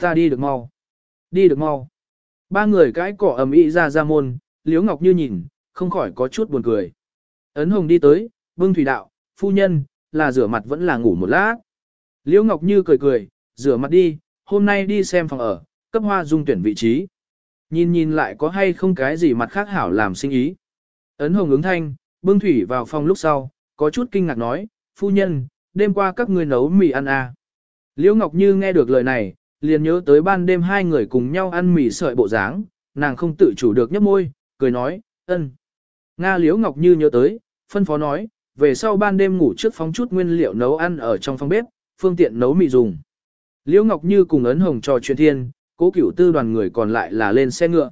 Ta đi được mau. Đi được mau. Ba người cái cỏ ầm ĩ ra ra môn, Liễu Ngọc Như nhìn, không khỏi có chút buồn cười. Ấn Hồng đi tới, bưng thủy đạo, phu nhân, là rửa mặt vẫn là ngủ một lát. Liễu Ngọc Như cười cười, rửa mặt đi, hôm nay đi xem phòng ở, cấp hoa dung tuyển vị trí. Nhìn nhìn lại có hay không cái gì mặt khác hảo làm sinh ý. Ấn Hồng ứng thanh, bưng thủy vào phòng lúc sau, có chút kinh ngạc nói, phu nhân, đêm qua các ngươi nấu mì ăn à. Liễu Ngọc Như nghe được lời này, liền nhớ tới ban đêm hai người cùng nhau ăn mì sợi bộ dáng, nàng không tự chủ được nhấp môi, cười nói, ân. Nga Liễu Ngọc Như nhớ tới, phân phó nói, về sau ban đêm ngủ trước phóng chút nguyên liệu nấu ăn ở trong phòng bếp, phương tiện nấu mì dùng. Liễu Ngọc Như cùng ấn hồng trò chuyện thiên, cố cửu tư đoàn người còn lại là lên xe ngựa.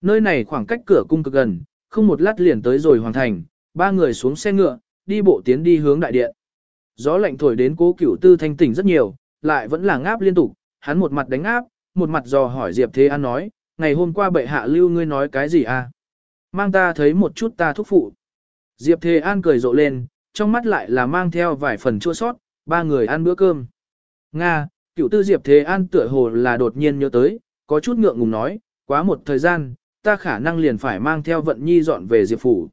Nơi này khoảng cách cửa cung cực gần, không một lát liền tới rồi hoàn thành, ba người xuống xe ngựa, đi bộ tiến đi hướng đại điện. Gió lạnh thổi đến cố cửu tư thanh tỉnh rất nhiều, lại vẫn là ngáp liên tục, hắn một mặt đánh áp, một mặt dò hỏi Diệp Thế An nói, ngày hôm qua bệ hạ lưu ngươi nói cái gì à? Mang ta thấy một chút ta thúc phụ. Diệp Thế An cười rộ lên, trong mắt lại là mang theo vài phần chua sót, ba người ăn bữa cơm. Nga, cựu tư Diệp Thế An tựa hồ là đột nhiên nhớ tới, có chút ngượng ngùng nói, quá một thời gian, ta khả năng liền phải mang theo vận nhi dọn về Diệp Phủ.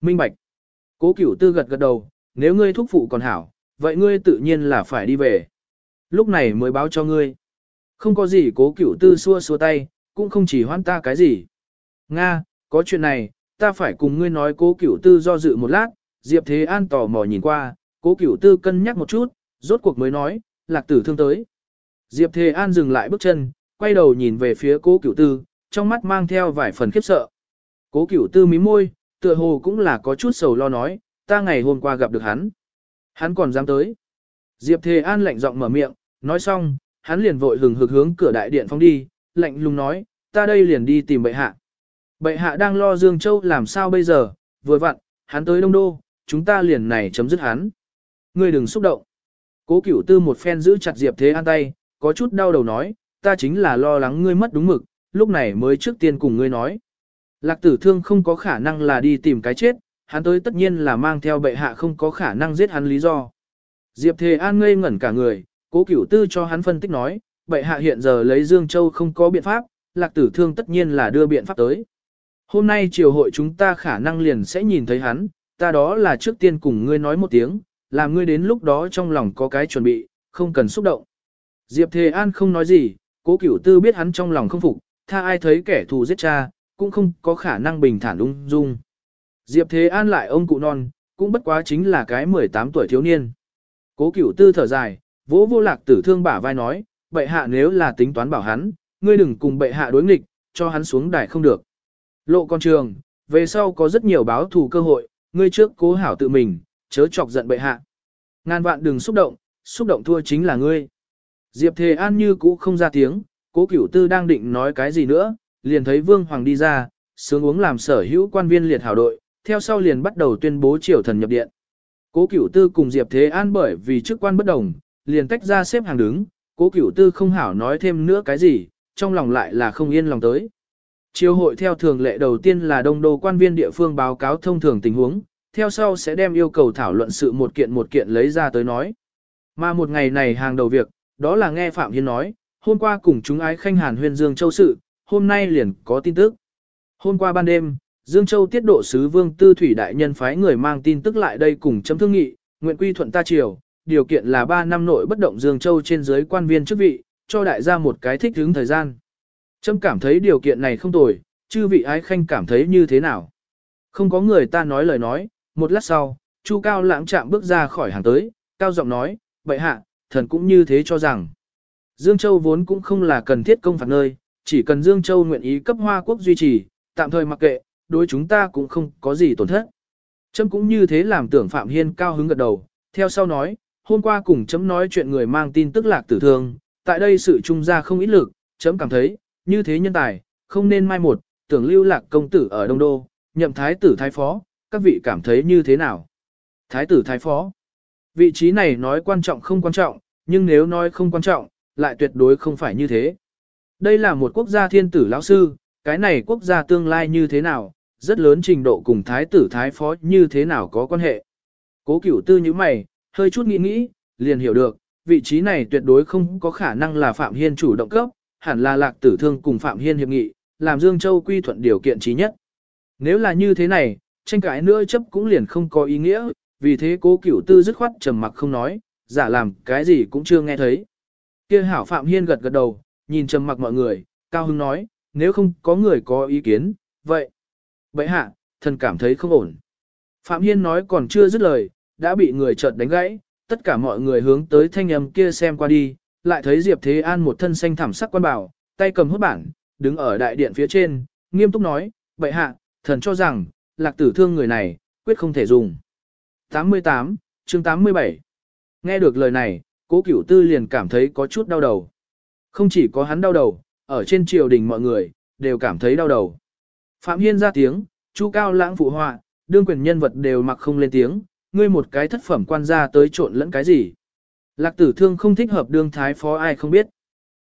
Minh Bạch. Cố cửu tư gật gật đầu, nếu ngươi thúc phụ còn hảo, vậy ngươi tự nhiên là phải đi về. Lúc này mới báo cho ngươi. Không có gì cố cửu tư xua xua tay, cũng không chỉ hoan ta cái gì. Nga, có chuyện này, ta phải cùng ngươi nói cố cửu tư do dự một lát, Diệp Thế An tò mò nhìn qua, cố cửu tư cân nhắc một chút, rốt cuộc mới nói, lạc tử thương tới. Diệp Thế An dừng lại bước chân, quay đầu nhìn về phía cố cửu tư, trong mắt mang theo vài phần khiếp sợ. Cố cửu tư mím môi, tựa hồ cũng là có chút sầu lo nói, ta ngày hôm qua gặp được hắn. Hắn còn dám tới. Diệp Thế An lạnh giọng mở miệng, nói xong, hắn liền vội hừng hực hướng cửa đại điện phóng đi, lạnh lùng nói, ta đây liền đi tìm bệ hạ. Bệ hạ đang lo Dương Châu làm sao bây giờ, vừa vặn, hắn tới Đông Đô, chúng ta liền này chấm dứt hắn. Ngươi đừng xúc động. Cố cửu tư một phen giữ chặt Diệp Thế An tay, có chút đau đầu nói, ta chính là lo lắng ngươi mất đúng mực, lúc này mới trước tiên cùng ngươi nói. Lạc tử thương không có khả năng là đi tìm cái chết, hắn tới tất nhiên là mang theo bệ hạ không có khả năng giết hắn lý do. Diệp thế An ngây ngẩn cả người, cố cửu tư cho hắn phân tích nói, bệ hạ hiện giờ lấy Dương Châu không có biện pháp, lạc tử thương tất nhiên là đưa biện pháp tới. Hôm nay triều hội chúng ta khả năng liền sẽ nhìn thấy hắn, ta đó là trước tiên cùng ngươi nói một tiếng, làm ngươi đến lúc đó trong lòng có cái chuẩn bị, không cần xúc động. Diệp Thề An không nói gì, cố cửu tư biết hắn trong lòng không phục, tha ai thấy kẻ thù giết cha, cũng không có khả năng bình thản ung dung. Diệp Thế An lại ông cụ non, cũng bất quá chính là cái 18 tuổi thiếu niên. Cố cửu tư thở dài, vỗ vô lạc tử thương bả vai nói, bệ hạ nếu là tính toán bảo hắn, ngươi đừng cùng bệ hạ đối nghịch, cho hắn xuống đài không được. Lộ con trường, về sau có rất nhiều báo thù cơ hội, ngươi trước cố hảo tự mình, chớ chọc giận bệ hạ. Ngàn vạn đừng xúc động, xúc động thua chính là ngươi. Diệp Thề An như cũ không ra tiếng, cố cửu tư đang định nói cái gì nữa, liền thấy Vương Hoàng đi ra, sướng uống làm sở hữu quan viên liệt hảo đội, theo sau liền bắt đầu tuyên bố triều thần nhập điện. Cố Cửu Tư cùng Diệp Thế An bởi vì chức quan bất đồng, liền tách ra xếp hàng đứng, Cố Cửu Tư không hảo nói thêm nữa cái gì, trong lòng lại là không yên lòng tới. Triều hội theo thường lệ đầu tiên là đông đô quan viên địa phương báo cáo thông thường tình huống, theo sau sẽ đem yêu cầu thảo luận sự một kiện một kiện lấy ra tới nói. Mà một ngày này hàng đầu việc, đó là nghe Phạm Hiên nói, hôm qua cùng chúng ái khanh hàn huyên dương châu sự, hôm nay liền có tin tức. Hôm qua ban đêm, Dương Châu tiết độ sứ Vương Tư Thủy Đại Nhân phái người mang tin tức lại đây cùng chấm thương nghị, nguyện quy thuận ta triều, điều kiện là 3 năm nội bất động Dương Châu trên dưới quan viên chức vị, cho đại gia một cái thích ứng thời gian. Trâm cảm thấy điều kiện này không tồi, chư vị ái khanh cảm thấy như thế nào. Không có người ta nói lời nói, một lát sau, Chu Cao lãng chạm bước ra khỏi hàng tới, cao giọng nói, vậy hạ, thần cũng như thế cho rằng. Dương Châu vốn cũng không là cần thiết công phạt nơi, chỉ cần Dương Châu nguyện ý cấp Hoa Quốc duy trì, tạm thời mặc kệ, đối chúng ta cũng không có gì tổn thất. Trâm cũng như thế làm tưởng Phạm Hiên cao hứng gật đầu, theo sau nói, hôm qua cùng chấm nói chuyện người mang tin tức lạc tử thương, tại đây sự trung gia không ít lực, chấm cảm thấy, như thế nhân tài, không nên mai một, tưởng lưu lạc công tử ở Đông Đô, nhậm thái tử thái phó, các vị cảm thấy như thế nào? Thái tử thái phó, vị trí này nói quan trọng không quan trọng, nhưng nếu nói không quan trọng, lại tuyệt đối không phải như thế. Đây là một quốc gia thiên tử lão sư, cái này quốc gia tương lai như thế nào, rất lớn trình độ cùng thái tử thái phó như thế nào có quan hệ. Cố cửu tư như mày, hơi chút nghĩ nghĩ, liền hiểu được, vị trí này tuyệt đối không có khả năng là Phạm Hiên chủ động cấp, hẳn là lạc tử thương cùng Phạm Hiên hiệp nghị, làm Dương Châu quy thuận điều kiện trí nhất. Nếu là như thế này, tranh cãi nữa chấp cũng liền không có ý nghĩa, vì thế cố cửu tư dứt khoát trầm mặc không nói, giả làm cái gì cũng chưa nghe thấy. kia hảo Phạm Hiên gật gật đầu, nhìn trầm mặc mọi người, cao hưng nói, nếu không có người có ý kiến, vậy. Vậy hạ, thần cảm thấy không ổn. Phạm Hiên nói còn chưa dứt lời, đã bị người chợt đánh gãy, tất cả mọi người hướng tới thanh âm kia xem qua đi, lại thấy Diệp Thế An một thân xanh thảm sắc quan bảo, tay cầm hốt bản, đứng ở đại điện phía trên, nghiêm túc nói, bệ hạ, thần cho rằng, lạc tử thương người này, quyết không thể dùng. 88, chương 87 Nghe được lời này, cố cửu tư liền cảm thấy có chút đau đầu. Không chỉ có hắn đau đầu, ở trên triều đình mọi người, đều cảm thấy đau đầu. Phạm Hiên ra tiếng, chu cao lãng phụ họa, đương quyền nhân vật đều mặc không lên tiếng, ngươi một cái thất phẩm quan gia tới trộn lẫn cái gì. Lạc tử thương không thích hợp đương thái phó ai không biết.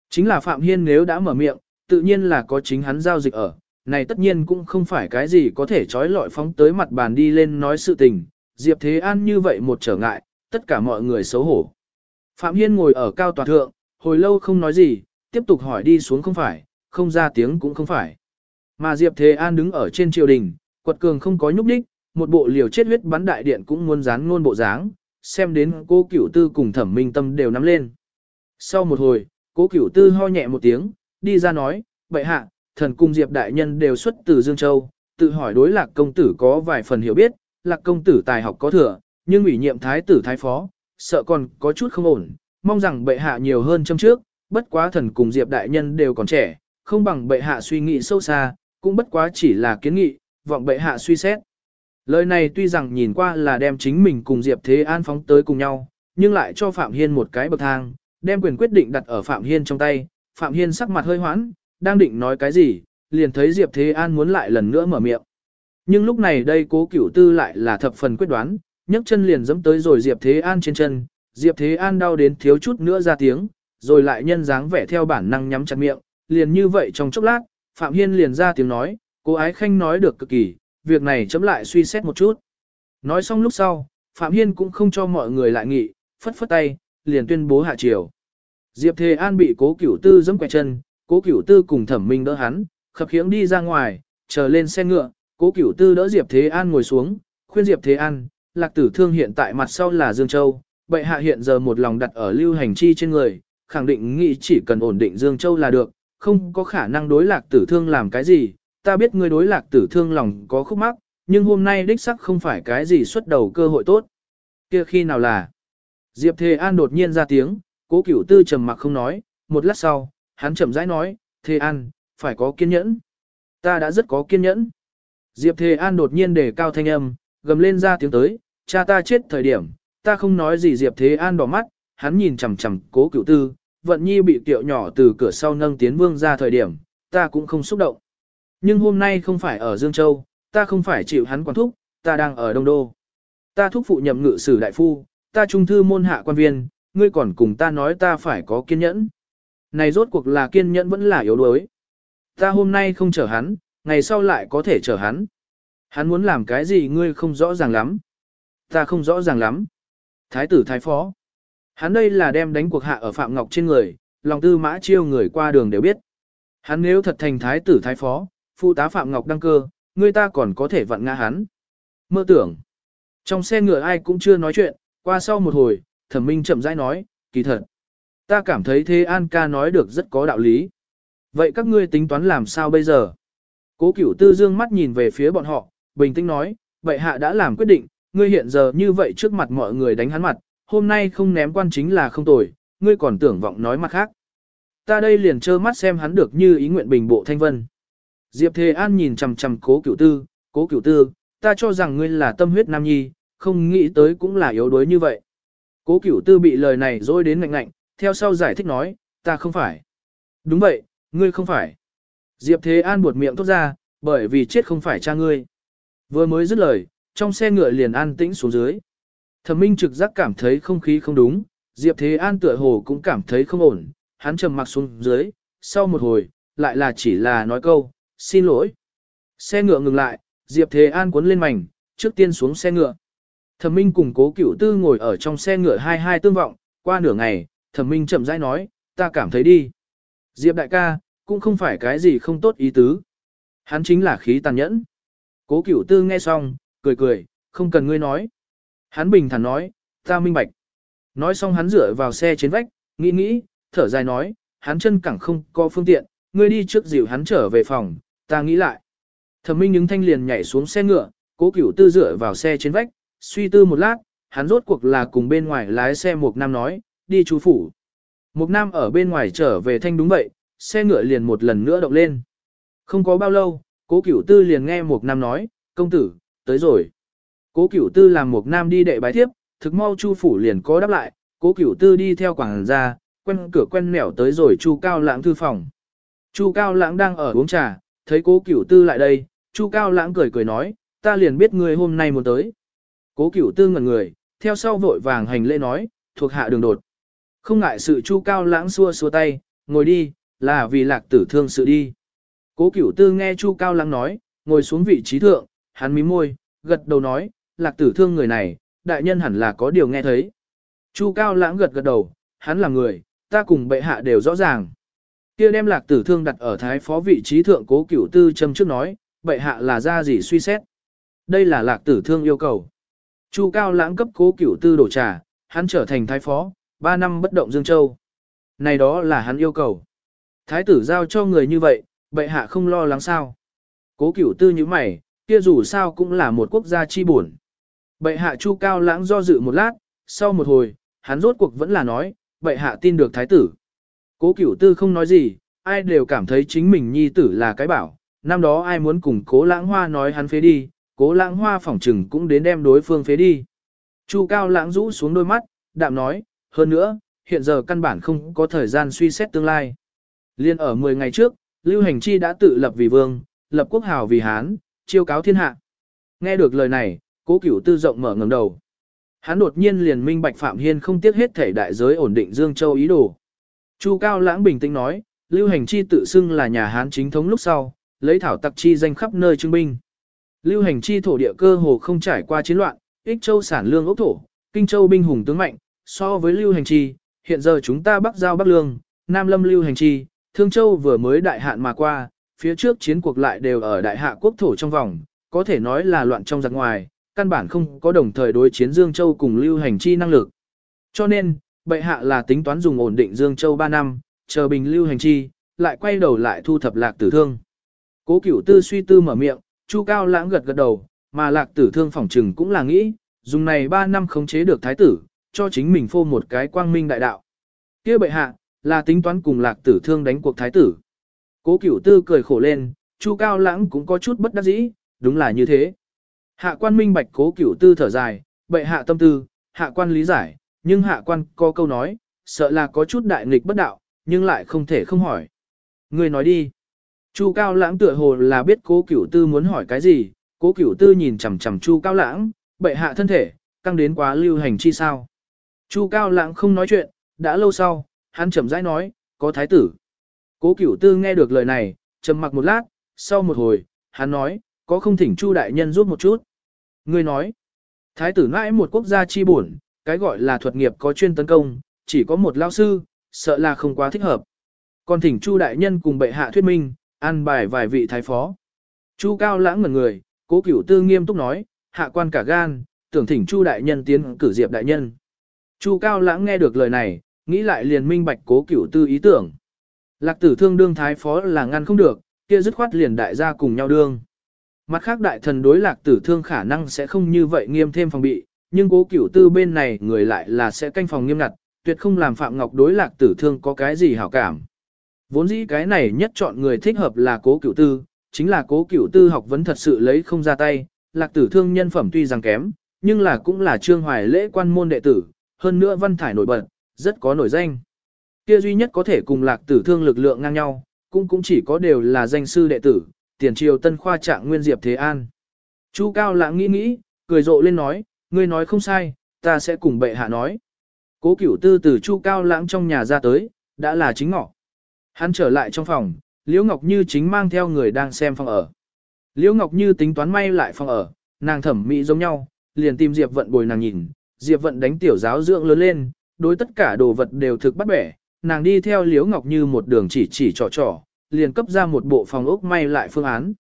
Chính là Phạm Hiên nếu đã mở miệng, tự nhiên là có chính hắn giao dịch ở, này tất nhiên cũng không phải cái gì có thể trói lọi phóng tới mặt bàn đi lên nói sự tình, Diệp Thế An như vậy một trở ngại, tất cả mọi người xấu hổ. Phạm Hiên ngồi ở cao tòa thượng, hồi lâu không nói gì, tiếp tục hỏi đi xuống không phải, không ra tiếng cũng không phải. Mà Diệp Thế An đứng ở trên triều đình, quật cường không có nhúc đích, một bộ liều chết huyết bắn đại điện cũng muốn dán ngôn bộ dáng, xem đến cô cửu tư cùng thẩm minh tâm đều nắm lên. Sau một hồi, cố cửu tư ho nhẹ một tiếng, đi ra nói, bệ hạ, thần cung diệp đại nhân đều xuất từ Dương Châu, tự hỏi đối lạc công tử có vài phần hiểu biết, lạc công tử tài học có thừa, nhưng ủy nhiệm thái tử thái phó, sợ còn có chút không ổn, mong rằng bệ hạ nhiều hơn châm trước, bất quá thần cùng diệp đại nhân đều còn trẻ, không bằng bệ hạ suy nghĩ sâu xa, cũng bất quá chỉ là kiến nghị, vọng bệ hạ suy xét. Lời này tuy rằng nhìn qua là đem chính mình cùng Diệp Thế An phóng tới cùng nhau, nhưng lại cho Phạm Hiên một cái bậc thang, đem quyền quyết định đặt ở Phạm Hiên trong tay. Phạm Hiên sắc mặt hơi hoãn, đang định nói cái gì, liền thấy Diệp Thế An muốn lại lần nữa mở miệng. Nhưng lúc này đây cố cửu tư lại là thập phần quyết đoán, nhấc chân liền dẫm tới rồi Diệp Thế An trên chân, Diệp Thế An đau đến thiếu chút nữa ra tiếng, rồi lại nhân dáng vẻ theo bản năng nhắm chặt miệng, liền như vậy trong chốc lát, Phạm Hiên liền ra tiếng nói, cô ái khanh nói được cực kỳ, việc này chấm lại suy xét một chút. Nói xong lúc sau, Phạm Hiên cũng không cho mọi người lại nghị, phất phất tay, liền tuyên bố hạ triều. Diệp Thề An bị cố cửu tư giẫm quẹt chân, cố cửu tư cùng thẩm minh đỡ hắn, khập khiễng đi ra ngoài, chờ lên xe ngựa, cố cửu tư đỡ Diệp Thế An ngồi xuống, khuyên Diệp Thế An, lạc tử thương hiện tại mặt sau là Dương Châu, bệ hạ hiện giờ một lòng đặt ở lưu hành chi trên người, khẳng định nghĩ chỉ cần ổn định Dương Châu là được, không có khả năng đối lạc tử thương làm cái gì, ta biết ngươi đối lạc tử thương lòng có khúc mắc, nhưng hôm nay đích sắc không phải cái gì xuất đầu cơ hội tốt. Kia khi nào là? Diệp Thề An đột nhiên ra tiếng, cố cửu tư trầm mặc không nói, một lát sau, hắn chậm rãi nói, Thề An, phải có kiên nhẫn. Ta đã rất có kiên nhẫn. Diệp Thề An đột nhiên để cao thanh âm, gầm lên ra tiếng tới, cha ta chết thời điểm, ta không nói gì Diệp Thế An đỏ mắt, hắn nhìn chằm chằm cố cửu tư, vận nhi bị tiệu nhỏ từ cửa sau nâng tiến vương ra thời điểm, ta cũng không xúc động. Nhưng hôm nay không phải ở Dương Châu, ta không phải chịu hắn quản thúc, ta đang ở Đông Đô. Ta thúc phụ nhậm ngự sử đại phu, ta trung thư môn hạ quan viên, ngươi còn cùng ta nói ta phải có kiên nhẫn. Này rốt cuộc là kiên nhẫn vẫn là yếu đuối. Ta hôm nay không chở hắn, ngày sau lại có thể chở hắn. Hắn muốn làm cái gì ngươi không rõ ràng lắm. Ta không rõ ràng lắm. Thái tử thái phó. Hắn đây là đem đánh cuộc hạ ở Phạm Ngọc trên người, lòng tư mã chiêu người qua đường đều biết. Hắn nếu thật thành thái tử thái phó, phụ tá Phạm Ngọc đăng cơ, người ta còn có thể vặn ngã hắn. Mơ tưởng. Trong xe ngựa ai cũng chưa nói chuyện, qua sau một hồi, thẩm minh chậm rãi nói, kỳ thật. Ta cảm thấy thế An ca nói được rất có đạo lý. Vậy các ngươi tính toán làm sao bây giờ? Cố cửu tư dương mắt nhìn về phía bọn họ, bình tĩnh nói, vậy hạ đã làm quyết định, ngươi hiện giờ như vậy trước mặt mọi người đánh hắn mặt, hôm nay không ném quan chính là không tồi, ngươi còn tưởng vọng nói mặt khác. Ta đây liền trơ mắt xem hắn được như ý nguyện bình bộ thanh vân. Diệp Thế An nhìn chằm chằm cố cửu tư, cố cửu tư, ta cho rằng ngươi là tâm huyết nam nhi, không nghĩ tới cũng là yếu đuối như vậy. Cố cửu tư bị lời này dối đến ngạnh ngạnh, theo sau giải thích nói, ta không phải. Đúng vậy, ngươi không phải. Diệp Thế An buột miệng thốt ra, bởi vì chết không phải cha ngươi. Vừa mới dứt lời, trong xe ngựa liền an tĩnh xuống dưới. Thẩm Minh trực giác cảm thấy không khí không đúng, Diệp Thế An tựa hồ cũng cảm thấy không ổn, hắn trầm mặc xuống dưới, sau một hồi, lại là chỉ là nói câu, xin lỗi. Xe ngựa ngừng lại, Diệp Thế An cuốn lên mảnh, trước tiên xuống xe ngựa. Thẩm Minh cùng cố cửu tư ngồi ở trong xe ngựa hai hai tương vọng, qua nửa ngày, thẩm minh chậm rãi nói, ta cảm thấy đi. Diệp đại ca, cũng không phải cái gì không tốt ý tứ. Hắn chính là khí tàn nhẫn. Cố cửu tư nghe xong, cười cười, không cần ngươi nói. Hắn bình thản nói, ta minh bạch. Nói xong hắn dựa vào xe trên vách, nghĩ nghĩ, thở dài nói, hắn chân cẳng không có phương tiện, ngươi đi trước dìu hắn trở về phòng, ta nghĩ lại. Thẩm minh những thanh liền nhảy xuống xe ngựa, cố cửu tư dựa vào xe trên vách, suy tư một lát, hắn rốt cuộc là cùng bên ngoài lái xe Mục Nam nói, đi chú phủ. Mục Nam ở bên ngoài trở về thanh đúng vậy, xe ngựa liền một lần nữa động lên. Không có bao lâu, cố cửu tư liền nghe Mục Nam nói, công tử, tới rồi. Cố cửu tư làm Mục Nam đi đệ bái thiếp, thực mau chu phủ liền có đáp lại, cố cửu tư đi theo quảng ra, quen cửa quen nẻo tới rồi chu cao lãng thư phòng. Chu cao lãng đang ở uống trà, thấy cố cửu tư lại đây, chu cao lãng cười cười nói, ta liền biết người hôm nay muốn tới. Cố cửu tư ngẩn người, theo sau vội vàng hành lễ nói, thuộc hạ đường đột. Không ngại sự chu cao lãng xua xua tay, ngồi đi, là vì lạc tử thương sự đi. Cố cửu tư nghe chu cao lãng nói, ngồi xuống vị trí thượng, hắn mím môi, gật đầu nói, lạc tử thương người này, đại nhân hẳn là có điều nghe thấy. Chu cao lãng gật gật đầu, hắn là người, ta cùng bệ hạ đều rõ ràng kia đem lạc tử thương đặt ở thái phó vị trí thượng cố cửu tư châm trước nói, bệ hạ là ra gì suy xét. Đây là lạc tử thương yêu cầu. Chu Cao Lãng cấp cố cửu tư đổ trà, hắn trở thành thái phó, 3 năm bất động Dương Châu. Này đó là hắn yêu cầu. Thái tử giao cho người như vậy, bệ hạ không lo lắng sao. Cố cửu tư như mày, kia dù sao cũng là một quốc gia chi buồn. Bệ hạ Chu Cao Lãng do dự một lát, sau một hồi, hắn rốt cuộc vẫn là nói, bệ hạ tin được thái tử. Cố cửu tư không nói gì, ai đều cảm thấy chính mình nhi tử là cái bảo, năm đó ai muốn cùng cố lãng hoa nói hắn phế đi, cố lãng hoa phỏng trừng cũng đến đem đối phương phế đi. Chu cao lãng rũ xuống đôi mắt, đạm nói, hơn nữa, hiện giờ căn bản không có thời gian suy xét tương lai. Liên ở 10 ngày trước, Lưu Hành Chi đã tự lập vì vương, lập quốc hào vì Hán, chiêu cáo thiên hạ. Nghe được lời này, cố cửu tư rộng mở ngẩng đầu. Hắn đột nhiên liền minh bạch Phạm Hiên không tiếc hết thể đại giới ổn định Dương Châu ý đồ. Chu Cao Lãng bình tĩnh nói, Lưu Hành Chi tự xưng là nhà Hán chính thống lúc sau, lấy thảo tặc chi danh khắp nơi trưng binh. Lưu hành chi thổ địa cơ hồ không trải qua chiến loạn, ích châu sản lương ốc thổ, kinh châu binh hùng tướng mạnh, so với lưu hành chi, hiện giờ chúng ta bắc giao bắc lương, nam lâm lưu hành chi, thương châu vừa mới đại hạn mà qua, phía trước chiến cuộc lại đều ở đại hạ quốc thổ trong vòng, có thể nói là loạn trong giặc ngoài, căn bản không có đồng thời đối chiến Dương Châu cùng lưu hành chi năng lực. Cho nên, bệ hạ là tính toán dùng ổn định Dương Châu 3 năm, chờ bình lưu hành chi, lại quay đầu lại thu thập lạc tử thương. Cố cửu tư suy tư mở miệng, Chu Cao Lãng gật gật đầu, mà lạc tử thương phỏng trừng cũng là nghĩ, dùng này 3 năm khống chế được thái tử, cho chính mình phô một cái quang minh đại đạo. kia bệ hạ, là tính toán cùng lạc tử thương đánh cuộc thái tử. Cố cửu tư cười khổ lên, Chu Cao Lãng cũng có chút bất đắc dĩ, đúng là như thế. Hạ quan minh bạch cố cửu tư thở dài, bệ hạ tâm tư, hạ quan lý giải, nhưng hạ quan có câu nói, sợ là có chút đại nghịch bất đạo, nhưng lại không thể không hỏi. Người nói đi. Chu Cao Lãng tựa hồ là biết cố cửu tư muốn hỏi cái gì, cố cửu tư nhìn chằm chằm Chu Cao Lãng, bệ hạ thân thể, căng đến quá lưu hành chi sao. Chu Cao Lãng không nói chuyện, đã lâu sau, hắn chậm rãi nói, có thái tử. Cố cửu tư nghe được lời này, trầm mặc một lát, sau một hồi, hắn nói, có không thỉnh Chu đại nhân giúp một chút. Người nói, thái tử mãi một quốc gia chi buồn cái gọi là thuật nghiệp có chuyên tấn công, chỉ có một lao sư, sợ là không quá thích hợp. Còn thỉnh Chu đại nhân cùng bệ hạ thuyết minh, an bài vài vị thái phó. Chu Cao lãng ngẩn người, cố cửu tư nghiêm túc nói, hạ quan cả gan, tưởng thỉnh Chu đại nhân tiến cử diệp đại nhân. Chu Cao lãng nghe được lời này, nghĩ lại liền minh bạch cố cửu tư ý tưởng. Lạc tử thương đương thái phó là ngăn không được, kia dứt khoát liền đại gia cùng nhau đương. Mặt khác đại thần đối lạc tử thương khả năng sẽ không như vậy nghiêm thêm phòng bị, nhưng cố cửu tư bên này người lại là sẽ canh phòng nghiêm ngặt, tuyệt không làm Phạm Ngọc đối lạc tử thương có cái gì hảo cảm. Vốn dĩ cái này nhất chọn người thích hợp là cố cửu tư, chính là cố cửu tư học vấn thật sự lấy không ra tay, lạc tử thương nhân phẩm tuy rằng kém, nhưng là cũng là trương hoài lễ quan môn đệ tử, hơn nữa văn thải nổi bật, rất có nổi danh. Kia duy nhất có thể cùng lạc tử thương lực lượng ngang nhau, cũng cũng chỉ có đều là danh sư đệ tử, tiền triều tân khoa trạng nguyên diệp thế an. Chu Cao lãng nghĩ nghĩ, cười rộ lên nói, ngươi nói không sai, ta sẽ cùng bệ hạ nói. Cố cửu tư từ Chu Cao lãng trong nhà ra tới, đã là chính ngọ. Hắn trở lại trong phòng, Liễu Ngọc Như chính mang theo người đang xem phòng ở. Liễu Ngọc Như tính toán may lại phòng ở, nàng thẩm mỹ giống nhau, liền tìm Diệp Vận bồi nàng nhìn, Diệp Vận đánh tiểu giáo dưỡng lớn lên, đối tất cả đồ vật đều thực bắt bẻ, nàng đi theo Liễu Ngọc Như một đường chỉ chỉ trò trò, liền cấp ra một bộ phòng ốc may lại phương án.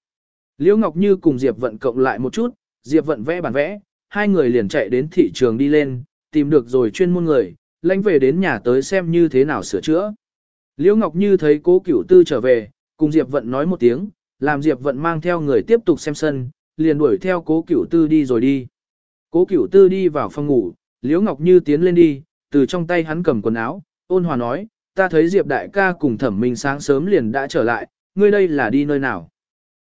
Liễu Ngọc Như cùng Diệp Vận cộng lại một chút, Diệp Vận vẽ bản vẽ, hai người liền chạy đến thị trường đi lên, tìm được rồi chuyên môn người, lãnh về đến nhà tới xem như thế nào sửa chữa. Liễu Ngọc Như thấy cố cửu tư trở về, cùng Diệp Vận nói một tiếng, làm Diệp Vận mang theo người tiếp tục xem sân, liền đuổi theo cố cửu tư đi rồi đi. Cố cửu tư đi vào phòng ngủ, Liễu Ngọc Như tiến lên đi, từ trong tay hắn cầm quần áo, ôn hòa nói, ta thấy Diệp đại ca cùng thẩm minh sáng sớm liền đã trở lại, ngươi đây là đi nơi nào.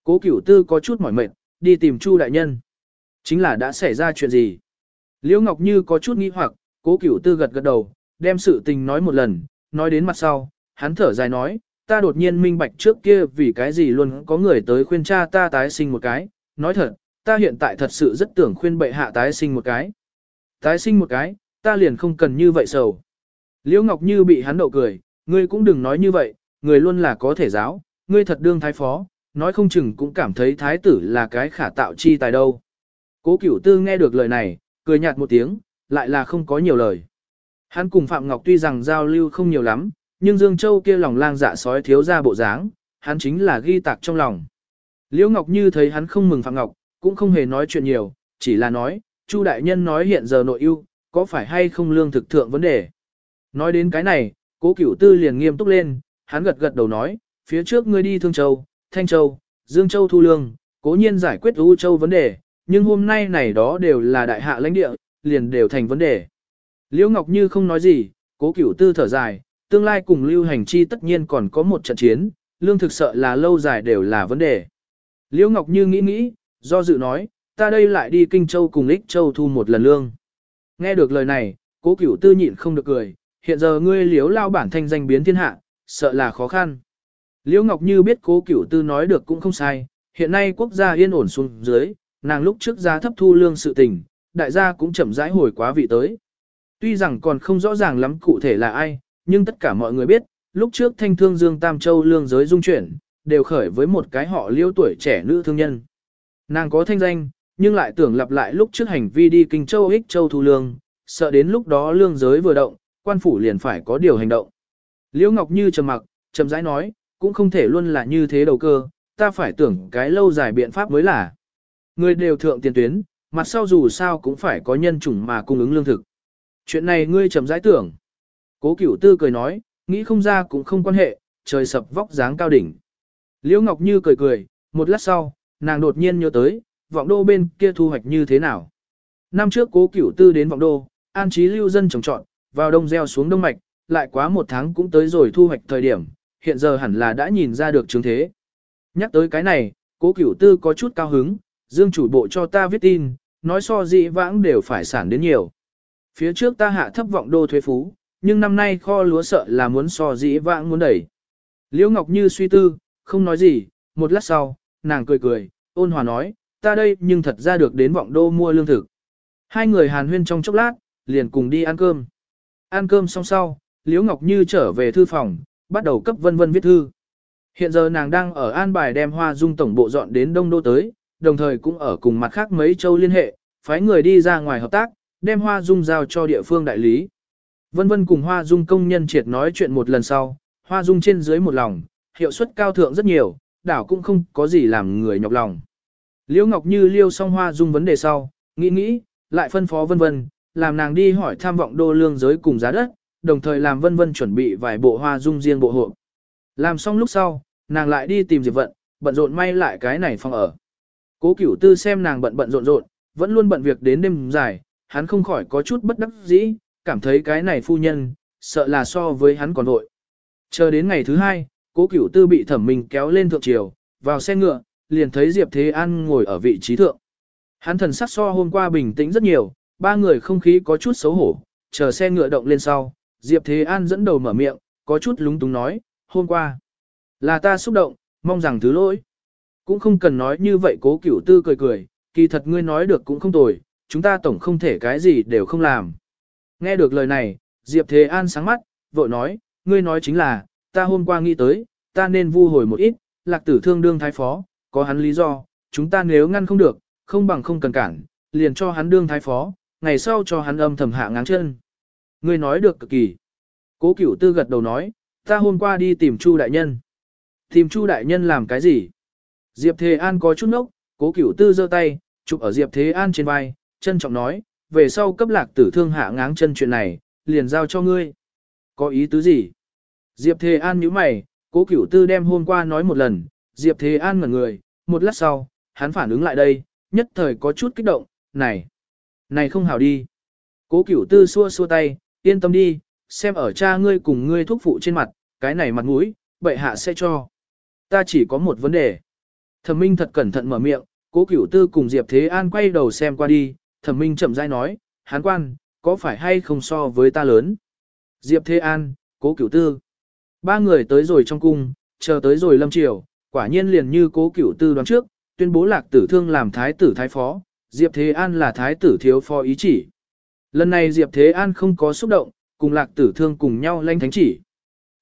Cố cửu tư có chút mỏi mệt, đi tìm Chu đại nhân. Chính là đã xảy ra chuyện gì? Liễu Ngọc Như có chút nghi hoặc, cố cửu tư gật gật đầu, đem sự tình nói một lần, nói đến mặt sau, hắn thở dài nói, ta đột nhiên minh bạch trước kia vì cái gì luôn có người tới khuyên cha ta tái sinh một cái, nói thật, ta hiện tại thật sự rất tưởng khuyên bệ hạ tái sinh một cái. Tái sinh một cái, ta liền không cần như vậy sầu. Liễu Ngọc Như bị hắn đậu cười, ngươi cũng đừng nói như vậy, người luôn là có thể giáo, ngươi thật đương thái phó, nói không chừng cũng cảm thấy thái tử là cái khả tạo chi tài đâu. Cố Cửu Tư nghe được lời này, cười nhạt một tiếng, lại là không có nhiều lời. Hắn cùng Phạm Ngọc tuy rằng giao lưu không nhiều lắm, nhưng Dương Châu kia lòng lang dạ sói thiếu ra bộ dáng, hắn chính là ghi tạc trong lòng. Liễu Ngọc Như thấy hắn không mừng Phạm Ngọc, cũng không hề nói chuyện nhiều, chỉ là nói, Chu đại nhân nói hiện giờ nội ưu, có phải hay không lương thực thượng vấn đề. Nói đến cái này, cố cửu tư liền nghiêm túc lên, hắn gật gật đầu nói, phía trước ngươi đi Thương Châu, Thanh Châu, Dương Châu thu lương, cố nhiên giải quyết U Châu vấn đề, nhưng hôm nay này đó đều là đại hạ lãnh địa, liền đều thành vấn đề. Liễu Ngọc Như không nói gì, cố cửu tư thở dài, tương lai cùng lưu hành chi tất nhiên còn có một trận chiến, lương thực sợ là lâu dài đều là vấn đề. Liễu Ngọc Như nghĩ nghĩ, do dự nói, ta đây lại đi Kinh Châu cùng Ích Châu thu một lần lương. Nghe được lời này, cố cửu tư nhịn không được cười, hiện giờ ngươi liếu lao bản thanh danh biến thiên hạ, sợ là khó khăn. Liễu Ngọc Như biết cố cửu tư nói được cũng không sai, hiện nay quốc gia yên ổn xuống dưới, nàng lúc trước giá thấp thu lương sự tình, đại gia cũng chậm rãi hồi quá vị tới. Tuy rằng còn không rõ ràng lắm cụ thể là ai, nhưng tất cả mọi người biết, lúc trước thanh thương dương Tam Châu lương giới dung chuyển, đều khởi với một cái họ liêu tuổi trẻ nữ thương nhân. Nàng có thanh danh, nhưng lại tưởng lặp lại lúc trước hành vi đi Kinh Châu ích Châu thu lương, sợ đến lúc đó lương giới vừa động, quan phủ liền phải có điều hành động. Liễu Ngọc Như trầm mặc, trầm rãi nói, cũng không thể luôn là như thế đầu cơ, ta phải tưởng cái lâu dài biện pháp mới là. Người đều thượng tiền tuyến, mặt sau dù sao cũng phải có nhân chủng mà cung ứng lương thực. Chuyện này ngươi trầm rãi tưởng. Cố Cửu Tư cười nói, nghĩ không ra cũng không quan hệ, trời sập vóc dáng cao đỉnh. Liễu Ngọc Như cười cười, một lát sau, nàng đột nhiên nhớ tới, vọng đô bên kia thu hoạch như thế nào. Năm trước Cố Cửu Tư đến vọng đô, an trí lưu dân trồng trọt, vào đông gieo xuống đông mạch, lại quá một tháng cũng tới rồi thu hoạch thời điểm, hiện giờ hẳn là đã nhìn ra được chứng thế. Nhắc tới cái này, Cố Cửu Tư có chút cao hứng, Dương chủ bộ cho ta viết tin, nói so dị vãng đều phải sản đến nhiều. Phía trước ta hạ thấp vọng đô thuế phú, nhưng năm nay kho lúa sợ là muốn so dị vãng muốn đẩy. Liễu Ngọc Như suy tư, không nói gì, một lát sau, nàng cười cười, ôn hòa nói, ta đây nhưng thật ra được đến vọng đô mua lương thực. Hai người hàn huyên trong chốc lát, liền cùng đi ăn cơm. Ăn cơm xong sau, Liễu Ngọc Như trở về thư phòng, bắt đầu cấp vân vân viết thư. Hiện giờ nàng đang ở an bài đem hoa dung tổng bộ dọn đến Đông Đô tới, đồng thời cũng ở cùng mặt khác mấy châu liên hệ, phái người đi ra ngoài hợp tác, đem hoa dung giao cho địa phương đại lý. Vân vân cùng hoa dung công nhân triệt nói chuyện một lần sau, hoa dung trên dưới một lòng, hiệu suất cao thượng rất nhiều, đảo cũng không có gì làm người nhọc lòng. Liễu Ngọc Như liêu xong hoa dung vấn đề sau, nghĩ nghĩ, lại phân phó vân vân, làm nàng đi hỏi tham vọng đô lương giới cùng giá đất, đồng thời làm vân vân chuẩn bị vài bộ hoa dung riêng bộ hộ. Làm xong lúc sau, nàng lại đi tìm Diệp Vận, bận rộn may lại cái này phòng ở. Cố Cửu Tư xem nàng bận bận rộn rộn, vẫn luôn bận việc đến đêm dài, hắn không khỏi có chút bất đắc dĩ, cảm thấy cái này phu nhân, sợ là so với hắn còn vội. Chờ đến ngày thứ hai, cố cửu tư bị thẩm minh kéo lên thượng triều, vào xe ngựa, liền thấy Diệp Thế An ngồi ở vị trí thượng. Hắn thần sắc so hôm qua bình tĩnh rất nhiều, ba người không khí có chút xấu hổ, chờ xe ngựa động lên sau, Diệp Thế An dẫn đầu mở miệng, có chút lúng túng nói, hôm qua, là ta xúc động, mong rằng thứ lỗi. Cũng không cần nói như vậy cố cửu tư cười cười, kỳ thật ngươi nói được cũng không tồi, chúng ta tổng không thể cái gì đều không làm. Nghe được lời này, Diệp Thế An sáng mắt, vội nói, ngươi nói chính là, ta hôm qua nghĩ tới, ta nên vu hồi một ít, lạc tử thương đương thái phó, có hắn lý do, chúng ta nếu ngăn không được, không bằng không cần cản, liền cho hắn đương thái phó, ngày sau cho hắn âm thầm hạ ngáng chân. Ngươi nói được cực kỳ. Cố cửu tư gật đầu nói, ta hôm qua đi tìm Chu đại nhân. Tìm Chu đại nhân làm cái gì? Diệp Thế An có chút nốc, cố cửu tư giơ tay, chụp ở Diệp Thế An trên vai, trân trọng nói, về sau cấp lạc tử thương hạ ngáng chân chuyện này, liền giao cho ngươi. Có ý tứ gì? Diệp Thế An nhíu mày, cố cửu tư đem hôm qua nói một lần, Diệp Thế An ngẩn người, một lát sau, hắn phản ứng lại đây, nhất thời có chút kích động, này, này không hảo đi. Cố cửu tư xua xua tay, yên tâm đi, xem ở cha ngươi cùng ngươi thúc phụ trên mặt, cái này mặt mũi, bệ hạ sẽ cho. Ta chỉ có một vấn đề. Thẩm Minh thật cẩn thận mở miệng, cố cửu tư cùng Diệp Thế An quay đầu xem qua đi, Thẩm Minh chậm rãi nói, hán quan, có phải hay không so với ta lớn? Diệp Thế An, cố cửu tư. Ba người tới rồi trong cung, chờ tới rồi lâm triều, quả nhiên liền như cố cửu tư đoán trước, tuyên bố lạc tử thương làm thái tử thái phó, Diệp Thế An là thái tử thiếu phó ý chỉ. Lần này Diệp Thế An không có xúc động, cùng lạc tử thương cùng nhau lanh thánh chỉ.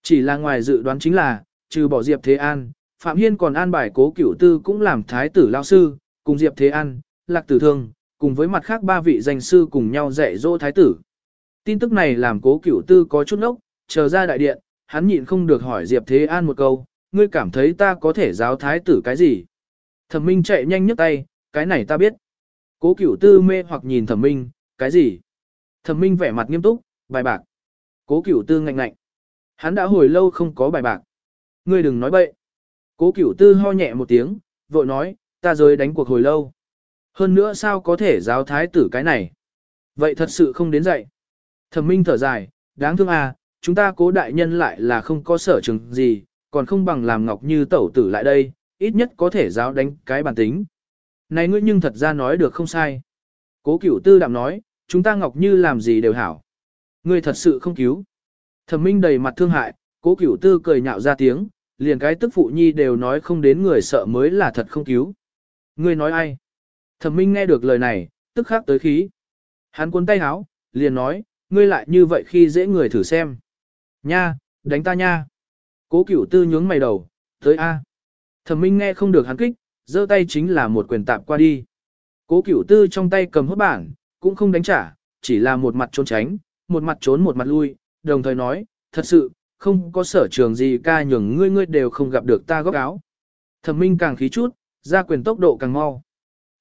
Chỉ là ngoài dự đoán chính là, trừ bỏ Diệp Thế An, Phạm Hiên còn an bài cố cửu tư cũng làm thái tử lao sư, cùng Diệp Thế An, lạc tử thương, cùng với mặt khác ba vị danh sư cùng nhau dạy dỗ thái tử. Tin tức này làm cố cửu tư có chút nốc, chờ ra đại điện, hắn nhịn không được hỏi Diệp Thế An một câu, ngươi cảm thấy ta có thể giáo thái tử cái gì? Thẩm Minh chạy nhanh nhấc tay, cái này ta biết. Cố cửu tư mê hoặc nhìn Thẩm Minh, cái gì? Thẩm Minh vẻ mặt nghiêm túc, bài bạc. Cố cửu tư ngạnh ngạnh. Hắn đã hồi lâu không có bài bạc. Ngươi đừng nói bậy. Cố cửu tư ho nhẹ một tiếng, vội nói, ta rồi đánh cuộc hồi lâu. Hơn nữa sao có thể giáo thái tử cái này? Vậy thật sự không đến dậy. Thẩm Minh thở dài, đáng thương à, chúng ta cố đại nhân lại là không có sở trường gì, còn không bằng làm ngọc như tẩu tử lại đây, ít nhất có thể giáo đánh cái bản tính. Này ngươi nhưng thật ra nói được không sai. Cố cửu tư đạm nói, chúng ta ngọc như làm gì đều hảo. Ngươi thật sự không cứu. Thẩm minh đầy mặt thương hại, cố cửu tư cười nhạo ra tiếng, liền cái tức phụ nhi đều nói không đến người sợ mới là thật không cứu. Ngươi nói ai? Thẩm minh nghe được lời này, tức khắc tới khí. Hắn cuốn tay háo, liền nói, ngươi lại như vậy khi dễ người thử xem. Nha, đánh ta nha. Cố cửu tư nhướng mày đầu, tới A. Thẩm minh nghe không được hắn kích, giơ tay chính là một quyền tạp qua đi. Cố cửu tư trong tay cầm hốt bảng, cũng không đánh trả, chỉ là một mặt trốn tránh, một mặt trốn một mặt lui, đồng thời nói, thật sự, không có sở trường gì ca nhường ngươi ngươi đều không gặp được ta góc áo. Thẩm minh càng khí chút, ra quyền tốc độ càng mau.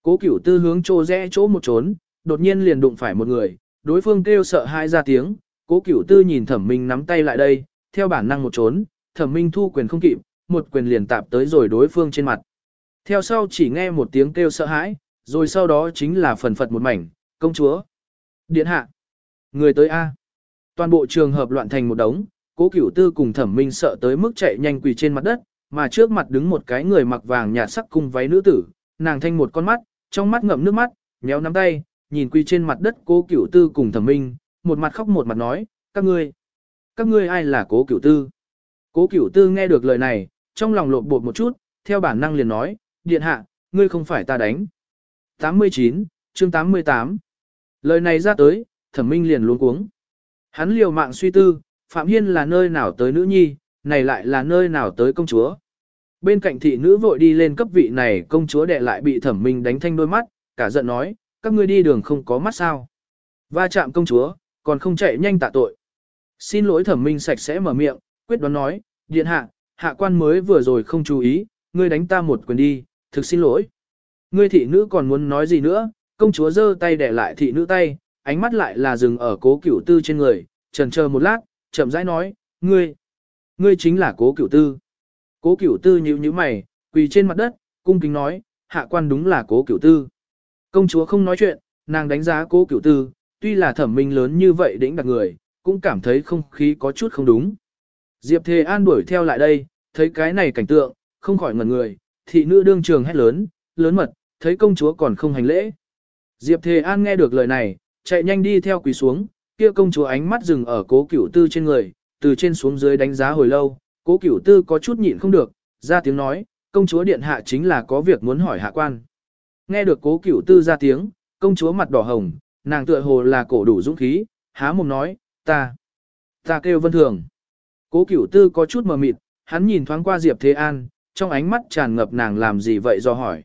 Cố cửu tư hướng chỗ rẽ chỗ một trốn, đột nhiên liền đụng phải một người, đối phương kêu sợ hai ra tiếng, cố cửu tư nhìn thẩm minh nắm tay lại đây, theo bản năng một trốn, thẩm minh thu quyền không kịp, một quyền liền tạp tới rồi đối phương trên mặt. Theo sau chỉ nghe một tiếng kêu sợ hãi, rồi sau đó chính là phần phật một mảnh, công chúa. Điện hạ. Người tới A. Toàn bộ trường hợp loạn thành một đống, cố cửu tư cùng thẩm minh sợ tới mức chạy nhanh quỳ trên mặt đất, mà trước mặt đứng một cái người mặc vàng nhạt sắc cung váy nữ tử, nàng thanh một con mắt, trong mắt ngậm nước mắt, nhéo nắm tay, nhìn quỳ trên mặt đất cố cửu tư cùng thẩm minh, một mặt khóc một mặt nói, các ngươi, các ngươi ai là cố cửu tư? Cố cửu tư nghe được lời này, trong lòng lộn bột một chút, theo bản năng liền nói, điện hạ, ngươi không phải ta đánh. 89, chương 88. Lời này ra tới, thẩm minh liền luống cuống. Hắn liều mạng suy tư, Phạm Hiên là nơi nào tới nữ nhi, này lại là nơi nào tới công chúa. Bên cạnh thị nữ vội đi lên cấp vị này công chúa đệ lại bị thẩm minh đánh thanh đôi mắt, cả giận nói, các ngươi đi đường không có mắt sao. Va chạm công chúa, còn không chạy nhanh tạ tội. Xin lỗi thẩm minh sạch sẽ mở miệng, quyết đoán nói, điện hạ, hạ quan mới vừa rồi không chú ý, ngươi đánh ta một quyền đi, thực xin lỗi. Ngươi thị nữ còn muốn nói gì nữa, công chúa giơ tay để lại thị nữ tay, ánh mắt lại là dừng ở cố cửu tư trên người, trần chờ một lát, chậm rãi nói, ngươi, ngươi chính là cố cửu tư. Cố cửu tư nhíu nhíu mày, quỳ trên mặt đất, cung kính nói, hạ quan đúng là cố cửu tư. Công chúa không nói chuyện, nàng đánh giá cố cửu tư, tuy là thẩm minh lớn như vậy đỉnh đặt người, cũng cảm thấy không khí có chút không đúng. Diệp Thề An đuổi theo lại đây, thấy cái này cảnh tượng, không khỏi ngẩn người, thị nữ đương trường hét lớn, lớn mật, thấy công chúa còn không hành lễ. Diệp Thề An nghe được lời này, chạy nhanh đi theo quỳ xuống, kia công chúa ánh mắt dừng ở cố cửu tư trên người, từ trên xuống dưới đánh giá hồi lâu, cố cửu tư có chút nhịn không được, ra tiếng nói, công chúa điện hạ chính là có việc muốn hỏi hạ quan. Nghe được cố cửu tư ra tiếng, công chúa mặt đỏ hồng, nàng tựa hồ là cổ đủ dũng khí, há mồm nói, ta, ta kêu vân thường. Cố cửu tư có chút mờ mịt, hắn nhìn thoáng qua Diệp Thế An, trong ánh mắt tràn ngập nàng làm gì vậy do hỏi.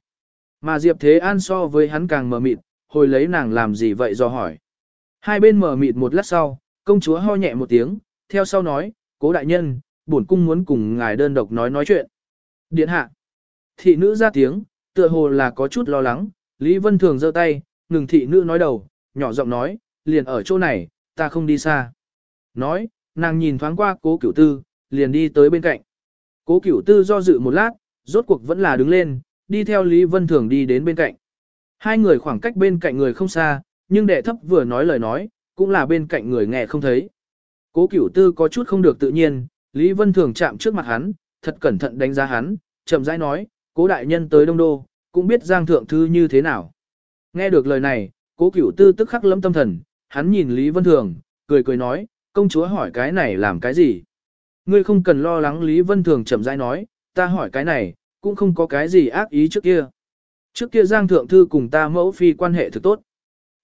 Mà Diệp Thế An so với hắn càng mờ mịt, hồi lấy nàng làm gì vậy do hỏi. Hai bên mở mịt một lát sau, Công chúa ho nhẹ một tiếng, theo sau nói, cố đại nhân, bổn cung muốn cùng ngài đơn độc nói nói chuyện. Điện hạ. Thị nữ ra tiếng, tựa hồ là có chút lo lắng, Lý Vân Thường giơ tay, ngừng thị nữ nói đầu, nhỏ giọng nói, liền ở chỗ này, ta không đi xa. Nói, nàng nhìn thoáng qua cố cửu tư, liền đi tới bên cạnh. Cố cửu tư do dự một lát, rốt cuộc vẫn là đứng lên, đi theo Lý Vân Thường đi đến bên cạnh. Hai người khoảng cách bên cạnh người không xa, nhưng đệ thấp vừa nói lời nói, cũng là bên cạnh người nghe không thấy. Cố cửu tư có chút không được tự nhiên, Lý Vân Thường chạm trước mặt hắn, thật cẩn thận đánh giá hắn, chậm rãi nói, cố đại nhân tới Đông Đô, cũng biết Giang Thượng Thư như thế nào. Nghe được lời này, cố cửu tư tức khắc lâm tâm thần, hắn nhìn Lý Vân Thường, cười cười nói, công chúa hỏi cái này làm cái gì? Ngươi không cần lo lắng Lý Vân Thường chậm rãi nói, ta hỏi cái này, cũng không có cái gì ác ý trước kia. Trước kia Giang Thượng Thư cùng ta mẫu phi quan hệ thực tốt.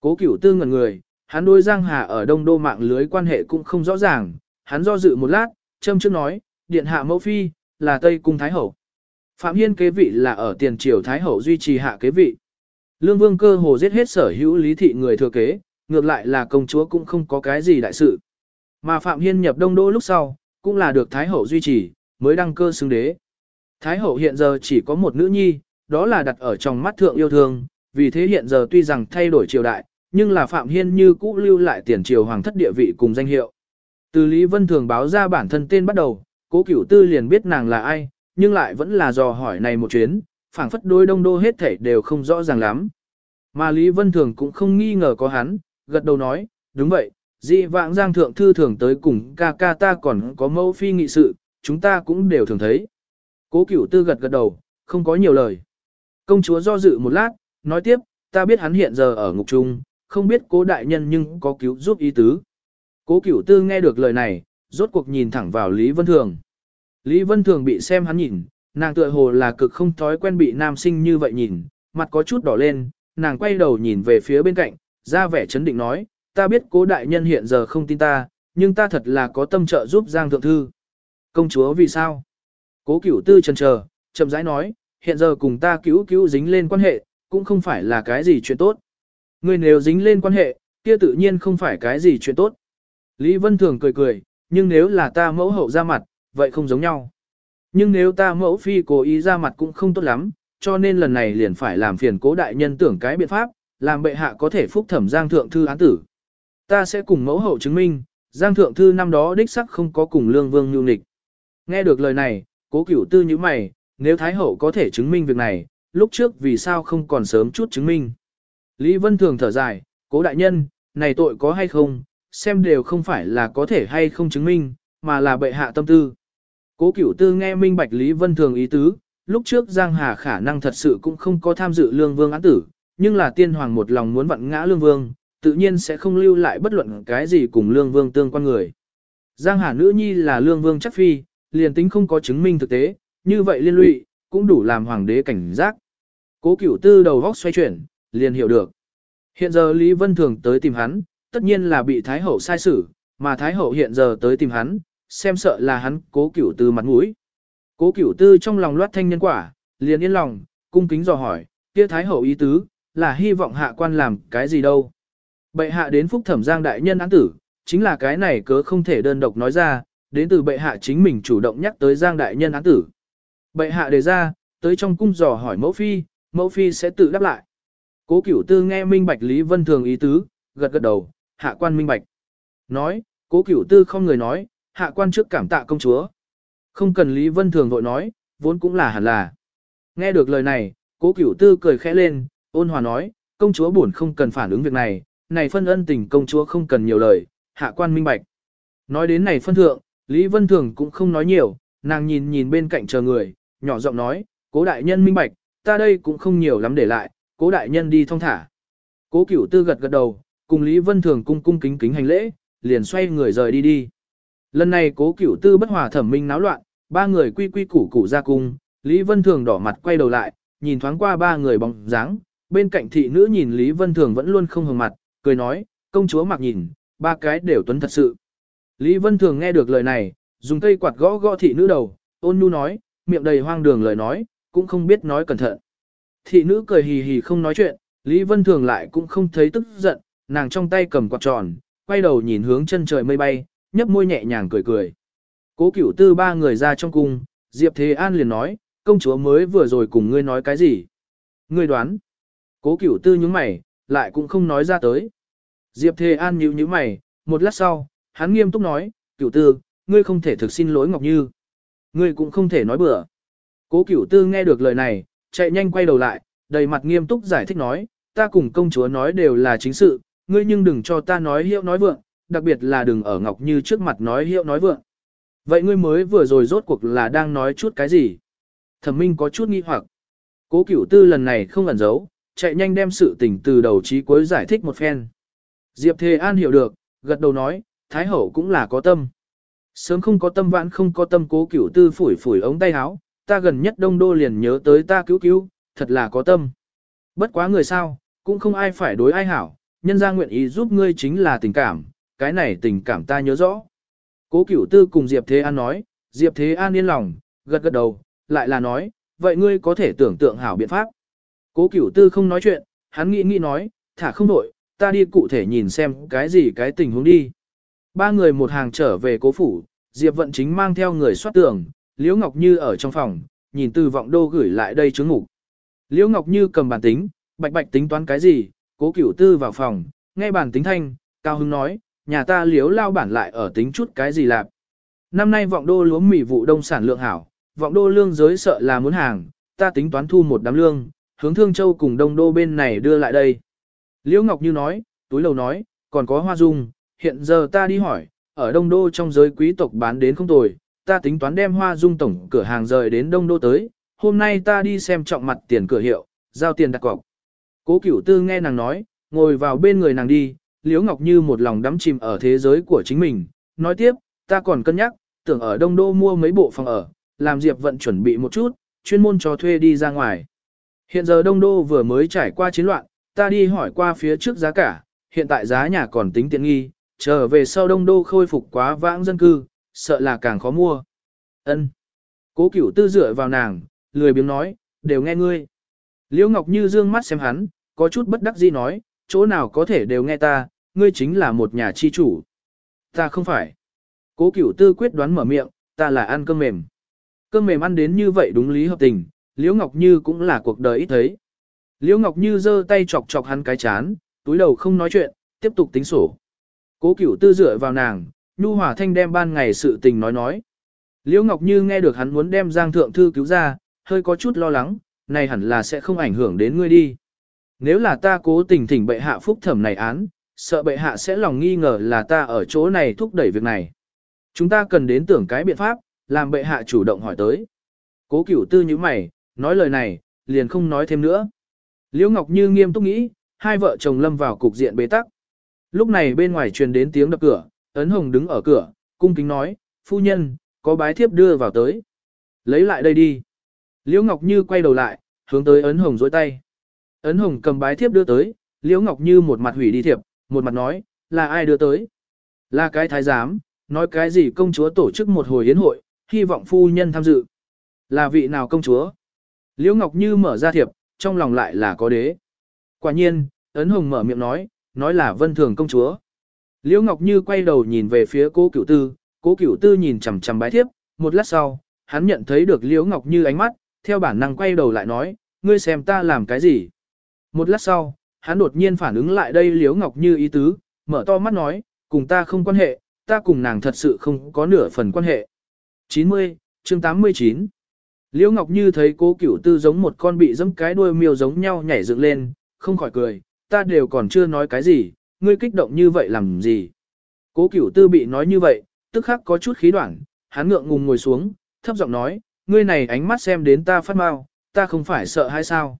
Cố cửu tư ngẩn người, hắn đối Giang Hà ở đông đô mạng lưới quan hệ cũng không rõ ràng, hắn do dự một lát, châm trước nói, điện hạ mẫu phi, là Tây Cung Thái Hậu. Phạm Hiên kế vị là ở tiền triều Thái Hậu duy trì hạ kế vị. Lương Vương cơ hồ giết hết sở hữu lý thị người thừa kế, ngược lại là công chúa cũng không có cái gì đại sự. Mà Phạm Hiên nhập đông đô lúc sau, cũng là được Thái Hậu duy trì, mới đăng cơ xứng đế. Thái Hậu hiện giờ chỉ có một nữ nhi, đó là đặt ở trong mắt thượng yêu thương, vì thế hiện giờ tuy rằng thay đổi triều đại, nhưng là Phạm Hiên như cũ lưu lại tiền triều hoàng thất địa vị cùng danh hiệu. Từ Lý Vân Thường báo ra bản thân tên bắt đầu, cố cửu tư liền biết nàng là ai, nhưng lại vẫn là dò hỏi này một chuyến, phảng phất đôi đông đô hết thể đều không rõ ràng lắm. Mà Lý Vân Thường cũng không nghi ngờ có hắn, gật đầu nói, đúng vậy, dị vãng giang thượng thư thường tới cùng ca ca ta còn có mẫu phi nghị sự, chúng ta cũng đều thường thấy. Cố cửu tư gật gật đầu, không có nhiều lời. Công chúa do dự một lát, nói tiếp, ta biết hắn hiện giờ ở ngục trung, không biết cố đại nhân nhưng có cứu giúp ý tứ. Cố cửu tư nghe được lời này, rốt cuộc nhìn thẳng vào Lý Vân Thường. Lý Vân Thường bị xem hắn nhìn, nàng tựa hồ là cực không thói quen bị nam sinh như vậy nhìn, mặt có chút đỏ lên, nàng quay đầu nhìn về phía bên cạnh, ra vẻ chấn định nói, ta biết cố đại nhân hiện giờ không tin ta, nhưng ta thật là có tâm trợ giúp Giang Thượng Thư. Công chúa vì sao? Cố cửu tư chần chờ, chậm rãi nói, hiện giờ cùng ta cứu cứu dính lên quan hệ, cũng không phải là cái gì chuyện tốt. Ngươi nếu dính lên quan hệ, kia tự nhiên không phải cái gì chuyện tốt. Lý Vân Thường cười cười, nhưng nếu là ta mẫu hậu ra mặt, vậy không giống nhau. Nhưng nếu ta mẫu phi cố ý ra mặt cũng không tốt lắm, cho nên lần này liền phải làm phiền cố đại nhân tưởng cái biện pháp, làm bệ hạ có thể phúc thẩm Giang Thượng Thư án tử. Ta sẽ cùng mẫu hậu chứng minh, Giang Thượng Thư năm đó đích sắc không có cùng Lương Vương nhu nịch. Nghe được lời này, cố cửu tư như mày, nếu Thái Hậu có thể chứng minh việc này, lúc trước vì sao không còn sớm chút chứng minh. Lý Vân Thường thở dài, cố đại nhân, này tội có hay không, xem đều không phải là có thể hay không chứng minh, mà là bệ hạ tâm tư. Cố cửu tư nghe minh bạch Lý Vân Thường ý tứ, lúc trước Giang Hà khả năng thật sự cũng không có tham dự lương vương án tử, nhưng là tiên hoàng một lòng muốn vặn ngã lương vương, tự nhiên sẽ không lưu lại bất luận cái gì cùng lương vương tương quan người. Giang Hà nữ nhi là lương vương chắc phi, liền tính không có chứng minh thực tế, như vậy liên lụy, cũng đủ làm hoàng đế cảnh giác. Cố cửu tư đầu góc xoay chuyển, liền hiểu được. Hiện giờ Lý Vân Thường tới tìm hắn, tất nhiên là bị Thái Hậu sai xử, mà Thái Hậu hiện giờ tới tìm hắn, xem sợ là hắn cố cửu tư mặt mũi. Cố cửu tư trong lòng loát thanh nhân quả, liền yên lòng, cung kính dò hỏi, kia Thái Hậu ý tứ, là hy vọng hạ quan làm cái gì đâu. Bệ hạ đến phúc thẩm giang đại nhân án tử, chính là cái này cớ không thể đơn độc nói ra, đến từ bệ hạ chính mình chủ động nhắc tới giang đại nhân án tử. Bệ hạ đề ra, tới trong cung dò hỏi mẫu phi, mẫu phi sẽ tự đáp lại. Cố cửu tư nghe minh bạch Lý Vân Thường ý tứ, gật gật đầu, hạ quan minh bạch. Nói, cố cửu tư không người nói, hạ quan trước cảm tạ công chúa. Không cần Lý Vân Thường vội nói, vốn cũng là hẳn là. Nghe được lời này, cố cửu tư cười khẽ lên, ôn hòa nói, công chúa buồn không cần phản ứng việc này, này phân ân tình công chúa không cần nhiều lời, hạ quan minh bạch. Nói đến này phân thượng, Lý Vân Thường cũng không nói nhiều, nàng nhìn nhìn bên cạnh chờ người, nhỏ giọng nói, cố đại nhân minh bạch, ta đây cũng không nhiều lắm để lại, cố đại nhân đi thong thả. Cố cửu tư gật gật đầu, cùng Lý Vân Thường cung cung kính kính hành lễ, liền xoay người rời đi đi. Lần này cố cửu tư bất hòa thẩm minh náo loạn, ba người quy quy củ củ ra cung, Lý Vân Thường đỏ mặt quay đầu lại, nhìn thoáng qua ba người bóng dáng, bên cạnh thị nữ nhìn Lý Vân Thường vẫn luôn không hờn mặt, cười nói, công chúa mặc nhìn, ba cái đều tuấn thật sự. Lý Vân Thường nghe được lời này, dùng cây quạt gõ gõ thị nữ đầu, ôn nhu nói, miệng đầy hoang đường lời nói, cũng không biết nói cẩn thận. Thị nữ cười hì hì không nói chuyện, Lý Vân Thường lại cũng không thấy tức giận, nàng trong tay cầm quạt tròn, quay đầu nhìn hướng chân trời mây bay, nhấp môi nhẹ nhàng cười cười. Cố cửu tư ba người ra trong cung, Diệp Thế An liền nói, công chúa mới vừa rồi cùng ngươi nói cái gì? Ngươi đoán. Cố cửu tư nhướng mày, lại cũng không nói ra tới. Diệp Thế An nhíu nhíu mày, một lát sau, hắn nghiêm túc nói, cửu tư, ngươi không thể thực xin lỗi Ngọc Như. Ngươi cũng không thể nói bừa. Cố cửu tư nghe được lời này, chạy nhanh quay đầu lại, đầy mặt nghiêm túc giải thích nói, ta cùng công chúa nói đều là chính sự, ngươi nhưng đừng cho ta nói hiệu nói vượng, đặc biệt là đừng ở Ngọc Như trước mặt nói hiệu nói vượng. Vậy ngươi mới vừa rồi rốt cuộc là đang nói chút cái gì? Thẩm Minh có chút nghi hoặc. Cố Cửu Tư lần này không ẩn giấu, chạy nhanh đem sự tình từ đầu chí cuối giải thích một phen. Diệp Thề An hiểu được, gật đầu nói, Thái Hậu cũng là có tâm. Sớm không có tâm vãn không có tâm cố Cửu Tư phủi phủi ống tay áo, ta gần nhất đông đô liền nhớ tới ta cứu cứu, thật là có tâm. Bất quá người sao, cũng không ai phải đối ai hảo, nhân ra nguyện ý giúp ngươi chính là tình cảm, cái này tình cảm ta nhớ rõ. Cố Cửu Tư cùng Diệp Thế An nói, Diệp Thế An yên lòng, gật gật đầu, lại là nói, vậy ngươi có thể tưởng tượng hảo biện pháp. Cố Cửu Tư không nói chuyện, hắn nghĩ nghĩ nói, thả không đổi, ta đi cụ thể nhìn xem cái gì cái tình huống đi. Ba người một hàng trở về cố phủ, Diệp Vận chính mang theo người soát tường, Liễu Ngọc Như ở trong phòng, nhìn từ vọng đô gửi lại đây chứng ngủ. Liễu Ngọc Như cầm bàn tính, bạch bạch tính toán cái gì, cố Cửu Tư vào phòng, nghe bàn tính thanh, cao hứng nói, nhà ta liếu lao bản lại ở tính chút cái gì lạp. Năm nay vọng đô lúa mì vụ đông sản lượng hảo, vọng đô lương giới sợ là muốn hàng, ta tính toán thu một đám lương, hướng Thương Châu cùng đông đô bên này đưa lại đây. Liễu Ngọc Như nói, túi lầu nói, còn có hoa dung, hiện giờ ta đi hỏi, ở đông đô trong giới quý tộc bán đến không tồi, ta tính toán đem hoa dung tổng cửa hàng rời đến đông đô tới, hôm nay ta đi xem trọng mặt tiền cửa hiệu, giao tiền đặt cọc. Cố cửu tư nghe nàng nói, ngồi vào bên người nàng đi, Liễu Ngọc Như một lòng đắm chìm ở thế giới của chính mình, nói tiếp, ta còn cân nhắc, tưởng ở Đông Đô mua mấy bộ phòng ở, làm Diệp Vận chuẩn bị một chút, chuyên môn cho thuê đi ra ngoài. Hiện giờ Đông Đô vừa mới trải qua chiến loạn, ta đi hỏi qua phía trước giá cả, hiện tại giá nhà còn tính tiện nghi, trở về sau Đông Đô khôi phục quá vãng dân cư, sợ là càng khó mua. Ân. Cố Cửu Tư dựa vào nàng, lười biếng nói, đều nghe ngươi. Liễu Ngọc Như dương mắt xem hắn, có chút bất đắc dĩ nói, chỗ nào có thể đều nghe ta, ngươi chính là một nhà chi chủ. Ta không phải. Cố cửu tư quyết đoán mở miệng, ta là ăn cơm mềm. Cơm mềm ăn đến như vậy đúng lý hợp tình, Liễu Ngọc Như cũng là cuộc đời ít thấy. Liễu Ngọc Như giơ tay chọc chọc hắn cái chán, túi đầu không nói chuyện, tiếp tục tính sổ. Cố cửu tư dựa vào nàng, nhu hỏa thanh đem ban ngày sự tình nói nói. Liễu Ngọc Như nghe được hắn muốn đem Giang Thượng Thư cứu ra, hơi có chút lo lắng, này hẳn là sẽ không ảnh hưởng đến ngươi đi. Nếu là ta cố tình thỉnh bệ hạ phúc thẩm này án, sợ bệ hạ sẽ lòng nghi ngờ là ta ở chỗ này thúc đẩy việc này. Chúng ta cần đến tưởng cái biện pháp, làm bệ hạ chủ động hỏi tới. Cố cửu tư như mày, nói lời này, liền không nói thêm nữa. Liễu Ngọc Như nghiêm túc nghĩ, hai vợ chồng lâm vào cục diện bế tắc. Lúc này bên ngoài truyền đến tiếng đập cửa, ấn hồng đứng ở cửa, cung kính nói, phu nhân, có bái thiếp đưa vào tới. Lấy lại đây đi. Liễu Ngọc Như quay đầu lại, hướng tới ấn hồng dối tay. Ấn hồng cầm bái thiếp đưa tới, Liễu Ngọc Như một mặt hủy đi thiệp, một mặt nói, là ai đưa tới? Là cái thái giám, nói cái gì công chúa tổ chức một hồi yến hội, hy vọng phu nhân tham dự. Là vị nào công chúa? Liễu Ngọc Như mở ra thiệp, trong lòng lại là có đế. Quả nhiên, Ấn Hồng mở miệng nói, nói là vân thường công chúa. Liễu Ngọc Như quay đầu nhìn về phía cố cửu tư, cố cửu tư nhìn chằm chằm bái thiếp, một lát sau, hắn nhận thấy được Liễu Ngọc Như ánh mắt, theo bản năng quay đầu lại nói, ngươi xem ta làm cái gì. Một lát sau, hắn đột nhiên phản ứng lại đây Liễu Ngọc Như ý tứ, mở to mắt nói, cùng ta không quan hệ, ta cùng nàng thật sự không có nửa phần quan hệ. 90, chương 89 Liễu Ngọc Như thấy cố cửu tư giống một con bị dẫm cái đuôi miêu giống nhau nhảy dựng lên, không khỏi cười, ta đều còn chưa nói cái gì, ngươi kích động như vậy làm gì. Cố cửu tư bị nói như vậy, tức khắc có chút khí đoạn, hắn ngượng ngùng ngồi xuống, thấp giọng nói, ngươi này ánh mắt xem đến ta phát mau, ta không phải sợ hay sao.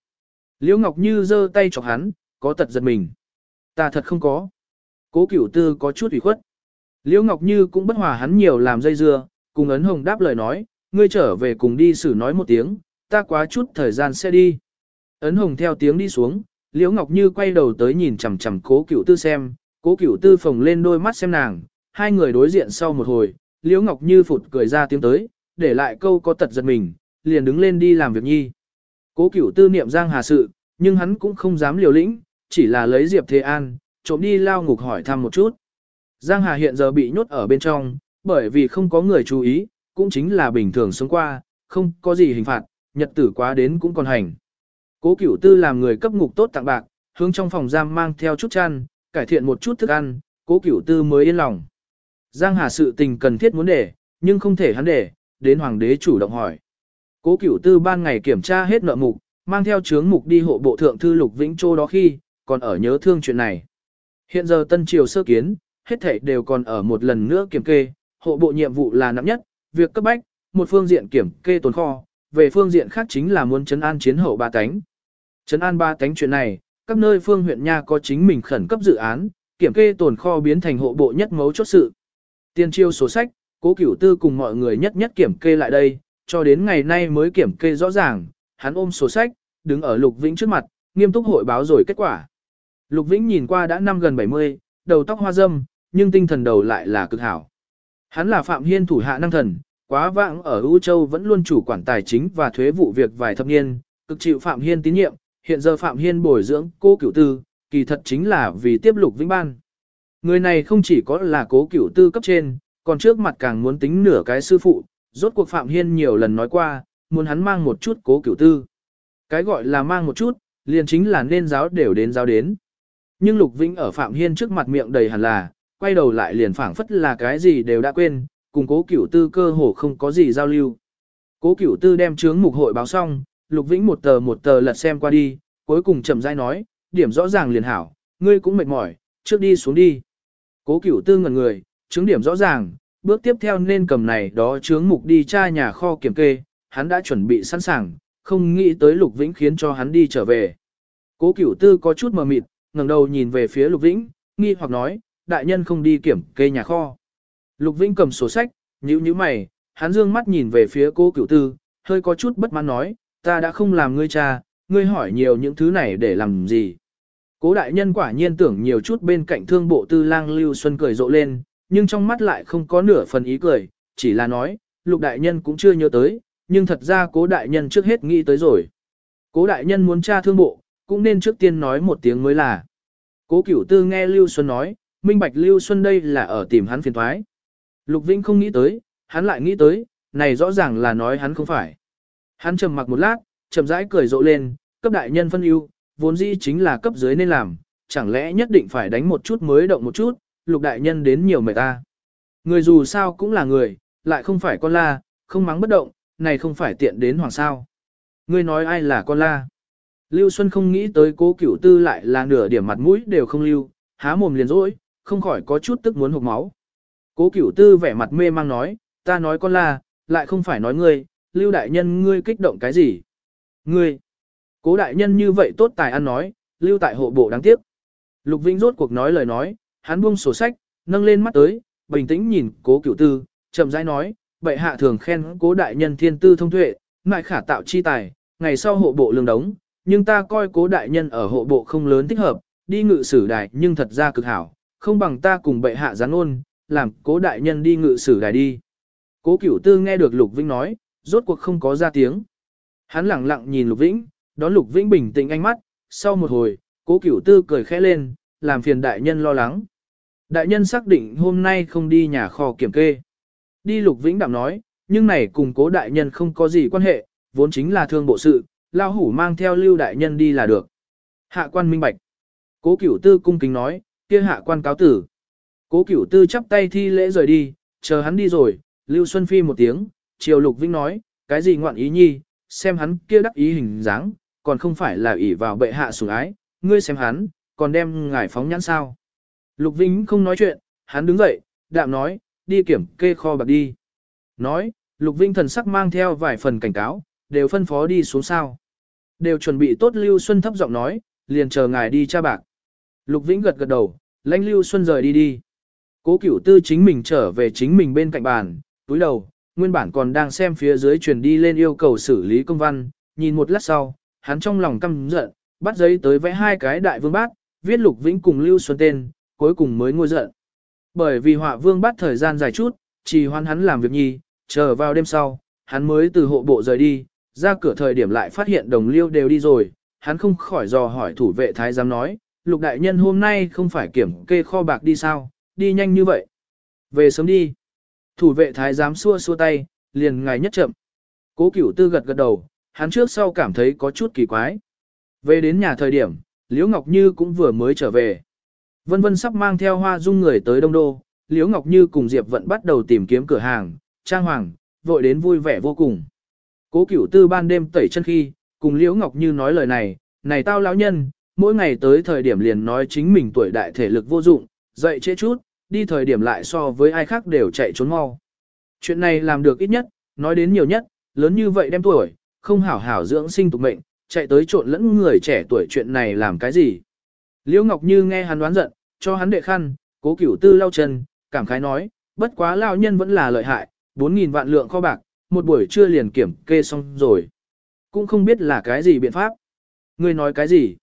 Liễu Ngọc Như giơ tay chọc hắn, có tật giật mình. Ta thật không có. Cố cửu tư có chút ủy khuất. Liễu Ngọc Như cũng bất hòa hắn nhiều làm dây dưa, cùng ấn hồng đáp lời nói, ngươi trở về cùng đi xử nói một tiếng, ta quá chút thời gian sẽ đi. Ấn hồng theo tiếng đi xuống, Liễu Ngọc Như quay đầu tới nhìn chằm chằm cố cửu tư xem, cố cửu tư phồng lên đôi mắt xem nàng, hai người đối diện sau một hồi, Liễu Ngọc Như phụt cười ra tiếng tới, để lại câu có tật giật mình, liền đứng lên đi làm việc nhi. Cố cửu tư niệm giang hà sự, nhưng hắn cũng không dám liều lĩnh, chỉ là lấy Diệp Thế An, trộm đi lao ngục hỏi thăm một chút. Giang Hà hiện giờ bị nhốt ở bên trong, bởi vì không có người chú ý, cũng chính là bình thường sống qua, không có gì hình phạt, nhật tử quá đến cũng còn hành. Cố cửu tư làm người cấp ngục tốt tặng bạc, hướng trong phòng giam mang theo chút chăn, cải thiện một chút thức ăn, cố cửu tư mới yên lòng. Giang Hà sự tình cần thiết muốn để, nhưng không thể hắn để, đến hoàng đế chủ động hỏi. Cố cửu tư ban ngày kiểm tra hết nợ mục, mang theo chướng mục đi hộ bộ thượng thư lục vĩnh châu đó khi, còn ở nhớ thương chuyện này. Hiện giờ tân triều sơ kiến, hết thảy đều còn ở một lần nữa kiểm kê, hộ bộ nhiệm vụ là nặng nhất, việc cấp bách, một phương diện kiểm kê tồn kho, về phương diện khác chính là muốn chấn an chiến hậu ba tánh. Trấn an ba tánh chuyện này, các nơi phương huyện nha có chính mình khẩn cấp dự án, kiểm kê tồn kho biến thành hộ bộ nhất mấu chốt sự. Tiên chiêu sổ sách, cố cửu tư cùng mọi người nhất nhất kiểm kê lại đây, cho đến ngày nay mới kiểm kê rõ ràng, hắn ôm sổ sách, đứng ở Lục Vĩnh trước mặt, nghiêm túc hội báo rồi kết quả. Lục Vĩnh nhìn qua đã năm gần 70, đầu tóc hoa râm, nhưng tinh thần đầu lại là cực hảo. Hắn là Phạm Hiên thủ hạ năng thần, quá vãng ở U Châu vẫn luôn chủ quản tài chính và thuế vụ việc vài thập niên, cực chịu Phạm Hiên tín nhiệm, hiện giờ Phạm Hiên bồi dưỡng cô cửu tư, kỳ thật chính là vì tiếp Lục Vĩnh ban. Người này không chỉ có là cố cửu tư cấp trên, còn trước mặt càng muốn tính nửa cái sư phụ, rốt cuộc Phạm Hiên nhiều lần nói qua, muốn hắn mang một chút cố cửu tư. Cái gọi là mang một chút, liền chính là nên giáo đều đến giáo đến. Nhưng Lục Vĩnh ở Phạm Hiên trước mặt miệng đầy hẳn là, quay đầu lại liền phảng phất là cái gì đều đã quên, cùng cố cửu tư cơ hồ không có gì giao lưu. Cố cửu tư đem chướng mục hội báo xong, Lục Vĩnh một tờ một tờ lật xem qua đi, cuối cùng chậm rãi nói, điểm rõ ràng liền hảo, ngươi cũng mệt mỏi, trước đi xuống đi. Cố cửu tư ngẩn người, chứng điểm rõ ràng, bước tiếp theo nên cầm này đó chướng mục đi tra nhà kho kiểm kê, hắn đã chuẩn bị sẵn sàng, không nghĩ tới Lục Vĩnh khiến cho hắn đi trở về. Cố Cửu Tư có chút mờ mịt, ngẩng đầu nhìn về phía Lục Vĩnh, nghi hoặc nói, đại nhân không đi kiểm kê nhà kho. Lục Vĩnh cầm sổ sách, nhíu nhíu mày, hắn dương mắt nhìn về phía Cố Cửu Tư, hơi có chút bất mãn nói, ta đã không làm ngươi cha, ngươi hỏi nhiều những thứ này để làm gì. Cố đại nhân quả nhiên tưởng nhiều chút bên cạnh thương bộ tư lang Lưu Xuân cười rộ lên, nhưng trong mắt lại không có nửa phần ý cười, chỉ là nói, lục đại nhân cũng chưa nhớ tới, nhưng thật ra cố đại nhân trước hết nghĩ tới rồi. Cố đại nhân muốn tra thương bộ, cũng nên trước tiên nói một tiếng mới là. Cố cửu tư nghe Lưu Xuân nói, minh bạch Lưu Xuân đây là ở tìm hắn phiền thoái. Lục Vĩnh không nghĩ tới, hắn lại nghĩ tới, này rõ ràng là nói hắn không phải. Hắn trầm mặc một lát, chậm rãi cười rộ lên, cấp đại nhân phân ưu, vốn dĩ chính là cấp dưới nên làm, chẳng lẽ nhất định phải đánh một chút mới động một chút, lục đại nhân đến nhiều mệt ta. Người dù sao cũng là người, lại không phải con la, không mắng bất động, này không phải tiện đến hoàng sao. Ngươi nói ai là con la? Lưu Xuân không nghĩ tới cố cửu tư lại là nửa điểm mặt mũi đều không lưu, há mồm liền rỗi, không khỏi có chút tức muốn hụt máu. Cố cửu tư vẻ mặt mê mang nói, ta nói con la, lại không phải nói ngươi, lưu đại nhân ngươi kích động cái gì? Ngươi, cố đại nhân như vậy tốt tài ăn nói, lưu tại hộ bộ đáng tiếc. Lục Vinh rốt cuộc nói lời nói, hắn buông sổ sách, nâng lên mắt tới, bình tĩnh nhìn cố cửu tư, chậm rãi nói, bệ hạ thường khen cố đại nhân thiên tư thông tuệ, ngại khả tạo chi tài, ngày sau hộ bộ lương đống, nhưng ta coi cố đại nhân ở hộ bộ không lớn thích hợp, đi ngự sử đài nhưng thật ra cực hảo, không bằng ta cùng bệ hạ gián ôn, làm cố đại nhân đi ngự sử đài đi. Cố cửu tư nghe được Lục Vĩnh nói, rốt cuộc không có ra tiếng. Hắn lặng lặng nhìn Lục Vĩnh, đón Lục Vĩnh bình tĩnh ánh mắt, sau một hồi, cố cửu tư cười khẽ lên, làm phiền đại nhân lo lắng. Đại nhân xác định hôm nay không đi nhà kho kiểm kê. Đi Lục Vĩnh đảm nói, nhưng này cùng cố đại nhân không có gì quan hệ, vốn chính là thương bộ sự, lao hủ mang theo lưu đại nhân đi là được. Hạ quan minh bạch. Cố cửu tư cung kính nói, kia hạ quan cáo tử. Cố cửu tư chắp tay thi lễ rời đi, chờ hắn đi rồi, Lưu Xuân Phi một tiếng, Triều Lục Vĩnh nói, cái gì ngoạn ý nhi, xem hắn kia đắc ý hình dáng, còn không phải là ỷ vào bệ hạ sủng ái, ngươi xem hắn, còn đem ngải phóng nhãn sao. Lục Vĩnh không nói chuyện, hắn đứng dậy, đạm nói, đi kiểm kê kho bạc đi. Nói, Lục Vĩnh thần sắc mang theo vài phần cảnh cáo, đều phân phó đi xuống sao. Đều chuẩn bị tốt Lưu Xuân thấp giọng nói, liền chờ ngài đi tra bạc. Lục Vĩnh gật gật đầu, lãnh Lưu Xuân rời đi đi. Cố cửu tư chính mình trở về chính mình bên cạnh bàn, túi đầu, nguyên bản còn đang xem phía dưới truyền đi lên yêu cầu xử lý công văn, nhìn một lát sau, hắn trong lòng căm giận, bắt giấy tới vẽ hai cái đại vương bát, viết Lục Vĩnh cùng Lưu Xuân tên, cuối cùng mới ngôi giận. Bởi vì họa vương bát thời gian dài chút, chỉ hoan hắn làm việc nhi, chờ vào đêm sau, hắn mới từ hộ bộ rời đi, ra cửa thời điểm lại phát hiện đồng liêu đều đi rồi, hắn không khỏi dò hỏi thủ vệ thái giám nói, lục đại nhân hôm nay không phải kiểm kê kho bạc đi sao, đi nhanh như vậy. Về sớm đi. Thủ vệ thái giám xua xua tay, liền ngài nhất chậm. Cố cửu tư gật gật đầu, hắn trước sau cảm thấy có chút kỳ quái. Về đến nhà thời điểm, Liễu Ngọc Như cũng vừa mới trở về. Vân Vân sắp mang theo hoa dung người tới Đông Đô, Liễu Ngọc Như cùng Diệp Vận bắt đầu tìm kiếm cửa hàng, trang hoàng, vội đến vui vẻ vô cùng. Cố cửu tư ban đêm tẩy chân khi, cùng Liễu Ngọc Như nói lời này, này tao lão nhân, mỗi ngày tới thời điểm liền nói chính mình tuổi đại thể lực vô dụng, dậy trễ chút, đi thời điểm lại so với ai khác đều chạy trốn mau. Chuyện này làm được ít nhất, nói đến nhiều nhất, lớn như vậy đem tuổi, không hảo hảo dưỡng sinh tục mệnh, chạy tới trộn lẫn người trẻ tuổi chuyện này làm cái gì. Liễu Ngọc Như nghe hắn đoán giận, cho hắn đệ khăn, cố cửu tư lau chân, cảm khái nói, bất quá lao nhân vẫn là lợi hại, 4.000 vạn lượng kho bạc, một buổi trưa liền kiểm kê xong rồi. Cũng không biết là cái gì biện pháp. người nói cái gì?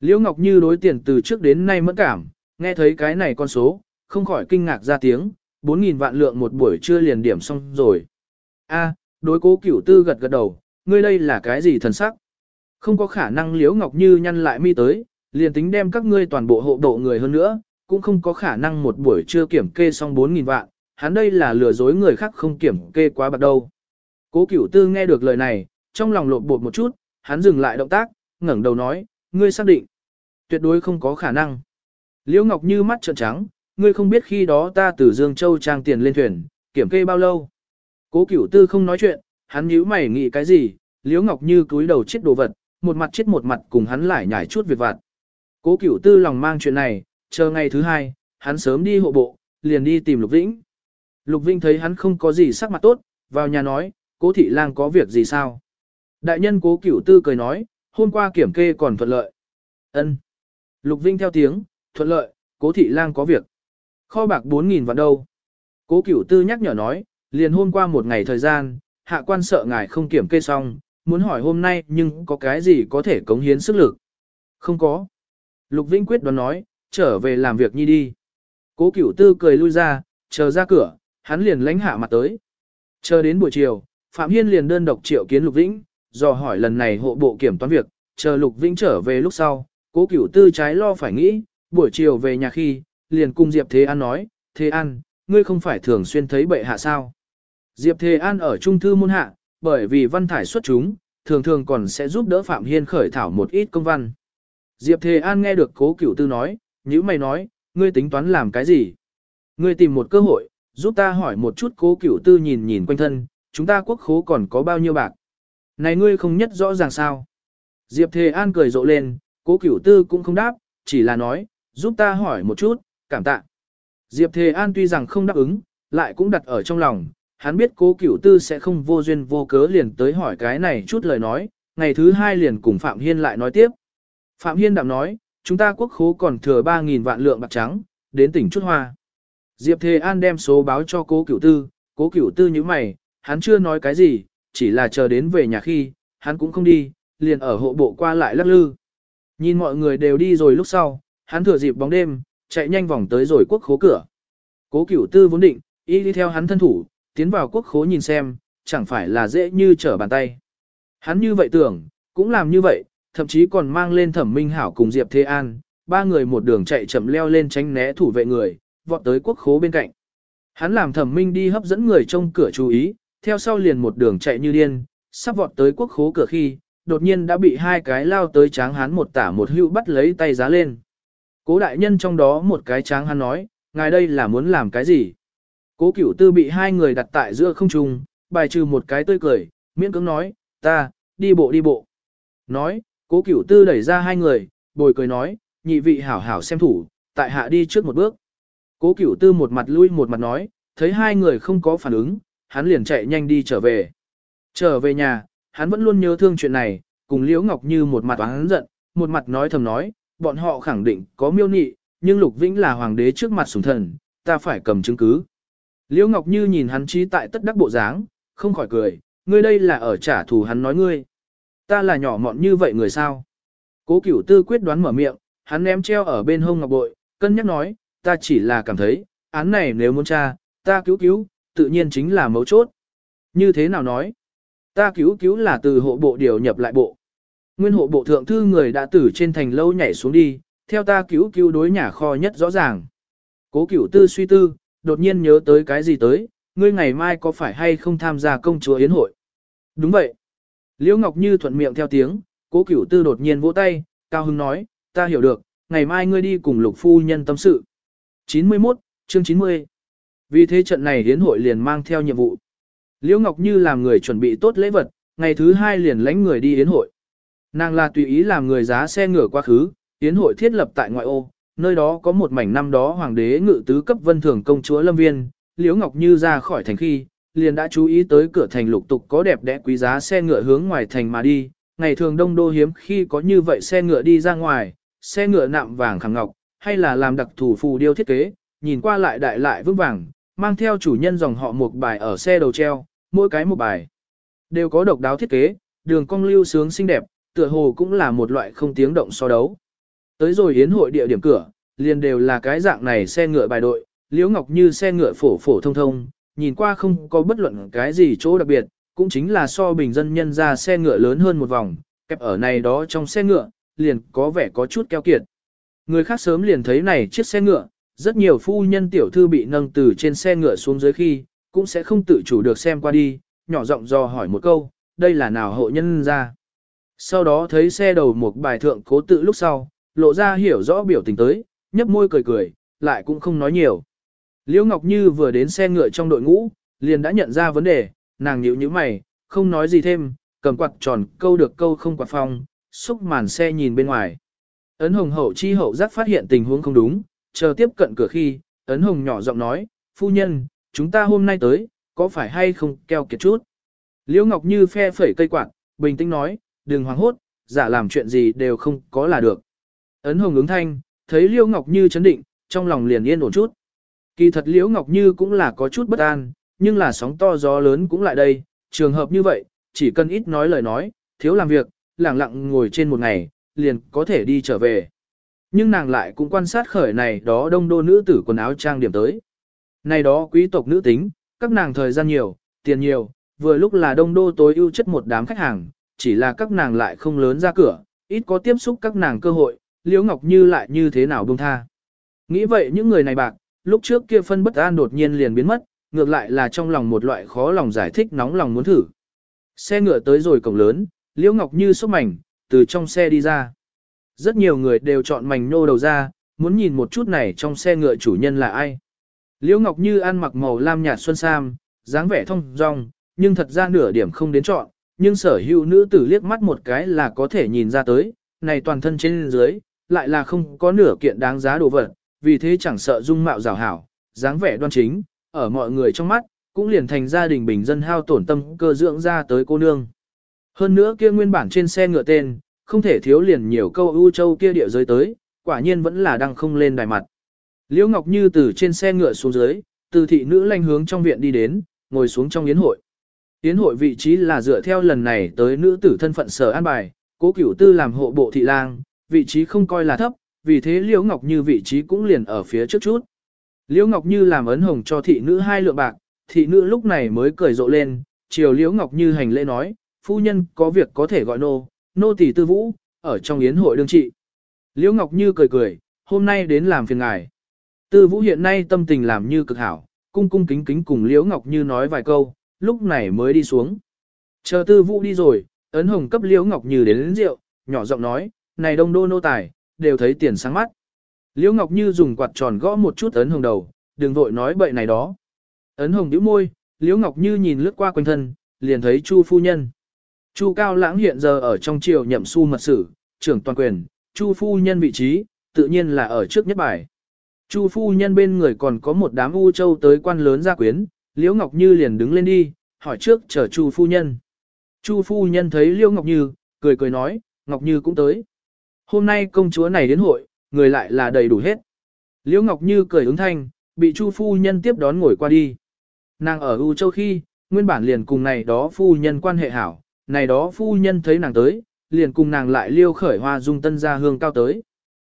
Liễu Ngọc Như đối tiền từ trước đến nay mẫn cảm, nghe thấy cái này con số, không khỏi kinh ngạc ra tiếng, 4.000 vạn lượng một buổi trưa liền điểm xong rồi. A, đối cố cửu tư gật gật đầu, ngươi đây là cái gì thần sắc? Không có khả năng Liễu Ngọc Như nhăn lại mi tới, liền tính đem các ngươi toàn bộ hộ độ người hơn nữa, cũng không có khả năng một buổi trưa kiểm kê xong 4.000 vạn, hắn đây là lừa dối người khác không kiểm kê quá bạc đâu. Cố cửu tư nghe được lời này, trong lòng lộn bột một chút, hắn dừng lại động tác, ngẩng đầu nói, ngươi xác định. Tuyệt đối không có khả năng. Liễu Ngọc Như mắt trợn trắng, ngươi không biết khi đó ta từ Dương Châu trang tiền lên thuyền, kiểm kê bao lâu. Cố cửu tư không nói chuyện, hắn nhíu mày nghĩ cái gì, Liễu Ngọc Như cúi đầu chết đồ vật, một mặt chết một mặt cùng hắn lại nhảy chút việc vặt. Cố cửu tư lòng mang chuyện này, chờ ngày thứ hai, hắn sớm đi hộ bộ, liền đi tìm Lục Vĩnh. Lục Vĩnh thấy hắn không có gì sắc mặt tốt, vào nhà nói, cố thị lang có việc gì sao? Đại nhân cố cửu tư cười nói, hôm qua kiểm kê còn thuận lợi. ân Lục Vinh theo tiếng, thuận lợi, cố thị lang có việc. Kho bạc 4.000 vạn đâu. Cố cửu tư nhắc nhở nói, liền hôm qua một ngày thời gian, hạ quan sợ ngài không kiểm kê xong, muốn hỏi hôm nay nhưng có cái gì có thể cống hiến sức lực. Không có. Lục Vĩnh quyết đoán nói, trở về làm việc nhi đi. Cố cửu tư cười lui ra, chờ ra cửa, hắn liền lánh hạ mặt tới. Chờ đến buổi chiều, Phạm Hiên liền đơn độc triệu kiến Lục Vĩnh, dò hỏi lần này hộ bộ kiểm toán việc, chờ Lục Vĩnh trở về lúc sau, cố cửu tư trái lo phải nghĩ, buổi chiều về nhà khi, liền cùng Diệp Thế An nói, Thế An, ngươi không phải thường xuyên thấy bệ hạ sao. Diệp Thế An ở trung thư môn hạ, bởi vì văn thải xuất chúng, thường thường còn sẽ giúp đỡ Phạm Hiên khởi thảo một ít công văn. Diệp Thế An nghe được cố cửu tư nói, như mày nói, ngươi tính toán làm cái gì? Ngươi tìm một cơ hội, giúp ta hỏi một chút cố cửu tư nhìn nhìn quanh thân, chúng ta quốc khố còn có bao nhiêu bạc? Này ngươi không nhất rõ ràng sao? Diệp Thế An cười rộ lên, cố cửu tư cũng không đáp, chỉ là nói, giúp ta hỏi một chút, cảm tạ. Diệp Thề An tuy rằng không đáp ứng, lại cũng đặt ở trong lòng, hắn biết cố cửu tư sẽ không vô duyên vô cớ liền tới hỏi cái này chút lời nói, ngày thứ hai liền cùng Phạm Hiên lại nói tiếp. Phạm Hiên đạm nói, chúng ta quốc khố còn thừa 3.000 vạn lượng bạc trắng, đến tỉnh chút hoa. Diệp Thề An đem số báo cho cố cửu tư, cố cửu tư như mày, hắn chưa nói cái gì, chỉ là chờ đến về nhà khi, hắn cũng không đi, liền ở hộ bộ qua lại lắc lư. Nhìn mọi người đều đi rồi lúc sau, hắn thừa dịp bóng đêm, chạy nhanh vòng tới rồi quốc khố cửa. Cố cửu tư vốn định, y đi theo hắn thân thủ, tiến vào quốc khố nhìn xem, chẳng phải là dễ như trở bàn tay. Hắn như vậy tưởng, cũng làm như vậy, thậm chí còn mang lên thẩm minh hảo cùng Diệp Thế An, ba người một đường chạy chậm leo lên tránh né thủ vệ người, vọt tới quốc khố bên cạnh. Hắn làm thẩm minh đi hấp dẫn người trong cửa chú ý, theo sau liền một đường chạy như điên, sắp vọt tới quốc khố cửa khi, đột nhiên đã bị hai cái lao tới tráng hắn một tả một hữu bắt lấy tay giá lên. Cố đại nhân trong đó một cái tráng hắn nói, ngài đây là muốn làm cái gì? Cố cửu tư bị hai người đặt tại giữa không trung, bài trừ một cái tươi cười, miễn cưỡng nói, ta, đi bộ đi bộ. Nói, cố cửu tư đẩy ra hai người, bồi cười nói, nhị vị hảo hảo xem thủ, tại hạ đi trước một bước. Cố cửu tư một mặt lui một mặt nói, thấy hai người không có phản ứng, hắn liền chạy nhanh đi trở về. Trở về nhà, hắn vẫn luôn nhớ thương chuyện này, cùng Liễu Ngọc Như một mặt oán giận, một mặt nói thầm nói, bọn họ khẳng định có miêu nị, nhưng Lục Vĩnh là hoàng đế trước mặt sủng thần, ta phải cầm chứng cứ. Liễu Ngọc Như nhìn hắn trí tại tất đắc bộ dáng, không khỏi cười, ngươi đây là ở trả thù hắn nói ngươi. Ta là nhỏ mọn như vậy người sao? Cố cửu tư quyết đoán mở miệng, hắn ném treo ở bên hông ngọc bội, cân nhắc nói, ta chỉ là cảm thấy, án này nếu muốn tra, ta cứu cứu, tự nhiên chính là mấu chốt. Như thế nào nói? Ta cứu cứu là từ hộ bộ điều nhập lại bộ. Nguyên hộ bộ thượng thư người đã tử trên thành lâu nhảy xuống đi, theo ta cứu cứu đối nhà kho nhất rõ ràng. Cố cửu tư suy tư, đột nhiên nhớ tới cái gì tới, ngươi ngày mai có phải hay không tham gia công chúa yến hội? Đúng vậy. Liễu Ngọc Như thuận miệng theo tiếng, cố cửu tư đột nhiên vỗ tay, cao hưng nói, ta hiểu được, ngày mai ngươi đi cùng lục phu nhân tâm sự. 91, chương 90. Vì thế trận này yến hội liền mang theo nhiệm vụ. Liễu Ngọc Như làm người chuẩn bị tốt lễ vật, ngày thứ hai liền lãnh người đi yến hội. Nàng là tùy ý làm người giá xe ngựa quá khứ, tiến hội thiết lập tại ngoại ô, nơi đó có một mảnh năm đó hoàng đế ngự tứ cấp vân thường công chúa Lâm Viên, Liễu Ngọc Như ra khỏi thành khi, liền đã chú ý tới cửa thành lục tục có đẹp đẽ quý giá xe ngựa hướng ngoài thành mà đi, ngày thường đông đô hiếm khi có như vậy xe ngựa đi ra ngoài, xe ngựa nạm vàng khẳng ngọc, hay là làm đặc thủ phù điêu thiết kế, nhìn qua lại đại lại vững vàng, mang theo chủ nhân dòng họ một bài ở xe đầu treo, mỗi cái một bài. Đều có độc đáo thiết kế, đường cong lưu sướng xinh đẹp, tựa hồ cũng là một loại không tiếng động so đấu. Tới rồi yến hội địa điểm cửa, liền đều là cái dạng này xe ngựa bài đội, Liễu Ngọc Như xe ngựa phổ phổ thông thông, nhìn qua không có bất luận cái gì chỗ đặc biệt, cũng chính là so bình dân nhân ra xe ngựa lớn hơn một vòng, kẹp ở này đó trong xe ngựa, liền có vẻ có chút keo kiệt. Người khác sớm liền thấy này chiếc xe ngựa, rất nhiều phu nhân tiểu thư bị nâng từ trên xe ngựa xuống dưới khi, cũng sẽ không tự chủ được xem qua đi, nhỏ giọng do hỏi một câu, đây là nào hộ nhân ra. Sau đó thấy xe đầu một bài thượng cố tự lúc sau, lộ ra hiểu rõ biểu tình tới, nhấp môi cười cười, lại cũng không nói nhiều. Liễu Ngọc Như vừa đến xe ngựa trong đội ngũ, liền đã nhận ra vấn đề, nàng nhíu nhíu mày, không nói gì thêm, cầm quạt tròn câu được câu không quạt phong, xúc màn xe nhìn bên ngoài. Ấn Hồng hậu chi hậu giác phát hiện tình huống không đúng, chờ tiếp cận cửa khi, Ấn Hồng nhỏ giọng nói, phu nhân, chúng ta hôm nay tới, có phải hay không keo kiệt chút. Liễu Ngọc Như phe phẩy cây quạt, bình tĩnh nói, đừng hoảng hốt, giả làm chuyện gì đều không có là được. Ấn Hồng ứng thanh, thấy Liễu Ngọc Như chấn định, trong lòng liền yên ổn chút. Kỳ thật Liễu Ngọc Như cũng là có chút bất an, nhưng là sóng to gió lớn cũng lại đây, trường hợp như vậy, chỉ cần ít nói lời nói, thiếu làm việc, lẳng lặng ngồi trên một ngày, liền có thể đi trở về. Nhưng nàng lại cũng quan sát khởi này đó đông đô nữ tử quần áo trang điểm tới. Này đó quý tộc nữ tính, các nàng thời gian nhiều, tiền nhiều, vừa lúc là đông đô tối ưu chất một đám khách hàng, chỉ là các nàng lại không lớn ra cửa, ít có tiếp xúc các nàng cơ hội, Liễu Ngọc Như lại như thế nào buông tha. Nghĩ vậy những người này bạc, lúc trước kia phân bất an đột nhiên liền biến mất, ngược lại là trong lòng một loại khó lòng giải thích nóng lòng muốn thử. Xe ngựa tới rồi cổng lớn, Liễu Ngọc Như sốc mảnh, từ trong xe đi ra. Rất nhiều người đều chọn mảnh nô đầu ra, muốn nhìn một chút này trong xe ngựa chủ nhân là ai. Liễu Ngọc Như ăn mặc màu lam nhạt xuân sam, dáng vẻ thông dong, nhưng thật ra nửa điểm không đến chọn, nhưng sở hữu nữ tử liếc mắt một cái là có thể nhìn ra tới, này toàn thân trên dưới, lại là không có nửa kiện đáng giá đồ vật, vì thế chẳng sợ dung mạo rào hảo, dáng vẻ đoan chính, ở mọi người trong mắt, cũng liền thành gia đình bình dân hao tổn tâm cơ dưỡng ra tới cô nương. Hơn nữa kia nguyên bản trên xe ngựa tên, không thể thiếu liền nhiều câu ưu châu kia địa giới tới, quả nhiên vẫn là đang không lên đài mặt. Liễu Ngọc Như từ trên xe ngựa xuống dưới, từ thị nữ lanh hướng trong viện đi đến, ngồi xuống trong yến hội. Yến hội vị trí là dựa theo lần này tới nữ tử thân phận sở an bài, cố cửu tư làm hộ bộ thị lang, vị trí không coi là thấp, vì thế Liễu Ngọc Như vị trí cũng liền ở phía trước chút. Liễu Ngọc Như làm ấn hồng cho thị nữ hai lượng bạc, thị nữ lúc này mới cười rộ lên, chiều Liễu Ngọc Như hành lễ nói, phu nhân có việc có thể gọi nô, nô tỷ tư vũ, ở trong yến hội đương trị. Liễu Ngọc Như cười cười, hôm nay đến làm phiền ngài. Tư vũ hiện nay tâm tình làm như cực hảo, cung cung kính kính cùng Liễu Ngọc Như nói vài câu, lúc này mới đi xuống. Chờ tư vũ đi rồi, ấn hồng cấp Liễu Ngọc Như đến, đến rượu, nhỏ giọng nói, này đông đô nô tài, đều thấy tiền sáng mắt. Liễu Ngọc Như dùng quạt tròn gõ một chút ấn hồng đầu, đừng vội nói bậy này đó. Ấn hồng nhíu môi, Liễu Ngọc Như nhìn lướt qua quanh thân, liền thấy Chu phu nhân. Chu Cao Lãng hiện giờ ở trong triều nhậm su mật sử, trưởng toàn quyền, Chu phu nhân vị trí, tự nhiên là ở trước nhất bài. Chu phu nhân bên người còn có một đám u châu tới quan lớn gia quyến, Liễu Ngọc Như liền đứng lên đi, hỏi trước chờ Chu phu nhân. Chu phu nhân thấy Liễu Ngọc Như, cười cười nói, Ngọc Như cũng tới. Hôm nay công chúa này đến hội, người lại là đầy đủ hết. Liễu Ngọc Như cười ứng thanh, bị Chu phu nhân tiếp đón ngồi qua đi. Nàng ở U Châu khi, nguyên bản liền cùng này đó phu nhân quan hệ hảo, này đó phu nhân thấy nàng tới, liền cùng nàng lại liêu khởi hoa dung tân ra hương cao tới.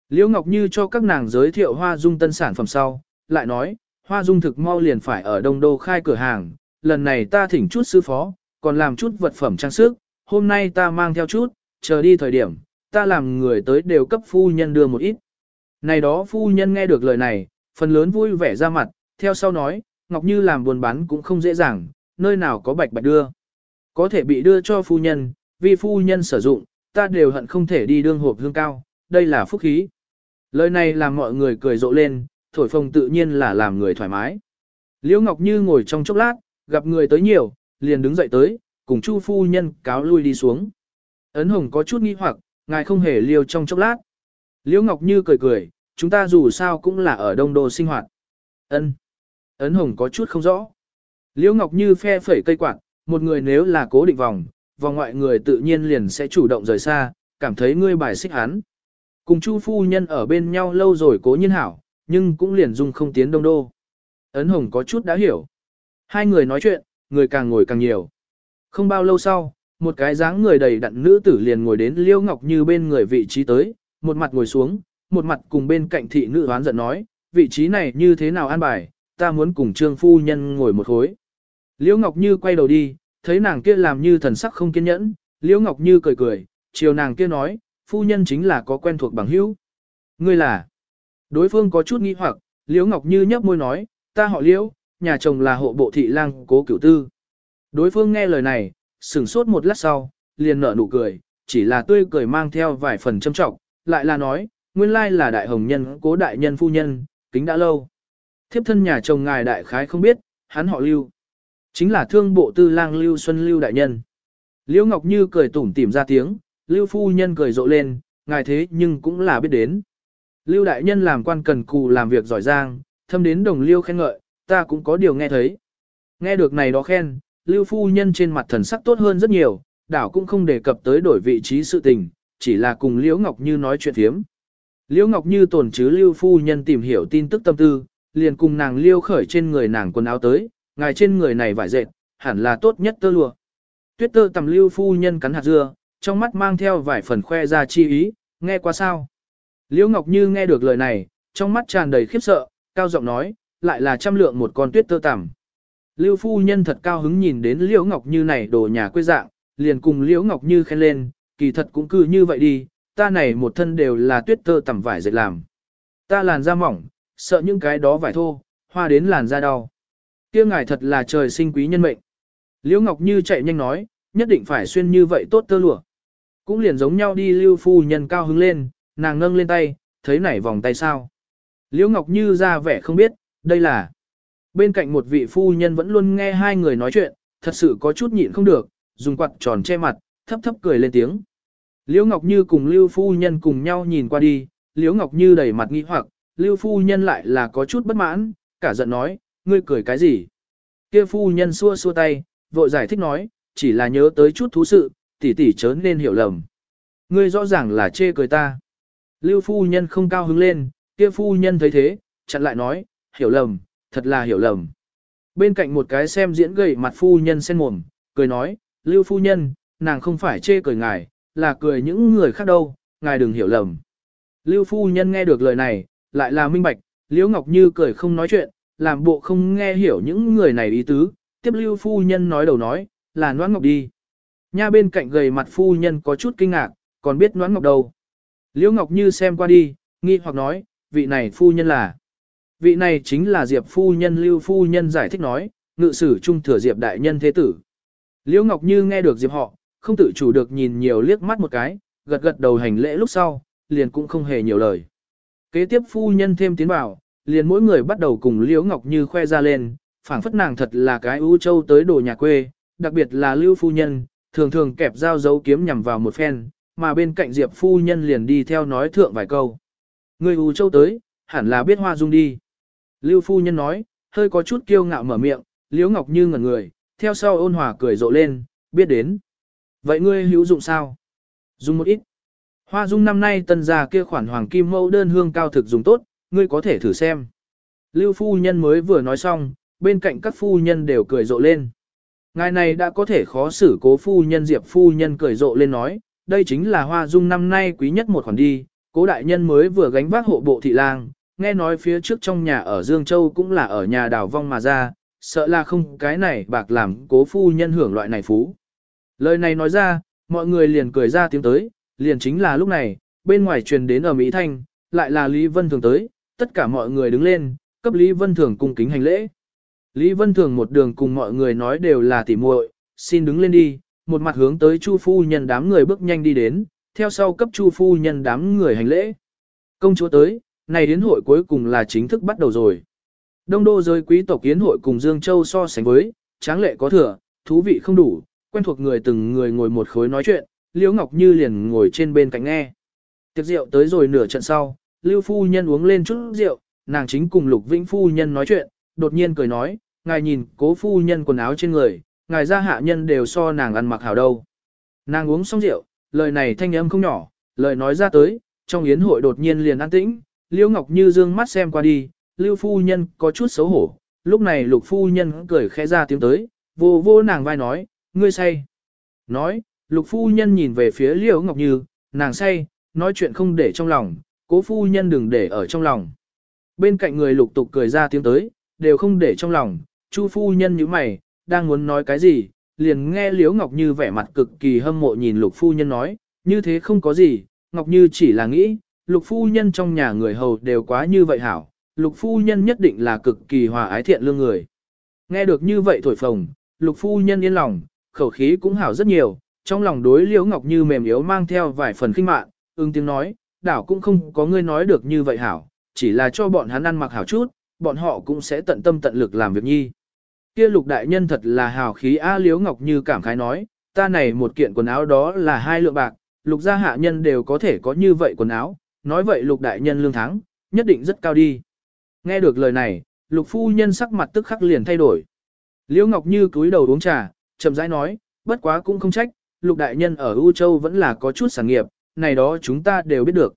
Liễu Ngọc Như cho các nàng giới thiệu hoa dung tân sản phẩm sau, lại nói, hoa dung thực mau liền phải ở Đông Đô khai cửa hàng, lần này ta thỉnh chút sư phó, còn làm chút vật phẩm trang sức, hôm nay ta mang theo chút, chờ đi thời điểm, ta làm người tới đều cấp phu nhân đưa một ít. Này đó phu nhân nghe được lời này, phần lớn vui vẻ ra mặt, theo sau nói, Ngọc Như làm buồn bán cũng không dễ dàng, nơi nào có bạch bạch đưa. Có thể bị đưa cho phu nhân, vì phu nhân sử dụng, ta đều hận không thể đi đương hộp hương cao, đây là phúc khí. Lời này làm mọi người cười rộ lên, thổi phồng tự nhiên là làm người thoải mái. Liễu Ngọc Như ngồi trong chốc lát, gặp người tới nhiều, liền đứng dậy tới, cùng Chu phu nhân cáo lui đi xuống. Ấn Hồng có chút nghi hoặc, ngài không hề liêu trong chốc lát. Liễu Ngọc Như cười cười, chúng ta dù sao cũng là ở đông đô sinh hoạt. Ân. Ấn Hồng có chút không rõ. Liễu Ngọc Như phe phẩy cây quạt, một người nếu là cố định vòng, vòng ngoại người tự nhiên liền sẽ chủ động rời xa, cảm thấy ngươi bài xích hắn. Cùng Chu phu nhân ở bên nhau lâu rồi cố nhiên hảo, nhưng cũng liền dung không tiến đông đô. Ấn Hồng có chút đã hiểu. Hai người nói chuyện, người càng ngồi càng nhiều. Không bao lâu sau, một cái dáng người đầy đặn nữ tử liền ngồi đến Liêu Ngọc Như bên người vị trí tới, một mặt ngồi xuống, một mặt cùng bên cạnh thị nữ hoán giận nói, vị trí này như thế nào an bài, ta muốn cùng trương phu nhân ngồi một khối. Liêu Ngọc Như quay đầu đi, thấy nàng kia làm như thần sắc không kiên nhẫn, Liêu Ngọc Như cười cười, chiều nàng kia nói, phu nhân chính là có quen thuộc bằng hữu. Ngươi là? Đối phương có chút nghi hoặc, Liễu Ngọc Như nhấp môi nói, ta họ Liễu, nhà chồng là hộ bộ thị lang cố cửu tư. Đối phương nghe lời này, sửng sốt một lát sau, liền nở nụ cười, chỉ là tươi cười mang theo vài phần châm trọng, lại là nói, nguyên lai là đại hồng nhân cố đại nhân phu nhân, kính đã lâu. Thiếp thân nhà chồng ngài đại khái không biết, hắn họ Lưu. Chính là thương bộ tư lang Lưu Xuân Lưu đại nhân. Liễu Ngọc Như cười tủm tỉm ra tiếng, Lưu phu nhân cười rộ lên, ngài thế nhưng cũng là biết đến. Lưu đại nhân làm quan cần cù làm việc giỏi giang, thâm đến đồng liêu khen ngợi, ta cũng có điều nghe thấy. Nghe được này đó khen, Lưu phu nhân trên mặt thần sắc tốt hơn rất nhiều, đảo cũng không đề cập tới đổi vị trí sự tình, chỉ là cùng Liễu Ngọc Như nói chuyện thiếm. Liễu Ngọc Như tổn chứ Lưu phu nhân tìm hiểu tin tức tâm tư, liền cùng nàng Liêu khởi trên người nàng quần áo tới, ngài trên người này vải dệt, hẳn là tốt nhất tơ lụa. Tuyết tơ tầm Lưu phu nhân cắn hạt dưa, trong mắt mang theo vài phần khoe ra chi ý, nghe qua sao. Liễu Ngọc Như nghe được lời này, trong mắt tràn đầy khiếp sợ, cao giọng nói, lại là trăm lượng một con tuyết tơ tằm. Lưu phu nhân thật cao hứng nhìn đến Liễu Ngọc Như này đồ nhà quê dạng, liền cùng Liễu Ngọc Như khen lên, kỳ thật cũng cứ như vậy đi, ta này một thân đều là tuyết tơ tằm vải dệt làm. Ta làn da mỏng, sợ những cái đó vải thô, hoa đến làn da đau. Kia ngài thật là trời sinh quý nhân mệnh. Liễu Ngọc Như chạy nhanh nói, nhất định phải xuyên như vậy tốt tơ lụa. Cũng liền giống nhau đi lưu phu nhân cao hứng lên, nàng nâng lên tay, thấy nảy vòng tay sao. Liễu Ngọc Như ra vẻ không biết, đây là. Bên cạnh một vị phu nhân vẫn luôn nghe hai người nói chuyện, thật sự có chút nhịn không được, dùng quạt tròn che mặt, thấp thấp cười lên tiếng. Liễu Ngọc Như cùng Lưu phu nhân cùng nhau nhìn qua đi, Liễu Ngọc Như đầy mặt nghi hoặc, Lưu phu nhân lại là có chút bất mãn, cả giận nói, ngươi cười cái gì? Kia phu nhân xua xua tay, vội giải thích nói, chỉ là nhớ tới chút thú sự, tỷ tỷ chớ nên hiểu lầm. Ngươi rõ ràng là chê cười ta. Lưu phu nhân không cao hứng lên, kia phu nhân thấy thế, chặn lại nói, hiểu lầm, thật là hiểu lầm. Bên cạnh một cái xem diễn gầy mặt phu nhân sen mồm, cười nói, Lưu phu nhân, nàng không phải chê cười ngài, là cười những người khác đâu, ngài đừng hiểu lầm. Lưu phu nhân nghe được lời này, lại là minh bạch, Liễu Ngọc Như cười không nói chuyện, làm bộ không nghe hiểu những người này ý tứ, tiếp Lưu phu nhân nói đầu nói, là Noãn Ngọc đi. Nha bên cạnh gầy mặt phu nhân có chút kinh ngạc, còn biết Noãn Ngọc đâu. Liễu Ngọc Như xem qua đi, nghi hoặc nói, vị này phu nhân là. Vị này chính là Diệp phu nhân Lưu phu nhân giải thích nói, ngự sử trung thừa Diệp đại nhân thế tử. Liễu Ngọc Như nghe được Diệp họ, không tự chủ được nhìn nhiều liếc mắt một cái, gật gật đầu hành lễ lúc sau, liền cũng không hề nhiều lời. Kế tiếp phu nhân thêm tiến vào, liền mỗi người bắt đầu cùng Liễu Ngọc Như khoe ra lên, phảng phất nàng thật là cái ưu châu tới đồ nhà quê, đặc biệt là Lưu phu nhân, thường thường kẹp dao dấu kiếm nhằm vào một phen, mà bên cạnh Diệp phu nhân liền đi theo nói thượng vài câu. Người ưu châu tới, hẳn là biết hoa dung đi. Lưu phu nhân nói, hơi có chút kiêu ngạo mở miệng, Liễu Ngọc Như ngẩn người, theo sau ôn hòa cười rộ lên, biết đến. Vậy ngươi hữu dụng sao? Dùng một ít. Hoa dung năm nay tân già kia khoản hoàng kim mẫu đơn hương cao thực dùng tốt, ngươi có thể thử xem. Lưu phu nhân mới vừa nói xong, bên cạnh các phu nhân đều cười rộ lên. Ngài này đã có thể khó xử cố phu nhân diệp phu nhân cười rộ lên nói, đây chính là hoa dung năm nay quý nhất một khoản đi, cố đại nhân mới vừa gánh vác hộ bộ thị lang, nghe nói phía trước trong nhà ở Dương Châu cũng là ở nhà đào vong mà ra, sợ là không cái này bạc làm cố phu nhân hưởng loại này phú. Lời này nói ra, mọi người liền cười ra tiếng tới, liền chính là lúc này, bên ngoài truyền đến ở Mỹ Thanh, lại là Lý Vân Thường tới, tất cả mọi người đứng lên, cấp Lý Vân Thường cung kính hành lễ. Lý Vân Thường một đường cùng mọi người nói đều là tỉ muội, xin đứng lên đi, một mặt hướng tới Chu phu nhân đám người bước nhanh đi đến, theo sau cấp Chu phu nhân đám người hành lễ. Công chúa tới, này đến hội cuối cùng là chính thức bắt đầu rồi. Đông đô giới quý tộc kiến hội cùng Dương Châu so sánh với, tráng lệ có thừa, thú vị không đủ, quen thuộc người từng người ngồi một khối nói chuyện, Liễu Ngọc Như liền ngồi trên bên cạnh nghe. Tiệc rượu tới rồi nửa trận sau, Lưu phu nhân uống lên chút rượu, nàng chính cùng Lục Vĩnh phu nhân nói chuyện, đột nhiên cười nói, ngài nhìn, cố phu nhân quần áo trên người, ngài ra hạ nhân đều so nàng ăn mặc hảo đâu. Nàng uống xong rượu, lời này thanh âm không nhỏ, lời nói ra tới, trong yến hội đột nhiên liền an tĩnh, Liễu Ngọc Như dương mắt xem qua đi, Lưu phu nhân có chút xấu hổ, lúc này Lục phu nhân cười khẽ ra tiếng tới, vô vô nàng vai nói, ngươi say. Nói, Lục phu nhân nhìn về phía Liễu Ngọc Như, nàng say, nói chuyện không để trong lòng, cố phu nhân đừng để ở trong lòng. Bên cạnh người lục tục cười ra tiếng tới, đều không để trong lòng, Chu phu nhân như mày, đang muốn nói cái gì, liền nghe Liễu Ngọc Như vẻ mặt cực kỳ hâm mộ nhìn lục phu nhân nói, như thế không có gì, Ngọc Như chỉ là nghĩ, lục phu nhân trong nhà người hầu đều quá như vậy hảo, lục phu nhân nhất định là cực kỳ hòa ái thiện lương người. Nghe được như vậy thổi phồng, lục phu nhân yên lòng, khẩu khí cũng hảo rất nhiều, trong lòng đối Liễu Ngọc Như mềm yếu mang theo vài phần kinh mạn, ưng tiếng nói, đảo cũng không có ngươi nói được như vậy hảo, chỉ là cho bọn hắn ăn mặc hảo chút, bọn họ cũng sẽ tận tâm tận lực làm việc nhi. Kia lục đại nhân thật là hào khí A Liễu Ngọc Như cảm khái nói, ta này một kiện quần áo đó là hai lượng bạc, lục gia hạ nhân đều có thể có như vậy quần áo, nói vậy lục đại nhân lương thắng, nhất định rất cao đi. Nghe được lời này, lục phu nhân sắc mặt tức khắc liền thay đổi. Liễu Ngọc Như cúi đầu uống trà, chậm rãi nói, bất quá cũng không trách, lục đại nhân ở U Châu vẫn là có chút sản nghiệp, này đó chúng ta đều biết được.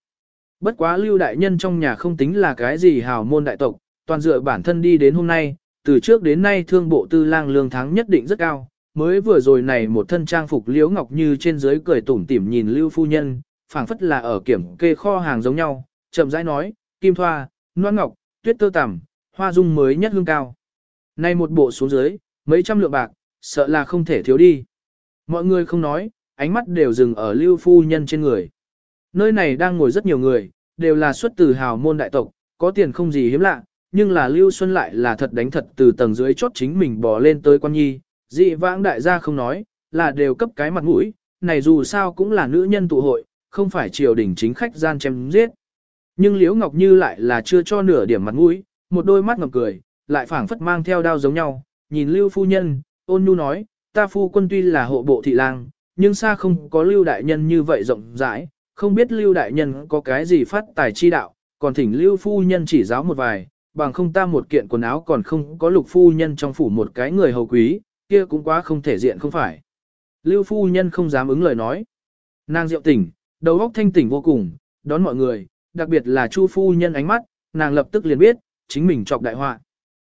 Bất quá lưu đại nhân trong nhà không tính là cái gì hào môn đại tộc, toàn dựa bản thân đi đến hôm nay, từ trước đến nay thương bộ tư lang lương tháng nhất định rất cao, mới vừa rồi này một thân trang phục liễu ngọc như trên dưới cười tủm tỉm nhìn lưu phu nhân, phảng phất là ở kiểm kê kho hàng giống nhau, chậm rãi nói, kim thoa, noan ngọc, tuyết tơ tằm, hoa dung mới nhất hương cao. nay một bộ xuống dưới, mấy trăm lượng bạc, sợ là không thể thiếu đi. Mọi người không nói, ánh mắt đều dừng ở lưu phu nhân trên người. Nơi này đang ngồi rất nhiều người, đều là xuất từ hào môn đại tộc, có tiền không gì hiếm lạ, nhưng là Lưu Xuân lại là thật đánh thật từ tầng dưới chốt chính mình bò lên tới quan nhi, dị vãng đại gia không nói, là đều cấp cái mặt mũi, này dù sao cũng là nữ nhân tụ hội, không phải triều đình chính khách gian chém giết. Nhưng Liễu Ngọc Như lại là chưa cho nửa điểm mặt mũi, một đôi mắt ngập cười, lại phảng phất mang theo đao giống nhau, nhìn Lưu phu nhân, ôn nhu nói, ta phu quân tuy là hộ bộ thị lang, nhưng xa không có Lưu đại nhân như vậy rộng rãi, không biết Lưu đại nhân có cái gì phát tài chi đạo, còn thỉnh Lưu phu nhân chỉ giáo một vài, bằng không ta một kiện quần áo còn không có lục phu nhân trong phủ một cái người hầu quý, kia cũng quá không thể diện không phải. Lưu phu nhân không dám ứng lời nói. Nàng rượu tỉnh, đầu óc thanh tỉnh vô cùng, đón mọi người, đặc biệt là Chu phu nhân ánh mắt, nàng lập tức liền biết, chính mình chọc đại họa.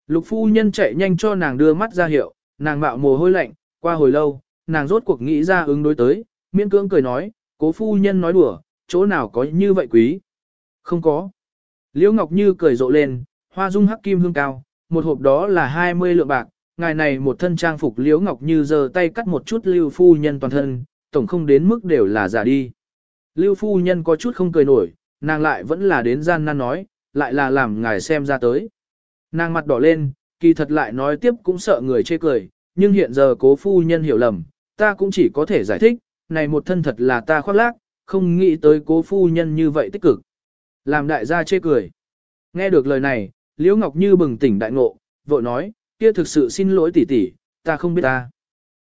Lục phu nhân chạy nhanh cho nàng đưa mắt ra hiệu, nàng mạo mồ hôi lạnh, qua hồi lâu, nàng rốt cuộc nghĩ ra ứng đối tới, miễn cưỡng cười nói, cố phu nhân nói đùa, chỗ nào có như vậy quý. Không có. Liễu Ngọc Như cười rộ lên, hoa dung hắc kim hương cao, một hộp đó là 20 lượng bạc, ngài này một thân trang phục Liễu Ngọc Như giờ tay cắt một chút lưu phu nhân toàn thân, tổng không đến mức đều là giả đi. Lưu phu nhân có chút không cười nổi, nàng lại vẫn là đến gian nan nói, lại là làm ngài xem ra tới. Nàng mặt đỏ lên, kỳ thật lại nói tiếp cũng sợ người chê cười, nhưng hiện giờ cố phu nhân hiểu lầm, ta cũng chỉ có thể giải thích, này một thân thật là ta khoác lác, không nghĩ tới cố phu nhân như vậy tích cực. Làm đại gia chê cười. Nghe được lời này, Liễu Ngọc Như bừng tỉnh đại ngộ, vội nói, kia thực sự xin lỗi tỷ tỷ, ta không biết ta.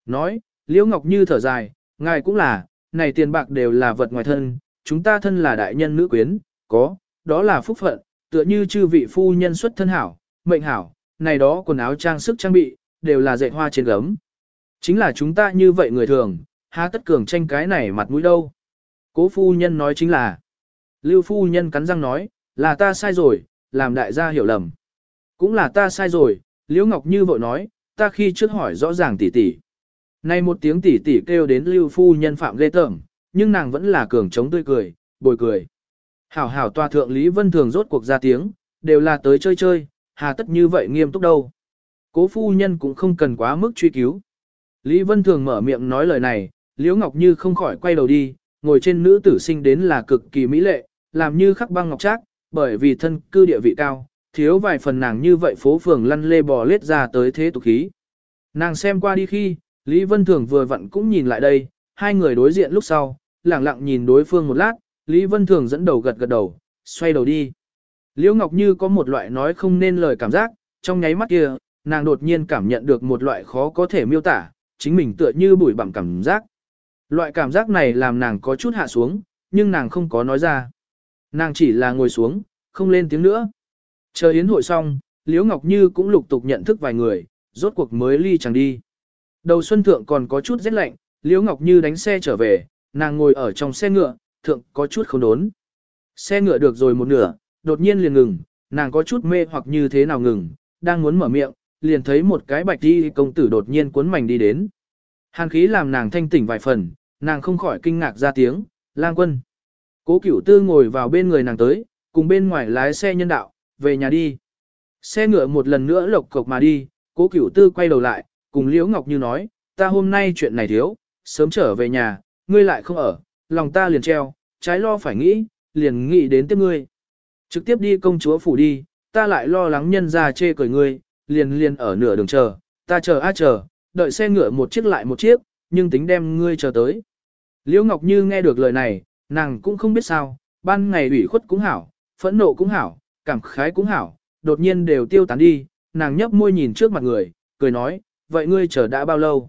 Nói, Liễu Ngọc Như thở dài, ngài cũng là, này tiền bạc đều là vật ngoài thân, chúng ta thân là đại nhân nữ quyến, có, đó là phúc phận, tựa như chư vị phu nhân xuất thân hảo, mệnh hảo, này đó quần áo trang sức trang bị, đều là dạy hoa trên gấm. Chính là chúng ta như vậy người thường, há tất cường tranh cái này mặt mũi đâu. Cố phu nhân nói chính là, Lưu phu nhân cắn răng nói, là ta sai rồi, làm đại gia hiểu lầm. Cũng là ta sai rồi, Liễu Ngọc Như vội nói, ta khi trước hỏi rõ ràng tỷ tỷ, Nay một tiếng tỷ tỷ kêu đến Lưu phu nhân phạm ghê tởm, nhưng nàng vẫn là cường chống tươi cười, bồi cười. Hảo hảo tòa thượng Lý Vân Thường rốt cuộc ra tiếng, đều là tới chơi chơi, hà tất như vậy nghiêm túc đâu. Cố phu nhân cũng không cần quá mức truy cứu. Lý Vân Thường mở miệng nói lời này, Liễu Ngọc Như không khỏi quay đầu đi, ngồi trên nữ tử sinh đến là cực kỳ mỹ lệ, làm như khắc băng ngọc trác, bởi vì thân cư địa vị cao, thiếu vài phần nàng như vậy phố phường lăn lê bò lết ra tới thế tục khí. Nàng xem qua đi khi, Lý Vân Thường vừa vặn cũng nhìn lại đây, hai người đối diện lúc sau, lẳng lặng nhìn đối phương một lát, Lý Vân Thường dẫn đầu gật gật đầu, xoay đầu đi. Liễu Ngọc Như có một loại nói không nên lời cảm giác, trong nháy mắt kia, nàng đột nhiên cảm nhận được một loại khó có thể miêu tả, chính mình tựa như bụi bặm cảm giác. Loại cảm giác này làm nàng có chút hạ xuống, nhưng nàng không có nói ra. Nàng chỉ là ngồi xuống, không lên tiếng nữa. Chờ yến hội xong, Liễu Ngọc Như cũng lục tục nhận thức vài người, rốt cuộc mới ly chẳng đi. Đầu xuân thượng còn có chút rét lạnh, Liễu Ngọc Như đánh xe trở về, nàng ngồi ở trong xe ngựa, thượng có chút không đốn. Xe ngựa được rồi một nửa, đột nhiên liền ngừng, nàng có chút mê hoặc như thế nào ngừng, đang muốn mở miệng, liền thấy một cái bạch đi công tử đột nhiên cuốn mảnh đi đến. Hàn khí làm nàng thanh tỉnh vài phần, nàng không khỏi kinh ngạc ra tiếng, lang quân. Cố cửu tư ngồi vào bên người nàng tới, cùng bên ngoài lái xe nhân đạo, về nhà đi. Xe ngựa một lần nữa lộc cộc mà đi, cố cửu tư quay đầu lại, cùng Liễu Ngọc Như nói, ta hôm nay chuyện này thiếu, sớm trở về nhà, ngươi lại không ở, lòng ta liền treo, trái lo phải nghĩ, liền nghĩ đến tiếp ngươi. Trực tiếp đi công chúa phủ đi, ta lại lo lắng nhân ra chê cười ngươi, liền liền ở nửa đường chờ, ta chờ a chờ, đợi xe ngựa một chiếc lại một chiếc, nhưng tính đem ngươi chờ tới. Liễu Ngọc Như nghe được lời này, nàng cũng không biết sao, ban ngày ủy khuất cũng hảo, phẫn nộ cũng hảo, cảm khái cũng hảo, đột nhiên đều tiêu tán đi, nàng nhấp môi nhìn trước mặt người, cười nói, vậy ngươi chờ đã bao lâu?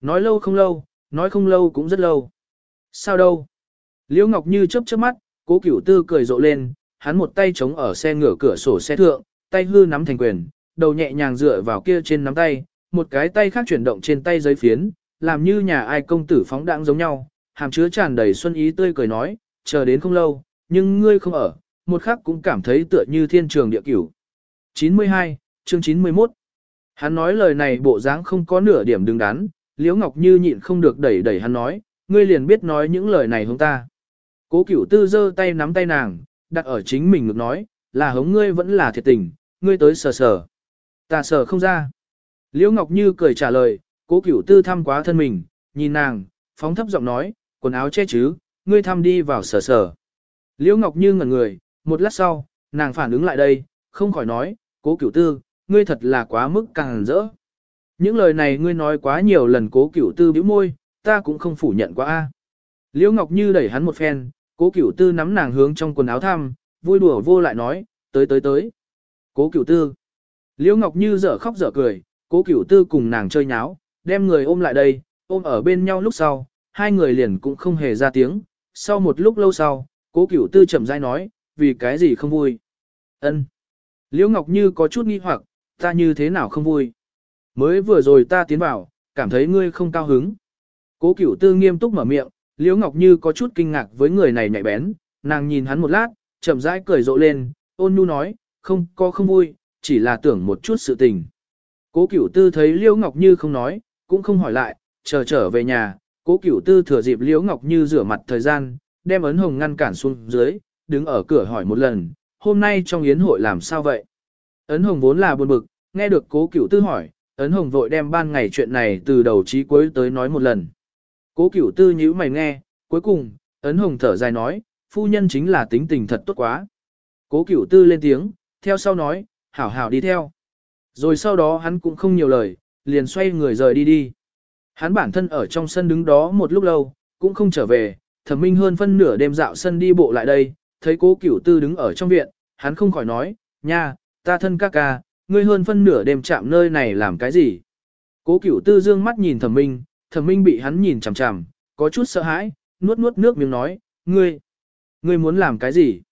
Nói lâu không lâu, nói không lâu cũng rất lâu. Sao đâu? Liễu Ngọc Như chớp chớp mắt, cố cửu tư cười rộ lên, hắn một tay chống ở xe ngửa cửa sổ xe thượng, tay hư nắm thành quyền, đầu nhẹ nhàng dựa vào kia trên nắm tay, một cái tay khác chuyển động trên tay giấy phiến, làm như nhà ai công tử phóng đãng giống nhau, hàm chứa tràn đầy xuân ý tươi cười nói, chờ đến không lâu, nhưng ngươi không ở, một khắc cũng cảm thấy tựa như thiên trường địa cửu. 92, chương 91 Hắn nói lời này bộ dáng không có nửa điểm đứng đắn, Liễu Ngọc Như nhịn không được đẩy đẩy hắn nói, ngươi liền biết nói những lời này hông ta. Cố cửu tư giơ tay nắm tay nàng, đặt ở chính mình ngực nói, là hống ngươi vẫn là thiệt tình, ngươi tới sờ sờ. Ta sờ không ra. Liễu Ngọc Như cười trả lời, cố cửu tư thăm quá thân mình, nhìn nàng, phóng thấp giọng nói, quần áo che chứ, ngươi thăm đi vào sở sở. Liễu Ngọc Như ngẩn người, một lát sau, nàng phản ứng lại đây, không khỏi nói, cố cửu tư, ngươi thật là quá mức càng rỡ. Những lời này ngươi nói quá nhiều lần cố cửu tư bĩu môi, ta cũng không phủ nhận quá a. Liễu Ngọc Như đẩy hắn một phen, cố cửu tư nắm nàng hướng trong quần áo thăm, vui đùa vô lại nói, tới tới tới. Cố cửu tư. Liễu Ngọc Như dở khóc dở cười, cố cửu tư cùng nàng chơi nháo, đem người ôm lại đây, ôm ở bên nhau lúc sau, hai người liền cũng không hề ra tiếng. Sau một lúc lâu sau, cố cửu tư chậm rãi nói, vì cái gì không vui. Ân. Liễu Ngọc Như có chút nghi hoặc, ta như thế nào không vui. Mới vừa rồi ta tiến vào, cảm thấy ngươi không cao hứng. Cố cửu tư nghiêm túc mở miệng, Liễu Ngọc Như có chút kinh ngạc với người này nhạy bén, nàng nhìn hắn một lát, chậm rãi cười rộ lên, ôn nhu nói, không có không vui, chỉ là tưởng một chút sự tình. Cố cửu tư thấy Liễu Ngọc Như không nói, cũng không hỏi lại, chờ trở về nhà, cố cửu tư thừa dịp Liễu Ngọc Như rửa mặt thời gian, đem ấn hồng ngăn cản xuống dưới, đứng ở cửa hỏi một lần, hôm nay trong yến hội làm sao vậy? Ấn hồng vốn là buồn bực, nghe được cố cửu tư hỏi, ấn hồng vội đem ban ngày chuyện này từ đầu chí cuối tới nói một lần. Cố cửu tư nhíu mày nghe, cuối cùng, ấn hồng thở dài nói, phu nhân chính là tính tình thật tốt quá. Cố cửu tư lên tiếng, theo sau nói, hảo hảo đi theo. Rồi sau đó hắn cũng không nhiều lời, liền xoay người rời đi đi. Hắn bản thân ở trong sân đứng đó một lúc lâu, cũng không trở về, thẩm minh hơn phân nửa đêm dạo sân đi bộ lại đây, thấy cố cửu tư đứng ở trong viện, hắn không khỏi nói, nha, ta thân ca ca, ngươi hơn phân nửa đêm chạm nơi này làm cái gì? Cố cửu tư dương mắt nhìn thẩm minh, thẩm minh bị hắn nhìn chằm chằm, có chút sợ hãi, nuốt nuốt nước miếng nói, ngươi, ngươi muốn làm cái gì?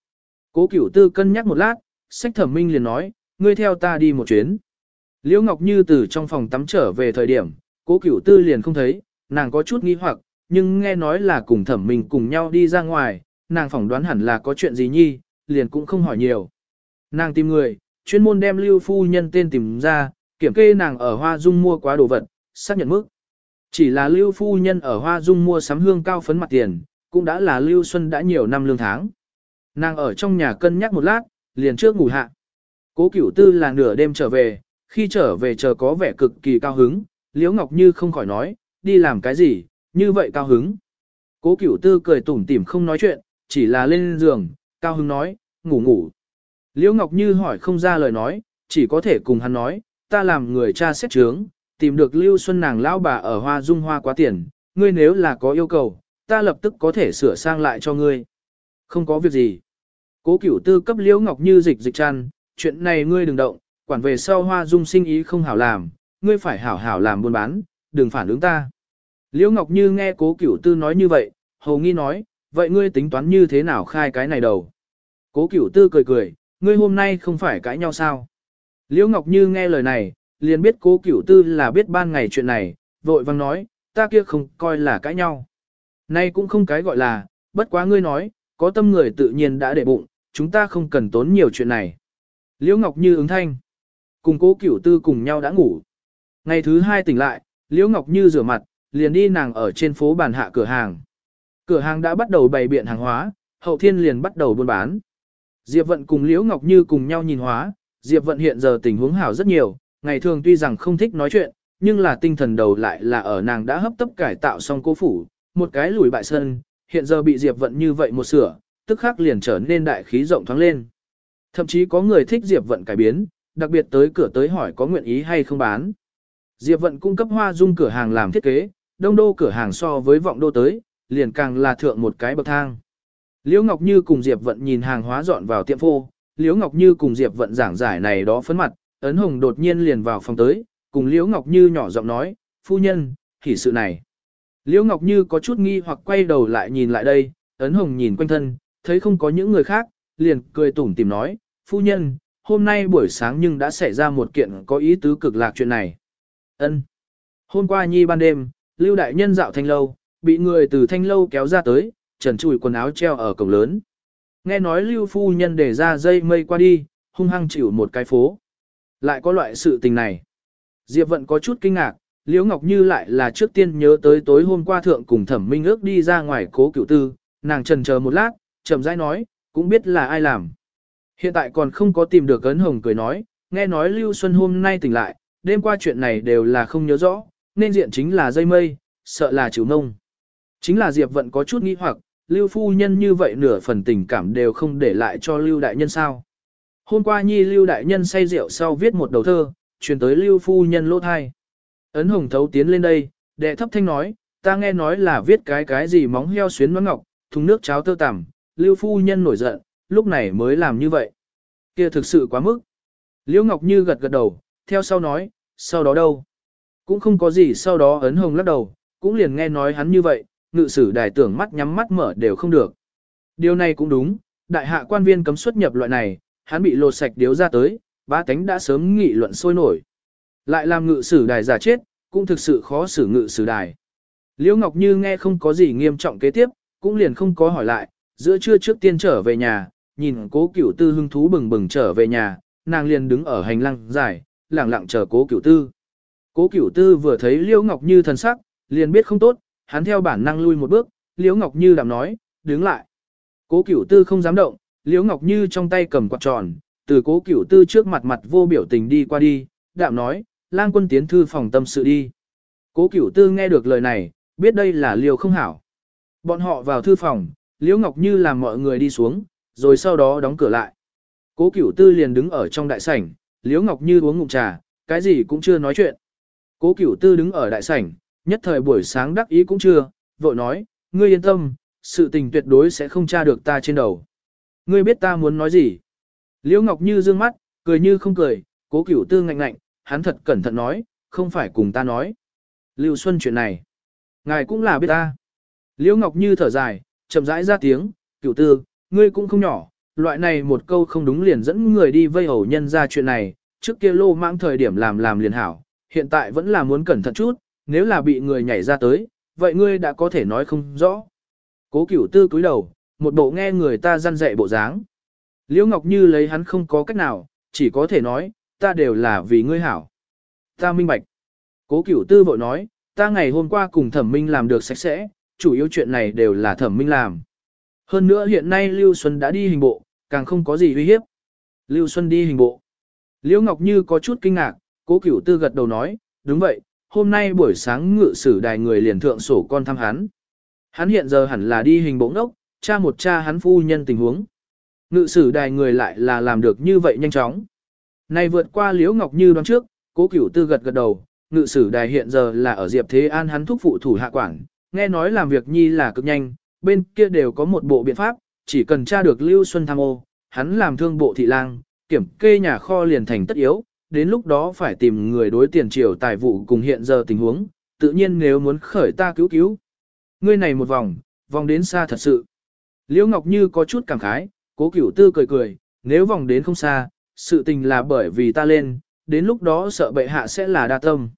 Cố cửu tư cân nhắc một lát, sách thẩm minh liền nói, ngươi theo ta đi một chuyến. Liễu Ngọc Như từ trong phòng tắm trở về thời điểm, cố cửu tư liền không thấy, nàng có chút nghi hoặc, nhưng nghe nói là cùng thẩm mình cùng nhau đi ra ngoài, nàng phỏng đoán hẳn là có chuyện gì nhi, liền cũng không hỏi nhiều. Nàng tìm người, chuyên môn đem lưu phu nhân tên tìm ra, kiểm kê nàng ở Hoa Dung mua quá đồ vật, xác nhận mức. Chỉ là lưu phu nhân ở Hoa Dung mua sắm hương cao phấn mặt tiền, cũng đã là lưu xuân đã nhiều năm lương tháng. Nàng ở trong nhà cân nhắc một lát, liền trước ngủ hạ. Cố cửu tư là nửa đêm trở về, khi trở về chờ có vẻ cực kỳ cao hứng, Liễu Ngọc Như không khỏi nói, đi làm cái gì, như vậy cao hứng. Cố cửu tư cười tủm tỉm không nói chuyện, chỉ là lên giường, cao hứng nói, ngủ ngủ. Liễu Ngọc Như hỏi không ra lời nói, chỉ có thể cùng hắn nói, ta làm người cha xét trướng, tìm được Lưu Xuân nàng lão bà ở Hoa Dung Hoa quá tiền, ngươi nếu là có yêu cầu, ta lập tức có thể sửa sang lại cho ngươi. Không có việc gì. Cố cửu tư cấp Liễu Ngọc Như dịch dịch chăn, chuyện này ngươi đừng động, quản về sau Hoa Dung sinh ý không hảo làm, ngươi phải hảo hảo làm buôn bán, đừng phản ứng ta. Liễu Ngọc Như nghe cố cửu tư nói như vậy, hầu nghi nói, vậy ngươi tính toán như thế nào khai cái này đầu. Cố cửu tư cười cười, ngươi hôm nay không phải cãi nhau sao. Liễu Ngọc Như nghe lời này, liền biết cố cửu tư là biết ban ngày chuyện này, vội vang nói, ta kia không coi là cãi nhau. Nay cũng không cái gọi là, bất quá ngươi nói, có tâm người tự nhiên đã để bụng, chúng ta không cần tốn nhiều chuyện này. Liễu Ngọc Như ứng thanh, cùng cố cửu tư cùng nhau đã ngủ. Ngày thứ hai tỉnh lại, Liễu Ngọc Như rửa mặt, liền đi nàng ở trên phố bàn hạ cửa hàng. Cửa hàng đã bắt đầu bày biện hàng hóa, hậu thiên liền bắt đầu buôn bán. Diệp Vận cùng Liễu Ngọc Như cùng nhau nhìn hóa, Diệp Vận hiện giờ tình huống hảo rất nhiều, ngày thường tuy rằng không thích nói chuyện, nhưng là tinh thần đầu lại là ở nàng đã hấp tấp cải tạo xong cố phủ, một cái lùi bại sân, hiện giờ bị Diệp Vận như vậy một sửa, tức khắc liền trở nên đại khí rộng thoáng lên. Thậm chí có người thích Diệp Vận cải biến, đặc biệt tới cửa tới hỏi có nguyện ý hay không bán. Diệp Vận cung cấp hoa dung cửa hàng làm thiết kế, đông đô cửa hàng so với vọng đô tới, liền càng là thượng một cái bậc thang. Liễu Ngọc Như cùng Diệp Vận nhìn hàng hóa dọn vào tiệm phô, Liễu Ngọc Như cùng Diệp Vận giảng giải này đó phấn mặt, ấn hồng đột nhiên liền vào phòng tới, cùng Liễu Ngọc Như nhỏ giọng nói, phu nhân, hỉ sự này. Liễu Ngọc Như có chút nghi hoặc quay đầu lại nhìn lại đây, ấn hồng nhìn quanh thân, thấy không có những người khác, liền cười tủm tìm nói, phu nhân, hôm nay buổi sáng nhưng đã xảy ra một kiện có ý tứ cực lạc chuyện này. Ân. Hôm qua nhi ban đêm, Lưu Đại Nhân dạo thanh lâu, bị người từ thanh lâu kéo ra tới, trần trụi quần áo treo ở cổng lớn. Nghe nói Lưu Phu Nhân để ra dây mây qua đi, hung hăng chịu một cái phố. Lại có loại sự tình này. Diệp Vận có chút kinh ngạc, Liễu Ngọc Như lại là trước tiên nhớ tới tối hôm qua thượng cùng thẩm minh ước đi ra ngoài cố cựu tư, nàng trần chờ một lát, chậm rãi nói, cũng biết là ai làm. Hiện tại còn không có tìm được ấn hồng cười nói, nghe nói Lưu Xuân hôm nay tỉnh lại, đêm qua chuyện này đều là không nhớ rõ, nên diện chính là dây mây, sợ là chịu nông. Chính là Diệp Vận có chút nghi hoặc, Lưu Phu Nhân như vậy nửa phần tình cảm đều không để lại cho Lưu Đại Nhân sao. Hôm qua Nhi Lưu Đại Nhân say rượu sau viết một đầu thơ, truyền tới Lưu Phu Nhân lỗ thai. Ấn Hồng Thấu tiến lên đây, đệ thấp thanh nói, ta nghe nói là viết cái cái gì móng heo xuyến nón ngọc, thùng nước cháo tơ tằm, Lưu Phu Nhân nổi giận, lúc này mới làm như vậy. kia thực sự quá mức. Liễu Ngọc Như gật gật đầu, theo sau nói, sau đó đâu? Cũng không có gì sau đó ấn hồng lắc đầu, cũng liền nghe nói hắn như vậy, ngự sử đài tưởng mắt nhắm mắt mở đều không được. Điều này cũng đúng, đại hạ quan viên cấm xuất nhập loại này, hắn bị lột sạch điếu ra tới, ba tánh đã sớm nghị luận sôi nổi. Lại làm ngự sử đài giả chết, cũng thực sự khó xử ngự sử đài. Liễu Ngọc Như nghe không có gì nghiêm trọng kế tiếp, cũng liền không có hỏi lại, giữa trưa trước tiên trở về nhà, nhìn cố cửu tư hưng thú bừng bừng trở về nhà, nàng liền đứng ở hành lang dài, lặng lặng chờ cố cửu tư. Cố cửu tư vừa thấy Liễu Ngọc Như thần sắc, liền biết không tốt, hắn theo bản năng lui một bước, Liễu Ngọc Như đạm nói, đứng lại. Cố Cửu Tư không dám động, Liễu Ngọc Như trong tay cầm quạt tròn, từ Cố Cửu Tư trước mặt mặt vô biểu tình đi qua đi, đạm nói, lang quân tiến thư phòng tâm sự đi. Cố Cửu Tư nghe được lời này, biết đây là liều không hảo. Bọn họ vào thư phòng, Liễu Ngọc Như làm mọi người đi xuống, rồi sau đó đóng cửa lại. Cố Cửu Tư liền đứng ở trong đại sảnh, Liễu Ngọc Như uống ngụm trà, cái gì cũng chưa nói chuyện. Cố Cửu Tư đứng ở đại sảnh, nhất thời buổi sáng đắc ý cũng chưa, vội nói, ngươi yên tâm, sự tình tuyệt đối sẽ không tra được ta trên đầu. Ngươi biết ta muốn nói gì? Liễu Ngọc Như dương mắt, cười như không cười, cố cửu tư ngạnh ngạnh, hắn thật cẩn thận nói, không phải cùng ta nói. Lưu Xuân chuyện này, ngài cũng là biết ta. Liễu Ngọc Như thở dài, chậm rãi ra tiếng, cửu tư, ngươi cũng không nhỏ, loại này một câu không đúng liền dẫn người đi vây hầu nhân ra chuyện này, trước kia lô mãng thời điểm làm làm liền hảo, hiện tại vẫn là muốn cẩn thận chút, nếu là bị người nhảy ra tới, vậy ngươi đã có thể nói không rõ. Cố cửu tư cúi đầu, một bộ nghe người ta răn dạy bộ dáng. Liễu Ngọc Như lấy hắn không có cách nào, chỉ có thể nói, ta đều là vì ngươi hảo. Ta minh bạch. Cố cửu tư vội nói, ta ngày hôm qua cùng thẩm minh làm được sạch sẽ, chủ yếu chuyện này đều là thẩm minh làm. Hơn nữa hiện nay Lưu Xuân đã đi hình bộ, càng không có gì uy hiếp. Lưu Xuân đi hình bộ. Liễu Ngọc Như có chút kinh ngạc, cố cửu tư gật đầu nói, đúng vậy, hôm nay buổi sáng ngự sử đài người liền thượng sổ con thăm hắn. Hắn hiện giờ hẳn là đi hình bộ ngốc, cha một cha hắn phu nhân tình huống. Ngự sử đài người lại là làm được như vậy nhanh chóng. Này vượt qua Liễu Ngọc Như đoán trước, cố cửu tư gật gật đầu, ngự sử đài hiện giờ là ở Diệp Thế An hắn thúc phụ thủ hạ quản, nghe nói làm việc nhi là cực nhanh, bên kia đều có một bộ biện pháp, chỉ cần tra được Lưu Xuân tham ô, hắn làm thương bộ thị lang, kiểm kê nhà kho liền thành tất yếu, đến lúc đó phải tìm người đối tiền triều tài vụ cùng hiện giờ tình huống, tự nhiên nếu muốn khởi ta cứu cứu. Ngươi này một vòng, vòng đến xa thật sự. Liễu Ngọc Như có chút cảm khái, cố cửu tư cười cười, nếu vòng đến không xa, sự tình là bởi vì ta lên, đến lúc đó sợ bệ hạ sẽ là đa tâm.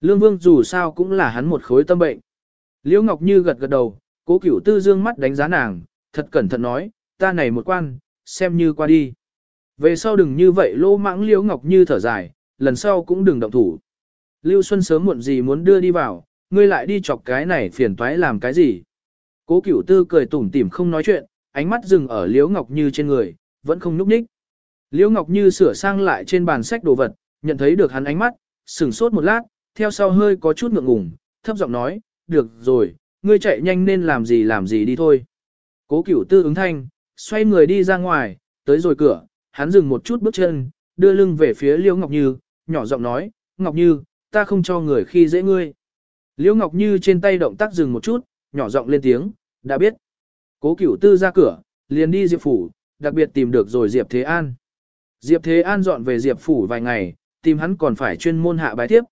Lương Vương dù sao cũng là hắn một khối tâm bệnh. Liễu Ngọc Như gật gật đầu, cố cửu tư dương mắt đánh giá nàng, thật cẩn thận nói, ta này một quan, xem như qua đi. Về sau đừng như vậy lô mãng Liễu Ngọc Như thở dài, lần sau cũng đừng động thủ. Lưu Xuân sớm muộn gì muốn đưa đi vào, ngươi lại đi chọc cái này phiền toái làm cái gì. Cố cửu tư cười tủm tỉm không nói chuyện, ánh mắt dừng ở Liễu Ngọc Như trên người, vẫn không núp ních. Liễu Ngọc Như sửa sang lại trên bàn sách đồ vật, nhận thấy được hắn ánh mắt, sửng sốt một lát, theo sau hơi có chút ngượng ngùng, thấp giọng nói, được rồi, ngươi chạy nhanh nên làm gì làm gì đi thôi. Cố cửu tư ứng thanh, xoay người đi ra ngoài, tới rồi cửa, hắn dừng một chút bước chân, đưa lưng về phía Liễu Ngọc Như, nhỏ giọng nói, Ngọc Như, ta không cho người khi dễ ngươi. Liễu Ngọc Như trên tay động tác dừng một chút, nhỏ giọng lên tiếng, đã biết. Cố cửu tư ra cửa, liền đi Diệp Phủ, đặc biệt tìm được rồi Diệp Thế An. Diệp Thế An dọn về Diệp Phủ vài ngày, tìm hắn còn phải chuyên môn hạ bài tiếp.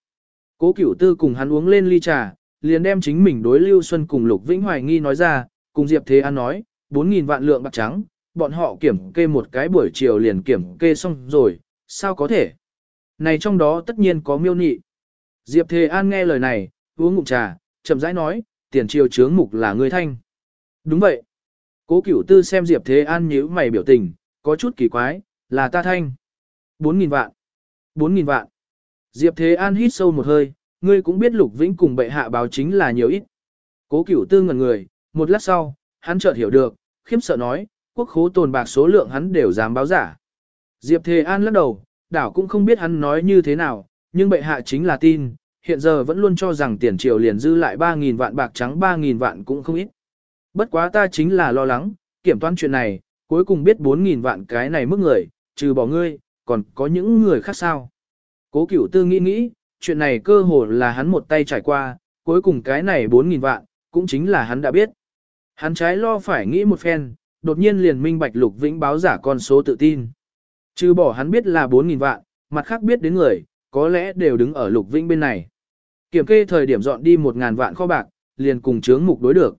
Cố cửu tư cùng hắn uống lên ly trà, liền đem chính mình đối Lưu Xuân cùng Lục Vĩnh Hoài nghi nói ra, cùng Diệp Thế An nói, 4.000 vạn lượng bạc trắng, bọn họ kiểm kê một cái buổi chiều liền kiểm kê xong rồi, sao có thể? Này trong đó tất nhiên có miêu nị. Diệp Thế An nghe lời này, uống ngụm trà, chậm rãi nói, tiền triều chướng mục là ngươi thanh. Đúng vậy. Cố cửu tư xem Diệp Thế An nhíu mày biểu tình, có chút kỳ quái, là ta thanh. 4.000 vạn. 4.000 vạn. Diệp Thế An hít sâu một hơi, ngươi cũng biết Lục Vĩnh cùng bệ hạ báo chính là nhiều ít. Cố cửu tư ngẩn người, một lát sau, hắn chợt hiểu được, khiếm sợ nói, quốc khố tồn bạc số lượng hắn đều dám báo giả. Diệp Thế An lắc đầu, đảo cũng không biết hắn nói như thế nào, nhưng bệ hạ chính là tin, hiện giờ vẫn luôn cho rằng tiền triều liền dư lại 3.000 vạn bạc trắng 3.000 vạn cũng không ít. Bất quá ta chính là lo lắng, kiểm toán chuyện này, cuối cùng biết 4.000 vạn cái này mức người, trừ bỏ ngươi, còn có những người khác sao. Cố cửu tư nghĩ nghĩ, chuyện này cơ hồ là hắn một tay trải qua, cuối cùng cái này 4.000 vạn, cũng chính là hắn đã biết. Hắn trái lo phải nghĩ một phen, đột nhiên liền minh bạch lục vĩnh báo giả con số tự tin. Trừ bỏ hắn biết là 4.000 vạn, mặt khác biết đến người, có lẽ đều đứng ở lục vĩnh bên này. Kiểm kê thời điểm dọn đi 1.000 vạn kho bạc, liền cùng chướng mục đối được.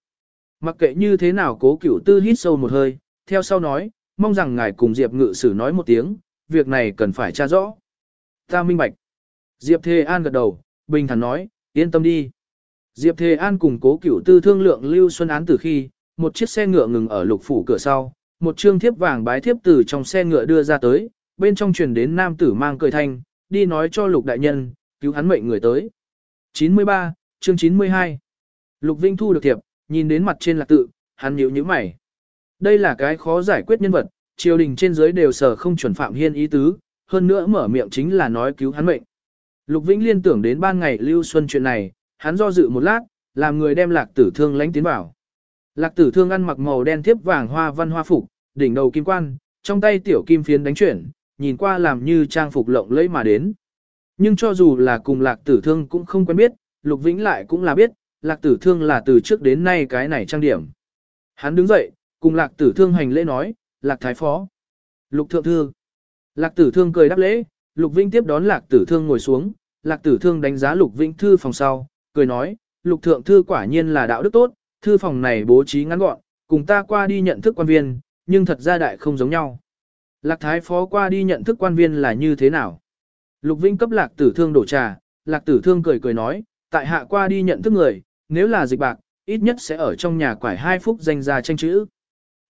Mặc kệ như thế nào cố cửu tư hít sâu một hơi, theo sau nói, mong rằng ngài cùng Diệp ngự sử nói một tiếng, việc này cần phải tra rõ. Ta minh bạch. Diệp Thề An gật đầu, bình thản nói, yên tâm đi. Diệp Thề An cùng cố cửu tư thương lượng Lưu Xuân án từ khi, một chiếc xe ngựa ngừng ở lục phủ cửa sau, một trương thiếp vàng bái thiếp từ trong xe ngựa đưa ra tới, bên trong truyền đến nam tử mang cười thanh, đi nói cho lục đại nhân, cứu hắn mệnh người tới. 93, chương 92. Lục Vinh thu được thiệp, nhìn đến mặt trên là tự, hắn nhíu nhíu mày. Đây là cái khó giải quyết nhân vật, triều đình trên dưới đều sở không chuẩn phạm hiên ý tứ, hơn nữa mở miệng chính là nói cứu hắn mệnh. Lục Vĩnh liên tưởng đến ban ngày lưu xuân chuyện này, hắn do dự một lát, làm người đem lạc tử thương lánh tiến vào. Lạc tử thương ăn mặc màu đen thiếp vàng hoa văn hoa phục, đỉnh đầu kim quan, trong tay tiểu kim phiến đánh chuyển, nhìn qua làm như trang phục lộng lẫy mà đến. Nhưng cho dù là cùng lạc tử thương cũng không quen biết, Lục Vĩnh lại cũng là biết, lạc tử thương là từ trước đến nay cái này trang điểm. Hắn đứng dậy, cùng lạc tử thương hành lễ nói, lạc thái phó. Lục thượng thư. Lạc tử thương cười đáp lễ, Lục Vĩnh tiếp đón lạc tử thương ngồi xuống, lạc tử thương đánh giá Lục Vĩnh thư phòng sau, cười nói, Lục thượng thư quả nhiên là đạo đức tốt, thư phòng này bố trí ngắn gọn, cùng ta qua đi nhận thức quan viên, nhưng thật ra đại không giống nhau. Lạc thái phó qua đi nhận thức quan viên là như thế nào? Lục vinh cấp lạc tử thương đổ trà, lạc tử thương cười cười nói, tại hạ qua đi nhận thức người, nếu là dịch bạc, ít nhất sẽ ở trong nhà quải hai phút danh ra tranh chữ.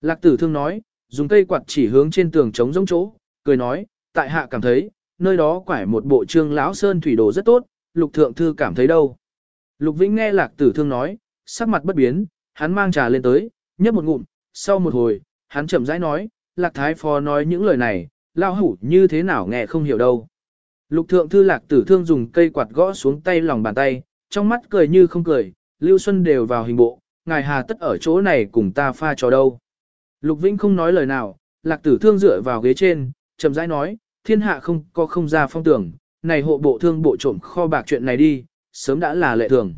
Lạc tử thương nói, dùng cây quạt chỉ hướng trên tường trống giống chỗ, cười nói, tại hạ cảm thấy, nơi đó quải một bộ trương lão sơn thủy đồ rất tốt, lục thượng thư cảm thấy đâu. Lục Vĩnh nghe lạc tử thương nói, sắc mặt bất biến, hắn mang trà lên tới, nhấp một ngụm, sau một hồi, hắn chậm rãi nói, lạc thái phó nói những lời này, lao hủ như thế nào nghe không hiểu đâu. Lục thượng thư lạc tử thương dùng cây quạt gõ xuống tay lòng bàn tay, trong mắt cười như không cười, Lưu Xuân đều vào hình bộ, ngài hà tất ở chỗ này cùng ta pha trò đâu. Lục Vĩnh không nói lời nào, Lạc tử thương dựa vào ghế trên, chậm rãi nói, thiên hạ không có không ra phong tưởng, này hộ bộ thương bộ trộm kho bạc chuyện này đi, sớm đã là lệ thường.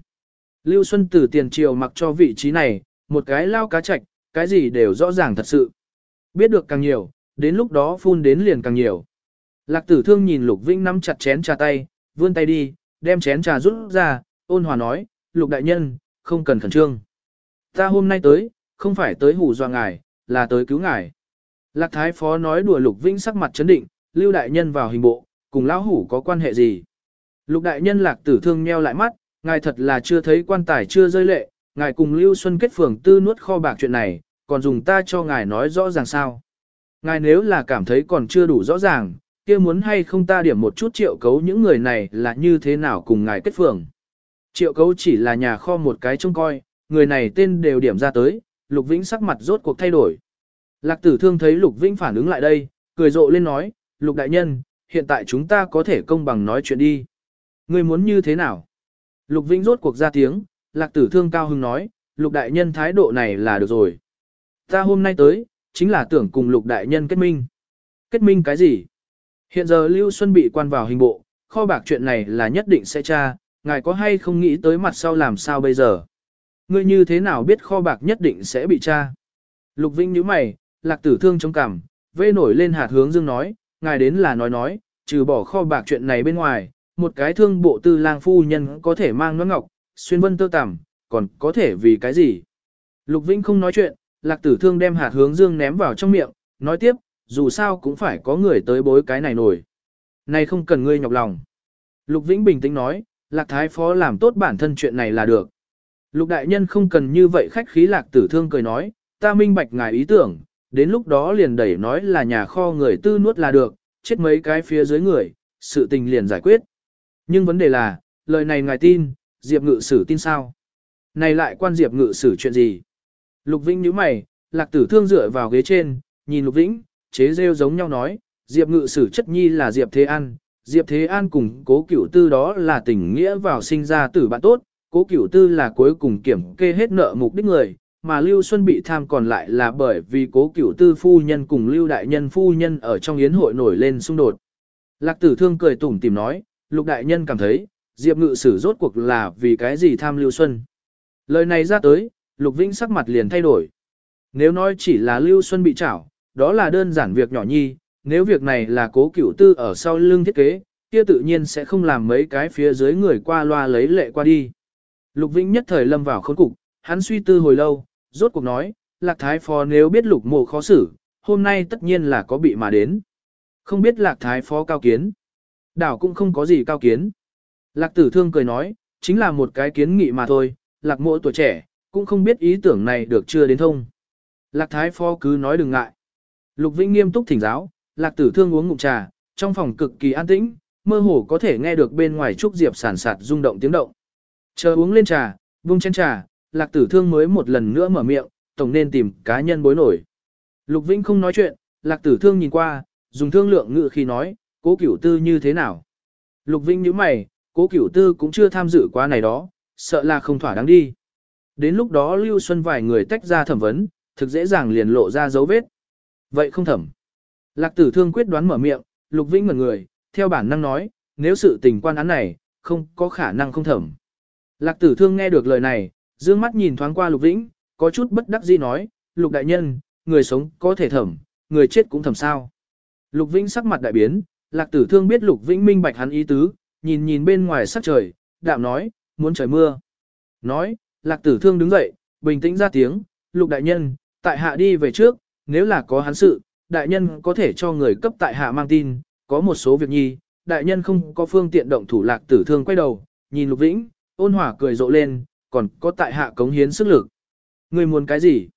Lưu Xuân từ tiền triều mặc cho vị trí này, một cái lao cá chạch, cái gì đều rõ ràng thật sự. Biết được càng nhiều, đến lúc đó phun đến liền càng nhiều. Lạc tử thương nhìn Lục Vĩnh nắm chặt chén trà tay, vươn tay đi, đem chén trà rút ra, ôn hòa nói, Lục đại nhân, không cần khẩn trương. Ta hôm nay tới, không phải tới hù dọa ngài, là tới cứu ngài. Lạc thái phó nói đùa Lục Vĩnh sắc mặt chấn định, Lưu đại nhân vào hình bộ, cùng lão hủ có quan hệ gì? Lục đại nhân lạc tử thương nheo lại mắt, ngài thật là chưa thấy quan tài chưa rơi lệ, ngài cùng Lưu Xuân kết phường tư nuốt kho bạc chuyện này, còn dùng ta cho ngài nói rõ ràng sao. Ngài nếu là cảm thấy còn chưa đủ rõ ràng, kia muốn hay không ta điểm một chút triệu cấu những người này là như thế nào cùng ngài kết phường. Triệu cấu chỉ là nhà kho một cái trông coi, người này tên đều điểm ra tới, Lục Vĩnh sắc mặt rốt cuộc thay đổi. Lạc tử thương thấy Lục Vĩnh phản ứng lại đây, cười rộ lên nói, Lục đại nhân, hiện tại chúng ta có thể công bằng nói chuyện đi. Ngươi muốn như thế nào? Lục Vĩnh rốt cuộc ra tiếng, Lạc tử thương cao hưng nói, Lục đại nhân thái độ này là được rồi. Ta hôm nay tới, chính là tưởng cùng Lục đại nhân kết minh. Kết minh cái gì? Hiện giờ Lưu Xuân bị quan vào hình bộ, kho bạc chuyện này là nhất định sẽ tra, ngài có hay không nghĩ tới mặt sau làm sao bây giờ? Ngươi như thế nào biết kho bạc nhất định sẽ bị tra? Lục Vĩnh nhíu mày, Lạc Tử Thương trong cảm, vê nổi lên hạt hướng dương nói, ngài đến là nói nói, trừ bỏ kho bạc chuyện này bên ngoài, một cái thương bộ tư lang phu nhân có thể mang nó ngọc, xuyên vân tơ tằm, còn có thể vì cái gì? Lục Vĩnh không nói chuyện, Lạc Tử Thương đem hạt hướng dương ném vào trong miệng, nói tiếp, dù sao cũng phải có người tới bối cái này nổi. Này không cần ngươi nhọc lòng. Lục Vĩnh bình tĩnh nói, Lạc Thái Phó làm tốt bản thân chuyện này là được. Lục Đại Nhân không cần như vậy khách khí Lạc Tử Thương cười nói, ta minh bạch ngài ý tưởng, đến lúc đó liền đẩy nói là nhà kho người tư nuốt là được, chết mấy cái phía dưới người, sự tình liền giải quyết. Nhưng vấn đề là, lời này ngài tin, Diệp Ngự Sử tin sao? Này lại quan Diệp Ngự Sử chuyện gì? Lục Vĩnh nhíu mày, Lạc Tử Thương dựa vào ghế trên, nhìn Lục Vĩnh, chế rêu giống nhau nói, Diệp ngự sử chất nhi là Diệp Thế An, Diệp Thế An cùng cố cửu tư đó là tình nghĩa vào sinh ra tử bạn tốt, cố cửu tư là cuối cùng kiểm kê hết nợ mục đích người, mà Lưu Xuân bị tham còn lại là bởi vì cố cửu tư phu nhân cùng Lưu Đại Nhân phu nhân ở trong yến hội nổi lên xung đột. Lạc tử thương cười tủm tìm nói, Lục Đại Nhân cảm thấy, Diệp ngự sử rốt cuộc là vì cái gì tham Lưu Xuân. Lời này ra tới, Lục Vĩnh sắc mặt liền thay đổi. Nếu nói chỉ là Lưu Xuân bị trảo, đó là đơn giản việc nhỏ nhi, nếu việc này là cố cửu tư ở sau lưng thiết kế, kia tự nhiên sẽ không làm mấy cái phía dưới người qua loa lấy lệ qua đi. Lục Vĩnh nhất thời lâm vào khốn cục, hắn suy tư hồi lâu, rốt cuộc nói, Lạc Thái Phó nếu biết lục mộ khó xử, hôm nay tất nhiên là có bị mà đến. Không biết Lạc Thái Phó cao kiến. Đảo cũng không có gì cao kiến. Lạc Tử Thương cười nói, chính là một cái kiến nghị mà thôi, Lạc mộ tuổi trẻ, cũng không biết ý tưởng này được chưa đến thông. Lạc Thái Phó cứ nói đừng ngại. Lục Vĩnh nghiêm túc thỉnh giáo, Lạc Tử Thương uống ngụm trà, trong phòng cực kỳ an tĩnh, mơ hồ có thể nghe được bên ngoài trúc diệp sản sạt rung động tiếng động. Chờ uống lên trà, vung chén trà, Lạc Tử Thương mới một lần nữa mở miệng, tổng nên tìm cá nhân bối nổi. Lục Vĩnh không nói chuyện, Lạc Tử Thương nhìn qua, dùng thương lượng ngự khi nói, cố cửu tư như thế nào. Lục Vĩnh nhíu mày, cố cửu tư cũng chưa tham dự quá này đó, sợ là không thỏa đáng đi. Đến lúc đó Lưu Xuân vài người tách ra thẩm vấn, thực dễ dàng liền lộ ra dấu vết. Vậy không thẩm. Lạc tử thương quyết đoán mở miệng, Lục Vĩnh ngẩn người, theo bản năng nói, nếu sự tình quan án này, không có khả năng không thẩm. Lạc tử thương nghe được lời này, dương mắt nhìn thoáng qua Lục Vĩnh, có chút bất đắc dĩ nói, Lục đại nhân, người sống có thể thẩm, người chết cũng thẩm sao. Lục Vĩnh sắc mặt đại biến, Lạc tử thương biết Lục Vĩnh minh bạch hắn ý tứ, nhìn nhìn bên ngoài sắc trời, đạm nói, muốn trời mưa. Nói, Lạc tử thương đứng dậy, bình tĩnh ra tiếng, Lục đại nhân, tại hạ đi về trước, nếu là có hắn sự, đại nhân có thể cho người cấp tại hạ mang tin, có một số việc nhi, đại nhân không có phương tiện động thủ lạc tử thương quay đầu, nhìn Lục Vĩnh, ôn hỏa cười rộ lên, còn có tại hạ cống hiến sức lực. Người muốn cái gì?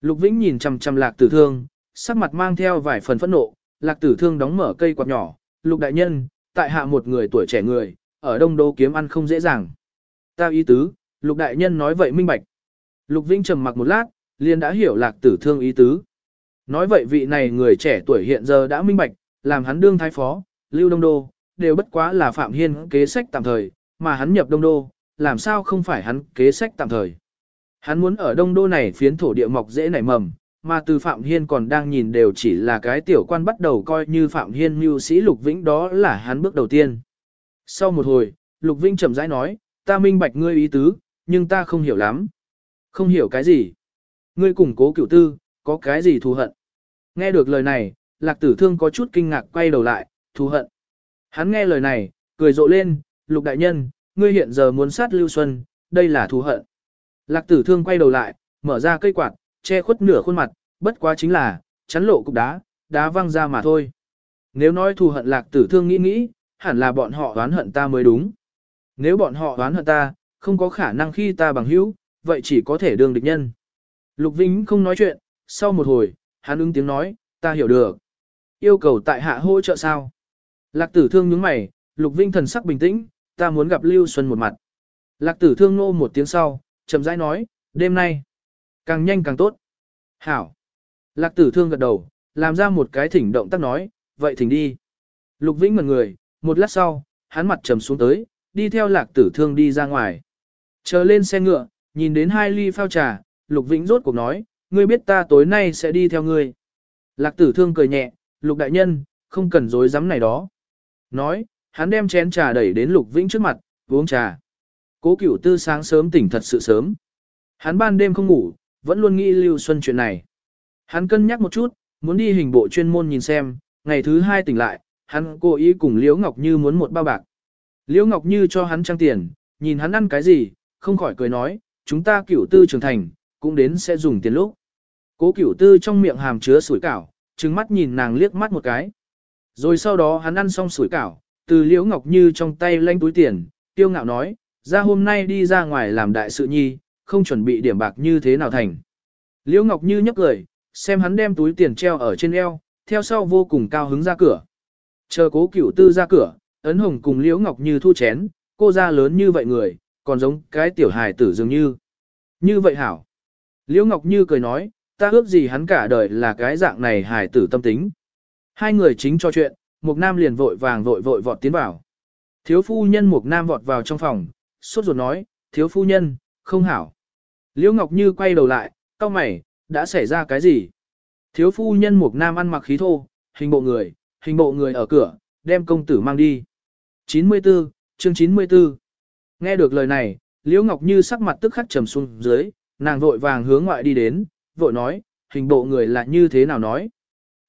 Lục Vĩnh nhìn chằm chằm lạc tử thương, sắc mặt mang theo vài phần phẫn nộ, lạc tử thương đóng mở cây quạt nhỏ, lục đại nhân, tại hạ một người tuổi trẻ người, ở đông đô kiếm ăn không dễ dàng. Ta ý tứ, lục đại nhân nói vậy minh bạch. Lục Vinh trầm mặc một lát, liền đã hiểu lạc tử thương ý tứ. Nói vậy vị này người trẻ tuổi hiện giờ đã minh bạch, làm hắn đương thái phó, lưu đông đô, đều bất quá là Phạm Hiên kế sách tạm thời, mà hắn nhập đông đô, làm sao không phải hắn kế sách tạm thời. Hắn muốn ở đông đô này phiến thổ địa mọc dễ nảy mầm, mà từ Phạm Hiên còn đang nhìn đều chỉ là cái tiểu quan bắt đầu coi như Phạm Hiên mưu sĩ Lục Vĩnh đó là hắn bước đầu tiên. Sau một hồi, Lục Vĩnh chậm rãi nói, ta minh bạch ngươi ý tứ, nhưng ta không hiểu lắm. Không hiểu cái gì? Ngươi củng cố cựu tư, có cái gì thù hận? Nghe được lời này, lạc tử thương có chút kinh ngạc quay đầu lại, thù hận. Hắn nghe lời này, cười rộ lên, lục đại nhân, ngươi hiện giờ muốn sát Lưu Xuân, đây là thù hận. Lạc tử thương quay đầu lại, mở ra cây quạt, che khuất nửa khuôn mặt, bất quá chính là, chắn lộ cục đá, đá văng ra mà thôi. Nếu nói thù hận lạc tử thương nghĩ nghĩ, hẳn là bọn họ oán hận ta mới đúng. Nếu bọn họ oán hận ta, không có khả năng khi ta bằng hữu, vậy chỉ có thể đương địch nhân. Lục Vĩnh không nói chuyện, sau một hồi, hắn ứng tiếng nói, ta hiểu được. Yêu cầu tại hạ hỗ trợ sao? Lạc tử thương nhướng mày, Lục Vĩnh thần sắc bình tĩnh, ta muốn gặp Lưu Xuân một mặt. Lạc tử thương nô một tiếng sau, chậm rãi nói, đêm nay, càng nhanh càng tốt. Hảo. Lạc tử thương gật đầu, làm ra một cái thỉnh động tác nói, vậy thỉnh đi. Lục Vĩnh ngẩn người, một lát sau, hắn mặt trầm xuống tới, đi theo lạc tử thương đi ra ngoài. Chờ lên xe ngựa, nhìn đến hai ly phao trà, Lục Vĩnh rốt cuộc nói, ngươi biết ta tối nay sẽ đi theo ngươi. Lạc tử thương cười nhẹ, Lục đại nhân, không cần dối dám này đó. Nói, hắn đem chén trà đẩy đến Lục Vĩnh trước mặt, uống trà. Cố cửu tư sáng sớm tỉnh thật sự sớm. Hắn ban đêm không ngủ, vẫn luôn nghĩ Lưu Xuân chuyện này. Hắn cân nhắc một chút, muốn đi hình bộ chuyên môn nhìn xem, ngày thứ hai tỉnh lại, hắn cố ý cùng Liễu Ngọc Như muốn một bao bạc. Liễu Ngọc Như cho hắn trang tiền, nhìn hắn ăn cái gì, không khỏi cười nói, chúng ta cửu tư trưởng thành, cũng đến sẽ dùng tiền lúc. Cố cửu tư trong miệng hàm chứa sủi cảo, trừng mắt nhìn nàng liếc mắt một cái. Rồi sau đó hắn ăn xong sủi cảo, từ Liễu Ngọc Như trong tay lanh túi tiền, tiêu ngạo nói, ra hôm nay đi ra ngoài làm đại sự nhi, không chuẩn bị điểm bạc như thế nào thành. Liễu Ngọc Như nhấc cười, xem hắn đem túi tiền treo ở trên eo, theo sau vô cùng cao hứng ra cửa. Chờ cố cửu tư ra cửa, ấn hồng cùng Liễu Ngọc Như thu chén, cô ra lớn như vậy người, còn giống cái tiểu hài tử dường như. Như vậy hảo. Liễu Ngọc Như cười nói, ta ước gì hắn cả đời là cái dạng này hài tử tâm tính. Hai người chính cho chuyện, Mục Nam liền vội vàng vội vội vọt tiến vào. Thiếu phu nhân Mục Nam vọt vào trong phòng, sốt ruột nói, thiếu phu nhân, không hảo. Liễu Ngọc Như quay đầu lại, cau mày, đã xảy ra cái gì? Thiếu phu nhân Mục Nam ăn mặc khí thô, hình bộ người, hình bộ người ở cửa, đem công tử mang đi. 94, chương 94. Nghe được lời này, Liễu Ngọc Như sắc mặt tức khắc trầm xuống dưới, nàng vội vàng hướng ngoại đi đến, vội nói, hình bộ người là như thế nào nói.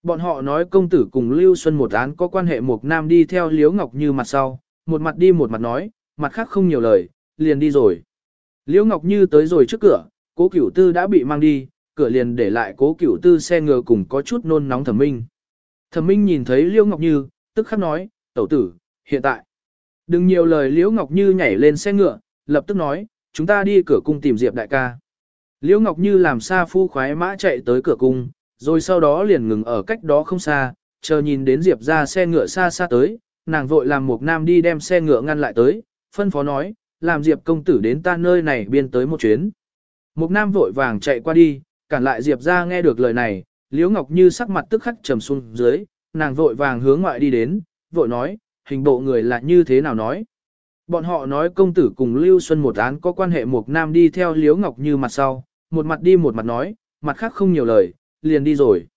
Bọn họ nói công tử cùng Lưu Xuân một án có quan hệ một nam đi theo Liễu Ngọc Như mặt sau, một mặt đi một mặt nói, mặt khác không nhiều lời, liền đi rồi. Liễu Ngọc Như tới rồi trước cửa, cố cửu tư đã bị mang đi, cửa liền để lại cố cửu tư xe ngựa cùng có chút nôn nóng thẩm minh. Thẩm minh nhìn thấy Liễu Ngọc Như, tức khắc nói, tẩu tử, hiện tại. Đừng nhiều lời Liễu Ngọc Như nhảy lên xe ngựa, lập tức nói, chúng ta đi cửa cung tìm Diệp đại ca. Liễu Ngọc Như làm xa phu khoái mã chạy tới cửa cung, rồi sau đó liền ngừng ở cách đó không xa, chờ nhìn đến Diệp ra xe ngựa xa xa tới, nàng vội làm một nam đi đem xe ngựa ngăn lại tới, phân phó nói, làm Diệp công tử đến ta nơi này biên tới một chuyến. Một nam vội vàng chạy qua đi, cản lại Diệp ra nghe được lời này, Liễu Ngọc Như sắc mặt tức khắc trầm xuống dưới, nàng vội vàng hướng ngoại đi đến, vội nói, hình bộ người là như thế nào nói. Bọn họ nói công tử cùng Lưu Xuân một án có quan hệ một nam đi theo Liễu Ngọc Như mặt sau, một mặt đi một mặt nói, mặt khác không nhiều lời, liền đi rồi.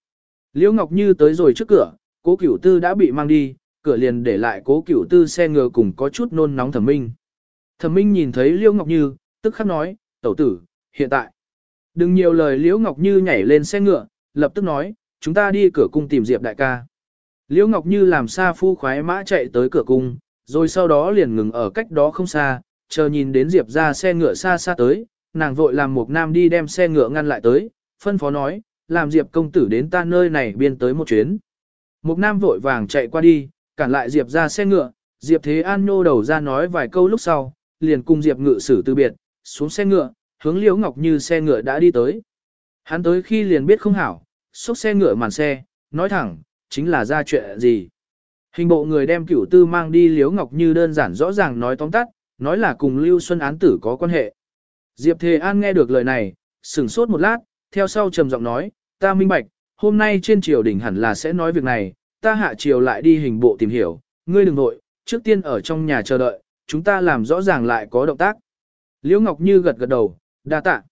Liễu Ngọc Như tới rồi trước cửa, cố cửu tư đã bị mang đi, cửa liền để lại cố cửu tư xe ngựa cùng có chút nôn nóng thẩm minh. Thẩm minh nhìn thấy Liễu Ngọc Như, tức khắc nói, tẩu tử, hiện tại. Đừng nhiều lời Liễu Ngọc Như nhảy lên xe ngựa, lập tức nói, chúng ta đi cửa cung tìm Diệp đại ca. Liễu Ngọc Như làm xa phu khoái mã chạy tới cửa cung, rồi sau đó liền ngừng ở cách đó không xa, chờ nhìn đến Diệp ra xe ngựa xa xa tới, nàng vội làm một nam đi đem xe ngựa ngăn lại tới, phân phó nói, làm Diệp công tử đến ta nơi này biên tới một chuyến. Một nam vội vàng chạy qua đi, cản lại Diệp ra xe ngựa, Diệp Thế An nhô đầu ra nói vài câu lúc sau, liền cùng Diệp ngự xử từ biệt, xuống xe ngựa, hướng Liễu Ngọc Như xe ngựa đã đi tới. Hắn tới khi liền biết không hảo, xúc xe ngựa màn xe, nói thẳng, chính là ra chuyện gì. Hình bộ người đem cửu tư mang đi Liễu Ngọc Như đơn giản rõ ràng nói tóm tắt, nói là cùng Lưu Xuân án tử có quan hệ. Diệp Thề An nghe được lời này, sửng sốt một lát, theo sau trầm giọng nói, ta minh bạch, hôm nay trên triều đình hẳn là sẽ nói việc này, ta hạ triều lại đi hình bộ tìm hiểu, ngươi đừng nội, trước tiên ở trong nhà chờ đợi, chúng ta làm rõ ràng lại có động tác. Liễu Ngọc Như gật gật đầu, đa tạ.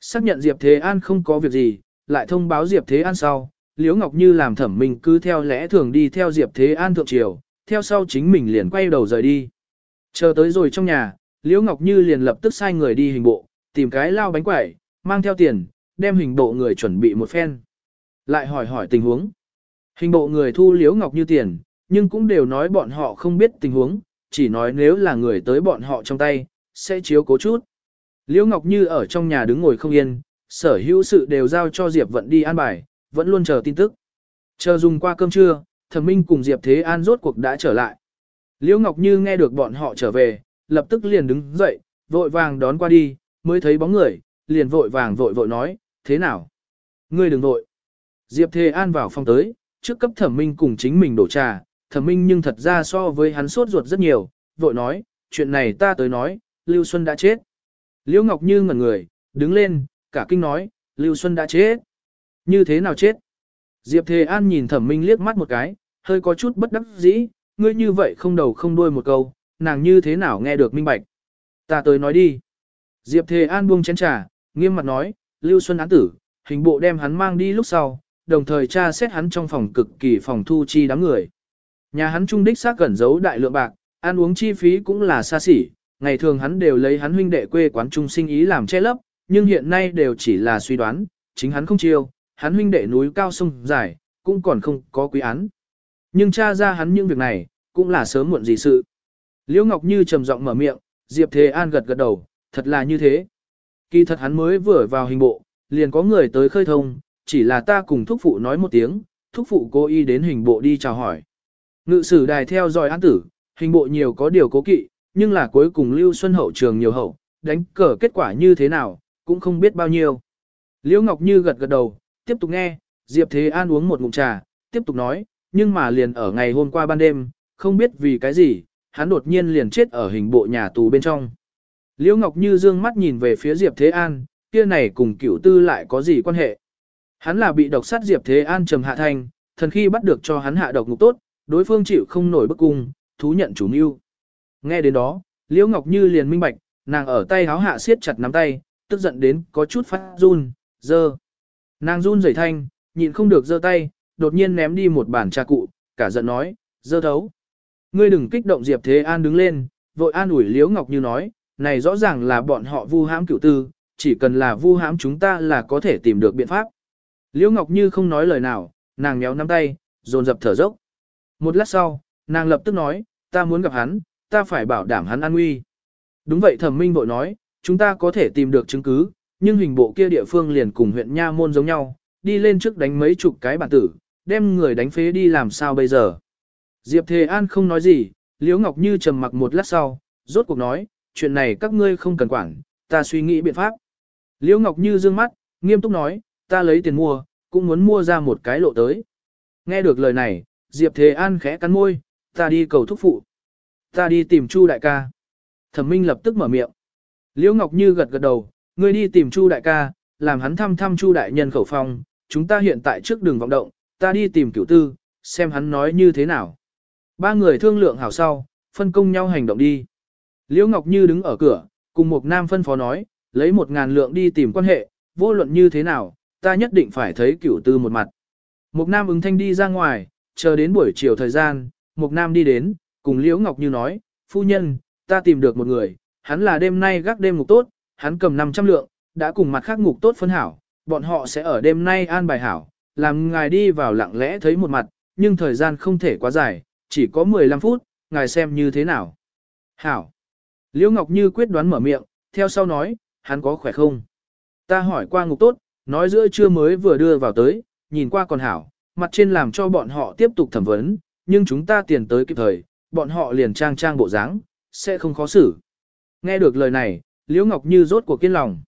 Xác nhận Diệp Thế An không có việc gì, lại thông báo Diệp Thế An sau, Liễu Ngọc Như làm thẩm mình cứ theo lẽ thường đi theo Diệp Thế An thượng triều, theo sau chính mình liền quay đầu rời đi. Chờ tới rồi trong nhà, Liễu Ngọc Như liền lập tức sai người đi hình bộ, tìm cái lao bánh quẩy, mang theo tiền, đem hình bộ người chuẩn bị một phen. Lại hỏi hỏi tình huống. Hình bộ người thu Liễu Ngọc Như tiền, nhưng cũng đều nói bọn họ không biết tình huống, chỉ nói nếu là người tới bọn họ trong tay, sẽ chiếu cố chút. Liễu Ngọc Như ở trong nhà đứng ngồi không yên, sở hữu sự đều giao cho Diệp Vận đi an bài, vẫn luôn chờ tin tức. Chờ dùng qua cơm trưa, Thẩm Minh cùng Diệp Thế An rốt cuộc đã trở lại. Liễu Ngọc Như nghe được bọn họ trở về, lập tức liền đứng dậy, vội vàng đón qua đi, mới thấy bóng người, liền vội vàng vội vội nói, thế nào? Ngươi đừng vội. Diệp Thế An vào phòng tới, trước cấp Thẩm Minh cùng chính mình đổ trà, Thẩm Minh nhưng thật ra so với hắn sốt ruột rất nhiều, vội nói, chuyện này ta tới nói, Lưu Xuân đã chết. Liễu Ngọc Như ngẩn người, đứng lên, cả kinh nói, Lưu Xuân đã chết. Như thế nào chết? Diệp Thề An nhìn thẩm minh liếc mắt một cái, hơi có chút bất đắc dĩ, ngươi như vậy không đầu không đuôi một câu, nàng như thế nào nghe được minh bạch. Ta tới nói đi. Diệp Thề An buông chén trà, nghiêm mặt nói, Lưu Xuân án tử, hình bộ đem hắn mang đi lúc sau, đồng thời tra xét hắn trong phòng cực kỳ phòng thu chi đám người. Nhà hắn trung đích xác cẩn giấu đại lượng bạc, ăn uống chi phí cũng là xa xỉ, ngày thường hắn đều lấy hắn huynh đệ quê quán trung sinh ý làm che lấp, nhưng hiện nay đều chỉ là suy đoán, chính hắn không chiêu, hắn huynh đệ núi cao sông dài, cũng còn không có quý án. Nhưng tra ra hắn những việc này, cũng là sớm muộn gì sự. Liễu Ngọc Như trầm giọng mở miệng, Diệp Thế An gật gật đầu, thật là như thế. Kỳ thật hắn mới vừa vào hình bộ, liền có người tới khơi thông, chỉ là ta cùng thúc phụ nói một tiếng, thúc phụ cố ý đến hình bộ đi chào hỏi. Ngự sử đài theo dõi án tử, hình bộ nhiều có điều cố kỵ, nhưng là cuối cùng Lưu Xuân hậu trường nhiều hậu, đánh cờ kết quả như thế nào, cũng không biết bao nhiêu. Liễu Ngọc Như gật gật đầu, tiếp tục nghe, Diệp Thế An uống một ngụm trà, tiếp tục nói, nhưng mà liền ở ngày hôm qua ban đêm, không biết vì cái gì, hắn đột nhiên liền chết ở hình bộ nhà tù bên trong. Liễu Ngọc Như dương mắt nhìn về phía Diệp Thế An, kia này cùng cửu tư lại có gì quan hệ. Hắn là bị độc sát Diệp Thế An trầm hạ thành, thần khi bắt được cho hắn hạ độc ngục tốt, đối phương chịu không nổi bức cung, thú nhận chủ mưu. Nghe đến đó, Liễu Ngọc Như liền minh bạch, nàng ở tay háo hạ siết chặt nắm tay, tức giận đến có chút phát run, dơ. Nàng run rẩy thanh, nhịn không được giơ tay, đột nhiên ném đi một bản trà cụ, cả giận nói, dơ thấu. Ngươi đừng kích động Diệp Thế An đứng lên, vội an ủi Liễu Ngọc Như nói, này rõ ràng là bọn họ vu hãm cửu tư, chỉ cần là vu hãm chúng ta là có thể tìm được biện pháp. Liễu Ngọc Như không nói lời nào, nàng méo nắm tay, dồn dập thở dốc. Một lát sau, nàng lập tức nói, ta muốn gặp hắn, ta phải bảo đảm hắn an nguy. Đúng vậy thẩm minh bội nói, chúng ta có thể tìm được chứng cứ, nhưng hình bộ kia địa phương liền cùng huyện Nha Môn giống nhau, đi lên trước đánh mấy chục cái bản tử, đem người đánh phế đi làm sao bây giờ. Diệp Thề An không nói gì, Liễu Ngọc Như trầm mặc một lát sau, rốt cuộc nói, chuyện này các ngươi không cần quản, ta suy nghĩ biện pháp. Liễu Ngọc Như dương mắt, nghiêm túc nói, ta lấy tiền mua, cũng muốn mua ra một cái lộ tới. Nghe được lời này, Diệp Thề An khẽ cắn môi, ta đi cầu thúc phụ. Ta đi tìm Chu đại ca. Thẩm Minh lập tức mở miệng. Liễu Ngọc Như gật gật đầu, ngươi đi tìm Chu đại ca, làm hắn thăm thăm Chu đại nhân khẩu phong, chúng ta hiện tại trước đường vọng động, ta đi tìm cửu tư, xem hắn nói như thế nào. Ba người thương lượng hảo sau, phân công nhau hành động đi. Liễu Ngọc Như đứng ở cửa, cùng một nam phân phó nói, lấy một ngàn lượng đi tìm quan hệ, vô luận như thế nào, ta nhất định phải thấy cửu tư một mặt. Một nam ứng thanh đi ra ngoài, chờ đến buổi chiều thời gian, một nam đi đến, cùng Liễu Ngọc Như nói, phu nhân, ta tìm được một người, hắn là đêm nay gác đêm ngục tốt, hắn cầm 500 lượng, đã cùng mặt khác ngục tốt phân hảo, bọn họ sẽ ở đêm nay an bài hảo, làm ngài đi vào lặng lẽ thấy một mặt, nhưng thời gian không thể quá dài, chỉ có 15 phút, ngài xem như thế nào. Hảo. Liễu Ngọc Như quyết đoán mở miệng, theo sau nói, hắn có khỏe không? Ta hỏi qua ngục tốt, nói giữa trưa mới vừa đưa vào tới, nhìn qua còn hảo, mặt trên làm cho bọn họ tiếp tục thẩm vấn, nhưng chúng ta tiền tới kịp thời, bọn họ liền trang trang bộ dáng, sẽ không khó xử. Nghe được lời này, Liễu Ngọc Như rốt cuộc kiên lòng.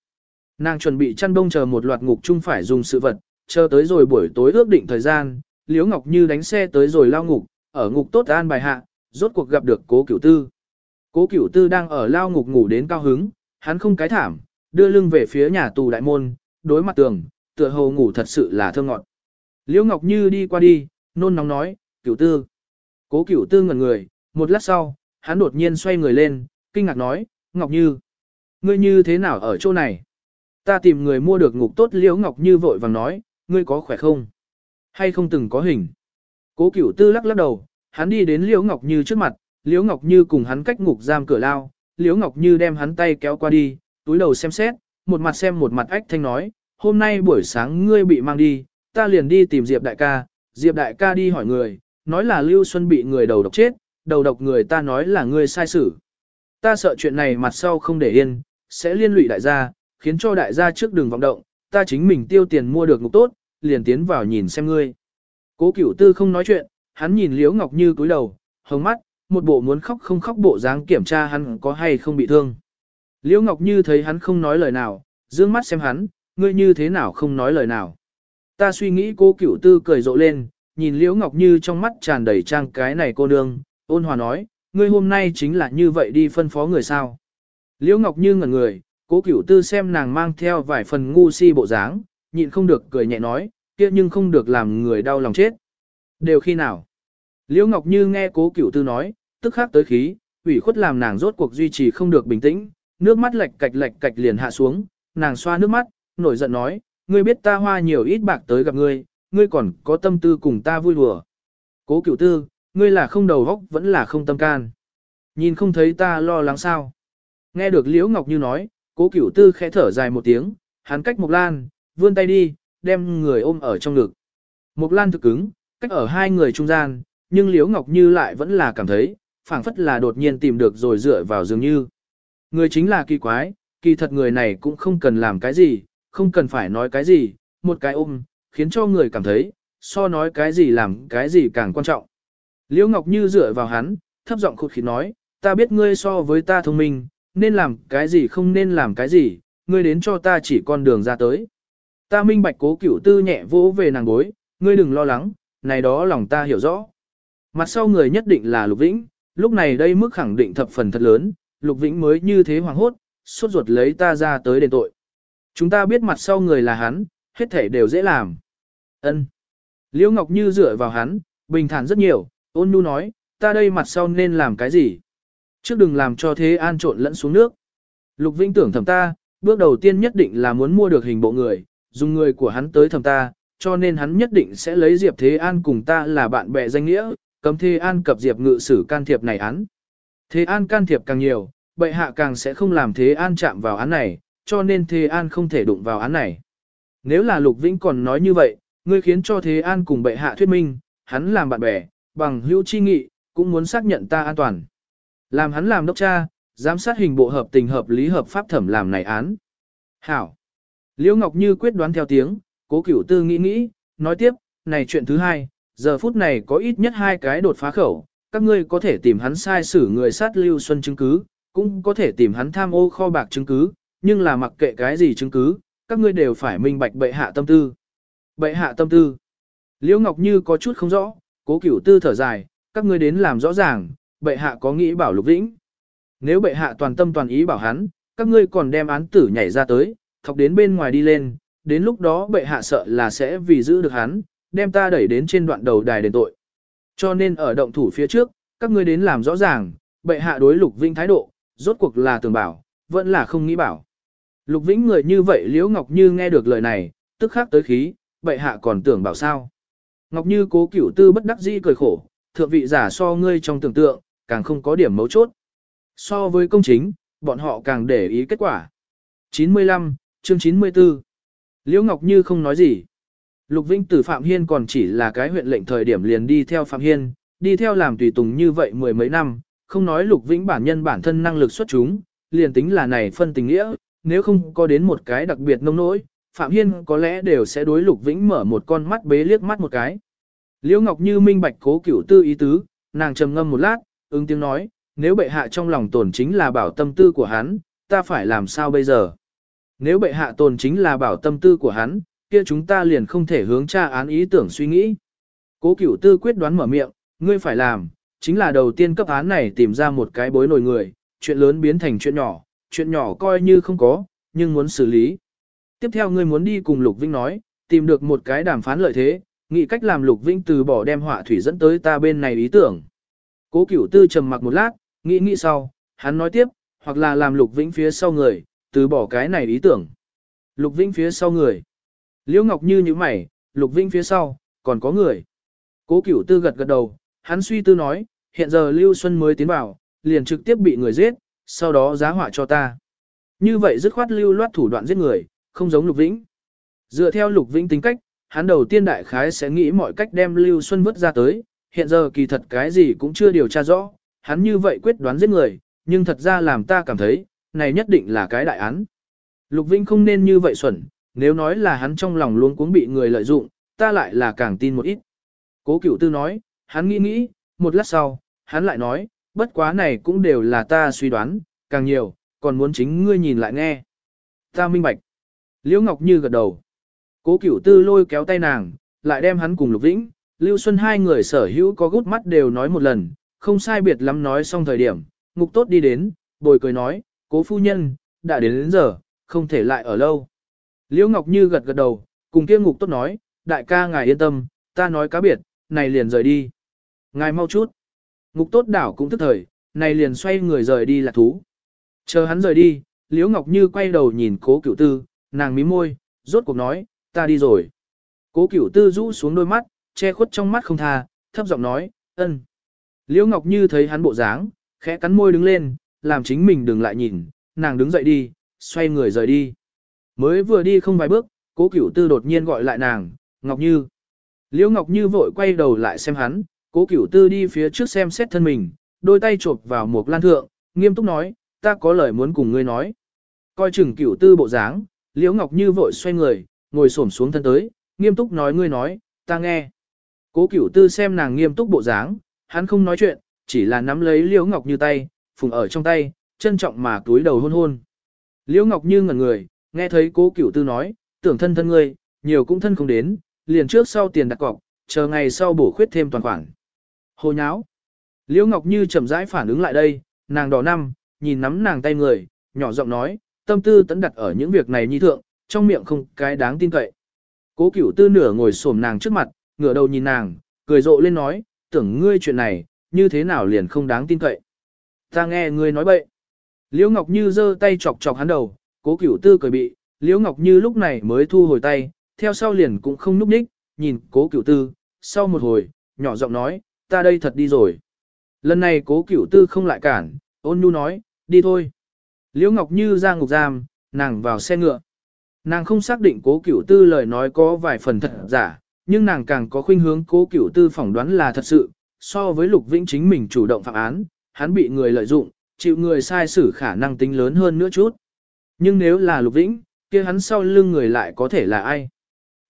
Nàng chuẩn bị chăn đông chờ một loạt ngục chung phải dùng sự vật, chờ tới rồi buổi tối ước định thời gian, Liễu Ngọc Như đánh xe tới rồi lao ngục, ở ngục tốt an bài hạ, rốt cuộc gặp được Cố Cửu Tư. Cố Cửu Tư đang ở lao ngục ngủ đến cao hứng, hắn không cái thảm, đưa lưng về phía nhà tù đại môn, đối mặt tường, tựa hồ ngủ thật sự là thơ ngọt. Liễu Ngọc Như đi qua đi, nôn nóng nói, Cửu Tư. Cố Cửu Tư ngẩn người, một lát sau, hắn đột nhiên xoay người lên, kinh ngạc nói, Ngọc Như, ngươi như thế nào ở chỗ này? Ta tìm người mua được ngục tốt Liễu Ngọc Như vội vàng nói, ngươi có khỏe không? Hay không từng có hình? Cố cửu tư lắc lắc đầu, hắn đi đến Liễu Ngọc Như trước mặt, Liễu Ngọc Như cùng hắn cách ngục giam cửa lao, Liễu Ngọc Như đem hắn tay kéo qua đi, túi đầu xem xét, một mặt xem một mặt ách thanh nói, hôm nay buổi sáng ngươi bị mang đi, ta liền đi tìm Diệp đại ca, Diệp đại ca đi hỏi người, nói là Lưu Xuân bị người đầu độc chết, đầu độc người ta nói là ngươi sai xử. Ta sợ chuyện này mặt sau không để yên, sẽ liên lụy đại gia, khiến cho đại gia trước đường vọng động, ta chính mình tiêu tiền mua được ngục tốt, liền tiến vào nhìn xem ngươi. Cố cửu tư không nói chuyện, hắn nhìn Liễu Ngọc Như cúi đầu, hồng mắt, một bộ muốn khóc không khóc bộ dáng kiểm tra hắn có hay không bị thương. Liễu Ngọc Như thấy hắn không nói lời nào, dương mắt xem hắn, ngươi như thế nào không nói lời nào. Ta suy nghĩ cố cửu tư cười rộ lên, nhìn Liễu Ngọc Như trong mắt tràn đầy trang cái này cô nương, ôn hòa nói, ngươi hôm nay chính là như vậy đi phân phó người sao. Liễu Ngọc Như ngẩn người, cố cửu tư xem nàng mang theo vài phần ngu si bộ dáng, nhịn không được cười nhẹ nói, kia nhưng không được làm người đau lòng chết. Đều khi nào? Liễu Ngọc Như nghe cố cửu tư nói, tức khắc tới khí, ủy khuất làm nàng rốt cuộc duy trì không được bình tĩnh, nước mắt lệch cạch lệch cạch liền hạ xuống, nàng xoa nước mắt, nổi giận nói, ngươi biết ta hoa nhiều ít bạc tới gặp ngươi, ngươi còn có tâm tư cùng ta vui đùa. Cố cửu tư, ngươi là không đầu góc vẫn là không tâm can. Nhìn không thấy ta lo lắng sao. Nghe được Liễu Ngọc Như nói, cố cửu tư khẽ thở dài một tiếng, hắn cách Mộc Lan, vươn tay đi, đem người ôm ở trong ngực. Mộc Lan thực cứng, cách ở hai người trung gian, nhưng Liễu Ngọc Như lại vẫn là cảm thấy, phảng phất là đột nhiên tìm được rồi dựa vào dường như. Người chính là kỳ quái, kỳ thật người này cũng không cần làm cái gì, không cần phải nói cái gì, một cái ôm, khiến cho người cảm thấy, so nói cái gì làm cái gì càng quan trọng. Liễu Ngọc Như dựa vào hắn, thấp giọng khụt khịt nói, ta biết ngươi so với ta thông minh, nên làm cái gì không nên làm cái gì, ngươi đến cho ta chỉ con đường ra tới. Ta minh bạch cố cửu tư nhẹ vỗ về nàng bối, ngươi đừng lo lắng, này đó lòng ta hiểu rõ. Mặt sau người nhất định là Lục Vĩnh, lúc này đây mức khẳng định thập phần thật lớn, Lục Vĩnh mới như thế hoàng hốt, suốt ruột lấy ta ra tới đền tội. Chúng ta biết mặt sau người là hắn, hết thể đều dễ làm. Ân. Liễu Ngọc Như dựa vào hắn, bình thản rất nhiều, ôn nhu nói, ta đây mặt sau nên làm cái gì? Trước đừng làm cho thế an trộn lẫn xuống nước. Lục Vĩnh tưởng thầm ta, bước đầu tiên nhất định là muốn mua được hình bộ người, dùng người của hắn tới thầm ta, cho nên hắn nhất định sẽ lấy Diệp Thế An cùng ta là bạn bè danh nghĩa, cấm Thế An cập Diệp ngự sử can thiệp này án. Thế An can thiệp càng nhiều, bệ hạ càng sẽ không làm Thế An chạm vào án này, cho nên Thế An không thể đụng vào án này. Nếu là Lục Vĩnh còn nói như vậy, ngươi khiến cho Thế An cùng bệ hạ thuyết minh, hắn làm bạn bè, bằng hữu chi nghị, cũng muốn xác nhận ta an toàn. Làm hắn làm đốc cha, giám sát hình bộ hợp tình hợp lý hợp pháp thẩm làm này án. Hảo. Liễu Ngọc Như quyết đoán theo tiếng, cố cửu tư nghĩ nghĩ, nói tiếp, này chuyện thứ hai, giờ phút này có ít nhất hai cái đột phá khẩu, các ngươi có thể tìm hắn sai xử người sát lưu xuân chứng cứ, cũng có thể tìm hắn tham ô kho bạc chứng cứ, nhưng là mặc kệ cái gì chứng cứ, các ngươi đều phải minh bạch bệ hạ tâm tư. Bệ hạ tâm tư. Liễu Ngọc Như có chút không rõ, cố cửu tư thở dài, các ngươi đến làm rõ ràng, bệ hạ có nghĩ bảo lục vĩnh. Nếu bệ hạ toàn tâm toàn ý bảo hắn, các ngươi còn đem án tử nhảy ra tới, thọc đến bên ngoài đi lên, đến lúc đó bệ hạ sợ là sẽ vì giữ được hắn, đem ta đẩy đến trên đoạn đầu đài đền tội. Cho nên ở động thủ phía trước, các ngươi đến làm rõ ràng, bệ hạ đối lục vĩnh thái độ, rốt cuộc là tường bảo, vẫn là không nghĩ bảo. Lục vĩnh người như vậy liễu ngọc như nghe được lời này, tức khắc tới khí, bệ hạ còn tưởng bảo sao. Ngọc như cố cửu tư bất đắc dĩ cười khổ, thượng vị giả so ngươi trong tưởng tượng, càng không có điểm mấu chốt. So với công chính, bọn họ càng để ý kết quả. 95, chương 94 Liễu Ngọc Như không nói gì. Lục Vinh Tử Phạm Hiên còn chỉ là cái huyện lệnh thời điểm liền đi theo Phạm Hiên, đi theo làm tùy tùng như vậy mười mấy năm, không nói Lục Vĩnh bản nhân bản thân năng lực xuất chúng, liền tính là này phân tình nghĩa, nếu không có đến một cái đặc biệt nông nỗi, Phạm Hiên có lẽ đều sẽ đối Lục Vĩnh mở một con mắt bế liếc mắt một cái. Liễu Ngọc Như minh bạch cố cửu tư ý tứ, nàng trầm ngâm một lát, ứng tiếng nói, nếu bệ hạ trong lòng tổn chính là bảo tâm tư của hắn, ta phải làm sao bây giờ? Nếu bệ hạ tồn chính là bảo tâm tư của hắn, kia chúng ta liền không thể hướng tra án ý tưởng suy nghĩ. Cố cửu tư quyết đoán mở miệng, ngươi phải làm, chính là đầu tiên cấp án này tìm ra một cái bối nổi người, chuyện lớn biến thành chuyện nhỏ, chuyện nhỏ coi như không có, nhưng muốn xử lý. Tiếp theo ngươi muốn đi cùng Lục Vinh nói, tìm được một cái đàm phán lợi thế, nghĩ cách làm Lục vĩnh từ bỏ đem họa thủy dẫn tới ta bên này ý tưởng. Cố cửu tư trầm mặc một lát, nghĩ nghĩ sau, hắn nói tiếp, hoặc là làm Lục Vĩnh phía sau người, từ bỏ cái này ý tưởng. Lục Vĩnh phía sau người. Liễu Ngọc Như như mày, Lục Vĩnh phía sau, còn có người. Cố cửu tư gật gật đầu, hắn suy tư nói, hiện giờ Lưu Xuân mới tiến vào, liền trực tiếp bị người giết, sau đó giá họa cho ta. Như vậy dứt khoát lưu loát thủ đoạn giết người, không giống Lục Vĩnh. Dựa theo Lục Vĩnh tính cách, hắn đầu tiên đại khái sẽ nghĩ mọi cách đem Lưu Xuân vứt ra tới, hiện giờ kỳ thật cái gì cũng chưa điều tra rõ, hắn như vậy quyết đoán giết người, nhưng thật ra làm ta cảm thấy, này nhất định là cái đại án. Lục Vinh không nên như vậy xuẩn, nếu nói là hắn trong lòng luôn cuống bị người lợi dụng, ta lại là càng tin một ít. Cố cửu tư nói, hắn nghĩ nghĩ, một lát sau, hắn lại nói, bất quá này cũng đều là ta suy đoán, càng nhiều, còn muốn chính ngươi nhìn lại nghe. Ta minh bạch. Liễu Ngọc Như gật đầu. Cố cửu tư lôi kéo tay nàng, lại đem hắn cùng Lục Vĩnh, Lưu Xuân hai người sở hữu có gút mắt đều nói một lần, không sai biệt lắm nói xong thời điểm, ngục tốt đi đến, bồi cười nói, cố phu nhân, đã đến đến giờ, không thể lại ở lâu. Liễu Ngọc Như gật gật đầu, cùng kia ngục tốt nói, đại ca ngài yên tâm, ta nói cá biệt, này liền rời đi. Ngài mau chút. Ngục tốt đảo cũng tức thời, này liền xoay người rời đi là thú. Chờ hắn rời đi, Liễu Ngọc Như quay đầu nhìn cố cửu tư, nàng mím môi, rốt cuộc nói, ta đi rồi. Cố cửu tư rũ xuống đôi mắt, che khuất trong mắt không tha, thấp giọng nói, ân. Liễu Ngọc Như thấy hắn bộ dáng, khẽ cắn môi đứng lên, làm chính mình đừng lại nhìn, nàng đứng dậy đi, xoay người rời đi. Mới vừa đi không vài bước, cố cửu tư đột nhiên gọi lại nàng, Ngọc Như. Liễu Ngọc Như vội quay đầu lại xem hắn, cố cửu tư đi phía trước xem xét thân mình, đôi tay chộp vào một lan thượng, nghiêm túc nói, ta có lời muốn cùng ngươi nói. Coi chừng cửu tư bộ dáng, Liễu Ngọc Như vội xoay người, ngồi xổm xuống thân tới, nghiêm túc nói ngươi nói, ta nghe. Cố cửu tư xem nàng nghiêm túc bộ dáng, hắn không nói chuyện, chỉ là nắm lấy Liễu Ngọc Như tay, phùng ở trong tay, trân trọng mà túi đầu hôn hôn. Liễu Ngọc Như ngẩn người, nghe thấy cố cửu tư nói, tưởng thân thân ngươi, nhiều cũng thân không đến, liền trước sau tiền đặt cọc, chờ ngày sau bổ khuyết thêm toàn khoản. Hồ nháo. Liễu Ngọc Như chậm rãi phản ứng lại đây, nàng đỏ năm, nhìn nắm nàng tay người, nhỏ giọng nói, tâm tư tấn đặt ở những việc này nhi thượng, trong miệng không cái đáng tin cậy. Cố cửu tư nửa ngồi xổm nàng trước mặt, ngửa đầu nhìn nàng, cười rộ lên nói, tưởng ngươi chuyện này, như thế nào liền không đáng tin cậy. Ta nghe ngươi nói bậy. Liễu Ngọc Như giơ tay chọc chọc hắn đầu, cố cửu tư cười bị, Liễu Ngọc Như lúc này mới thu hồi tay, theo sau liền cũng không núp ních, nhìn cố cửu tư, sau một hồi, nhỏ giọng nói, ta đây thật đi rồi. Lần này cố cửu tư không lại cản, ôn nhu nói, đi thôi. Liễu Ngọc Như ra ngục giam, nàng vào xe ngựa. Nàng không xác định cố cửu tư lời nói có vài phần thật giả, nhưng nàng càng có khuynh hướng cố cửu tư phỏng đoán là thật sự, so với Lục Vĩnh chính mình chủ động phạm án, hắn bị người lợi dụng, chịu người sai xử khả năng tính lớn hơn nữa chút. Nhưng nếu là Lục Vĩnh, kia hắn sau lưng người lại có thể là ai?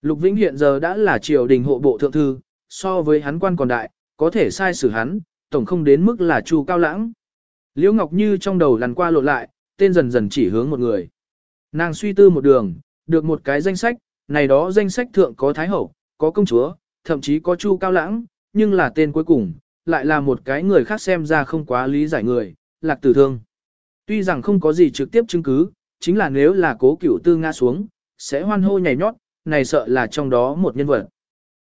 Lục Vĩnh hiện giờ đã là triều đình hộ bộ thượng thư, so với hắn quan còn đại, có thể sai xử hắn, tổng không đến mức là Chu Cao Lãng. Liễu Ngọc Như trong đầu lăn qua lộn lại, tên dần dần chỉ hướng một người. Nàng suy tư một đường, được một cái danh sách, này đó danh sách thượng có Thái Hậu, có công chúa, thậm chí có Chu Cao Lãng, nhưng là tên cuối cùng, lại là một cái người khác xem ra không quá lý giải người, lạc tử thương. Tuy rằng không có gì trực tiếp chứng cứ, chính là nếu là cố cửu tư ngã xuống, sẽ hoan hô nhảy nhót, này sợ là trong đó một nhân vật.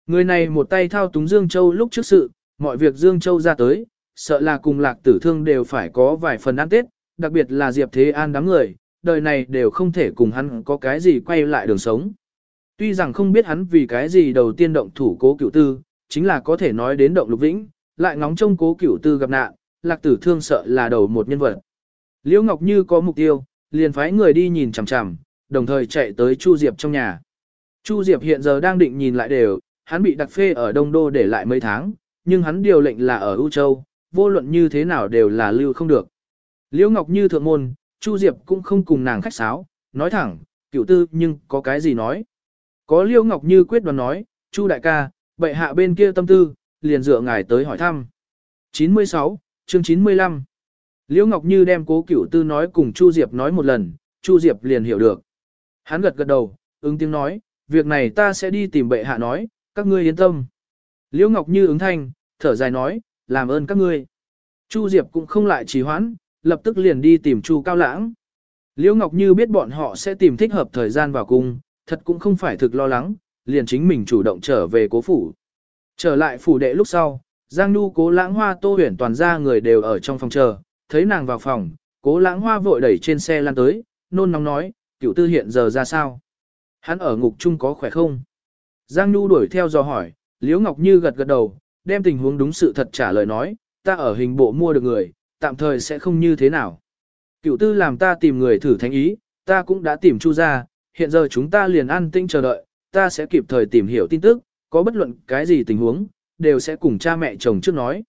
Người này một tay thao túng Dương Châu lúc trước sự, mọi việc Dương Châu ra tới, sợ là cùng lạc tử thương đều phải có vài phần ăn tết, đặc biệt là Diệp Thế An đám người, đời này đều không thể cùng hắn có cái gì quay lại đường sống. Tuy rằng không biết hắn vì cái gì đầu tiên động thủ cố cửu tư, chính là có thể nói đến động lục vĩnh, lại ngóng trông cố cửu tư gặp nạn, lạc tử thương sợ là đầu một nhân vật. Liễu Ngọc Như có mục tiêu, liền phái người đi nhìn chằm chằm, đồng thời chạy tới Chu Diệp trong nhà. Chu Diệp hiện giờ đang định nhìn lại đều, hắn bị đặc phê ở Đông Đô để lại mấy tháng, nhưng hắn điều lệnh là ở U Châu, vô luận như thế nào đều là lưu không được. Liễu Ngọc Như thượng môn, Chu Diệp cũng không cùng nàng khách sáo, nói thẳng, cửu tư nhưng có cái gì nói. Có Liễu Ngọc Như quyết đoán nói, Chu đại ca, bệ hạ bên kia tâm tư, liền dựa ngài tới hỏi thăm. 96, chương 95 Liễu Ngọc Như đem cố cửu tư nói cùng Chu Diệp nói một lần, Chu Diệp liền hiểu được. Hắn gật gật đầu, ứng tiếng nói, việc này ta sẽ đi tìm bệ hạ nói, các ngươi yên tâm. Liễu Ngọc Như ứng thanh, thở dài nói, làm ơn các ngươi. Chu Diệp cũng không lại trì hoãn, lập tức liền đi tìm Chu Cao Lãng. Liễu Ngọc Như biết bọn họ sẽ tìm thích hợp thời gian vào cung, thật cũng không phải thực lo lắng, liền chính mình chủ động trở về cố phủ. Trở lại phủ đệ lúc sau, Giang Nhu cố lãng hoa tô huyển toàn ra người đều ở trong phòng chờ, thấy nàng vào phòng, cố lãng hoa vội đẩy trên xe lan tới, nôn nóng nói, cựu tư hiện giờ ra sao. Hắn ở ngục chung có khỏe không? Giang Nhu đuổi theo dò hỏi, Liễu Ngọc Như gật gật đầu, đem tình huống đúng sự thật trả lời nói, ta ở hình bộ mua được người, tạm thời sẽ không như thế nào. Cựu tư làm ta tìm người thử thánh ý, ta cũng đã tìm Chu ra, hiện giờ chúng ta liền an tinh chờ đợi, ta sẽ kịp thời tìm hiểu tin tức, có bất luận cái gì tình huống, đều sẽ cùng cha mẹ chồng trước nói.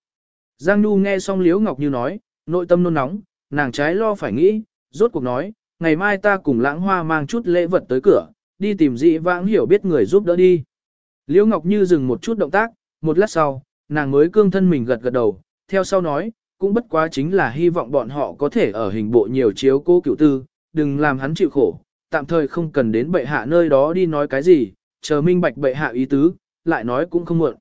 Giang Nhu nghe xong Liễu Ngọc Như nói, nội tâm nôn nóng, nàng trái lo phải nghĩ, rốt cuộc nói, ngày mai ta cùng lãng hoa mang chút lễ vật tới cửa, đi tìm dị vãng hiểu biết người giúp đỡ đi. Liễu Ngọc Như dừng một chút động tác, một lát sau, nàng mới cương thân mình gật gật đầu, theo sau nói, cũng bất quá chính là hy vọng bọn họ có thể ở hình bộ nhiều chiếu cố cựu tư, đừng làm hắn chịu khổ, tạm thời không cần đến bệ hạ nơi đó đi nói cái gì, chờ minh bạch bệ hạ ý tứ, lại nói cũng không muộn.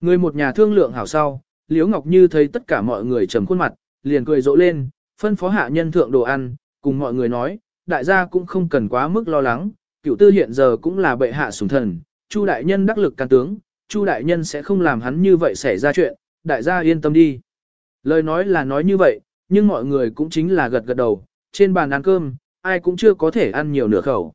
Người một nhà thương lượng hảo sau, Liễu Ngọc Như thấy tất cả mọi người trầm khuôn mặt, liền cười rộ lên, phân phó hạ nhân thượng đồ ăn, cùng mọi người nói, đại gia cũng không cần quá mức lo lắng, cựu tư hiện giờ cũng là bệ hạ sủng thần, Chu đại nhân đắc lực can tướng, Chu đại nhân sẽ không làm hắn như vậy xảy ra chuyện, đại gia yên tâm đi. Lời nói là nói như vậy, nhưng mọi người cũng chính là gật gật đầu, trên bàn ăn cơm, ai cũng chưa có thể ăn nhiều nửa khẩu.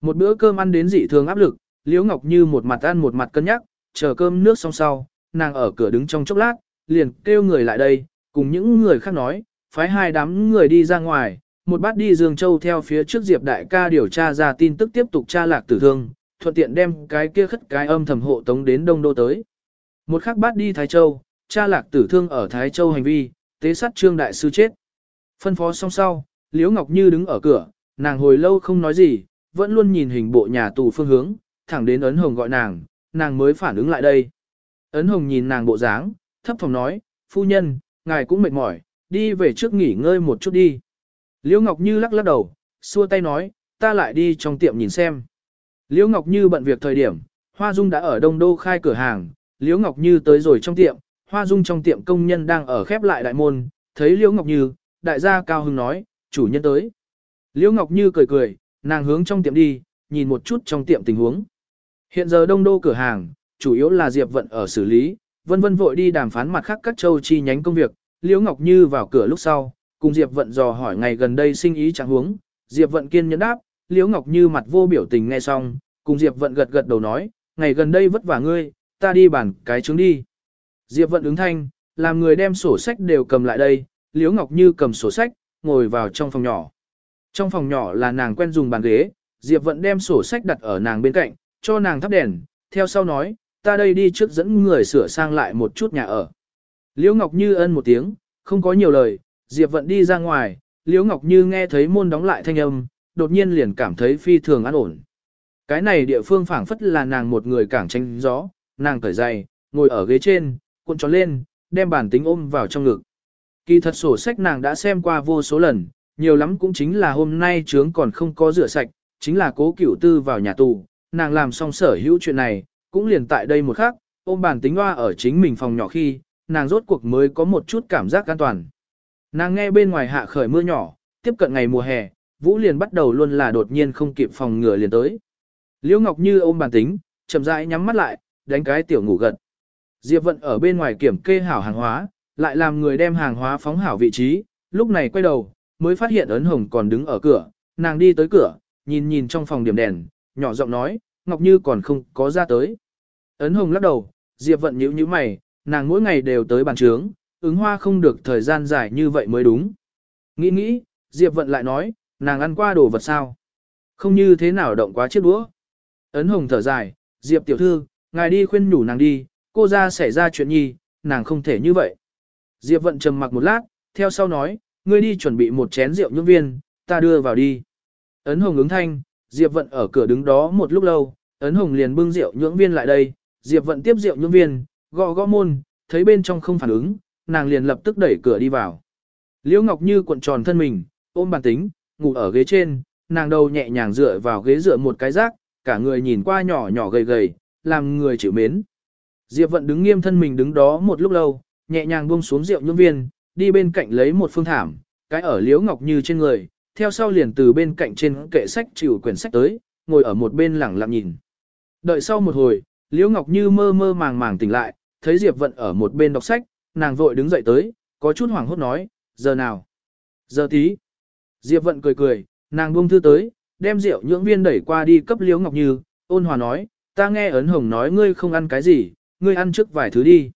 Một bữa cơm ăn đến dị thường áp lực, Liễu Ngọc Như một mặt ăn một mặt cân nhắc, chờ cơm nước xong sau, nàng ở cửa đứng trong chốc lát, liền kêu người lại đây, cùng những người khác nói, phái hai đám người đi ra ngoài, một bát đi Dương Châu theo phía trước Diệp Đại ca điều tra ra tin tức tiếp tục tra lạc tử thương, thuận tiện đem cái kia khất cái âm thầm hộ tống đến Đông Đô tới. Một khác bát đi Thái Châu, cha lạc tử thương ở Thái Châu hành vi, tế sát trương đại sư chết. Phân phó xong sau, Liễu Ngọc Như đứng ở cửa, nàng hồi lâu không nói gì, vẫn luôn nhìn hình bộ nhà tù phương hướng, thẳng đến ấn hồng gọi nàng, nàng mới phản ứng lại đây. Ấn hồng nhìn nàng bộ dáng, thấp phòng nói, phu nhân, ngài cũng mệt mỏi, đi về trước nghỉ ngơi một chút đi. Liễu Ngọc Như lắc lắc đầu, xua tay nói, ta lại đi trong tiệm nhìn xem. Liễu Ngọc Như bận việc thời điểm, Hoa Dung đã ở Đông Đô khai cửa hàng, Liễu Ngọc Như tới rồi trong tiệm, Hoa Dung trong tiệm công nhân đang ở khép lại đại môn, thấy Liễu Ngọc Như, đại gia cao hưng nói, chủ nhân tới. Liễu Ngọc Như cười cười, nàng hướng trong tiệm đi, nhìn một chút trong tiệm tình huống. Hiện giờ Đông Đô cửa hàng, chủ yếu là Diệp Vận ở xử lý, vân vân vội đi đàm phán mặt khác các châu chi nhánh công việc, Liễu Ngọc Như vào cửa lúc sau, cùng Diệp Vận dò hỏi ngày gần đây sinh ý trạng huống, Diệp Vận kiên nhẫn đáp, Liễu Ngọc Như mặt vô biểu tình nghe xong, cùng Diệp Vận gật gật đầu nói, ngày gần đây vất vả ngươi, ta đi bàn cái trứng đi. Diệp Vận ứng thanh, làm người đem sổ sách đều cầm lại đây, Liễu Ngọc Như cầm sổ sách, ngồi vào trong phòng nhỏ. Trong phòng nhỏ là nàng quen dùng bàn ghế, Diệp Vận đem sổ sách đặt ở nàng bên cạnh, cho nàng thắp đèn, theo sau nói, ta đây đi trước dẫn người sửa sang lại một chút nhà ở. Liễu Ngọc Như ân một tiếng, không có nhiều lời, Diệp Vận đi ra ngoài, Liễu Ngọc Như nghe thấy môn đóng lại thanh âm, đột nhiên liền cảm thấy phi thường an ổn. Cái này địa phương phảng phất là nàng một người cảng tranh gió, nàng cởi giày, ngồi ở ghế trên, cuộn tròn lên, đem bản tính ôm vào trong ngực. Kỳ thật sổ sách nàng đã xem qua vô số lần, nhiều lắm cũng chính là hôm nay trướng còn không có rửa sạch, chính là cố cửu tư vào nhà tù, nàng làm xong sở hữu chuyện này, cũng liền tại đây một khắc, ôm bản tính hoa ở chính mình phòng nhỏ khi, nàng rốt cuộc mới có một chút cảm giác an toàn. Nàng nghe bên ngoài hạ khởi mưa nhỏ, tiếp cận ngày mùa hè, Vũ liền bắt đầu luôn là đột nhiên không kịp phòng ngừa liền tới. Liễu Ngọc Như ôm bản tính, chậm rãi nhắm mắt lại, đánh cái tiểu ngủ gật. Diệp Vận ở bên ngoài kiểm kê hảo hàng hóa, lại làm người đem hàng hóa phóng hảo vị trí, lúc này quay đầu, mới phát hiện ấn hồng còn đứng ở cửa, nàng đi tới cửa, nhìn nhìn trong phòng điểm đèn, nhỏ giọng nói, Ngọc Như còn không có ra tới. Ấn hồng lắc đầu, Diệp Vận nhíu nhíu mày, nàng mỗi ngày đều tới bàn trướng, ứng hoa không được thời gian dài như vậy mới đúng. Nghĩ nghĩ, Diệp Vận lại nói, nàng ăn qua đồ vật sao? Không như thế nào động quá chiếc đũa. Ấn hồng thở dài, Diệp tiểu thư, ngài đi khuyên nhủ nàng đi, cô ra xảy ra chuyện nhi, nàng không thể như vậy. Diệp vận trầm mặc một lát, theo sau nói, ngươi đi chuẩn bị một chén rượu nhưỡng viên, ta đưa vào đi. Ấn hồng ứng thanh, Diệp vận ở cửa đứng đó một lúc lâu, ấn hồng liền bưng rượu nhưỡng viên lại đây, Diệp vận tiếp rượu nhưỡng viên, gõ gõ môn, thấy bên trong không phản ứng, nàng liền lập tức đẩy cửa đi vào. Liễu Ngọc Như cuộn tròn thân mình, ôm bàn tính, ngủ ở ghế trên, nàng đầu nhẹ nhàng dựa vào ghế dựa một cái rác, cả người nhìn qua nhỏ nhỏ gầy gầy, làm người chịu mến. Diệp Vận đứng nghiêm thân mình đứng đó một lúc lâu, nhẹ nhàng buông xuống rượu nhưỡng viên, đi bên cạnh lấy một phương thảm, cái ở liễu ngọc như trên người, theo sau liền từ bên cạnh trên kệ sách chịu quyển sách tới, ngồi ở một bên lẳng lặng nhìn. Đợi sau một hồi, liễu ngọc như mơ mơ màng màng tỉnh lại, thấy Diệp Vận ở một bên đọc sách, nàng vội đứng dậy tới, có chút hoảng hốt nói, giờ nào? Giờ tí. Diệp Vận cười cười, nàng buông thư tới, đem rượu nhưỡng viên đẩy qua đi cấp Liễu Ngọc Như, ôn hòa nói, ta nghe ấn hồng nói ngươi không ăn cái gì, ngươi ăn trước vài thứ đi.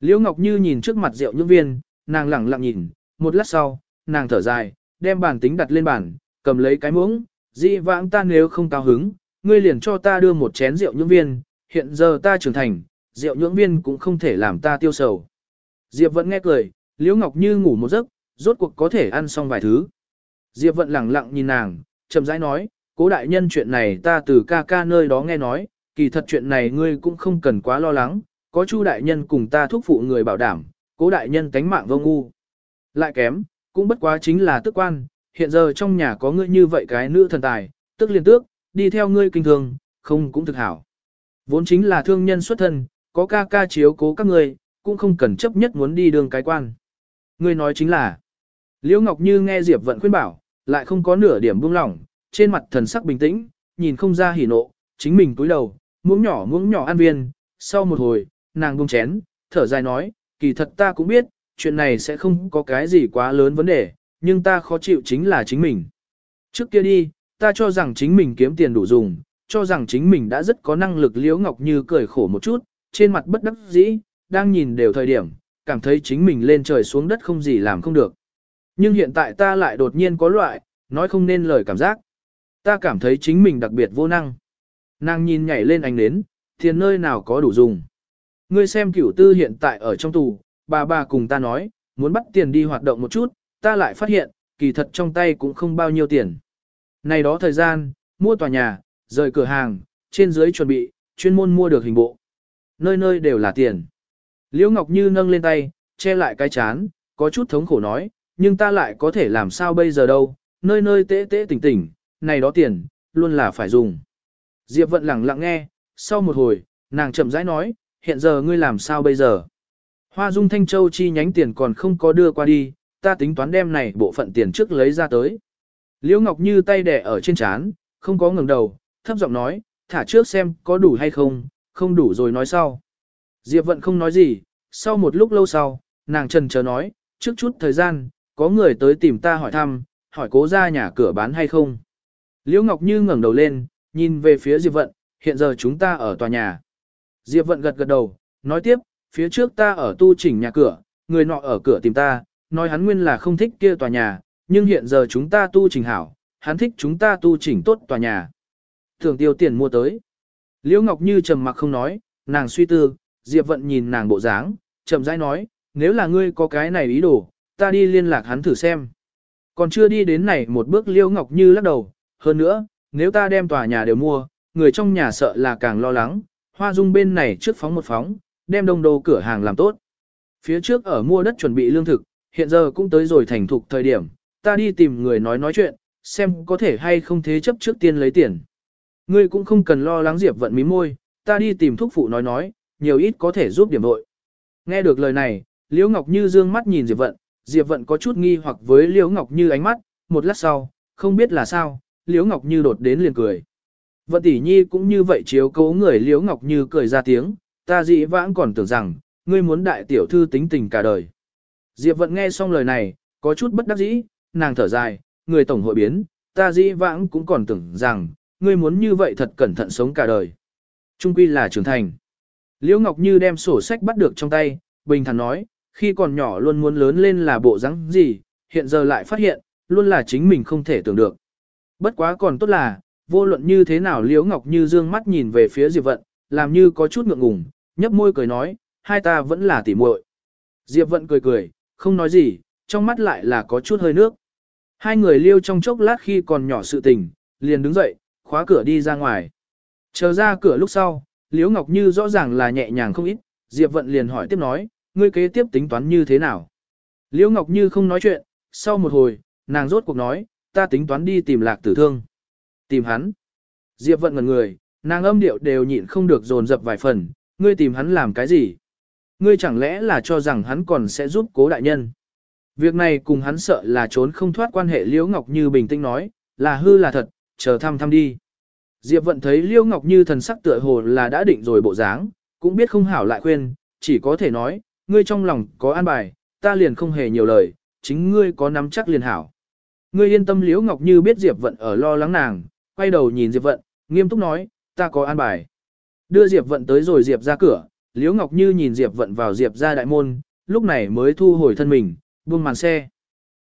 Liễu Ngọc Như nhìn trước mặt rượu nhưỡng viên, nàng lẳng lặng nhìn, một lát sau, nàng thở dài, đem bàn tính đặt lên bàn, cầm lấy cái muỗng, dị vãng ta nếu không cao hứng, ngươi liền cho ta đưa một chén rượu nhưỡng viên, hiện giờ ta trưởng thành, rượu nhưỡng viên cũng không thể làm ta tiêu sầu. Diệp vẫn nghe cười, Liễu Ngọc Như ngủ một giấc, rốt cuộc có thể ăn xong vài thứ. Diệp vận lẳng lặng nhìn nàng, chậm rãi nói, cố đại nhân chuyện này ta từ ca ca nơi đó nghe nói, kỳ thật chuyện này ngươi cũng không cần quá lo lắng, có chu đại nhân cùng ta thúc phụ người bảo đảm, cố đại nhân tánh mạng vô ngu. Lại kém, cũng bất quá chính là tức quan, hiện giờ trong nhà có ngươi như vậy cái nữ thần tài, tức liên tước, đi theo ngươi kinh thường, không cũng thực hảo. Vốn chính là thương nhân xuất thân, có ca ca chiếu cố các ngươi, cũng không cần chấp nhất muốn đi đường cái quan. Ngươi nói chính là, Liễu Ngọc Như nghe Diệp Vận khuyên bảo, lại không có nửa điểm buông lỏng, trên mặt thần sắc bình tĩnh, nhìn không ra hỉ nộ, chính mình cúi đầu, muỗng nhỏ muỗng nhỏ ăn viên, sau một hồi, nàng buông chén, thở dài nói, kỳ thật ta cũng biết, chuyện này sẽ không có cái gì quá lớn vấn đề, nhưng ta khó chịu chính là chính mình. Trước kia đi, ta cho rằng chính mình kiếm tiền đủ dùng, cho rằng chính mình đã rất có năng lực liễu ngọc như cười khổ một chút, trên mặt bất đắc dĩ, đang nhìn đều thời điểm, cảm thấy chính mình lên trời xuống đất không gì làm không được. Nhưng hiện tại ta lại đột nhiên có loại, nói không nên lời cảm giác. Ta cảm thấy chính mình đặc biệt vô năng. Nàng nhìn nhảy lên ánh nến, tiền nơi nào có đủ dùng. Ngươi xem cửu tư hiện tại ở trong tù, bà bà cùng ta nói, muốn bắt tiền đi hoạt động một chút, ta lại phát hiện, kỳ thật trong tay cũng không bao nhiêu tiền. Này đó thời gian, mua tòa nhà, rời cửa hàng, trên dưới chuẩn bị, chuyên môn mua được hình bộ. Nơi nơi đều là tiền. Liễu Ngọc Như nâng lên tay, che lại cái chán, có chút thống khổ nói, nhưng ta lại có thể làm sao bây giờ đâu, nơi nơi tế tế tỉnh tỉnh, này đó tiền, luôn là phải dùng. Diệp vận lặng lặng nghe, sau một hồi, nàng chậm rãi nói, hiện giờ ngươi làm sao bây giờ? Hoa dung thanh châu chi nhánh tiền còn không có đưa qua đi, ta tính toán đem này bộ phận tiền trước lấy ra tới. Liễu Ngọc Như tay đẻ ở trên chán, không có ngừng đầu, thấp giọng nói, thả trước xem có đủ hay không, không đủ rồi nói sau. Diệp vận không nói gì, sau một lúc lâu sau, nàng trần chờ nói, trước chút thời gian, có người tới tìm ta hỏi thăm, hỏi cố ra nhà cửa bán hay không. Liễu Ngọc Như ngẩng đầu lên, nhìn về phía Diệp Vận, hiện giờ chúng ta ở tòa nhà. Diệp Vận gật gật đầu, nói tiếp, phía trước ta ở tu chỉnh nhà cửa, người nọ ở cửa tìm ta, nói hắn nguyên là không thích kia tòa nhà, nhưng hiện giờ chúng ta tu chỉnh hảo, hắn thích chúng ta tu chỉnh tốt tòa nhà. Thường tiêu tiền mua tới. Liễu Ngọc Như trầm mặc không nói, nàng suy tư, Diệp Vận nhìn nàng bộ dáng, chậm rãi nói, nếu là ngươi có cái này ý đồ, ta đi liên lạc hắn thử xem. Còn chưa đi đến này một bước Liễu Ngọc Như lắc đầu, hơn nữa, nếu ta đem tòa nhà đều mua, người trong nhà sợ là càng lo lắng, hoa dung bên này trước phóng một phóng, đem đông đô cửa hàng làm tốt. Phía trước ở mua đất chuẩn bị lương thực, hiện giờ cũng tới rồi thành thục thời điểm, ta đi tìm người nói nói chuyện, xem có thể hay không thế chấp trước tiên lấy tiền. Ngươi cũng không cần lo lắng Diệp vận mí môi, ta đi tìm thúc phụ nói nói, nhiều ít có thể giúp điểm đội. Nghe được lời này, Liễu Ngọc Như dương mắt nhìn Diệp vận, Diệp vận có chút nghi hoặc với Liễu Ngọc Như ánh mắt, một lát sau, không biết là sao, Liễu Ngọc Như đột đến liền cười. Vận tỷ nhi cũng như vậy chiếu cố người Liễu Ngọc Như cười ra tiếng, ta dị vãng còn tưởng rằng, ngươi muốn đại tiểu thư tính tình cả đời. Diệp vận nghe xong lời này, có chút bất đắc dĩ, nàng thở dài, người tổng hội biến, ta dĩ vãng cũng còn tưởng rằng, ngươi muốn như vậy thật cẩn thận sống cả đời. Trung quy là trưởng thành. Liễu Ngọc Như đem sổ sách bắt được trong tay, bình thản nói, khi còn nhỏ luôn muốn lớn lên là bộ dáng gì, hiện giờ lại phát hiện, luôn là chính mình không thể tưởng được. Bất quá còn tốt là, vô luận như thế nào Liễu Ngọc Như dương mắt nhìn về phía Diệp Vận, làm như có chút ngượng ngùng, nhấp môi cười nói, hai ta vẫn là tỉ muội. Diệp Vận cười cười, không nói gì, trong mắt lại là có chút hơi nước. Hai người liêu trong chốc lát khi còn nhỏ sự tình, liền đứng dậy, khóa cửa đi ra ngoài. Chờ ra cửa lúc sau, Liễu Ngọc Như rõ ràng là nhẹ nhàng không ít, Diệp Vận liền hỏi tiếp nói, ngươi kế tiếp tính toán như thế nào? Liễu Ngọc Như không nói chuyện, sau một hồi, nàng rốt cuộc nói, ta tính toán đi tìm lạc tử thương. Tìm hắn. Diệp Vận ngần người, nàng âm điệu đều nhịn không được dồn dập vài phần, ngươi tìm hắn làm cái gì? Ngươi chẳng lẽ là cho rằng hắn còn sẽ giúp cố đại nhân? Việc này cùng hắn sợ là trốn không thoát quan hệ Liễu Ngọc Như bình tĩnh nói, là hư là thật, chờ thăm thăm đi. Diệp Vận thấy Liễu Ngọc Như thần sắc tựa hồ là đã định rồi bộ dáng, cũng biết không hảo lại khuyên, chỉ có thể nói, ngươi trong lòng có an bài, ta liền không hề nhiều lời, chính ngươi có nắm chắc liền hảo. Ngươi yên tâm Liễu Ngọc Như biết Diệp Vận ở lo lắng nàng, quay đầu nhìn Diệp Vận, nghiêm túc nói, ta có an bài. Đưa Diệp Vận tới rồi Diệp ra cửa, Liễu Ngọc Như nhìn Diệp Vận vào Diệp ra đại môn, lúc này mới thu hồi thân mình, buông màn xe.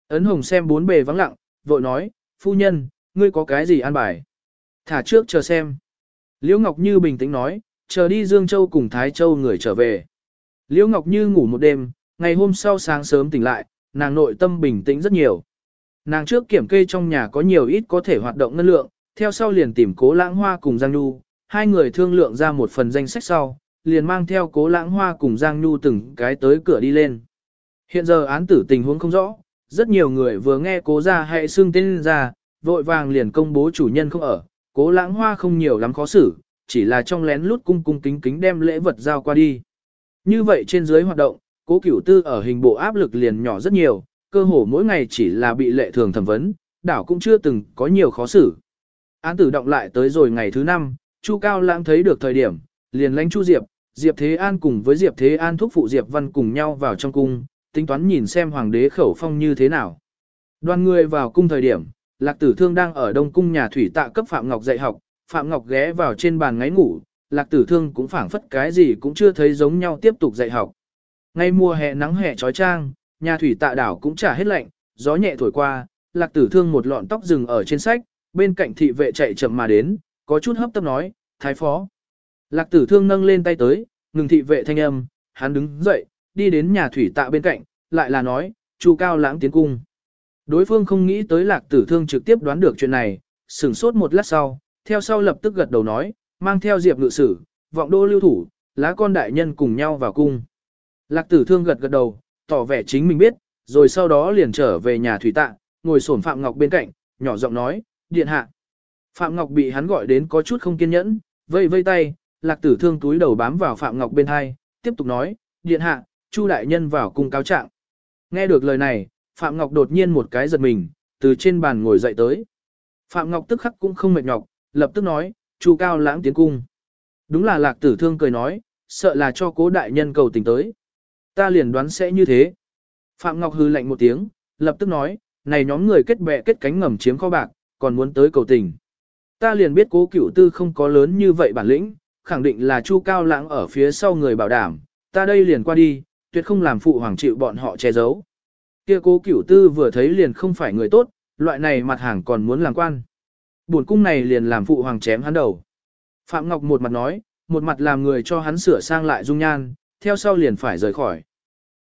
Ấn Hồng xem bốn bề vắng lặng, vội nói, phu nhân, ngươi có cái gì an bài? Thả trước chờ xem. Liễu Ngọc Như bình tĩnh nói, chờ đi Dương Châu cùng Thái Châu người trở về. Liễu Ngọc Như ngủ một đêm, ngày hôm sau sáng sớm tỉnh lại, nàng nội tâm bình tĩnh rất nhiều. Nàng trước kiểm kê trong nhà có nhiều ít có thể hoạt động ngân lượng, theo sau liền tìm cố lãng hoa cùng Giang Nhu, hai người thương lượng ra một phần danh sách sau, liền mang theo cố lãng hoa cùng Giang Nhu từng cái tới cửa đi lên. Hiện giờ án tử tình huống không rõ, rất nhiều người vừa nghe cố ra hay xưng tên ra, vội vàng liền công bố chủ nhân không ở, cố lãng hoa không nhiều lắm khó xử, chỉ là trong lén lút cung cung kính kính đem lễ vật giao qua đi. Như vậy trên dưới hoạt động, cố cửu tư ở hình bộ áp lực liền nhỏ rất nhiều, cơ hồ mỗi ngày chỉ là bị lệ thường thẩm vấn, đảo cũng chưa từng có nhiều khó xử. Án tử động lại tới rồi ngày thứ năm, Chu Cao Lãng thấy được thời điểm, liền lãnh Chu Diệp, Diệp Thế An cùng với Diệp Thế An thúc phụ Diệp Văn cùng nhau vào trong cung, tính toán nhìn xem hoàng đế khẩu phong như thế nào. Đoàn người vào cung thời điểm, Lạc Tử Thương đang ở Đông cung nhà thủy tạ cấp Phạm Ngọc dạy học, Phạm Ngọc ghé vào trên bàn ngáy ngủ, Lạc Tử Thương cũng phảng phất cái gì cũng chưa thấy giống nhau tiếp tục dạy học. Ngay mùa hè nắng hè trói trang, nhà thủy tạ đảo cũng trả hết lạnh, gió nhẹ thổi qua, Lạc Tử Thương một lọn tóc rừng ở trên sách, bên cạnh thị vệ chạy chậm mà đến, có chút hấp tấp nói, "Thái phó." Lạc Tử Thương nâng lên tay tới, ngừng thị vệ thanh âm, hắn đứng dậy, đi đến nhà thủy tạ bên cạnh, lại là nói, Chu Cao Lãng tiến cung. Đối phương không nghĩ tới Lạc Tử Thương trực tiếp đoán được chuyện này, sửng sốt một lát sau, theo sau lập tức gật đầu nói, mang theo Diệp ngự sử, vọng đô lưu thủ, lá con đại nhân cùng nhau vào cung. Lạc Tử Thương gật gật đầu, tỏ vẻ chính mình biết, rồi sau đó liền trở về nhà thủy tạ, ngồi xổm Phạm Ngọc bên cạnh, nhỏ giọng nói, điện hạ. Phạm Ngọc bị hắn gọi đến có chút không kiên nhẫn, vây vây tay, Lạc Tử Thương túi đầu bám vào Phạm Ngọc bên hai, tiếp tục nói, điện hạ, Chu đại nhân vào cung cáo trạng. Nghe được lời này, Phạm Ngọc đột nhiên một cái giật mình, từ trên bàn ngồi dậy tới. Phạm Ngọc tức khắc cũng không mệt nhọc, lập tức nói, Chu Cao lãng tiến cung. Đúng là Lạc Tử Thương cười nói, sợ là cho cố đại nhân cầu tình tới. Ta liền đoán sẽ như thế. Phạm Ngọc hư lạnh một tiếng, lập tức nói, này nhóm người kết bè kết cánh ngầm chiếm kho bạc, còn muốn tới cầu tình. Ta liền biết cố cửu tư không có lớn như vậy bản lĩnh, khẳng định là Chu Cao Lãng ở phía sau người bảo đảm, ta đây liền qua đi, tuyệt không làm phụ hoàng chịu bọn họ che giấu. Kia cố cửu tư vừa thấy liền không phải người tốt, loại này mặt hàng còn muốn làm quan. Buồn cung này liền làm phụ hoàng chém hắn đầu. Phạm Ngọc một mặt nói, một mặt làm người cho hắn sửa sang lại dung nhan, theo sau liền phải rời khỏi.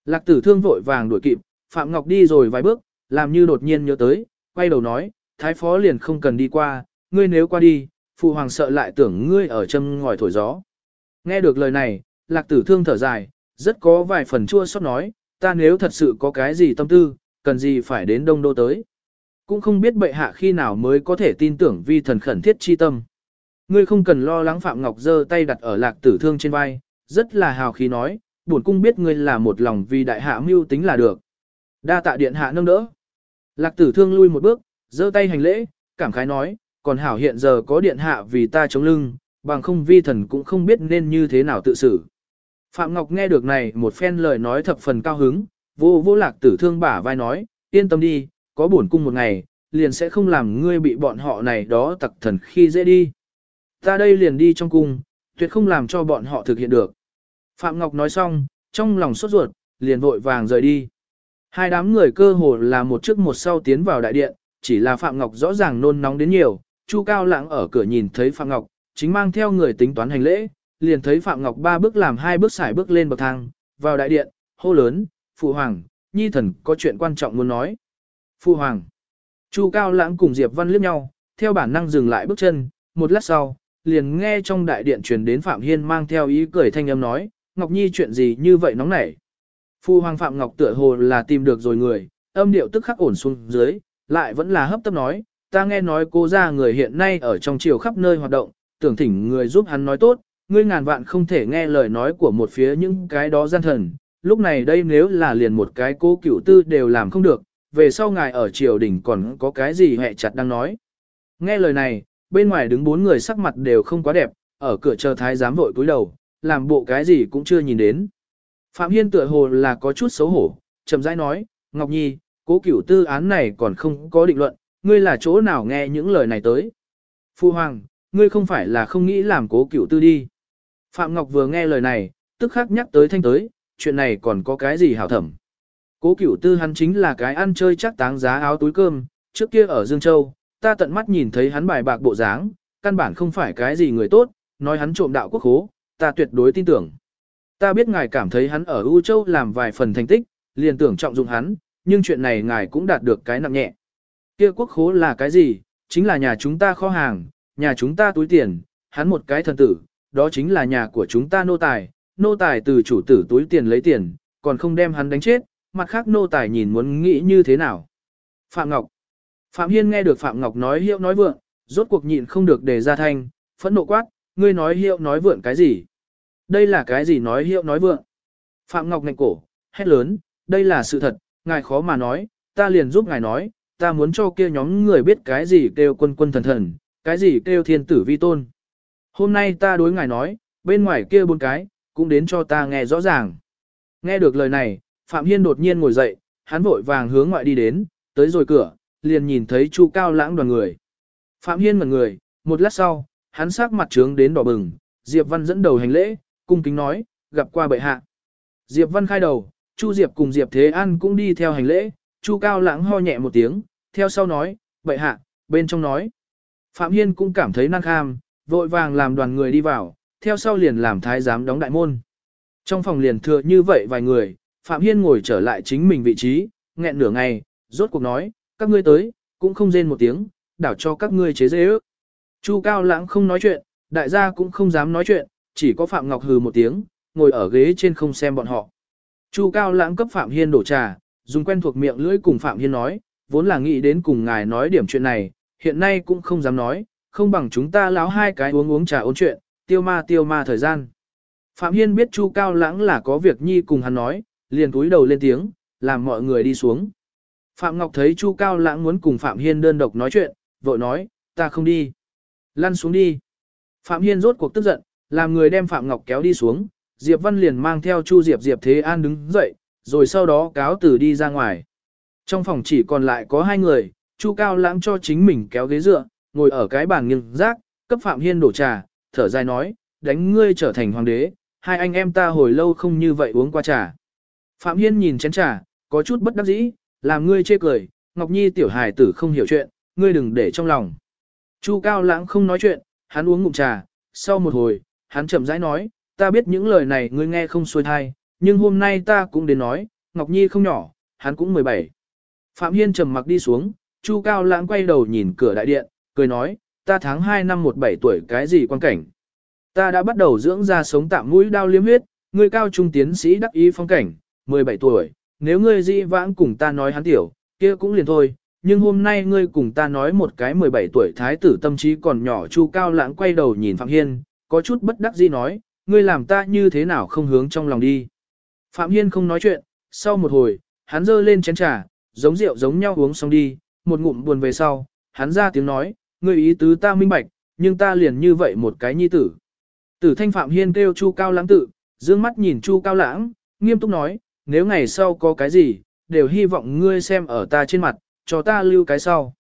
Lạc tử thương vội vàng đuổi kịp, Phạm Ngọc đi rồi vài bước, làm như đột nhiên nhớ tới, quay đầu nói, thái phó liền không cần đi qua, ngươi nếu qua đi, phụ hoàng sợ lại tưởng ngươi ở châm ngòi thổi gió. Nghe được lời này, lạc tử thương thở dài, rất có vài phần chua xót nói, ta nếu thật sự có cái gì tâm tư, cần gì phải đến đông đô tới. Cũng không biết bệ hạ khi nào mới có thể tin tưởng vi thần khẩn thiết chi tâm. Ngươi không cần lo lắng Phạm Ngọc giơ tay đặt ở lạc tử thương trên vai, rất là hào khí nói, bổn cung biết ngươi là một lòng vì đại hạ mưu tính là được. Đa tạ điện hạ nâng đỡ. Lạc tử thương lui một bước, giơ tay hành lễ, cảm khái nói, còn hảo hiện giờ có điện hạ vì ta chống lưng, bằng không vi thần cũng không biết nên như thế nào tự xử. Phạm Ngọc nghe được này một phen lời nói thập phần cao hứng, vô vô lạc tử thương bả vai nói, yên tâm đi, có bổn cung một ngày, liền sẽ không làm ngươi bị bọn họ này đó tặc thần khi dễ đi. Ta đây liền đi trong cung, tuyệt không làm cho bọn họ thực hiện được. Phạm Ngọc nói xong, trong lòng sốt ruột, liền vội vàng rời đi. Hai đám người cơ hồ là một trước một sau tiến vào đại điện, chỉ là Phạm Ngọc rõ ràng nôn nóng đến nhiều, Chu Cao Lãng ở cửa nhìn thấy Phạm Ngọc, chính mang theo người tính toán hành lễ, liền thấy Phạm Ngọc ba bước làm hai bước xài bước lên bậc thang, vào đại điện, hô lớn, Phụ Hoàng, Nhi Thần có chuyện quan trọng muốn nói. Phụ Hoàng, Chu Cao Lãng cùng Diệp Văn liếc nhau, theo bản năng dừng lại bước chân, một lát sau, liền nghe trong đại điện truyền đến Phạm Hiên mang theo ý cười thanh âm nói, Ngọc Nhi chuyện gì như vậy nóng nảy. Phu Hoàng Phạm Ngọc tựa hồ là tìm được rồi người, âm điệu tức khắc ổn xuống dưới, lại vẫn là hấp tấp nói, ta nghe nói cô ra người hiện nay ở trong triều khắp nơi hoạt động, tưởng thỉnh người giúp hắn nói tốt, ngươi ngàn vạn không thể nghe lời nói của một phía những cái đó gian thần. Lúc này đây nếu là liền một cái cô cửu tư đều làm không được, về sau ngài ở triều đình còn có cái gì hẹ chặt đang nói. Nghe lời này, bên ngoài đứng bốn người sắc mặt đều không quá đẹp, ở cửa chờ thái giám vội cúi đầu, làm bộ cái gì cũng chưa nhìn đến. Phạm Hiên tựa hồ là có chút xấu hổ, chậm rãi nói, Ngọc Nhi, cố cửu tư án này còn không có định luận, ngươi là chỗ nào nghe những lời này tới. Phu Hoàng, ngươi không phải là không nghĩ làm cố cửu tư đi. Phạm Ngọc vừa nghe lời này, tức khắc nhắc tới thanh tới, chuyện này còn có cái gì hảo thẩm. Cố cửu tư hắn chính là cái ăn chơi chắc táng giá áo túi cơm, trước kia ở Dương Châu, ta tận mắt nhìn thấy hắn bài bạc bộ dáng, căn bản không phải cái gì người tốt, nói hắn trộm đạo quốc khố, ta tuyệt đối tin tưởng. Ta biết ngài cảm thấy hắn ở U Châu làm vài phần thành tích, liền tưởng trọng dụng hắn, nhưng chuyện này ngài cũng đạt được cái nặng nhẹ. Kia quốc khố là cái gì? Chính là nhà chúng ta kho hàng, nhà chúng ta túi tiền, hắn một cái thần tử, đó chính là nhà của chúng ta nô tài, nô tài từ chủ tử túi tiền lấy tiền, còn không đem hắn đánh chết, mặt khác nô tài nhìn muốn nghĩ như thế nào. Phạm Ngọc Phạm Hiên nghe được Phạm Ngọc nói hiệu nói vượng, rốt cuộc nhịn không được để ra thanh, phẫn nộ quát, ngươi nói hiệu nói vượng cái gì? Đây là cái gì nói hiệu nói vượng? Phạm Ngọc ngạnh cổ, hét lớn, đây là sự thật, ngài khó mà nói, ta liền giúp ngài nói, ta muốn cho kia nhóm người biết cái gì kêu quân quân thần thần, cái gì kêu thiên tử vi tôn. Hôm nay ta đối ngài nói, bên ngoài kia bốn cái, cũng đến cho ta nghe rõ ràng. Nghe được lời này, Phạm Hiên đột nhiên ngồi dậy, hắn vội vàng hướng ngoại đi đến, tới rồi cửa, liền nhìn thấy Chu Cao Lãng đoàn người. Phạm Hiên mặt người, một lát sau, hắn sắc mặt trướng đến đỏ bừng, Diệp Văn dẫn đầu hành lễ, cung kính nói, gặp qua bệ hạ. Diệp Văn khai đầu, Chu Diệp cùng Diệp Thế An cũng đi theo hành lễ, Chu Cao Lãng ho nhẹ một tiếng, theo sau nói, bệ hạ, bên trong nói. Phạm Hiên cũng cảm thấy năng kham, vội vàng làm đoàn người đi vào, theo sau liền làm thái giám đóng đại môn. Trong phòng liền thừa như vậy vài người, Phạm Hiên ngồi trở lại chính mình vị trí, nghẹn nửa ngày, rốt cuộc nói, các ngươi tới, cũng không rên một tiếng, đảo cho các ngươi chế dễ ước. Chu Cao Lãng không nói chuyện, đại gia cũng không dám nói chuyện, chỉ có Phạm Ngọc hừ một tiếng, ngồi ở ghế trên không xem bọn họ. Chu Cao Lãng cấp Phạm Hiên đổ trà, dùng quen thuộc miệng lưỡi cùng Phạm Hiên nói, vốn là nghĩ đến cùng ngài nói điểm chuyện này, hiện nay cũng không dám nói, không bằng chúng ta láo hai cái uống uống trà ôn chuyện, tiêu ma tiêu ma thời gian. Phạm Hiên biết Chu Cao Lãng là có việc nhi cùng hắn nói, liền cúi đầu lên tiếng, làm mọi người đi xuống. Phạm Ngọc thấy Chu Cao Lãng muốn cùng Phạm Hiên đơn độc nói chuyện, vội nói, ta không đi. Lăn xuống đi. Phạm Hiên rốt cuộc tức giận, làm người đem Phạm Ngọc kéo đi xuống, Diệp Văn liền mang theo Chu Diệp Diệp Thế An đứng dậy, rồi sau đó cáo từ đi ra ngoài. Trong phòng chỉ còn lại có hai người, Chu Cao Lãng cho chính mình kéo ghế dựa, ngồi ở cái bàn nghiêng rác, cấp Phạm Hiên đổ trà, thở dài nói, đánh ngươi trở thành hoàng đế, hai anh em ta hồi lâu không như vậy uống qua trà. Phạm Hiên nhìn chén trà, có chút bất đắc dĩ, làm ngươi chê cười, Ngọc Nhi tiểu hài tử không hiểu chuyện, ngươi đừng để trong lòng. Chu Cao Lãng không nói chuyện, hắn uống ngụm trà, sau một hồi, hắn chậm rãi nói, ta biết những lời này ngươi nghe không xuôi thai, nhưng hôm nay ta cũng đến nói, Ngọc Nhi không nhỏ, hắn cũng 17. Phạm Hiên trầm mặc đi xuống, Chu Cao Lãng quay đầu nhìn cửa đại điện, cười nói, ta tháng 2 năm 17 tuổi cái gì quan cảnh. Ta đã bắt đầu dưỡng ra sống tạm mũi đao liếm huyết, người cao trung tiến sĩ đắc ý phong cảnh, 17 tuổi, nếu ngươi dĩ vãng cùng ta nói hắn tiểu, kia cũng liền thôi, nhưng hôm nay ngươi cùng ta nói một cái 17 tuổi thái tử tâm trí còn nhỏ Chu Cao Lãng quay đầu nhìn Phạm Hiên, có chút bất đắc dĩ nói, ngươi làm ta như thế nào không hướng trong lòng đi. Phạm Hiên không nói chuyện, sau một hồi, hắn giơ lên chén trà, giống rượu giống nhau uống xong đi, một ngụm buồn về sau, hắn ra tiếng nói, ngươi ý tứ ta minh bạch, nhưng ta liền như vậy một cái nhi tử. Tử thanh Phạm Hiên kêu Chu Cao Lãng tự, dương mắt nhìn Chu Cao Lãng, nghiêm túc nói, nếu ngày sau có cái gì, đều hy vọng ngươi xem ở ta trên mặt, cho ta lưu cái sau.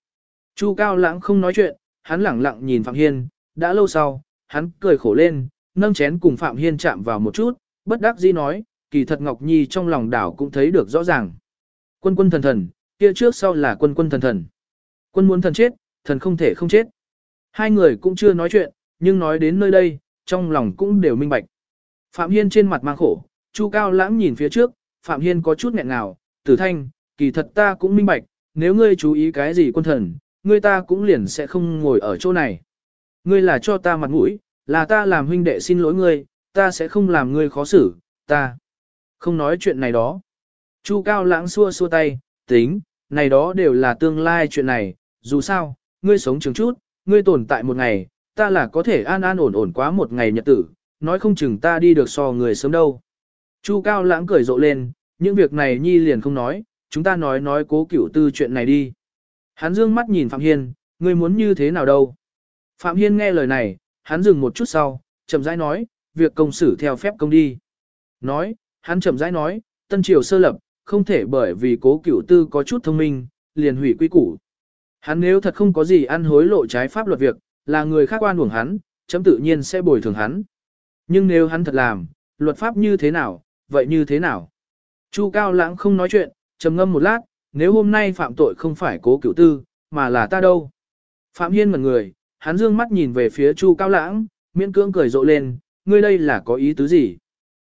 Chu Cao Lãng không nói chuyện, hắn lẳng lặng nhìn Phạm Hiên, đã lâu sau, hắn cười khổ lên, nâng chén cùng Phạm Hiên chạm vào một chút, bất đắc dĩ nói, kỳ thật Ngọc Nhi trong lòng đảo cũng thấy được rõ ràng. Quân quân thần thần, kia trước sau là quân quân thần thần. Quân muốn thần chết, thần không thể không chết. Hai người cũng chưa nói chuyện, nhưng nói đến nơi đây, trong lòng cũng đều minh bạch. Phạm Hiên trên mặt mang khổ, Chu Cao Lãng nhìn phía trước, Phạm Hiên có chút nghẹn ngào, tử thanh, kỳ thật ta cũng minh bạch, nếu ngươi chú ý cái gì quân thần, ngươi ta cũng liền sẽ không ngồi ở chỗ này. Ngươi là cho ta mặt mũi, là ta làm huynh đệ xin lỗi ngươi, ta sẽ không làm ngươi khó xử, ta không nói chuyện này đó. Chu Cao Lãng xua xua tay, tính, này đó đều là tương lai chuyện này, dù sao, ngươi sống trường chút, ngươi tồn tại một ngày, ta là có thể an an ổn ổn quá một ngày nhật tử, nói không chừng ta đi được so người sớm đâu. Chu Cao Lãng cười rộ lên, những việc này nhi liền không nói, chúng ta nói nói cố cửu tư chuyện này đi. Hắn dương mắt nhìn Phạm Hiên, ngươi muốn như thế nào đâu. Phạm Hiên nghe lời này, hắn dừng một chút sau, chậm rãi nói, việc công xử theo phép công đi. Nói, hắn chậm rãi nói, tân triều sơ lập, không thể bởi vì cố cửu tư có chút thông minh, liền hủy quy củ. Hắn nếu thật không có gì ăn hối lộ trái pháp luật việc, là người khác oan uổng hắn, chấm tự nhiên sẽ bồi thường hắn. Nhưng nếu hắn thật làm, luật pháp như thế nào, vậy như thế nào? Chu Cao Lãng không nói chuyện, trầm ngâm một lát, nếu hôm nay phạm tội không phải cố cửu tư, mà là ta đâu? Phạm Hiên ngẩn người, hắn dương mắt nhìn về phía Chu Cao Lãng, miễn cưỡng cười rộ lên, ngươi đây là có ý tứ gì?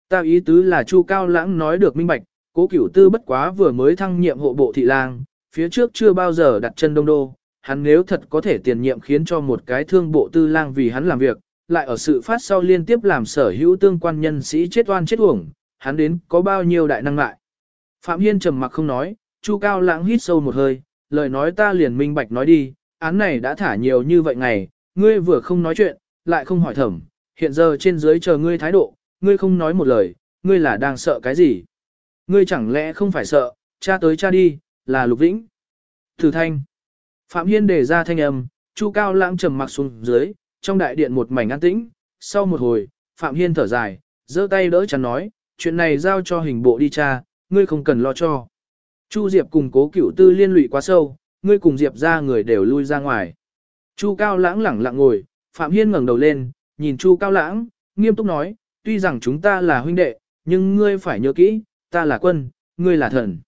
Ta ý tứ là Chu Cao Lãng nói được minh bạch, cố cửu tư bất quá vừa mới thăng nhiệm hộ bộ thị lang, phía trước chưa bao giờ đặt chân đông đô, hắn nếu thật có thể tiền nhiệm khiến cho một cái thương bộ tư lang vì hắn làm việc, lại ở sự phát sau liên tiếp làm sở hữu tương quan nhân sĩ chết oan chết uổng, hắn đến có bao nhiêu đại năng lại. Phạm Hiên trầm mặc không nói, Chu Cao Lãng hít sâu một hơi, lời nói ta liền minh bạch nói đi, án này đã thả nhiều như vậy ngày, ngươi vừa không nói chuyện, lại không hỏi thẩm, hiện giờ trên dưới chờ ngươi thái độ, ngươi không nói một lời, ngươi là đang sợ cái gì? Ngươi chẳng lẽ không phải sợ, cha tới cha đi, là Lục Vĩnh. Thử thanh. Phạm Hiên đề ra thanh âm, Chu Cao Lãng trầm mặc xuống dưới, trong đại điện một mảnh an tĩnh, sau một hồi, Phạm Hiên thở dài, giơ tay đỡ chắn nói, chuyện này giao cho hình bộ đi cha, ngươi không cần lo cho. Chu Diệp cùng cố cửu tư liên lụy quá sâu, ngươi cùng Diệp ra người đều lui ra ngoài. Chu Cao Lãng lẳng lặng ngồi, Phạm Hiên ngẩng đầu lên, nhìn Chu Cao Lãng, nghiêm túc nói, tuy rằng chúng ta là huynh đệ, nhưng ngươi phải nhớ kỹ, ta là quân, ngươi là thần.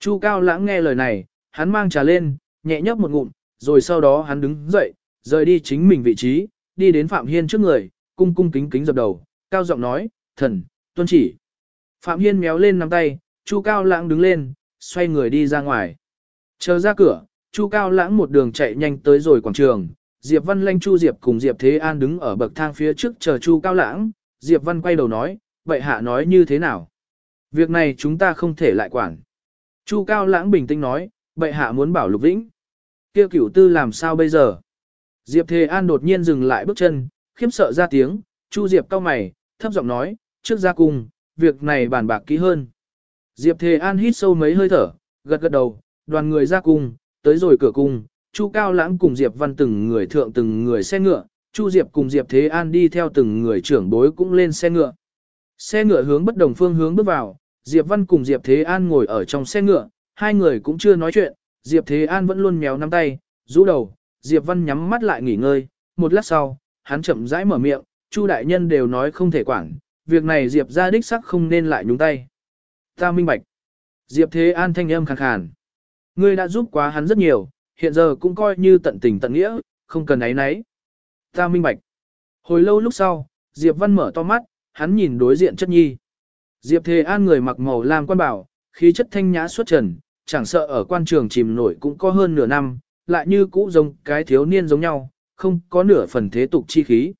Chu Cao Lãng nghe lời này, hắn mang trà lên, nhẹ nhấp một ngụm, rồi sau đó hắn đứng dậy, rời đi chính mình vị trí, đi đến Phạm Hiên trước người, cung cung kính kính dập đầu, cao giọng nói, thần, tuân chỉ. Phạm Hiên méo lên nắm tay, Chu Cao Lãng đứng lên, xoay người đi ra ngoài. Chờ ra cửa, Chu Cao Lãng một đường chạy nhanh tới rồi quảng trường, Diệp Văn Lanh Chu Diệp cùng Diệp Thế An đứng ở bậc thang phía trước chờ Chu Cao Lãng, Diệp Văn quay đầu nói, vậy hạ nói như thế nào? Việc này chúng ta không thể lại quản. Chu Cao Lãng bình tĩnh nói, vậy hạ muốn bảo Lục Vĩnh. Kia cửu tư làm sao bây giờ? Diệp Thế An đột nhiên dừng lại bước chân, khiếp sợ ra tiếng, Chu Diệp cao mày, thấp giọng nói, trước ra cung, việc này bàn bạc kỹ hơn. Diệp Thế An hít sâu mấy hơi thở, gật gật đầu, đoàn người ra cung, tới rồi cửa cung, Chu Cao Lãng cùng Diệp Văn từng người thượng từng người xe ngựa, Chu Diệp cùng Diệp Thế An đi theo từng người trưởng bối cũng lên xe ngựa. Xe ngựa hướng bất đồng phương hướng bước vào, Diệp Văn cùng Diệp Thế An ngồi ở trong xe ngựa, hai người cũng chưa nói chuyện, Diệp Thế An vẫn luôn méo nắm tay, rũ đầu, Diệp Văn nhắm mắt lại nghỉ ngơi, một lát sau, hắn chậm rãi mở miệng, Chu đại nhân đều nói không thể quản, việc này Diệp ra đích sắc không nên lại nhúng tay. Ta minh bạch. Diệp Thế An thanh âm khàn khàn. Ngươi đã giúp quá hắn rất nhiều, hiện giờ cũng coi như tận tình tận nghĩa, không cần ấy nấy. Ta minh bạch. Hồi lâu lúc sau, Diệp Văn mở to mắt, hắn nhìn đối diện chất nhi. Diệp Thế An người mặc màu lam quan bảo, khí chất thanh nhã xuất trần, chẳng sợ ở quan trường chìm nổi cũng có hơn nửa năm, lại như cũ giống cái thiếu niên giống nhau, không có nửa phần thế tục chi khí.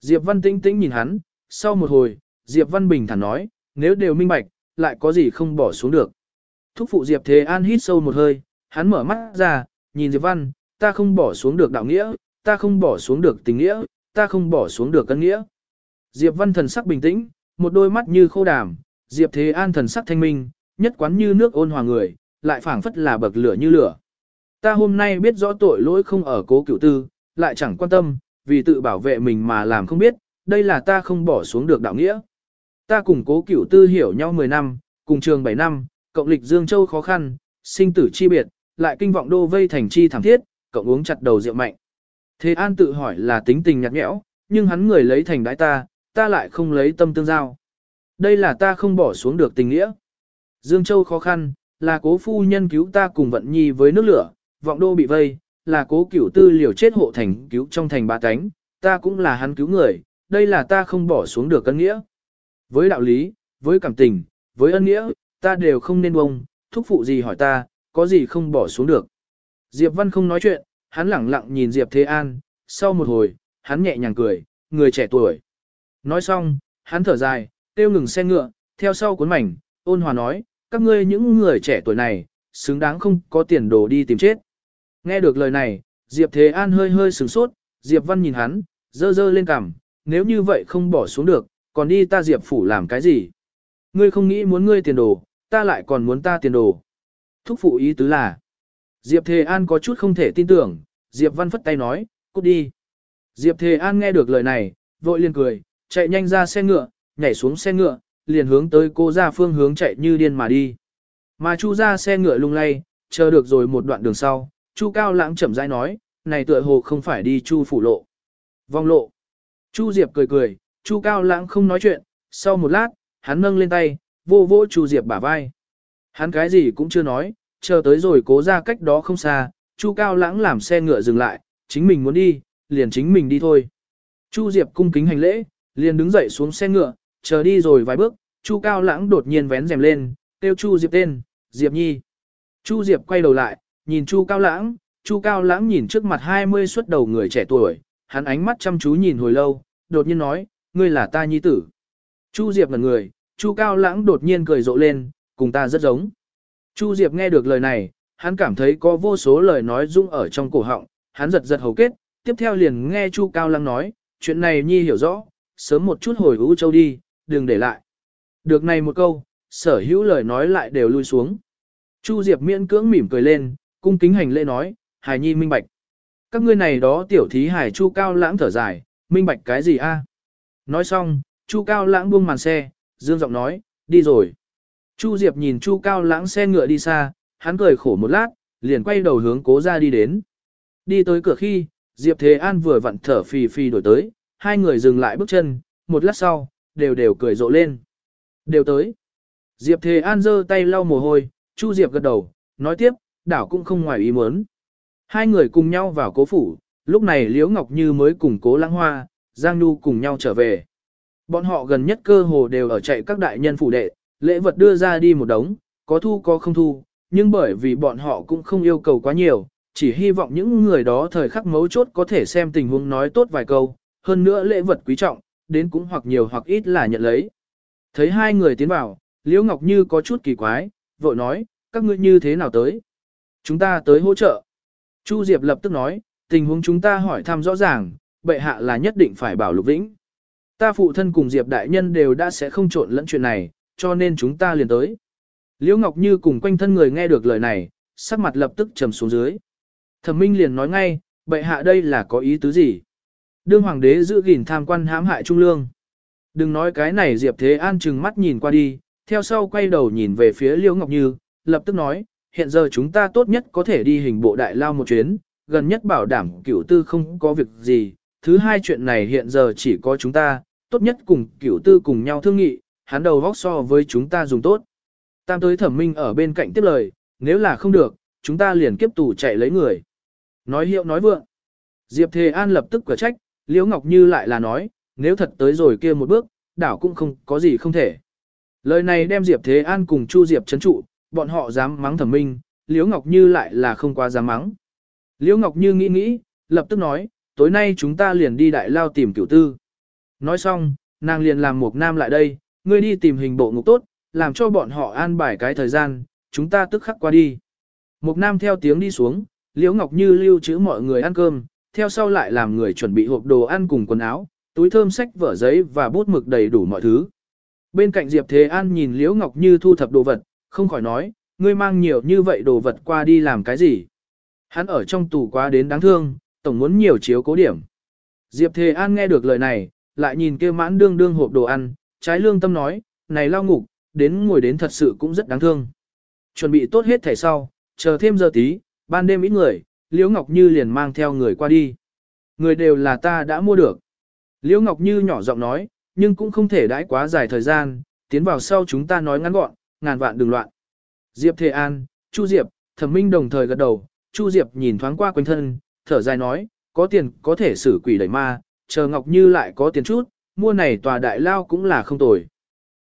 Diệp Văn tĩnh tĩnh nhìn hắn, sau một hồi, Diệp Văn bình thản nói, nếu đều minh bạch, lại có gì không bỏ xuống được. Thúc phụ Diệp Thế An hít sâu một hơi, hắn mở mắt ra, nhìn Diệp Văn, ta không bỏ xuống được đạo nghĩa, ta không bỏ xuống được tình nghĩa, ta không bỏ xuống được cân nghĩa. Diệp Văn thần sắc bình tĩnh, một đôi mắt như khô đàm, Diệp Thế An thần sắc thanh minh, nhất quán như nước ôn hòa người, lại phảng phất là bậc lửa như lửa. Ta hôm nay biết rõ tội lỗi không ở cố cựu tư, lại chẳng quan tâm, vì tự bảo vệ mình mà làm không biết, đây là ta không bỏ xuống được đạo nghĩa. Ta cùng cố cửu tư hiểu nhau 10 năm, cùng trường 7 năm, cộng lịch Dương Châu khó khăn, sinh tử chi biệt, lại kinh vọng đô vây thành chi thẳng thiết, cộng uống chặt đầu rượu mạnh. Thế An tự hỏi là tính tình nhạt nhẽo, nhưng hắn người lấy thành đái ta, ta lại không lấy tâm tương giao. Đây là ta không bỏ xuống được tình nghĩa. Dương Châu khó khăn, là cố phu nhân cứu ta cùng vận nhi với nước lửa, vọng đô bị vây, là cố cửu tư liều chết hộ thành cứu trong thành ba cánh, ta cũng là hắn cứu người, đây là ta không bỏ xuống được ân nghĩa. Với đạo lý, với cảm tình, với ân nghĩa, ta đều không nên bông, thúc phụ gì hỏi ta, có gì không bỏ xuống được. Diệp Văn không nói chuyện, hắn lẳng lặng nhìn Diệp Thế An, sau một hồi, hắn nhẹ nhàng cười, người trẻ tuổi. Nói xong, hắn thở dài, tiêu ngừng xe ngựa, theo sau cuốn mảnh, ôn hòa nói, các ngươi những người trẻ tuổi này, xứng đáng không có tiền đồ đi tìm chết. Nghe được lời này, Diệp Thế An hơi hơi sửng sốt, Diệp Văn nhìn hắn, dơ dơ lên cằm, nếu như vậy không bỏ xuống được, còn đi ta Diệp phủ làm cái gì? Ngươi không nghĩ muốn ngươi tiền đồ, ta lại còn muốn ta tiền đồ. Thúc phụ ý tứ là, Diệp Thề An có chút không thể tin tưởng, Diệp Văn phất tay nói, cút đi. Diệp Thề An nghe được lời này, vội liền cười, chạy nhanh ra xe ngựa, nhảy xuống xe ngựa, liền hướng tới cô ra phương hướng chạy như điên mà đi. Mà Chu ra xe ngựa lung lay, chờ được rồi một đoạn đường sau, Chu Cao Lãng chậm rãi nói, này tựa hồ không phải đi Chu phủ lộ. Vong lộ. Chu Diệp cười cười, Chu Cao Lãng không nói chuyện, sau một lát, hắn nâng lên tay, vô vô Chu Diệp bả vai. Hắn cái gì cũng chưa nói, chờ tới rồi cố ra cách đó không xa, Chu Cao Lãng làm xe ngựa dừng lại, chính mình muốn đi, liền chính mình đi thôi. Chu Diệp cung kính hành lễ, liền đứng dậy xuống xe ngựa, chờ đi rồi vài bước, Chu Cao Lãng đột nhiên vén rèm lên, kêu Chu Diệp tên, Diệp Nhi. Chu Diệp quay đầu lại, nhìn Chu Cao Lãng, Chu Cao Lãng nhìn trước mặt 20 xuất đầu người trẻ tuổi, hắn ánh mắt chăm chú nhìn hồi lâu, đột nhiên nói, ngươi là ta nhi tử. Chu Diệp ngẩn người, Chu Cao Lãng đột nhiên cười rộ lên, cùng ta rất giống. Chu Diệp nghe được lời này, hắn cảm thấy có vô số lời nói rung ở trong cổ họng, hắn giật giật hầu kết, tiếp theo liền nghe Chu Cao Lãng nói, chuyện này nhi hiểu rõ, sớm một chút hồi U Châu đi, đừng để lại. Được này một câu, sở hữu lời nói lại đều lui xuống. Chu Diệp miễn cưỡng mỉm cười lên, cung kính hành lễ nói, hài nhi minh bạch. Các ngươi này đó tiểu thí hài Chu Cao Lãng thở dài, minh bạch cái gì a? Nói xong, Chu Cao Lãng buông màn xe, dương giọng nói, đi rồi. Chu Diệp nhìn Chu Cao Lãng xe ngựa đi xa, hắn cười khổ một lát, liền quay đầu hướng cố ra đi đến. Đi tới cửa khi, Diệp Thế An vừa vặn thở phì phì đổi tới, hai người dừng lại bước chân, một lát sau, đều đều cười rộ lên. Đều tới. Diệp Thế An giơ tay lau mồ hôi, Chu Diệp gật đầu, nói tiếp, đảo cũng không ngoài ý muốn. Hai người cùng nhau vào cố phủ, lúc này Liễu Ngọc Như mới cùng cố lãng hoa, Giang Nhu cùng nhau trở về. Bọn họ gần nhất cơ hồ đều ở chạy các đại nhân phủ đệ, lễ vật đưa ra đi một đống, có thu có không thu, nhưng bởi vì bọn họ cũng không yêu cầu quá nhiều, chỉ hy vọng những người đó thời khắc mấu chốt có thể xem tình huống nói tốt vài câu, hơn nữa lễ vật quý trọng, đến cũng hoặc nhiều hoặc ít là nhận lấy. Thấy hai người tiến vào, Liễu Ngọc Như có chút kỳ quái, vội nói, các ngươi như thế nào tới? Chúng ta tới hỗ trợ. Chu Diệp lập tức nói, tình huống chúng ta hỏi thăm rõ ràng, bệ hạ là nhất định phải bảo Lục Vĩnh. Ta phụ thân cùng Diệp đại nhân đều đã sẽ không trộn lẫn chuyện này, cho nên chúng ta liền tới. Liễu Ngọc Như cùng quanh thân người nghe được lời này, sắc mặt lập tức trầm xuống dưới. Thẩm Minh liền nói ngay, bệ hạ đây là có ý tứ gì? Đương hoàng đế giữ gìn tham quan hãm hại trung lương. Đừng nói cái này Diệp Thế An chừng mắt nhìn qua đi, theo sau quay đầu nhìn về phía Liễu Ngọc Như, lập tức nói, hiện giờ chúng ta tốt nhất có thể đi hình bộ đại lao một chuyến, gần nhất bảo đảm cửu tư không có việc gì. Thứ hai chuyện này hiện giờ chỉ có chúng ta, tốt nhất cùng cửu tư cùng nhau thương nghị, hắn đầu vóc so với chúng ta dùng tốt. Tam tới thẩm minh ở bên cạnh tiếp lời, nếu là không được, chúng ta liền kiếp tù chạy lấy người. Nói hiệu nói vượng. Diệp Thề An lập tức cửa trách, Liễu Ngọc Như lại là nói, nếu thật tới rồi kia một bước, đảo cũng không có gì không thể. Lời này đem Diệp Thế An cùng Chu Diệp chấn trụ, bọn họ dám mắng thẩm minh, Liễu Ngọc Như lại là không quá dám mắng. Liễu Ngọc Như nghĩ nghĩ, lập tức nói, tối nay chúng ta liền đi đại lao tìm cửu tư. Nói xong, nàng liền làm một nam lại đây, ngươi đi tìm hình bộ ngục tốt, làm cho bọn họ an bài cái thời gian, chúng ta tức khắc qua đi. Một nam theo tiếng đi xuống, Liễu Ngọc Như lưu trữ mọi người ăn cơm, theo sau lại làm người chuẩn bị hộp đồ ăn cùng quần áo, túi thơm sách vở giấy và bút mực đầy đủ mọi thứ. Bên cạnh Diệp Thế An nhìn Liễu Ngọc Như thu thập đồ vật, không khỏi nói, ngươi mang nhiều như vậy đồ vật qua đi làm cái gì. Hắn ở trong tù quá đến đáng thương, tổng muốn nhiều chiếu cố điểm. Diệp Thề An nghe được lời này, lại nhìn kia mãn đương đương hộp đồ ăn, trái lương tâm nói, này lao ngục, đến ngồi đến thật sự cũng rất đáng thương. Chuẩn bị tốt hết thẻ sau, chờ thêm giờ tí, ban đêm ít người, Liễu Ngọc Như liền mang theo người qua đi. Người đều là ta đã mua được. Liễu Ngọc Như nhỏ giọng nói, nhưng cũng không thể đãi quá dài thời gian, tiến vào sau chúng ta nói ngắn gọn, ngàn vạn đừng loạn. Diệp Thề An, Chu Diệp, Thẩm Minh đồng thời gật đầu, Chu Diệp nhìn thoáng qua quanh thân, thở dài nói, có tiền có thể xử quỷ đẩy ma, chờ Ngọc Như lại có tiền chút, mua này tòa đại lao cũng là không tồi.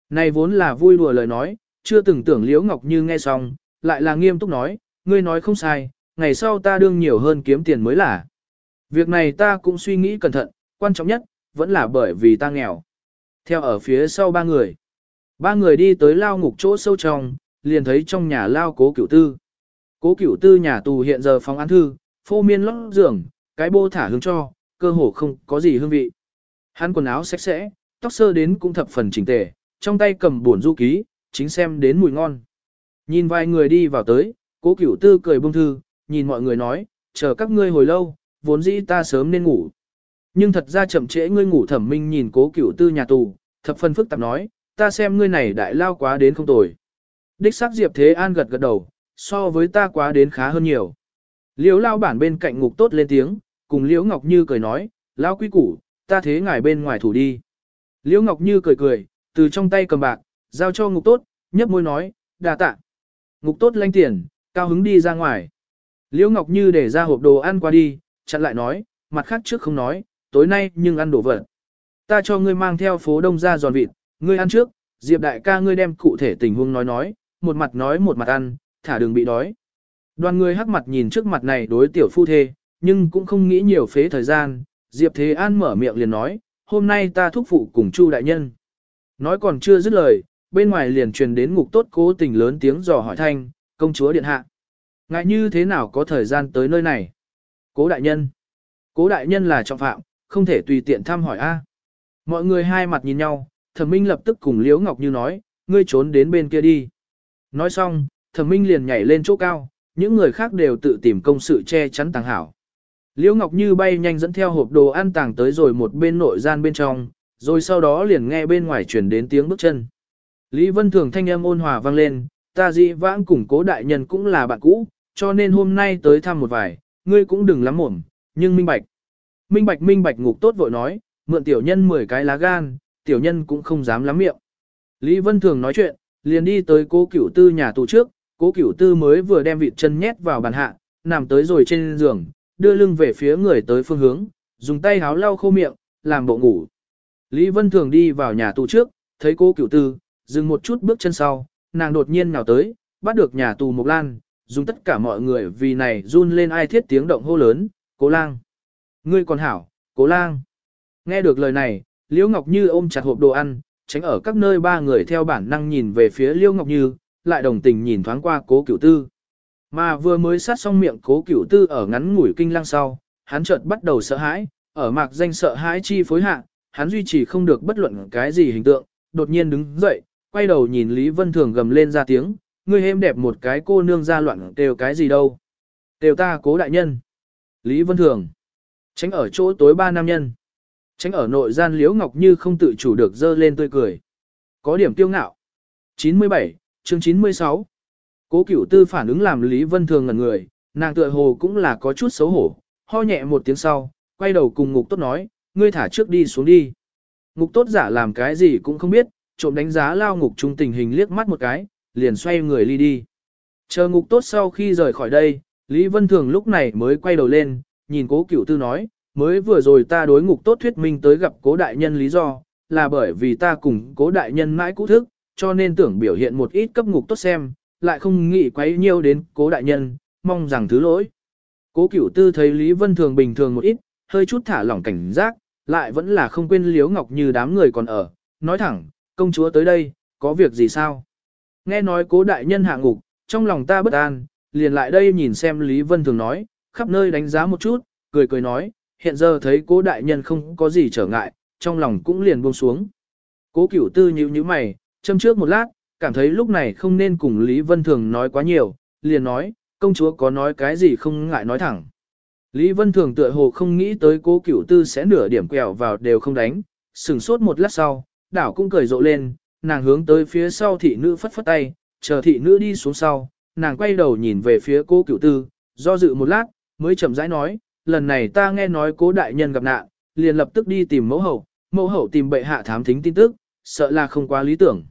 Này vốn là vui đùa lời nói, chưa từng tưởng Liễu Ngọc Như nghe xong, lại là nghiêm túc nói, ngươi nói không sai, ngày sau ta đương nhiều hơn kiếm tiền mới là. Việc này ta cũng suy nghĩ cẩn thận, quan trọng nhất, vẫn là bởi vì ta nghèo. Theo ở phía sau ba người. Ba người đi tới lao ngục chỗ sâu trong, liền thấy trong nhà lao cố cửu tư. Cố cửu tư nhà tù hiện giờ phòng án thư, phô miên lót giường, cái bô thả hương cho, cơ hồ không có gì hương vị. Hắn quần áo sạch sẽ, tóc sơ đến cũng thập phần chỉnh tề, trong tay cầm buồn du ký, chính xem đến mùi ngon. Nhìn vài người đi vào tới, cố cửu tư cười bông thư, nhìn mọi người nói, chờ các ngươi hồi lâu, vốn dĩ ta sớm nên ngủ. Nhưng thật ra chậm trễ ngươi ngủ thẩm minh nhìn cố cửu tư nhà tù, thập phần phức tạp nói, ta xem ngươi này đại lao quá đến không tồi. Đích xác Diệp Thế An gật gật đầu, so với ta quá đến khá hơn nhiều. Liễu lao bản bên cạnh ngục tốt lên tiếng, cùng Liễu Ngọc Như cười nói, lao quý củ, ta thế ngài bên ngoài thủ đi. Liễu Ngọc Như cười cười, từ trong tay cầm bạc, giao cho ngục tốt, nhấp môi nói, đà tạ. Ngục tốt lanh tiền, cao hứng đi ra ngoài. Liễu Ngọc Như để ra hộp đồ ăn qua đi, chặn lại nói, mặt khác trước không nói, tối nay nhưng ăn đồ vật. Ta cho ngươi mang theo phố đông ra giòn vịt, ngươi ăn trước, Diệp đại ca ngươi đem cụ thể tình huống nói nói, một mặt nói một mặt ăn, thả đường bị đói. Đoàn người hắc mặt nhìn trước mặt này đối tiểu phu thê, nhưng cũng không nghĩ nhiều phế thời gian, Diệp Thế An mở miệng liền nói, hôm nay ta thúc phụ cùng Chu đại nhân. Nói còn chưa dứt lời, bên ngoài liền truyền đến ngục tốt cố tình lớn tiếng dò hỏi thanh, công chúa điện hạ. Ngại như thế nào có thời gian tới nơi này? Cố đại nhân. Cố đại nhân là trọng phạm, không thể tùy tiện thăm hỏi a. Mọi người hai mặt nhìn nhau, thẩm minh lập tức cùng Liễu Ngọc Như nói, ngươi trốn đến bên kia đi. Nói xong, thẩm minh liền nhảy lên chỗ cao, những người khác đều tự tìm công sự che chắn tàng hảo. Liễu Ngọc Như bay nhanh dẫn theo hộp đồ ăn tàng tới rồi một bên nội gian bên trong, rồi sau đó liền nghe bên ngoài truyền đến tiếng bước chân. Lý Vân Thường thanh âm ôn hòa vang lên, ta dị vãng cùng cố đại nhân cũng là bạn cũ, cho nên hôm nay tới thăm một vài, ngươi cũng đừng lắm mồm, nhưng minh bạch. Minh bạch minh bạch ngục tốt vội nói, mượn tiểu nhân 10 cái lá gan, tiểu nhân cũng không dám lắm miệng. Lý Vân Thường nói chuyện, liền đi tới cố cửu tư nhà tù trước, cố cửu tư mới vừa đem vịt chân nhét vào bàn hạ, nằm tới rồi trên giường, đưa lưng về phía người tới phương hướng, dùng tay háo lau khô miệng, làm bộ ngủ. Lý Vân Thường đi vào nhà tù trước, thấy cố cửu tư, dừng một chút bước chân sau, nàng đột nhiên nào tới, bắt được nhà tù Mộc Lan, dùng tất cả mọi người vì này run lên ai thiết tiếng động hô lớn, cố lang. Ngươi còn hảo, cố lang. Nghe được lời này, Liễu Ngọc Như ôm chặt hộp đồ ăn, tránh ở các nơi ba người theo bản năng nhìn về phía Liễu Ngọc Như, lại đồng tình nhìn thoáng qua cố cửu tư. Mà vừa mới sát xong miệng cố cửu tư ở ngắn ngủi kinh lăng sau, hắn chợt bắt đầu sợ hãi, ở mạc danh sợ hãi chi phối hạ, hắn duy trì không được bất luận cái gì hình tượng, đột nhiên đứng dậy, quay đầu nhìn Lý Vân Thường gầm lên ra tiếng, ngươi êm đẹp một cái cô nương ra loạn kêu cái gì đâu. Kêu ta cố đại nhân. Lý Vân Thường. Tránh ở chỗ tối ba nam nhân. Tránh ở nội gian Liễu Ngọc Như không tự chủ được dơ lên tươi cười. Có điểm tiêu ngạo. 97, chương 96. Cố cửu tư phản ứng làm Lý Vân Thường ngẩn người, nàng tựa hồ cũng là có chút xấu hổ, ho nhẹ một tiếng sau, quay đầu cùng ngục tốt nói, ngươi thả trước đi xuống đi. Ngục tốt giả làm cái gì cũng không biết, trộm đánh giá lao ngục trung tình hình liếc mắt một cái, liền xoay người ly đi. Chờ ngục tốt sau khi rời khỏi đây, Lý Vân Thường lúc này mới quay đầu lên, nhìn cố cửu tư nói, mới vừa rồi ta đối ngục tốt thuyết minh tới gặp cố đại nhân lý do, là bởi vì ta cùng cố đại nhân mãi cũ thức, cho nên tưởng biểu hiện một ít cấp ngục tốt xem, lại không nghĩ quấy nhiêu đến cố đại nhân, mong rằng thứ lỗi. Cố cửu tư thấy Lý Vân Thường bình thường một ít, hơi chút thả lỏng cảnh giác, lại vẫn là không quên liếu ngọc như đám người còn ở, nói thẳng, công chúa tới đây, có việc gì sao? Nghe nói cố đại nhân hạ ngục, trong lòng ta bất an, liền lại đây nhìn xem Lý Vân Thường nói, khắp nơi đánh giá một chút, cười cười nói, hiện giờ thấy cố đại nhân không có gì trở ngại, trong lòng cũng liền buông xuống. Cố cửu tư nhíu nhíu mày, châm trước một lát, cảm thấy lúc này không nên cùng Lý Vân Thường nói quá nhiều, liền nói, công chúa có nói cái gì không ngại nói thẳng. Lý Vân Thường tựa hồ không nghĩ tới cố cửu tư sẽ nửa điểm quẹo vào đều không đánh, sừng sốt một lát sau, đảo cũng cười rộ lên, nàng hướng tới phía sau thị nữ phất phất tay, chờ thị nữ đi xuống sau, nàng quay đầu nhìn về phía cố cửu tư, do dự một lát, mới chậm rãi nói, lần này ta nghe nói cố đại nhân gặp nạn, liền lập tức đi tìm mẫu hậu, mẫu hậu tìm bệ hạ thám thính tin tức, sợ là không quá lý tưởng.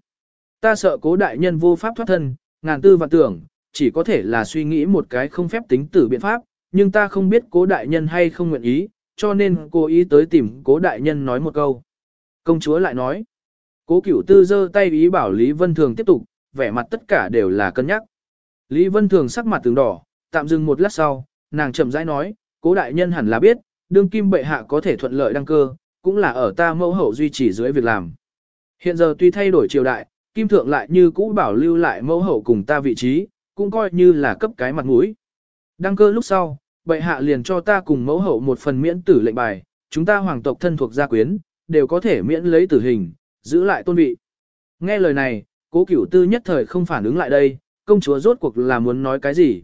Ta sợ cố đại nhân vô pháp thoát thân, ngàn tư vạn tưởng, chỉ có thể là suy nghĩ một cái không phép tính tử biện pháp, nhưng ta không biết cố đại nhân hay không nguyện ý, cho nên cố ý tới tìm cố đại nhân nói một câu. Công chúa lại nói, cố cửu tư giơ tay ý bảo Lý Vân Thường tiếp tục, vẻ mặt tất cả đều là cân nhắc. Lý Vân Thường sắc mặt từng đỏ, tạm dừng một lát sau, nàng chậm rãi nói, cố đại nhân hẳn là biết, đương kim bệ hạ có thể thuận lợi đăng cơ, cũng là ở ta mẫu hậu duy trì dưới việc làm. Hiện giờ tuy thay đổi triều đại, kim thượng lại như cũ bảo lưu lại mẫu hậu cùng ta vị trí, cũng coi như là cấp cái mặt mũi. Đăng cơ lúc sau, bệ hạ liền cho ta cùng mẫu hậu một phần miễn tử lệnh bài, chúng ta hoàng tộc thân thuộc gia quyến, đều có thể miễn lấy tử hình, giữ lại tôn vị. Nghe lời này, cố cửu tư nhất thời không phản ứng lại đây, công chúa rốt cuộc là muốn nói cái gì.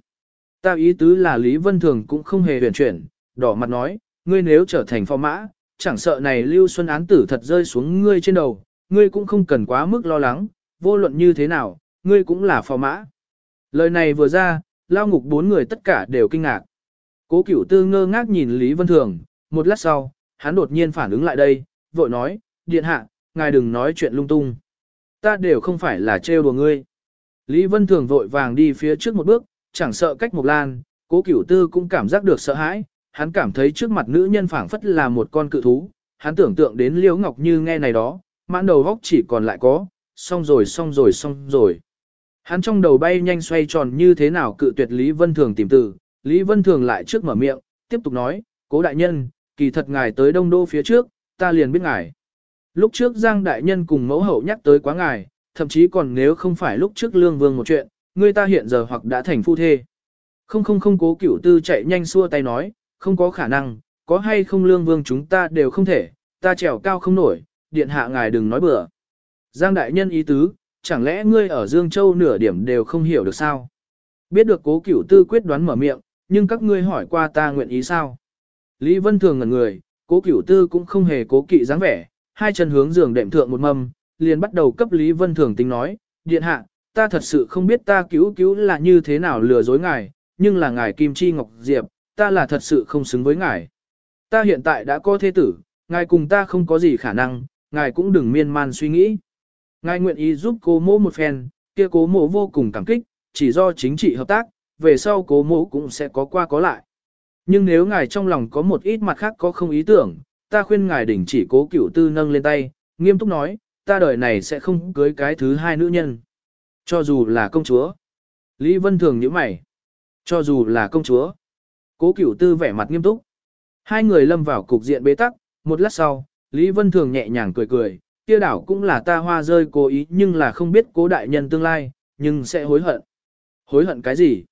Ta ý tứ là Lý Vân Thường cũng không hề huyền chuyển, đỏ mặt nói, ngươi nếu trở thành phò mã, chẳng sợ này Lưu Xuân án tử thật rơi xuống ngươi trên đầu, ngươi cũng không cần quá mức lo lắng, vô luận như thế nào, ngươi cũng là phò mã. Lời này vừa ra, lao ngục bốn người tất cả đều kinh ngạc. Cố cửu tư ngơ ngác nhìn Lý Vân Thường, một lát sau, hắn đột nhiên phản ứng lại đây, vội nói, điện hạ, ngài đừng nói chuyện lung tung. Ta đều không phải là trêu đùa ngươi. Lý Vân Thường vội vàng đi phía trước một bước, chẳng sợ cách một lan, cố cửu tư cũng cảm giác được sợ hãi, hắn cảm thấy trước mặt nữ nhân phảng phất là một con cự thú, hắn tưởng tượng đến Liễu Ngọc Như nghe này đó, mãn đầu góc chỉ còn lại có, xong rồi xong rồi xong rồi. Hắn trong đầu bay nhanh xoay tròn như thế nào cự tuyệt Lý Vân Thường tìm từ, Lý Vân Thường lại trước mở miệng, tiếp tục nói, cố đại nhân, kỳ thật ngài tới đông đô phía trước, ta liền biết ngài. Lúc trước Giang đại nhân cùng mẫu hậu nhắc tới quá ngài, thậm chí còn nếu không phải lúc trước lương vương một chuyện, người ta hiện giờ hoặc đã thành phu thê. Không không không cố cửu tư chạy nhanh xua tay nói, không có khả năng, có hay không lương vương chúng ta đều không thể, ta trèo cao không nổi, điện hạ ngài đừng nói bừa. Giang đại nhân ý tứ, chẳng lẽ ngươi ở Dương Châu nửa điểm đều không hiểu được sao? Biết được cố cửu tư quyết đoán mở miệng, nhưng các ngươi hỏi qua ta nguyện ý sao? Lý Vân Thường ngẩn người, cố cửu tư cũng không hề cố kỵ dáng vẻ, hai chân hướng giường đệm thượng một mâm, liền bắt đầu cấp Lý Vân Thường tính nói, điện hạ, ta thật sự không biết ta cứu cứu là như thế nào lừa dối ngài, nhưng là ngài Kim Chi Ngọc Diệp, ta là thật sự không xứng với ngài. Ta hiện tại đã có thế tử, ngài cùng ta không có gì khả năng, ngài cũng đừng miên man suy nghĩ. Ngài nguyện ý giúp cố mỗ một phen, kia cố mỗ vô cùng cảm kích, chỉ do chính trị hợp tác, về sau cố mỗ cũng sẽ có qua có lại. Nhưng nếu ngài trong lòng có một ít mặt khác có không ý tưởng, ta khuyên ngài đỉnh chỉ cố cửu tư nâng lên tay, nghiêm túc nói, ta đời này sẽ không cưới cái thứ hai nữ nhân. Cho dù là công chúa. Lý Vân Thường nhíu mày. Cho dù là công chúa. Cố cửu tư vẻ mặt nghiêm túc. Hai người lâm vào cục diện bế tắc, một lát sau, Lý Vân Thường nhẹ nhàng cười cười, kia đảo cũng là ta hoa rơi cố ý nhưng là không biết cố đại nhân tương lai, nhưng sẽ hối hận. Hối hận cái gì?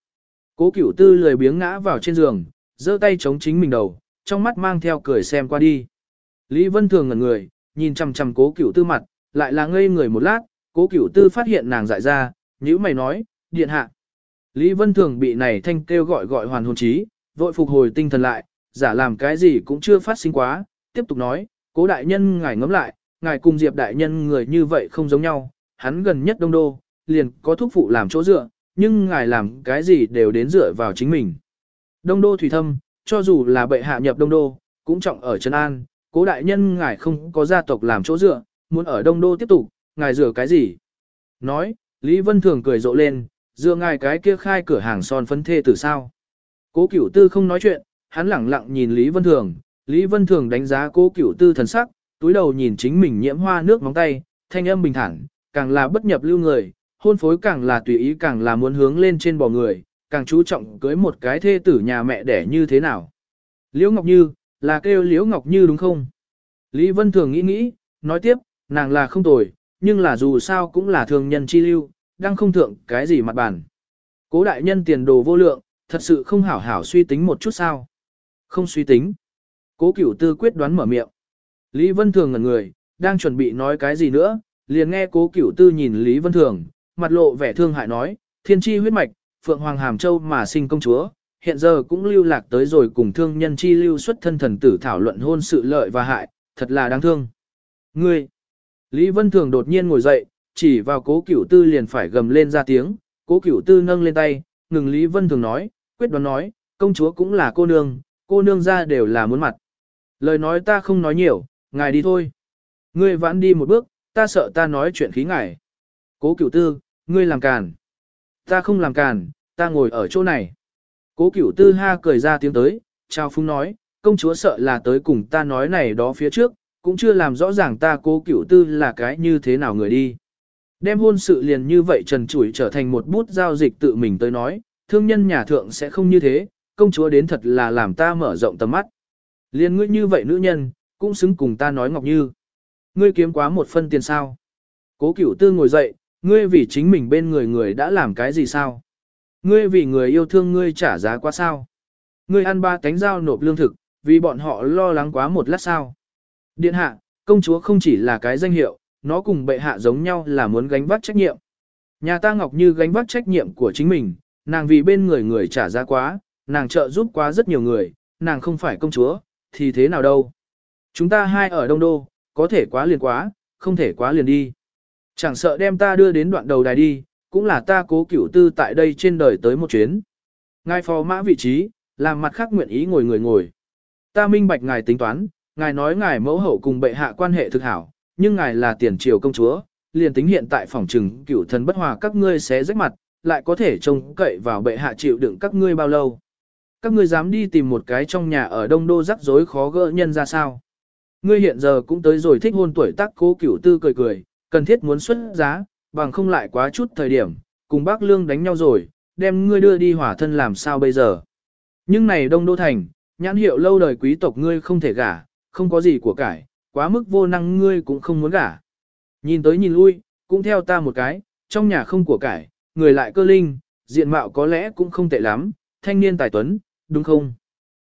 Cố cửu tư lười biếng ngã vào trên giường, giơ tay chống chính mình đầu, trong mắt mang theo cười xem qua đi. Lý Vân Thường ngẩn người, nhìn chằm chằm cố cửu tư mặt, lại là ngây người một lát, cố cửu tư phát hiện nàng dại ra, nhữ mày nói, điện hạ. Lý Vân Thường bị này thanh kêu gọi gọi hoàn hồn trí, vội phục hồi tinh thần lại, giả làm cái gì cũng chưa phát sinh quá, tiếp tục nói, cố đại nhân ngài ngẫm lại, ngài cùng Diệp đại nhân người như vậy không giống nhau, hắn gần nhất đông đô, liền có thúc phụ làm chỗ dựa, nhưng ngài làm cái gì đều đến dựa vào chính mình. Đông đô thủy thâm, cho dù là bệ hạ nhập đông đô, cũng trọng ở Trấn An, cố đại nhân ngài không có gia tộc làm chỗ dựa, muốn ở đông đô tiếp tục, ngài dựa cái gì? Nói, Lý Vân Thường cười rộ lên, dựa ngài cái kia khai cửa hàng son phấn thê từ sao. Cố cửu tư không nói chuyện, hắn lẳng lặng nhìn Lý Vân Thường, Lý Vân Thường đánh giá cố cửu tư thần sắc, túi đầu nhìn chính mình nhiễm hoa nước móng tay, thanh âm bình thản, càng là bất nhập lưu người, hôn phối càng là tùy ý càng là muốn hướng lên trên bò người, càng chú trọng cưới một cái thê tử nhà mẹ đẻ như thế nào. Liễu Ngọc Như, là kêu Liễu Ngọc Như đúng không? Lý Vân Thường nghĩ nghĩ, nói tiếp, nàng là không tồi, nhưng là dù sao cũng là thường nhân chi lưu, đang không thượng cái gì mặt bản. Cố đại nhân tiền đồ vô lượng, thật sự không hảo hảo suy tính một chút sao. Không suy tính. Cố cửu tư quyết đoán mở miệng. Lý Vân Thường ngẩn người, đang chuẩn bị nói cái gì nữa, liền nghe cố cửu tư nhìn Lý Vân Thường, mặt lộ vẻ thương hại nói, thiên chi huyết mạch, Phượng Hoàng Hàm Châu mà sinh công chúa, hiện giờ cũng lưu lạc tới rồi cùng thương nhân chi lưu xuất thân thần tử thảo luận hôn sự lợi và hại, thật là đáng thương. Ngươi! Lý Vân Thường đột nhiên ngồi dậy, chỉ vào cố cửu tư liền phải gầm lên ra tiếng, cố cửu tư nâng lên tay, ngừng Lý Vân Thường nói, quyết đoán nói, công chúa cũng là cô nương, cô nương ra đều là muốn mặt. Lời nói ta không nói nhiều, ngài đi thôi. Ngươi vãn đi một bước, ta sợ ta nói chuyện khí ngài. Cố cửu tư, ngươi làm càn. Ta không làm càn, ta ngồi ở chỗ này. Cố cửu tư ha cười ra tiếng tới, chào phúng nói, công chúa sợ là tới cùng ta nói này đó phía trước, cũng chưa làm rõ ràng ta cố cửu tư là cái như thế nào người đi. Đem hôn sự liền như vậy trần trụi trở thành một bút giao dịch tự mình tới nói, thương nhân nhà thượng sẽ không như thế, công chúa đến thật là làm ta mở rộng tầm mắt. Liên ngươi như vậy nữ nhân, cũng xứng cùng ta nói Ngọc Như. Ngươi kiếm quá một phân tiền sao. Cố cửu tư ngồi dậy, ngươi vì chính mình bên người người đã làm cái gì sao? Ngươi vì người yêu thương ngươi trả giá quá sao? Ngươi ăn ba cánh dao nộp lương thực, vì bọn họ lo lắng quá một lát sao? Điện hạ, công chúa không chỉ là cái danh hiệu, nó cùng bệ hạ giống nhau là muốn gánh vác trách nhiệm. Nhà ta Ngọc Như gánh vác trách nhiệm của chính mình, nàng vì bên người người trả giá quá, nàng trợ giúp quá rất nhiều người, nàng không phải công chúa, thì thế nào đâu. Chúng ta hai ở Đông Đô, có thể quá liền quá, không thể quá liền đi. Chẳng sợ đem ta đưa đến đoạn đầu đài đi, cũng là ta cố cửu tư tại đây trên đời tới một chuyến. Ngài phò mã vị trí, làm mặt khác nguyện ý ngồi người ngồi. Ta minh bạch ngài tính toán, ngài nói ngài mẫu hậu cùng bệ hạ quan hệ thực hảo, nhưng ngài là tiền triều công chúa, liền tính hiện tại phòng trừng cửu thần bất hòa các ngươi sẽ rách mặt, lại có thể trông cậy vào bệ hạ chịu đựng các ngươi bao lâu. Các ngươi dám đi tìm một cái trong nhà ở đông đô rắc rối khó gỡ nhân ra sao. Ngươi hiện giờ cũng tới rồi thích hôn tuổi tác cố cửu tư cười cười, cần thiết muốn xuất giá, bằng không lại quá chút thời điểm, cùng bác lương đánh nhau rồi, đem ngươi đưa đi hỏa thân làm sao bây giờ. Nhưng này đông đô thành, nhãn hiệu lâu đời quý tộc ngươi không thể gả, không có gì của cải, quá mức vô năng ngươi cũng không muốn gả. Nhìn tới nhìn lui, cũng theo ta một cái, trong nhà không của cải, người lại cơ linh, diện mạo có lẽ cũng không tệ lắm, thanh niên tài tuấn, đúng không?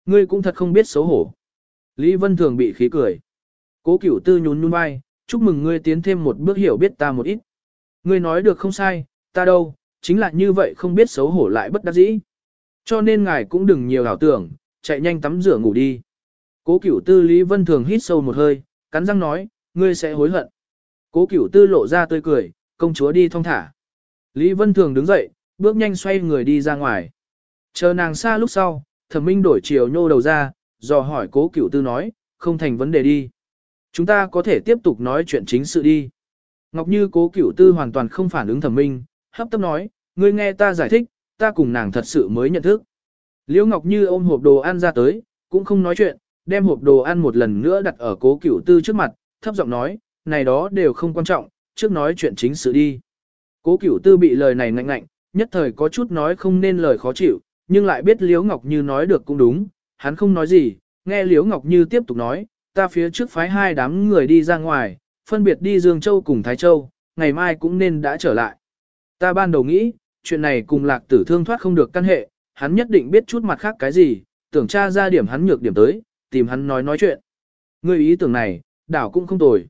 Ngươi cũng thật không biết xấu hổ. Lý Vân Thường bị khí cười. Cố cửu tư nhún nhún vai, chúc mừng ngươi tiến thêm một bước hiểu biết ta một ít. Ngươi nói được không sai, ta đâu, chính là như vậy không biết xấu hổ lại bất đắc dĩ. Cho nên ngài cũng đừng nhiều ảo tưởng, chạy nhanh tắm rửa ngủ đi. Cố cửu tư Lý Vân Thường hít sâu một hơi, cắn răng nói, ngươi sẽ hối hận. Cố cửu tư lộ ra tươi cười, công chúa đi thong thả. Lý Vân Thường đứng dậy, bước nhanh xoay người đi ra ngoài. Chờ nàng xa lúc sau, thẩm minh đổi chiều nhô đầu ra, do hỏi cố cửu tư nói, không thành vấn đề đi. Chúng ta có thể tiếp tục nói chuyện chính sự đi. Ngọc Như cố cửu tư hoàn toàn không phản ứng thẩm minh, hấp tấp nói, ngươi nghe ta giải thích, ta cùng nàng thật sự mới nhận thức. Liễu Ngọc Như ôm hộp đồ ăn ra tới, cũng không nói chuyện, đem hộp đồ ăn một lần nữa đặt ở cố cửu tư trước mặt, thấp giọng nói, này đó đều không quan trọng, trước nói chuyện chính sự đi. Cố cửu tư bị lời này ngạnh ngạnh, nhất thời có chút nói không nên lời khó chịu, nhưng lại biết Liễu Ngọc Như nói được cũng đúng, hắn không nói gì, nghe Liễu Ngọc Như tiếp tục nói, ta phía trước phái hai đám người đi ra ngoài, phân biệt đi Dương Châu cùng Thái Châu, ngày mai cũng nên đã trở lại. Ta ban đầu nghĩ, chuyện này cùng lạc tử thương thoát không được căn hệ, hắn nhất định biết chút mặt khác cái gì, tưởng tra ra điểm hắn nhược điểm tới, tìm hắn nói nói chuyện. Ngươi ý tưởng này, đảo cũng không tồi.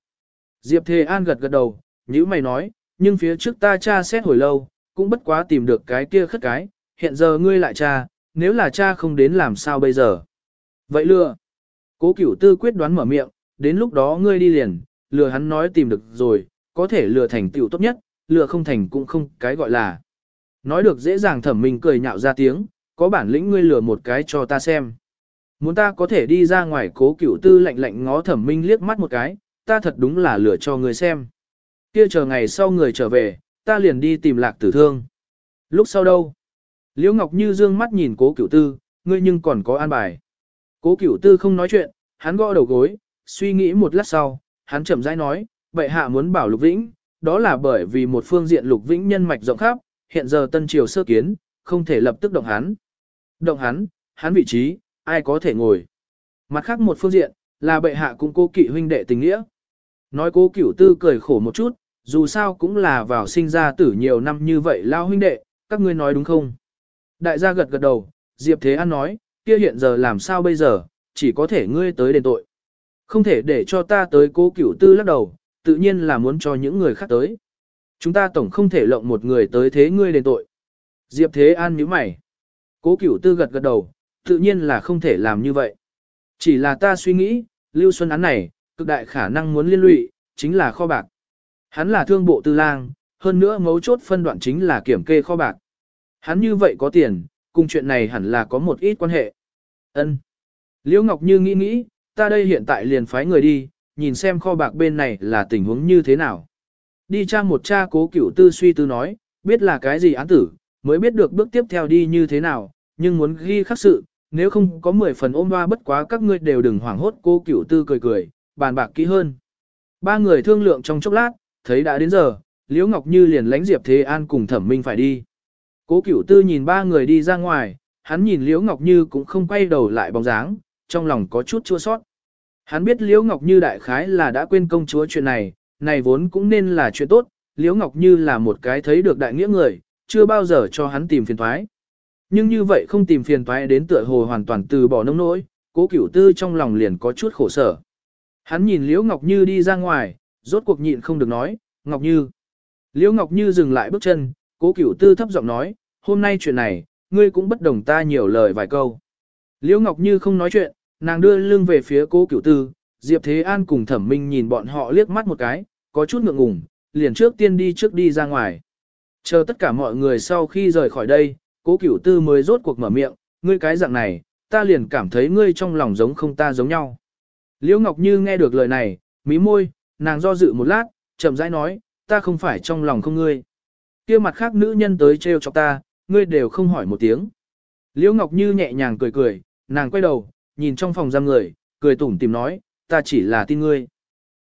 Diệp Thề An gật gật đầu, như mày nói, nhưng phía trước ta tra xét hồi lâu, cũng bất quá tìm được cái kia khất cái, hiện giờ ngươi lại tra, nếu là cha không đến làm sao bây giờ. Vậy lừa. Cố cửu tư quyết đoán mở miệng, đến lúc đó ngươi đi liền, lừa hắn nói tìm được rồi, có thể lừa thành tiểu tốt nhất, lừa không thành cũng không cái gọi là. Nói được dễ dàng thẩm mình cười nhạo ra tiếng, có bản lĩnh ngươi lừa một cái cho ta xem. Muốn ta có thể đi ra ngoài cố cửu tư lạnh lạnh ngó thẩm minh liếc mắt một cái, ta thật đúng là lừa cho ngươi xem. Kia chờ ngày sau người trở về, ta liền đi tìm lạc tử thương. Lúc sau đâu? Liễu Ngọc Như dương mắt nhìn cố cửu tư, ngươi nhưng còn có an bài. Cố cửu tư không nói chuyện, hắn gõ đầu gối, suy nghĩ một lát sau, hắn chậm rãi nói, bệ hạ muốn bảo Lục Vĩnh, đó là bởi vì một phương diện Lục Vĩnh nhân mạch rộng khắp, hiện giờ tân triều sơ kiến, không thể lập tức động hắn. Động hắn, hắn vị trí, ai có thể ngồi. Mặt khác một phương diện, là bệ hạ cũng cố kỵ huynh đệ tình nghĩa. Nói cố cửu tư cười khổ một chút, dù sao cũng là vào sinh ra tử nhiều năm như vậy lao huynh đệ, các ngươi nói đúng không? Đại gia gật gật đầu, Diệp Thế An nói, kia hiện giờ làm sao bây giờ, chỉ có thể ngươi tới đền tội. Không thể để cho ta tới cố cửu tư lắc đầu, tự nhiên là muốn cho những người khác tới. Chúng ta tổng không thể lộng một người tới thế ngươi đền tội. Diệp Thế An nhíu mày. Cố cửu tư gật gật đầu, tự nhiên là không thể làm như vậy. Chỉ là ta suy nghĩ, Lưu Xuân án này, cực đại khả năng muốn liên lụy, chính là kho bạc. Hắn là thương bộ tư lang, hơn nữa mấu chốt phân đoạn chính là kiểm kê kho bạc. Hắn như vậy có tiền, cùng chuyện này hẳn là có một ít quan hệ. Ân. Liễu Ngọc Như nghĩ nghĩ, ta đây hiện tại liền phái người đi, nhìn xem kho bạc bên này là tình huống như thế nào. Đi tra một cha cố cửu tư suy tư nói, biết là cái gì án tử, mới biết được bước tiếp theo đi như thế nào, nhưng muốn ghi khắc sự, nếu không có 10 phần ôm hoa bất quá các ngươi đều đừng hoảng hốt cô cửu tư cười cười, bàn bạc kỹ hơn. Ba người thương lượng trong chốc lát, thấy đã đến giờ, Liễu Ngọc Như liền lánh Diệp Thế An cùng Thẩm Minh phải đi. Cố Cửu Tư nhìn ba người đi ra ngoài, hắn nhìn Liễu Ngọc Như cũng không quay đầu lại bóng dáng, trong lòng có chút chua sót. Hắn biết Liễu Ngọc Như đại khái là đã quên công chúa chuyện này, này vốn cũng nên là chuyện tốt, Liễu Ngọc Như là một cái thấy được đại nghĩa người, chưa bao giờ cho hắn tìm phiền toái. Nhưng như vậy không tìm phiền toái đến tựa hồ hoàn toàn từ bỏ nông nỗi, Cố Cửu Tư trong lòng liền có chút khổ sở. Hắn nhìn Liễu Ngọc Như đi ra ngoài, rốt cuộc nhịn không được nói, Ngọc Như. Liễu Ngọc Như dừng lại bước chân, cố cửu tư thấp giọng nói, hôm nay chuyện này, ngươi cũng bất đồng ta nhiều lời vài câu. Liễu Ngọc Như không nói chuyện, nàng đưa lưng về phía cố cửu tư, Diệp Thế An cùng thẩm minh nhìn bọn họ liếc mắt một cái, có chút ngượng ngùng, liền trước tiên đi trước đi ra ngoài. Chờ tất cả mọi người sau khi rời khỏi đây, cố cửu tư mới rốt cuộc mở miệng, ngươi cái dạng này, ta liền cảm thấy ngươi trong lòng giống không ta giống nhau. Liễu Ngọc Như nghe được lời này, mí môi, nàng do dự một lát, chậm rãi nói, ta không phải trong lòng không ngươi kia mặt khác nữ nhân tới trêu cho ta, ngươi đều không hỏi một tiếng. Liễu Ngọc Như nhẹ nhàng cười cười, nàng quay đầu, nhìn trong phòng giam người, cười tủm tìm nói, ta chỉ là tin ngươi.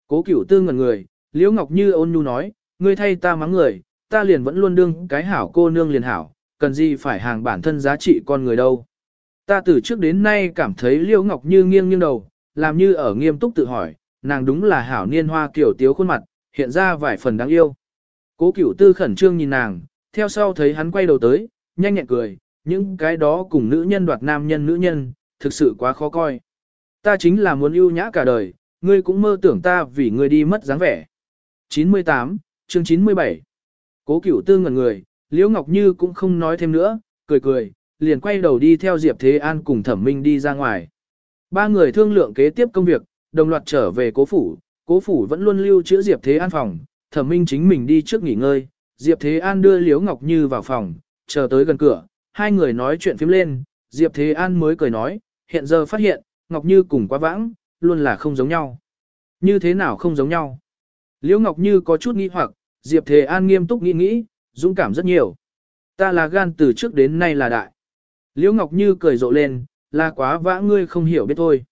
Cố cửu tư ngẩn người, Liễu Ngọc Như ôn nhu nói, ngươi thay ta mắng người, ta liền vẫn luôn đương cái hảo cô nương liền hảo, cần gì phải hàng bản thân giá trị con người đâu. Ta từ trước đến nay cảm thấy Liễu Ngọc Như nghiêng nghiêng đầu, làm như ở nghiêm túc tự hỏi, nàng đúng là hảo niên hoa kiểu tiếu khuôn mặt, hiện ra vài phần đáng yêu. Cố cửu tư khẩn trương nhìn nàng, theo sau thấy hắn quay đầu tới, nhanh nhẹn cười, những cái đó cùng nữ nhân đoạt nam nhân nữ nhân, thực sự quá khó coi. Ta chính là muốn ưu nhã cả đời, ngươi cũng mơ tưởng ta vì ngươi đi mất dáng vẻ. 98, chương 97 Cố cửu tư ngẩn người, Liễu Ngọc Như cũng không nói thêm nữa, cười cười, liền quay đầu đi theo Diệp Thế An cùng Thẩm Minh đi ra ngoài. Ba người thương lượng kế tiếp công việc, đồng loạt trở về cố phủ, cố phủ vẫn luôn lưu trữ Diệp Thế An phòng, Thẩm Minh chính mình đi trước nghỉ ngơi, Diệp Thế An đưa Liễu Ngọc Như vào phòng, chờ tới gần cửa, hai người nói chuyện phím lên, Diệp Thế An mới cười nói, hiện giờ phát hiện, Ngọc Như cùng quá vãng, luôn là không giống nhau. Như thế nào không giống nhau? Liễu Ngọc Như có chút nghi hoặc, Diệp Thế An nghiêm túc nghĩ nghĩ, dũng cảm rất nhiều. Ta là gan từ trước đến nay là đại. Liễu Ngọc Như cười rộ lên, là quá vã ngươi không hiểu biết thôi.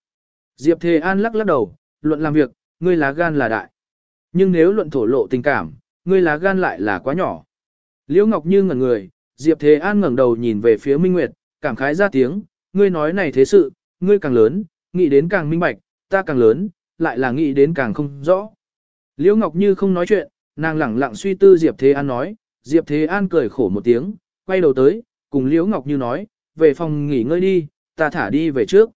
Diệp Thế An lắc lắc đầu, luận làm việc, ngươi là gan là đại. Nhưng nếu luận thổ lộ tình cảm, ngươi lá gan lại là quá nhỏ. Liễu Ngọc Như ngẩn người, Diệp Thế An ngẩng đầu nhìn về phía Minh Nguyệt, cảm khái ra tiếng, ngươi nói này thế sự, ngươi càng lớn, nghĩ đến càng minh bạch, ta càng lớn, lại là nghĩ đến càng không rõ. Liễu Ngọc Như không nói chuyện, nàng lẳng lặng suy tư Diệp Thế An nói, Diệp Thế An cười khổ một tiếng, quay đầu tới, cùng Liễu Ngọc Như nói, về phòng nghỉ ngơi đi, ta thả đi về trước.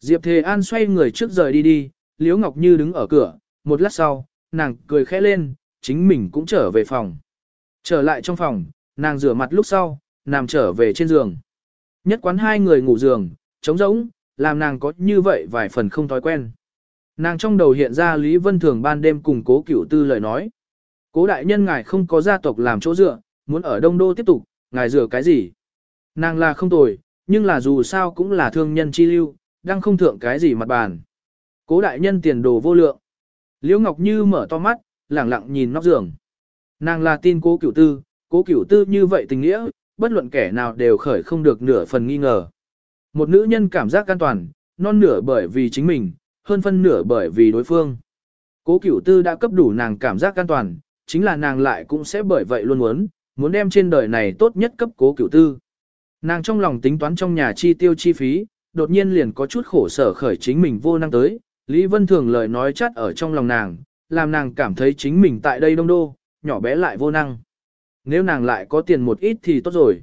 Diệp Thế An xoay người trước rời đi đi, Liễu Ngọc Như đứng ở cửa, một lát sau, nàng cười khẽ lên, chính mình cũng trở về phòng. Trở lại trong phòng, nàng rửa mặt lúc sau, nằm trở về trên giường. Nhất quán hai người ngủ giường, trống rỗng, làm nàng có như vậy vài phần không thói quen. Nàng trong đầu hiện ra Lý Vân Thường ban đêm cùng cố cửu tư lời nói. Cố đại nhân ngài không có gia tộc làm chỗ dựa, muốn ở Đông Đô tiếp tục, ngài rửa cái gì? Nàng là không tồi, nhưng là dù sao cũng là thương nhân chi lưu, đang không thượng cái gì mặt bàn. Cố đại nhân tiền đồ vô lượng. Liễu Ngọc Như mở to mắt, lẳng lặng nhìn nóc giường. Nàng là tin cố cửu tư, cố cửu tư như vậy tình nghĩa, bất luận kẻ nào đều khởi không được nửa phần nghi ngờ. Một nữ nhân cảm giác an toàn, non nửa bởi vì chính mình, hơn phân nửa bởi vì đối phương. Cố cửu tư đã cấp đủ nàng cảm giác an toàn, chính là nàng lại cũng sẽ bởi vậy luôn muốn, muốn đem trên đời này tốt nhất cấp cố cửu tư. Nàng trong lòng tính toán trong nhà chi tiêu chi phí, đột nhiên liền có chút khổ sở khởi chính mình vô năng tới, Lý Vân Thường lời nói chắt ở trong lòng nàng, làm nàng cảm thấy chính mình tại đây đông đô, nhỏ bé lại vô năng. Nếu nàng lại có tiền một ít thì tốt rồi.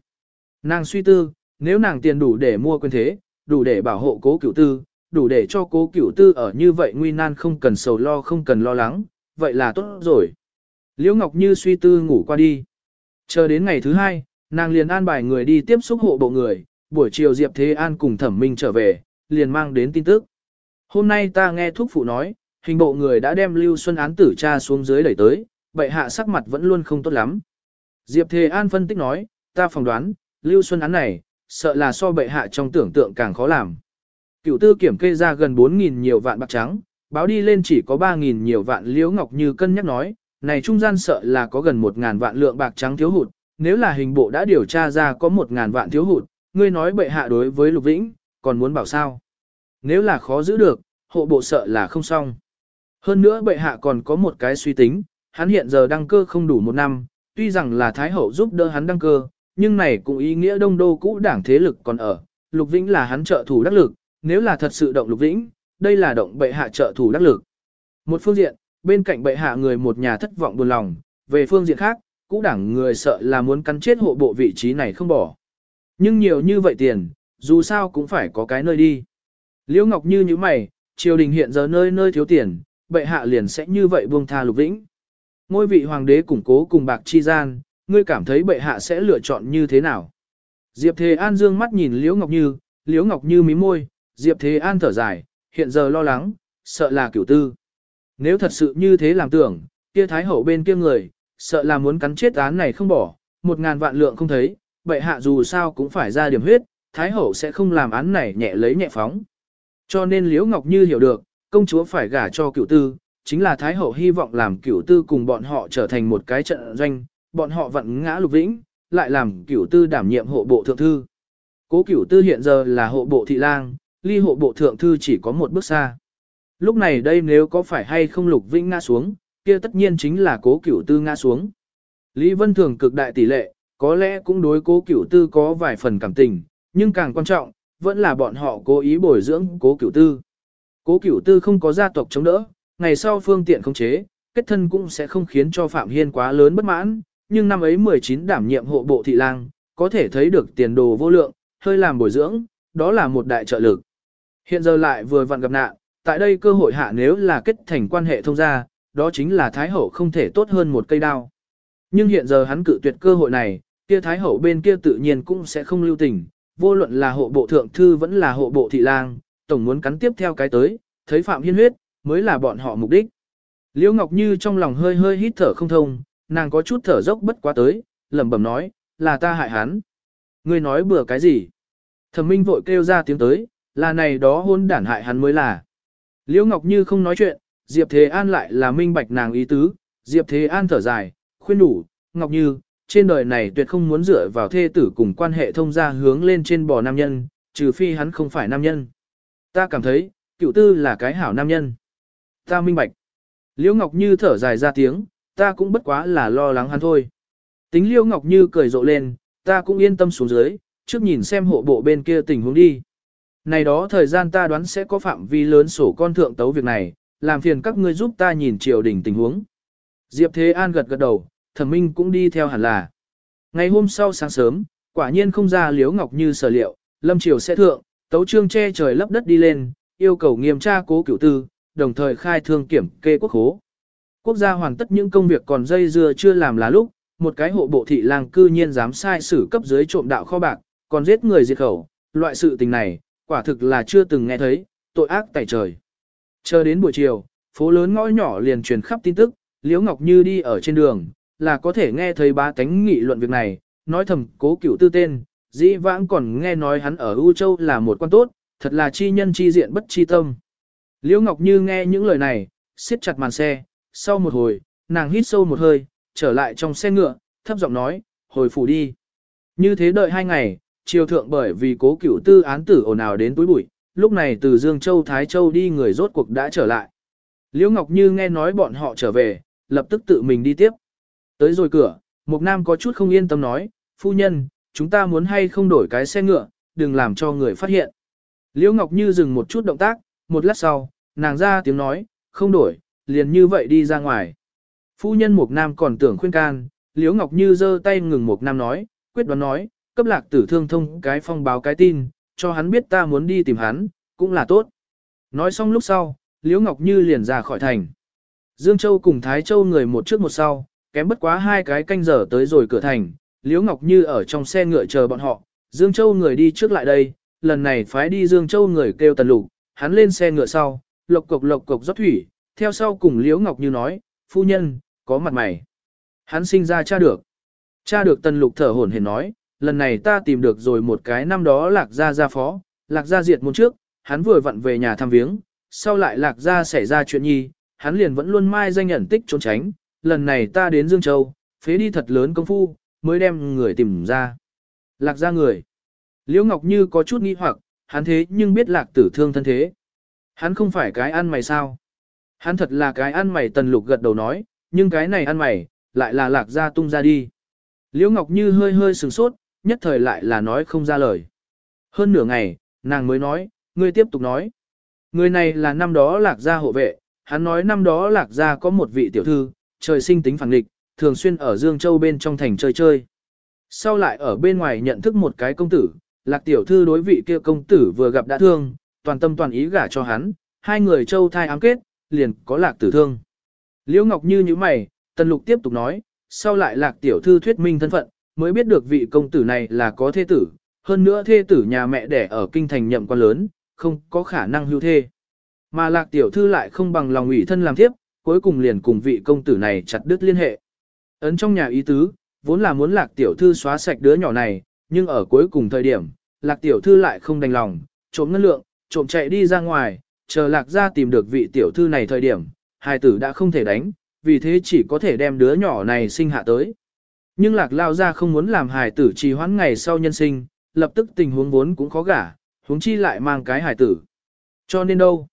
Nàng suy tư, nếu nàng tiền đủ để mua quyền thế, đủ để bảo hộ cố cửu tư, đủ để cho cố cửu tư ở như vậy nguy nan không cần sầu lo không cần lo lắng, vậy là tốt rồi. Liễu Ngọc Như suy tư ngủ qua đi. Chờ đến ngày thứ hai, nàng liền an bài người đi tiếp xúc hộ bộ người, buổi chiều Diệp Thế An cùng thẩm minh trở về, liền mang đến tin tức. Hôm nay ta nghe thuốc phụ nói, hình bộ người đã đem Lưu Xuân án tử tra xuống dưới đẩy tới, bệ hạ sắc mặt vẫn luôn không tốt lắm. Diệp Thề An phân tích nói, ta phỏng đoán, Lưu Xuân án này, sợ là so bệ hạ trong tưởng tượng càng khó làm. Cựu tư kiểm kê ra gần 4.000 nhiều vạn bạc trắng, báo đi lên chỉ có 3.000 nhiều vạn liễu ngọc như cân nhắc nói, này trung gian sợ là có gần 1.000 vạn lượng bạc trắng thiếu hụt, nếu là hình bộ đã điều tra ra có 1.000 vạn thiếu hụt, ngươi nói bệ hạ đối với Lục Vĩnh, còn muốn bảo sao? Nếu là khó giữ được, hộ bộ sợ là không xong. Hơn nữa bệ hạ còn có một cái suy tính, hắn hiện giờ đăng cơ không đủ một năm, tuy rằng là Thái Hậu giúp đỡ hắn đăng cơ, nhưng này cũng ý nghĩa đông đô cũ đảng thế lực còn ở, Lục Vĩnh là hắn trợ thủ đắc lực, nếu là thật sự động Lục Vĩnh, đây là động bệ hạ trợ thủ đắc lực. Một phương diện, bên cạnh bệ hạ người một nhà thất vọng buồn lòng, về phương diện khác, cũ đảng người sợ là muốn cắn chết hộ bộ vị trí này không bỏ. Nhưng nhiều như vậy tiền, dù sao cũng phải có cái nơi đi. Liễu Ngọc Như như mày, triều đình hiện giờ nơi nơi thiếu tiền, bệ hạ liền sẽ như vậy buông tha Lục Vĩnh. Ngôi vị hoàng đế củng cố cùng bạc chi gian, ngươi cảm thấy bệ hạ sẽ lựa chọn như thế nào? Diệp Thế An dương mắt nhìn Liễu Ngọc Như, Liễu Ngọc Như mím môi, Diệp Thế An thở dài, hiện giờ lo lắng, sợ là cửu tư. Nếu thật sự như thế làm tưởng, kia thái hậu bên kia người, sợ là muốn cắn chết án này không bỏ, một ngàn vạn lượng không thấy, bệ hạ dù sao cũng phải ra điểm huyết, Thái Hậu sẽ không làm án này nhẹ lấy nhẹ phóng. Cho nên Liễu Ngọc Như hiểu được, công chúa phải gả cho cửu tư, chính là Thái Hậu hy vọng làm cửu tư cùng bọn họ trở thành một cái trận doanh, bọn họ vẫn ngã lục vĩnh, lại làm cửu tư đảm nhiệm hộ bộ thượng thư. Cố cửu tư hiện giờ là hộ bộ thị lang, ly hộ bộ thượng thư chỉ có một bước xa. Lúc này đây nếu có phải hay không lục vĩnh ngã xuống, kia tất nhiên chính là cố cửu tư ngã xuống. Lý Vân Thường cực đại tỷ lệ, có lẽ cũng đối cố cửu tư có vài phần cảm tình, nhưng càng quan trọng, vẫn là bọn họ cố ý bồi dưỡng cố cửu tư. Cố cửu tư không có gia tộc chống đỡ, ngày sau phương tiện không chế, kết thân cũng sẽ không khiến cho Phạm Hiên quá lớn bất mãn, nhưng năm ấy 19 đảm nhiệm hộ bộ thị lang, có thể thấy được tiền đồ vô lượng, hơi làm bồi dưỡng, đó là một đại trợ lực. Hiện giờ lại vừa vặn gặp nạn, tại đây cơ hội hạ nếu là kết thành quan hệ thông gia, đó chính là Thái Hậu không thể tốt hơn một cây đao. Nhưng hiện giờ hắn cự tuyệt cơ hội này, kia Thái Hậu bên kia tự nhiên cũng sẽ không lưu tình, vô luận là hộ bộ thượng thư vẫn là hộ bộ thị lang, tổng muốn cắn tiếp theo cái tới, thấy Phạm Hiên huyết, mới là bọn họ mục đích. Liễu Ngọc Như trong lòng hơi hơi hít thở không thông, nàng có chút thở dốc bất quá tới, lẩm bẩm nói, là ta hại hắn. Ngươi nói bừa cái gì? Thẩm Minh vội kêu ra tiếng tới, là này đó hôn đản hại hắn mới là. Liễu Ngọc Như không nói chuyện, Diệp Thế An lại là minh bạch nàng ý tứ, Diệp Thế An thở dài, khuyên đủ, Ngọc Như, trên đời này tuyệt không muốn dựa vào thê tử cùng quan hệ thông gia hướng lên trên bò nam nhân, trừ phi hắn không phải nam nhân. Ta cảm thấy, cựu tư là cái hảo nam nhân. Ta minh bạch. Liễu Ngọc Như thở dài ra tiếng, ta cũng bất quá là lo lắng hắn thôi. Tính Liễu Ngọc Như cười rộ lên, ta cũng yên tâm xuống dưới, trước nhìn xem hộ bộ bên kia tình huống đi. Này đó thời gian ta đoán sẽ có phạm vi lớn sổ con thượng tấu việc này, làm phiền các ngươi giúp ta nhìn triều đình tình huống. Diệp Thế An gật gật đầu, thẩm minh cũng đi theo hẳn là. Ngày hôm sau sáng sớm, quả nhiên không ra liếu ngọc như sở liệu, lâm triều sẽ thượng, tấu trương che trời lấp đất đi lên, yêu cầu nghiêm tra cố cửu tư, đồng thời khai thương kiểm kê quốc hố. Quốc gia hoàn tất những công việc còn dây dưa chưa làm là lúc, một cái hộ bộ thị lang cư nhiên dám sai xử cấp dưới trộm đạo kho bạc, còn giết người diệt khẩu, loại sự tình này, quả thực là chưa từng nghe thấy, tội ác tại trời. Chờ đến buổi chiều, phố lớn ngõ nhỏ liền truyền khắp tin tức, Liễu Ngọc Như đi ở trên đường, là có thể nghe thấy ba tánh nghị luận việc này, nói thầm cố cửu tư tên, dĩ vãng còn nghe nói hắn ở U Châu là một quan tốt, thật là chi nhân chi diện bất chi tâm. Liễu Ngọc Như nghe những lời này, siết chặt màn xe, sau một hồi, nàng hít sâu một hơi, trở lại trong xe ngựa, thấp giọng nói, hồi phủ đi. Như thế đợi hai ngày, triều thượng bởi vì cố cửu tư án tử ồn ào đến túi bụi, lúc này từ Dương Châu Thái Châu đi người rốt cuộc đã trở lại. Liễu Ngọc Như nghe nói bọn họ trở về, lập tức tự mình đi tiếp. Tới rồi cửa, Mục Nam có chút không yên tâm nói, phu nhân, chúng ta muốn hay không đổi cái xe ngựa, đừng làm cho người phát hiện. Liễu Ngọc Như dừng một chút động tác, một lát sau, nàng ra tiếng nói, không đổi, liền như vậy đi ra ngoài. Phu nhân Mục Nam còn tưởng khuyên can, Liễu Ngọc Như giơ tay ngừng Mục Nam nói, quyết đoán nói, cấp lạc tử thương thông cái phong báo cái tin, cho hắn biết ta muốn đi tìm hắn, cũng là tốt. Nói xong lúc sau, Liễu Ngọc Như liền ra khỏi thành. Dương Châu cùng Thái Châu người một trước một sau, kém bất quá hai cái canh giờ tới rồi cửa thành, Liễu Ngọc Như ở trong xe ngựa chờ bọn họ, Dương Châu người đi trước lại đây, lần này phái đi Dương Châu người kêu tần lục, hắn lên xe ngựa sau, lộc cục lộc cục rót thủy, theo sau cùng Liễu Ngọc Như nói, phu nhân, có mặt mày. Hắn sinh ra cha được. Cha được tần lục thở hổn hển nói, lần này ta tìm được rồi một cái năm đó lạc gia gia phó, lạc gia diệt môn trước, hắn vừa vặn về nhà thăm viếng, sau lại lạc gia xảy ra chuyện nhi, hắn liền vẫn luôn mai danh nhận tích trốn tránh, lần này ta đến Dương Châu, phế đi thật lớn công phu, mới đem người tìm ra. Lạc gia người. Liễu Ngọc Như có chút nghi hoặc, hắn thế nhưng biết lạc tử thương thân thế. Hắn không phải cái ăn mày sao? Hắn thật là cái ăn mày tần lục gật đầu nói, nhưng cái này ăn mày, lại là lạc gia tung ra đi. Liễu Ngọc Như hơi hơi sừng sốt, nhất thời lại là nói không ra lời. Hơn nửa ngày, nàng mới nói, ngươi tiếp tục nói. Người này là năm đó lạc gia hộ vệ, hắn nói năm đó lạc gia có một vị tiểu thư, trời sinh tính phản nghịch, thường xuyên ở Dương Châu bên trong thành chơi chơi. Sau lại ở bên ngoài nhận thức một cái công tử, lạc tiểu thư đối vị kia công tử vừa gặp đã thương, toàn tâm toàn ý gả cho hắn, hai người châu thai ám kết, liền có lạc tử thương. Liễu Ngọc Như như mày, Tần Lục tiếp tục nói, sau lại lạc tiểu thư thuyết minh thân phận, mới biết được vị công tử này là có thê tử, hơn nữa thê tử nhà mẹ đẻ ở kinh thành nhậm quan lớn, không có khả năng hưu thê. Mà lạc tiểu thư lại không bằng lòng ủy thân làm tiếp, cuối cùng liền cùng vị công tử này chặt đứt liên hệ. Ấn trong nhà ý tứ, vốn là muốn lạc tiểu thư xóa sạch đứa nhỏ này, nhưng ở cuối cùng thời điểm, lạc tiểu thư lại không đành lòng, trộm ngân lượng, trộm chạy đi ra ngoài, chờ lạc ra tìm được vị tiểu thư này thời điểm, hài tử đã không thể đánh, vì thế chỉ có thể đem đứa nhỏ này sinh hạ tới. Nhưng lạc lao ra không muốn làm hài tử trì hoãn ngày sau nhân sinh, lập tức tình huống vốn cũng khó gả, huống chi lại mang cái hài tử. Cho nên đâu?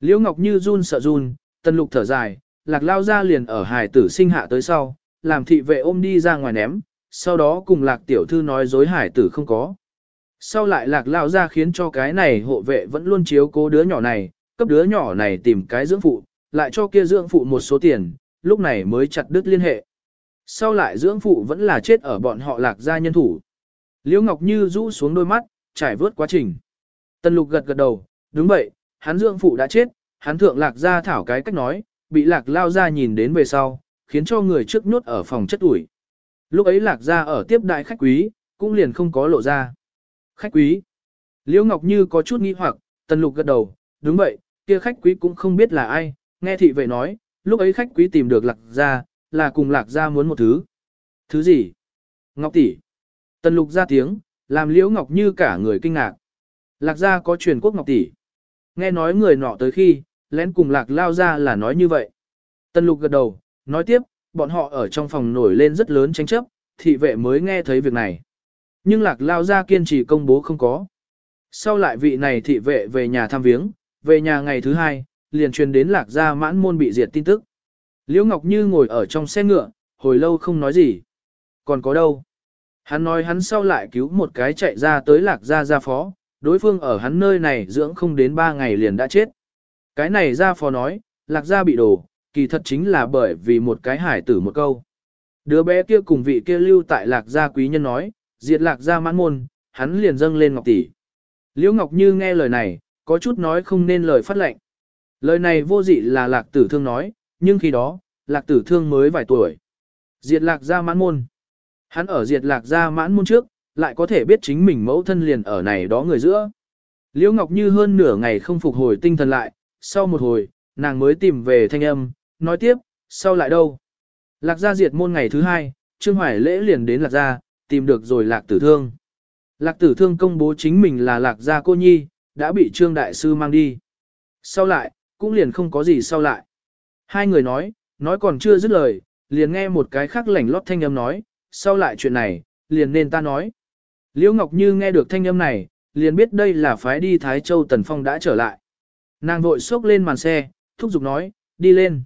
Liễu Ngọc Như run sợ run, tân lục thở dài, lạc lao ra liền ở hài tử sinh hạ tới sau, làm thị vệ ôm đi ra ngoài ném, sau đó cùng lạc tiểu thư nói dối hải tử không có. Sau lại lạc lao ra khiến cho cái này hộ vệ vẫn luôn chiếu cố đứa nhỏ này, cấp đứa nhỏ này tìm cái dưỡng phụ, lại cho kia dưỡng phụ một số tiền, lúc này mới chặt đứt liên hệ. Sau lại dưỡng phụ vẫn là chết ở bọn họ lạc gia nhân thủ. Liễu Ngọc Như rũ xuống đôi mắt, trải vớt quá trình. Tân lục gật gật đầu, đúng vậy, hắn dưỡng phụ đã chết, hắn thượng lạc gia thảo cái cách nói, bị lạc lao ra nhìn đến về sau, khiến cho người trước nhốt ở phòng chất ủi. Lúc ấy lạc gia ở tiếp đại khách quý, cũng liền không có lộ ra. Khách quý. Liễu Ngọc Như có chút nghi hoặc, tân lục gật đầu, đúng vậy, kia khách quý cũng không biết là ai, nghe thị vệ nói, lúc ấy khách quý tìm được lạc gia, là cùng lạc gia muốn một thứ. Thứ gì? Ngọc tỷ. Tần lục ra tiếng, làm liễu ngọc như cả người kinh ngạc. Lạc gia có truyền quốc ngọc tỷ. Nghe nói người nọ tới khi, lén cùng lạc lao ra là nói như vậy. tân lục gật đầu, nói tiếp, bọn họ ở trong phòng nổi lên rất lớn tranh chấp, thị vệ mới nghe thấy việc này. Nhưng lạc lao ra kiên trì công bố không có. Sau lại vị này thị vệ về nhà thăm viếng, về nhà ngày thứ hai, liền truyền đến lạc gia mãn môn bị diệt tin tức. Liễu Ngọc Như ngồi ở trong xe ngựa, hồi lâu không nói gì. Còn có đâu? Hắn nói hắn sau lại cứu một cái chạy ra tới lạc gia gia phó, đối phương ở hắn nơi này dưỡng không đến ba ngày liền đã chết. Cái này gia phó nói, lạc gia bị đổ, kỳ thật chính là bởi vì một cái hải tử một câu. Đứa bé kia cùng vị kia lưu tại lạc gia quý nhân nói, diệt lạc gia mãn môn, hắn liền dâng lên ngọc tỷ. Liễu Ngọc Như nghe lời này, có chút nói không nên lời phát lệnh. Lời này vô dị là lạc tử thương nói, nhưng khi đó, lạc tử thương mới vài tuổi. Diệt lạc gia mãn môn. Hắn ở diệt lạc gia mãn môn trước, lại có thể biết chính mình mẫu thân liền ở này đó người giữa. Liễu Ngọc Như hơn nửa ngày không phục hồi tinh thần lại, sau một hồi, nàng mới tìm về thanh âm, nói tiếp, sau lại đâu? Lạc gia diệt môn ngày thứ hai, Trương Hoài lễ liền đến lạc gia, tìm được rồi lạc tử thương. Lạc tử thương công bố chính mình là lạc gia cô nhi, đã bị Trương Đại Sư mang đi. Sau lại, cũng liền không có gì sau lại. Hai người nói, nói còn chưa dứt lời, liền nghe một cái khác lảnh lót thanh âm nói, sau lại chuyện này, liền nên ta nói. Liễu Ngọc Như nghe được thanh âm này, liền biết đây là phái đi Thái Châu Tần Phong đã trở lại. Nàng vội xốc lên màn xe, thúc giục nói, đi lên.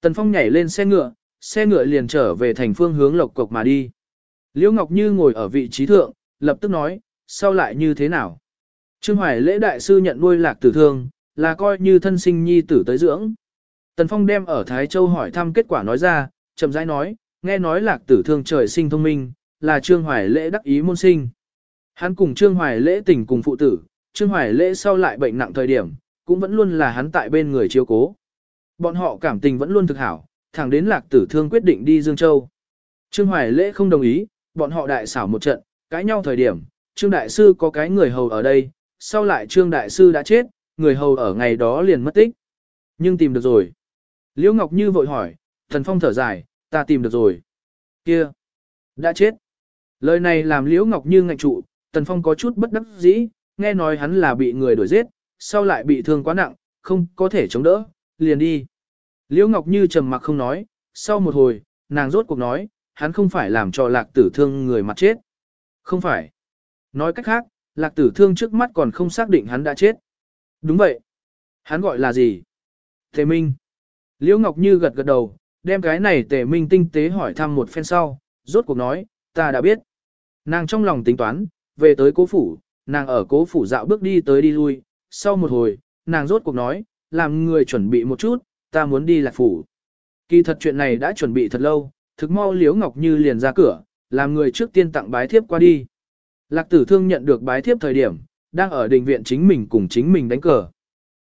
Tần Phong nhảy lên xe ngựa, xe ngựa liền trở về thành phương hướng lộc cộc mà đi. Liễu Ngọc Như ngồi ở vị trí thượng, lập tức nói, sau lại như thế nào? Trương Hoài lễ đại sư nhận nuôi lạc tử thương, là coi như thân sinh nhi tử tới dưỡng. Tần Phong đem ở Thái Châu hỏi thăm kết quả nói ra, chậm rãi nói, nghe nói lạc tử thương trời sinh thông minh, là Trương Hoài lễ đắc ý môn sinh. Hắn cùng Trương Hoài lễ tình cùng phụ tử, Trương Hoài lễ sau lại bệnh nặng thời điểm, cũng vẫn luôn là hắn tại bên người chiếu cố. Bọn họ cảm tình vẫn luôn thực hảo, thẳng đến lạc tử thương quyết định đi Dương Châu. Trương Hoài lễ không đồng ý, bọn họ đại xảo một trận, cãi nhau thời điểm, Trương Đại Sư có cái người hầu ở đây, sau lại Trương Đại Sư đã chết, người hầu ở ngày đó liền mất tích. Nhưng tìm được rồi. Liễu Ngọc Như vội hỏi, thần phong thở dài, ta tìm được rồi. Kia, đã chết. Lời này làm Liễu Ngọc Như ngạnh trụ, Tần Phong có chút bất đắc dĩ, nghe nói hắn là bị người đuổi giết, sau lại bị thương quá nặng, không có thể chống đỡ, liền đi. Liễu Ngọc Như trầm mặc không nói, sau một hồi, nàng rốt cuộc nói, hắn không phải làm cho lạc tử thương người mặt chết. Không phải. Nói cách khác, lạc tử thương trước mắt còn không xác định hắn đã chết. Đúng vậy. Hắn gọi là gì? Tề Minh. Liễu Ngọc Như gật gật đầu, đem cái này Tề Minh tinh tế hỏi thăm một phen sau, rốt cuộc nói, ta đã biết. Nàng trong lòng tính toán, về tới cố phủ, nàng ở cố phủ dạo bước đi tới đi lui, sau một hồi, nàng rốt cuộc nói, làm người chuẩn bị một chút, ta muốn đi lạc phủ. Kỳ thật chuyện này đã chuẩn bị thật lâu, thực mau Liễu Ngọc Như liền ra cửa, làm người trước tiên tặng bái thiếp qua đi. Lạc tử thương nhận được bái thiếp thời điểm, đang ở đình viện chính mình cùng chính mình đánh cờ.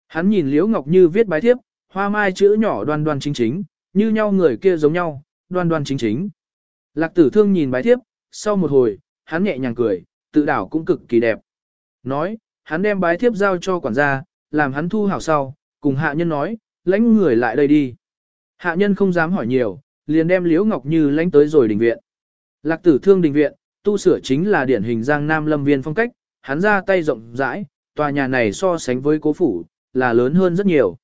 Hắn nhìn Liễu Ngọc Như viết bái thiếp, hoa mai chữ nhỏ đoan đoan chính chính, như nhau người kia giống nhau, đoan đoan chính chính. Lạc tử thương nhìn bái thiếp, sau một hồi, hắn nhẹ nhàng cười, tự đảo cũng cực kỳ đẹp. Nói, hắn đem bái thiếp giao cho quản gia, làm hắn thu hảo sau, cùng hạ nhân nói, lãnh người lại đây đi. Hạ nhân không dám hỏi nhiều, liền đem Liễu Ngọc Như lãnh tới rồi đình viện. Lạc tử thương đình viện, tu sửa chính là điển hình Giang Nam Lâm Viên phong cách, hắn ra tay rộng rãi, tòa nhà này so sánh với cố phủ, là lớn hơn rất nhiều.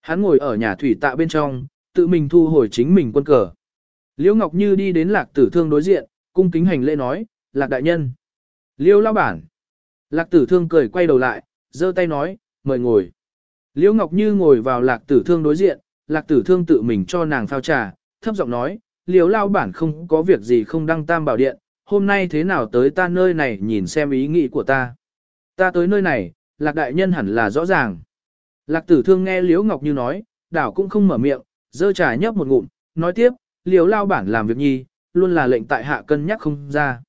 Hắn ngồi ở nhà thủy tạ bên trong, tự mình thu hồi chính mình quân cờ. Liễu Ngọc Như đi đến lạc tử thương đối diện, cung kính hành lễ nói, lạc đại nhân. Liễu lao bản. Lạc tử thương cười quay đầu lại, giơ tay nói, mời ngồi. Liễu Ngọc Như ngồi vào lạc tử thương đối diện, lạc tử thương tự mình cho nàng phao trà, thấp giọng nói, liễu lao bản không có việc gì không đăng tam bảo điện, hôm nay thế nào tới ta nơi này nhìn xem ý nghĩ của ta. Ta tới nơi này, lạc đại nhân hẳn là rõ ràng. Lạc tử thương nghe liễu Ngọc Như nói, đảo cũng không mở miệng, dơ trà nhấp một ngụm, nói tiếp, liễu lao bản làm việc nhi, luôn là lệnh tại hạ cân nhắc không ra.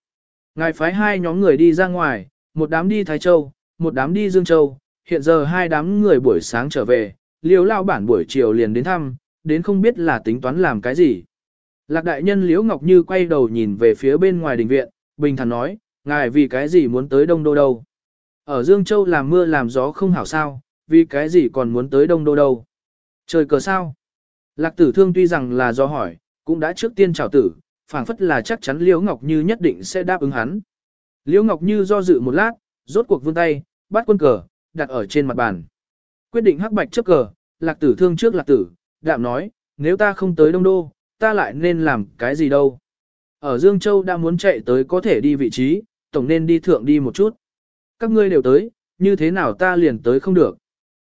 Ngài phái hai nhóm người đi ra ngoài, một đám đi Thái Châu, một đám đi Dương Châu, hiện giờ hai đám người buổi sáng trở về, liếu lao bản buổi chiều liền đến thăm, đến không biết là tính toán làm cái gì. Lạc đại nhân liễu Ngọc Như quay đầu nhìn về phía bên ngoài đình viện, bình thản nói, ngài vì cái gì muốn tới Đông Đô đâu. Ở Dương Châu làm mưa làm gió không hảo sao, vì cái gì còn muốn tới Đông Đô đâu. Trời cờ sao? Lạc tử thương tuy rằng là do hỏi, cũng đã trước tiên chào tử, phảng phất là chắc chắn Liễu Ngọc Như nhất định sẽ đáp ứng hắn. Liễu Ngọc Như do dự một lát, rốt cuộc vươn tay, bắt quân cờ, đặt ở trên mặt bàn. Quyết định hắc bạch chấp cờ, lạc tử thương trước lạc tử, đạm nói, nếu ta không tới Đông Đô, ta lại nên làm cái gì đâu. Ở Dương Châu đã muốn chạy tới có thể đi vị trí, tổng nên đi thượng đi một chút. Các ngươi đều tới, như thế nào ta liền tới không được.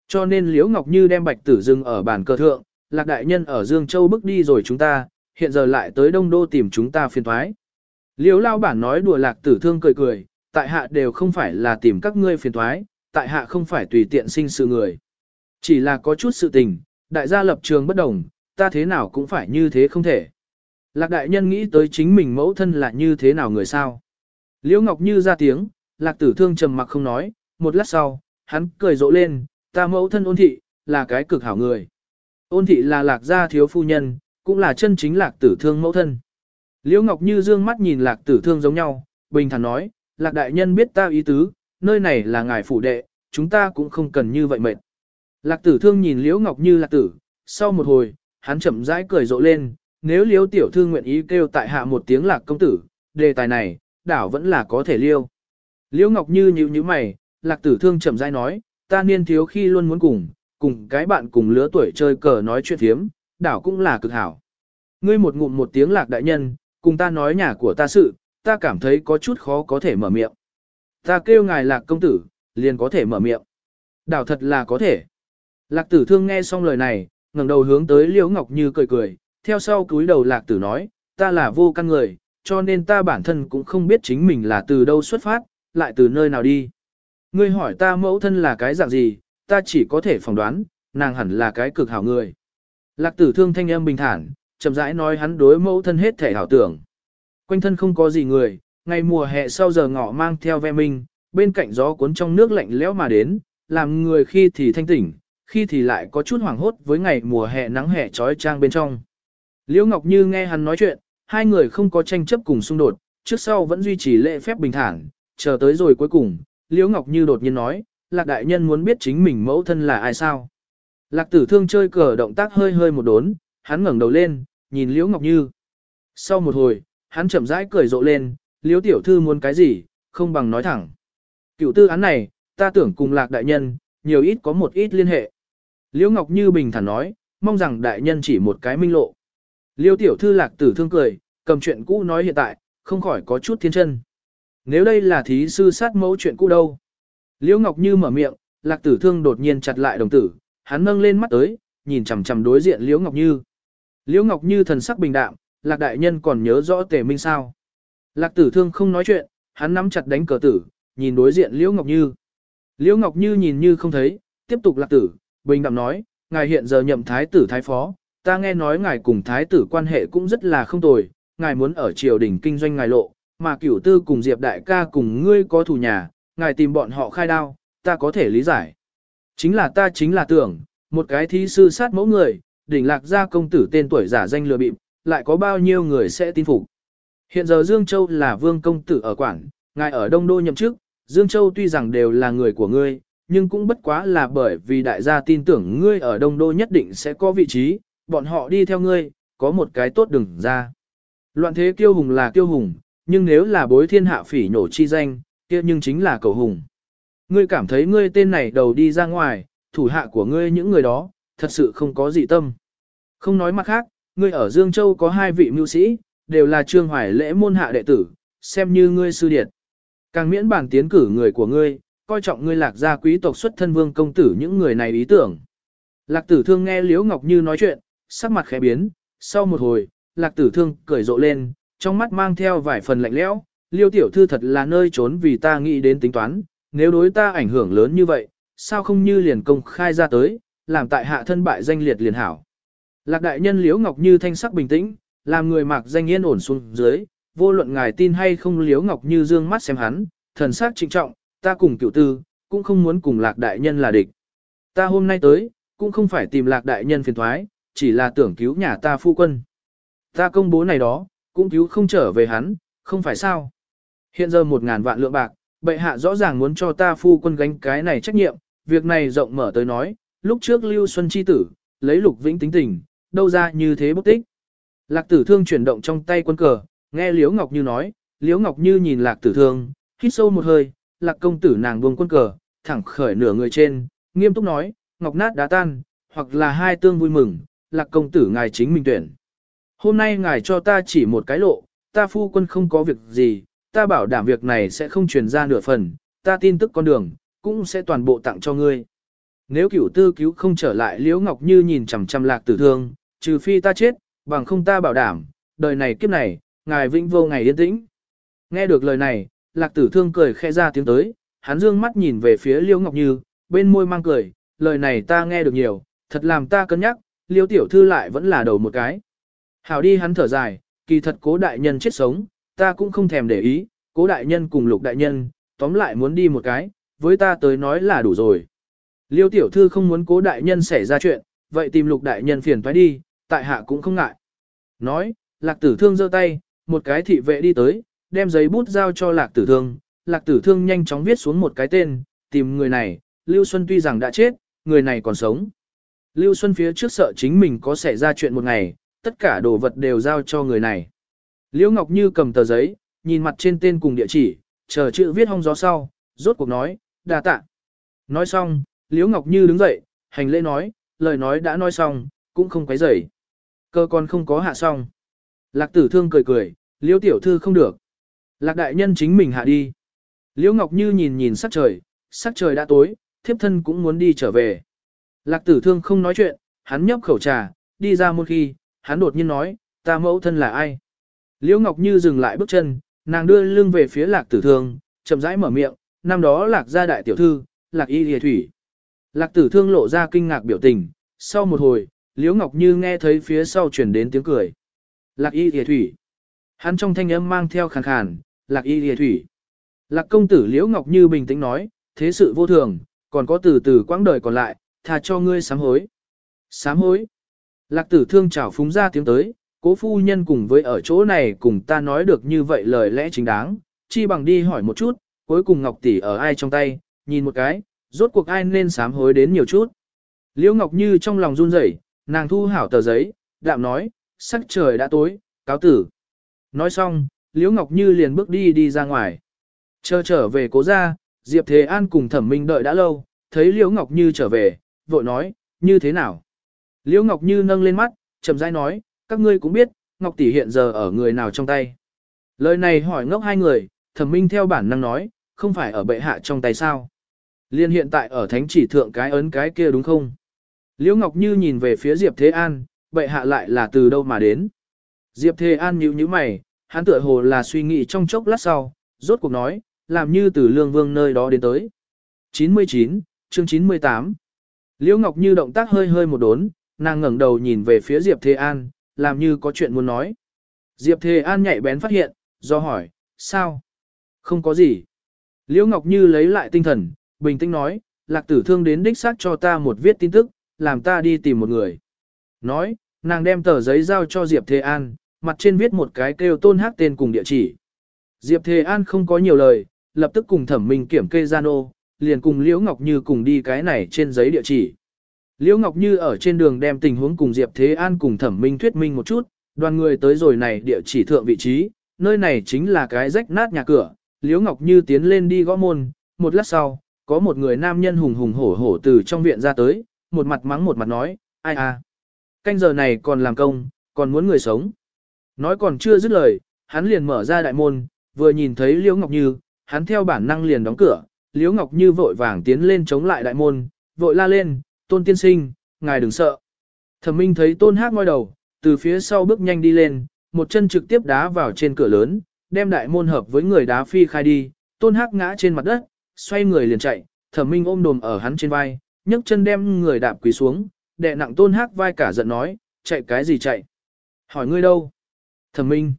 Cho nên Liễu Ngọc Như đem bạch tử dừng ở bàn cờ thượng, lạc đại nhân ở Dương Châu bước đi rồi chúng ta, hiện giờ lại tới Đông Đô tìm chúng ta phiền thoái. Liễu lao bản nói đùa lạc tử thương cười cười, tại hạ đều không phải là tìm các ngươi phiền thoái, tại hạ không phải tùy tiện sinh sự người. Chỉ là có chút sự tình, đại gia lập trường bất đồng, ta thế nào cũng phải như thế không thể. Lạc đại nhân nghĩ tới chính mình mẫu thân là như thế nào người sao. Liễu Ngọc Như ra tiếng, lạc tử thương trầm mặc không nói, một lát sau, hắn cười rộ lên, ta mẫu thân ôn thị, là cái cực hảo người. Ôn thị là lạc gia thiếu phu nhân, cũng là chân chính lạc tử thương mẫu thân. Liễu Ngọc Như dương mắt nhìn lạc tử thương giống nhau, bình thản nói, lạc đại nhân biết ta ý tứ, nơi này là ngài phủ đệ, chúng ta cũng không cần như vậy mệt. Lạc tử thương nhìn Liễu Ngọc Như lạc tử, sau một hồi, hắn chậm rãi cười rộ lên, nếu Liễu tiểu thư nguyện ý kêu tại hạ một tiếng lạc công tử, đề tài này, đảo vẫn là có thể liêu. Liễu Ngọc Như nhíu nhíu mày, lạc tử thương chậm rãi nói, ta niên thiếu khi luôn muốn cùng, cùng cái bạn cùng lứa tuổi chơi cờ nói chuyện thiếm, đảo cũng là cực hảo. Ngươi một ngụm một tiếng lạc đại nhân, cùng ta nói nhà của ta sự, ta cảm thấy có chút khó có thể mở miệng. Ta kêu ngài lạc công tử, liền có thể mở miệng. Đảo thật là có thể. Lạc tử thương nghe xong lời này, ngẩng đầu hướng tới Liễu Ngọc Như cười cười, theo sau cúi đầu lạc tử nói, ta là vô căn người, cho nên ta bản thân cũng không biết chính mình là từ đâu xuất phát, lại từ nơi nào đi. Ngươi hỏi ta mẫu thân là cái dạng gì, ta chỉ có thể phỏng đoán, nàng hẳn là cái cực hảo người. Lạc tử thương thanh âm bình thản, chậm rãi nói hắn đối mẫu thân hết thể hảo tưởng. Quanh thân không có gì người, ngày mùa hè sau giờ ngọ mang theo ve minh, bên cạnh gió cuốn trong nước lạnh lẽo mà đến, làm người khi thì thanh tỉnh, khi thì lại có chút hoảng hốt với ngày mùa hè nắng hè trói trang bên trong. Liễu Ngọc Như nghe hắn nói chuyện, hai người không có tranh chấp cùng xung đột, trước sau vẫn duy trì lễ phép bình thản, chờ tới rồi cuối cùng, Liễu Ngọc Như đột nhiên nói, Lạc đại nhân muốn biết chính mình mẫu thân là ai sao? Lạc tử thương chơi cờ động tác hơi hơi một đốn, hắn ngẩng đầu lên, nhìn Liễu Ngọc Như. Sau một hồi, hắn chậm rãi cười rộ lên, Liễu tiểu thư muốn cái gì, không bằng nói thẳng. Cựu tư án này, ta tưởng cùng lạc đại nhân, nhiều ít có một ít liên hệ. Liễu Ngọc Như bình thản nói, mong rằng đại nhân chỉ một cái minh lộ. Liễu tiểu thư lạc tử thương cười, cầm chuyện cũ nói hiện tại, không khỏi có chút thiên chân. Nếu đây là thí sư sát mẫu chuyện cũ đâu? Liễu Ngọc Như mở miệng, lạc tử thương đột nhiên chặt lại đồng tử, hắn nâng lên mắt tới, nhìn chằm chằm đối diện Liễu Ngọc Như. Liễu Ngọc Như thần sắc bình đạm, lạc đại nhân còn nhớ rõ tề minh sao. Lạc tử thương không nói chuyện, hắn nắm chặt đánh cờ tử, nhìn đối diện Liễu Ngọc Như. Liễu Ngọc Như nhìn như không thấy, tiếp tục lạc tử, bình đạm nói, ngài hiện giờ nhậm thái tử thái phó, ta nghe nói ngài cùng thái tử quan hệ cũng rất là không tồi, ngài muốn ở triều đình kinh doanh ngài lộ, mà cửu tư cùng Diệp đại ca cùng ngươi có thù nhà, ngài tìm bọn họ khai đao, ta có thể lý giải. Chính là ta chính là tưởng, một cái thí sư sát mẫu người, đỉnh lạc gia công tử tên tuổi giả danh lừa bịp, lại có bao nhiêu người sẽ tin phục. Hiện giờ Dương Châu là vương công tử ở quảng, ngài ở Đông Đô nhậm chức, Dương Châu tuy rằng đều là người của ngươi, nhưng cũng bất quá là bởi vì đại gia tin tưởng ngươi ở Đông Đô nhất định sẽ có vị trí, bọn họ đi theo ngươi, có một cái tốt đừng ra. Loạn thế kiêu hùng là kiêu hùng, nhưng nếu là bối thiên hạ phỉ nổ chi danh, kia nhưng chính là cầu hùng. Ngươi cảm thấy ngươi tên này đầu đi ra ngoài, thủ hạ của ngươi những người đó, thật sự không có gì tâm. Không nói mặt khác, ngươi ở Dương Châu có hai vị mưu sĩ, đều là trương hoài lễ môn hạ đệ tử, xem như ngươi sư điệt. Càng miễn bản tiến cử người của ngươi, coi trọng ngươi lạc gia quý tộc xuất thân vương công tử những người này ý tưởng. Lạc tử thương nghe Liễu Ngọc Như nói chuyện, sắc mặt khẽ biến, sau một hồi, lạc tử thương cười rộ lên, trong mắt mang theo vài phần lạnh lẽo, liêu tiểu thư thật là nơi trốn vì ta nghĩ đến tính toán, nếu đối ta ảnh hưởng lớn như vậy, sao không như liền công khai ra tới, làm tại hạ thân bại danh liệt liền hảo. Lạc đại nhân Liễu Ngọc Như thanh sắc bình tĩnh, làm người mạc danh yên ổn xuống dưới, vô luận ngài tin hay không Liễu Ngọc Như dương mắt xem hắn, thần sắc trịnh trọng, ta cùng cựu tư, cũng không muốn cùng lạc đại nhân là địch. Ta hôm nay tới, cũng không phải tìm lạc đại nhân phiền thoái, chỉ là tưởng cứu nhà ta phu quân. Ta công bố này đó, cũng cứu không trở về hắn, không phải sao. Hiện giờ một ngàn vạn lượng bạc, bệ hạ rõ ràng muốn cho ta phu quân gánh cái này trách nhiệm, việc này rộng mở tới nói, lúc trước Lưu Xuân Chi tử, lấy lục vĩnh tính tình, đâu ra như thế bất tích. Lạc tử thương chuyển động trong tay quân cờ, nghe Liễu Ngọc Như nói, Liễu Ngọc Như nhìn lạc tử thương, hít sâu một hơi, lạc công tử nàng buông quân cờ, thẳng khởi nửa người trên, nghiêm túc nói, ngọc nát đá tan, hoặc là hai tương vui mừng, lạc công tử ngài chính mình tuyển. Hôm nay ngài cho ta chỉ một cái lộ, ta phu quân không có việc gì, ta bảo đảm việc này sẽ không truyền ra nửa phần, ta tin tức con đường, cũng sẽ toàn bộ tặng cho ngươi. Nếu cửu tư cứu không trở lại Liễu Ngọc Như nhìn chằm chằm lạc tử thương, trừ phi ta chết, bằng không ta bảo đảm, đời này kiếp này, ngài vĩnh vô ngày yên tĩnh. Nghe được lời này, lạc tử thương cười khẽ ra tiếng tới, hắn dương mắt nhìn về phía Liễu Ngọc Như, bên môi mang cười, lời này ta nghe được nhiều, thật làm ta cân nhắc, Liễu tiểu thư lại vẫn là đầu một cái. Hảo đi hắn thở dài, kỳ thật cố đại nhân chết sống, ta cũng không thèm để ý, cố đại nhân cùng lục đại nhân, tóm lại muốn đi một cái, với ta tới nói là đủ rồi. Liêu tiểu thư không muốn cố đại nhân xảy ra chuyện, vậy tìm lục đại nhân phiền thoái đi, tại hạ cũng không ngại. Nói, lạc tử thương giơ tay, một cái thị vệ đi tới, đem giấy bút giao cho lạc tử thương, lạc tử thương nhanh chóng viết xuống một cái tên, tìm người này, Lưu Xuân tuy rằng đã chết, người này còn sống. Lưu Xuân phía trước sợ chính mình có xảy ra chuyện một ngày, tất cả đồ vật đều giao cho người này. Liễu Ngọc Như cầm tờ giấy, nhìn mặt trên tên cùng địa chỉ, chờ chữ viết hong gió sau, rốt cuộc nói, đa tạ. Nói xong, Liễu Ngọc Như đứng dậy, hành lễ nói, lời nói đã nói xong, cũng không quấy rầy. Cơ còn không có hạ xong. Lạc tử thương cười cười, Liễu tiểu thư không được. Lạc đại nhân chính mình hạ đi. Liễu Ngọc Như nhìn nhìn sắc trời, sắc trời đã tối, thiếp thân cũng muốn đi trở về. Lạc tử thương không nói chuyện, hắn nhấp khẩu trà, đi ra một khi, hắn đột nhiên nói, ta mẫu thân là ai? Liễu Ngọc Như dừng lại bước chân, nàng đưa lưng về phía lạc tử thương, chậm rãi mở miệng, năm đó lạc gia đại tiểu thư, lạc y lìa thủy. Lạc tử thương lộ ra kinh ngạc biểu tình, sau một hồi, Liễu Ngọc Như nghe thấy phía sau chuyển đến tiếng cười. Lạc y lìa thủy. Hắn trong thanh âm mang theo khàn khàn, lạc y lìa thủy. Lạc công tử Liễu Ngọc Như bình tĩnh nói, thế sự vô thường, còn có từ từ quãng đời còn lại, thà cho ngươi sám hối. Sám hối. Lạc tử thương chào phúng ra tiếng tới, cố phu nhân cùng với ở chỗ này cùng ta nói được như vậy lời lẽ chính đáng, chi bằng đi hỏi một chút, cuối cùng Ngọc tỷ ở ai trong tay, nhìn một cái, rốt cuộc ai nên sám hối đến nhiều chút. Liễu Ngọc Như trong lòng run rẩy, nàng thu hảo tờ giấy, đạm nói, sắc trời đã tối, cáo tử. Nói xong, Liễu Ngọc Như liền bước đi đi ra ngoài. Chờ trở về cố ra, Diệp Thế An cùng thẩm minh đợi đã lâu, thấy Liễu Ngọc Như trở về, vội nói, như thế nào? Liễu Ngọc Như nâng lên mắt, chậm rãi nói, các ngươi cũng biết, Ngọc tỷ hiện giờ ở người nào trong tay. Lời này hỏi ngốc hai người, thẩm minh theo bản năng nói, không phải ở bệ hạ trong tay sao. Liên hiện tại ở thánh chỉ thượng cái ấn cái kia đúng không? Liễu Ngọc Như nhìn về phía Diệp Thế An, bệ hạ lại là từ đâu mà đến. Diệp Thế An nhíu nhíu mày, hắn tựa hồ là suy nghĩ trong chốc lát sau, rốt cuộc nói, làm như từ lương vương nơi đó đến tới. 99, chương 98 Liễu Ngọc Như động tác hơi hơi một đốn, nàng ngẩng đầu nhìn về phía Diệp Thế An, làm như có chuyện muốn nói. Diệp Thế An nhạy bén phát hiện, do hỏi, sao? Không có gì. Liễu Ngọc Như lấy lại tinh thần, bình tĩnh nói, lạc tử thương đến đích xác cho ta một viết tin tức, làm ta đi tìm một người. Nói, nàng đem tờ giấy giao cho Diệp Thế An, mặt trên viết một cái kêu tôn hát tên cùng địa chỉ. Diệp Thế An không có nhiều lời, lập tức cùng thẩm minh kiểm kê gian ô, liền cùng Liễu Ngọc Như cùng đi cái này trên giấy địa chỉ. Liễu Ngọc Như ở trên đường đem tình huống cùng Diệp Thế An cùng thẩm minh thuyết minh một chút, đoàn người tới rồi này địa chỉ thượng vị trí, nơi này chính là cái rách nát nhà cửa, Liễu Ngọc Như tiến lên đi gõ môn, một lát sau, có một người nam nhân hùng hùng hổ hổ từ trong viện ra tới, một mặt mắng một mặt nói, ai à, canh giờ này còn làm công, còn muốn người sống. Nói còn chưa dứt lời, hắn liền mở ra đại môn, vừa nhìn thấy Liễu Ngọc Như, hắn theo bản năng liền đóng cửa, Liễu Ngọc Như vội vàng tiến lên chống lại đại môn, vội la lên, tôn tiên sinh, ngài đừng sợ. Thẩm Minh thấy tôn hát ngoi đầu, từ phía sau bước nhanh đi lên, một chân trực tiếp đá vào trên cửa lớn, đem đại môn hợp với người đá phi khai đi, tôn hắc ngã trên mặt đất, xoay người liền chạy, thẩm minh ôm đồm ở hắn trên vai, nhấc chân đem người đạp quỳ xuống, đệ nặng tôn hắc vai cả giận nói, chạy cái gì chạy? Hỏi ngươi đâu? Thẩm minh.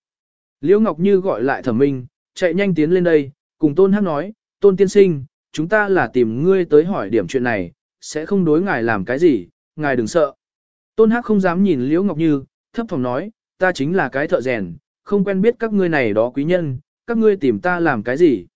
Liễu Ngọc Như gọi lại thẩm minh, chạy nhanh tiến lên đây, cùng tôn hắc nói, tôn tiên sinh, chúng ta là tìm ngươi tới hỏi điểm chuyện này, sẽ không đối ngài làm cái gì, ngài đừng sợ. Tôn hắc không dám nhìn Liễu Ngọc Như, thấp phòng nói, ta chính là cái thợ rèn, không quen biết các ngươi này đó quý nhân, các ngươi tìm ta làm cái gì.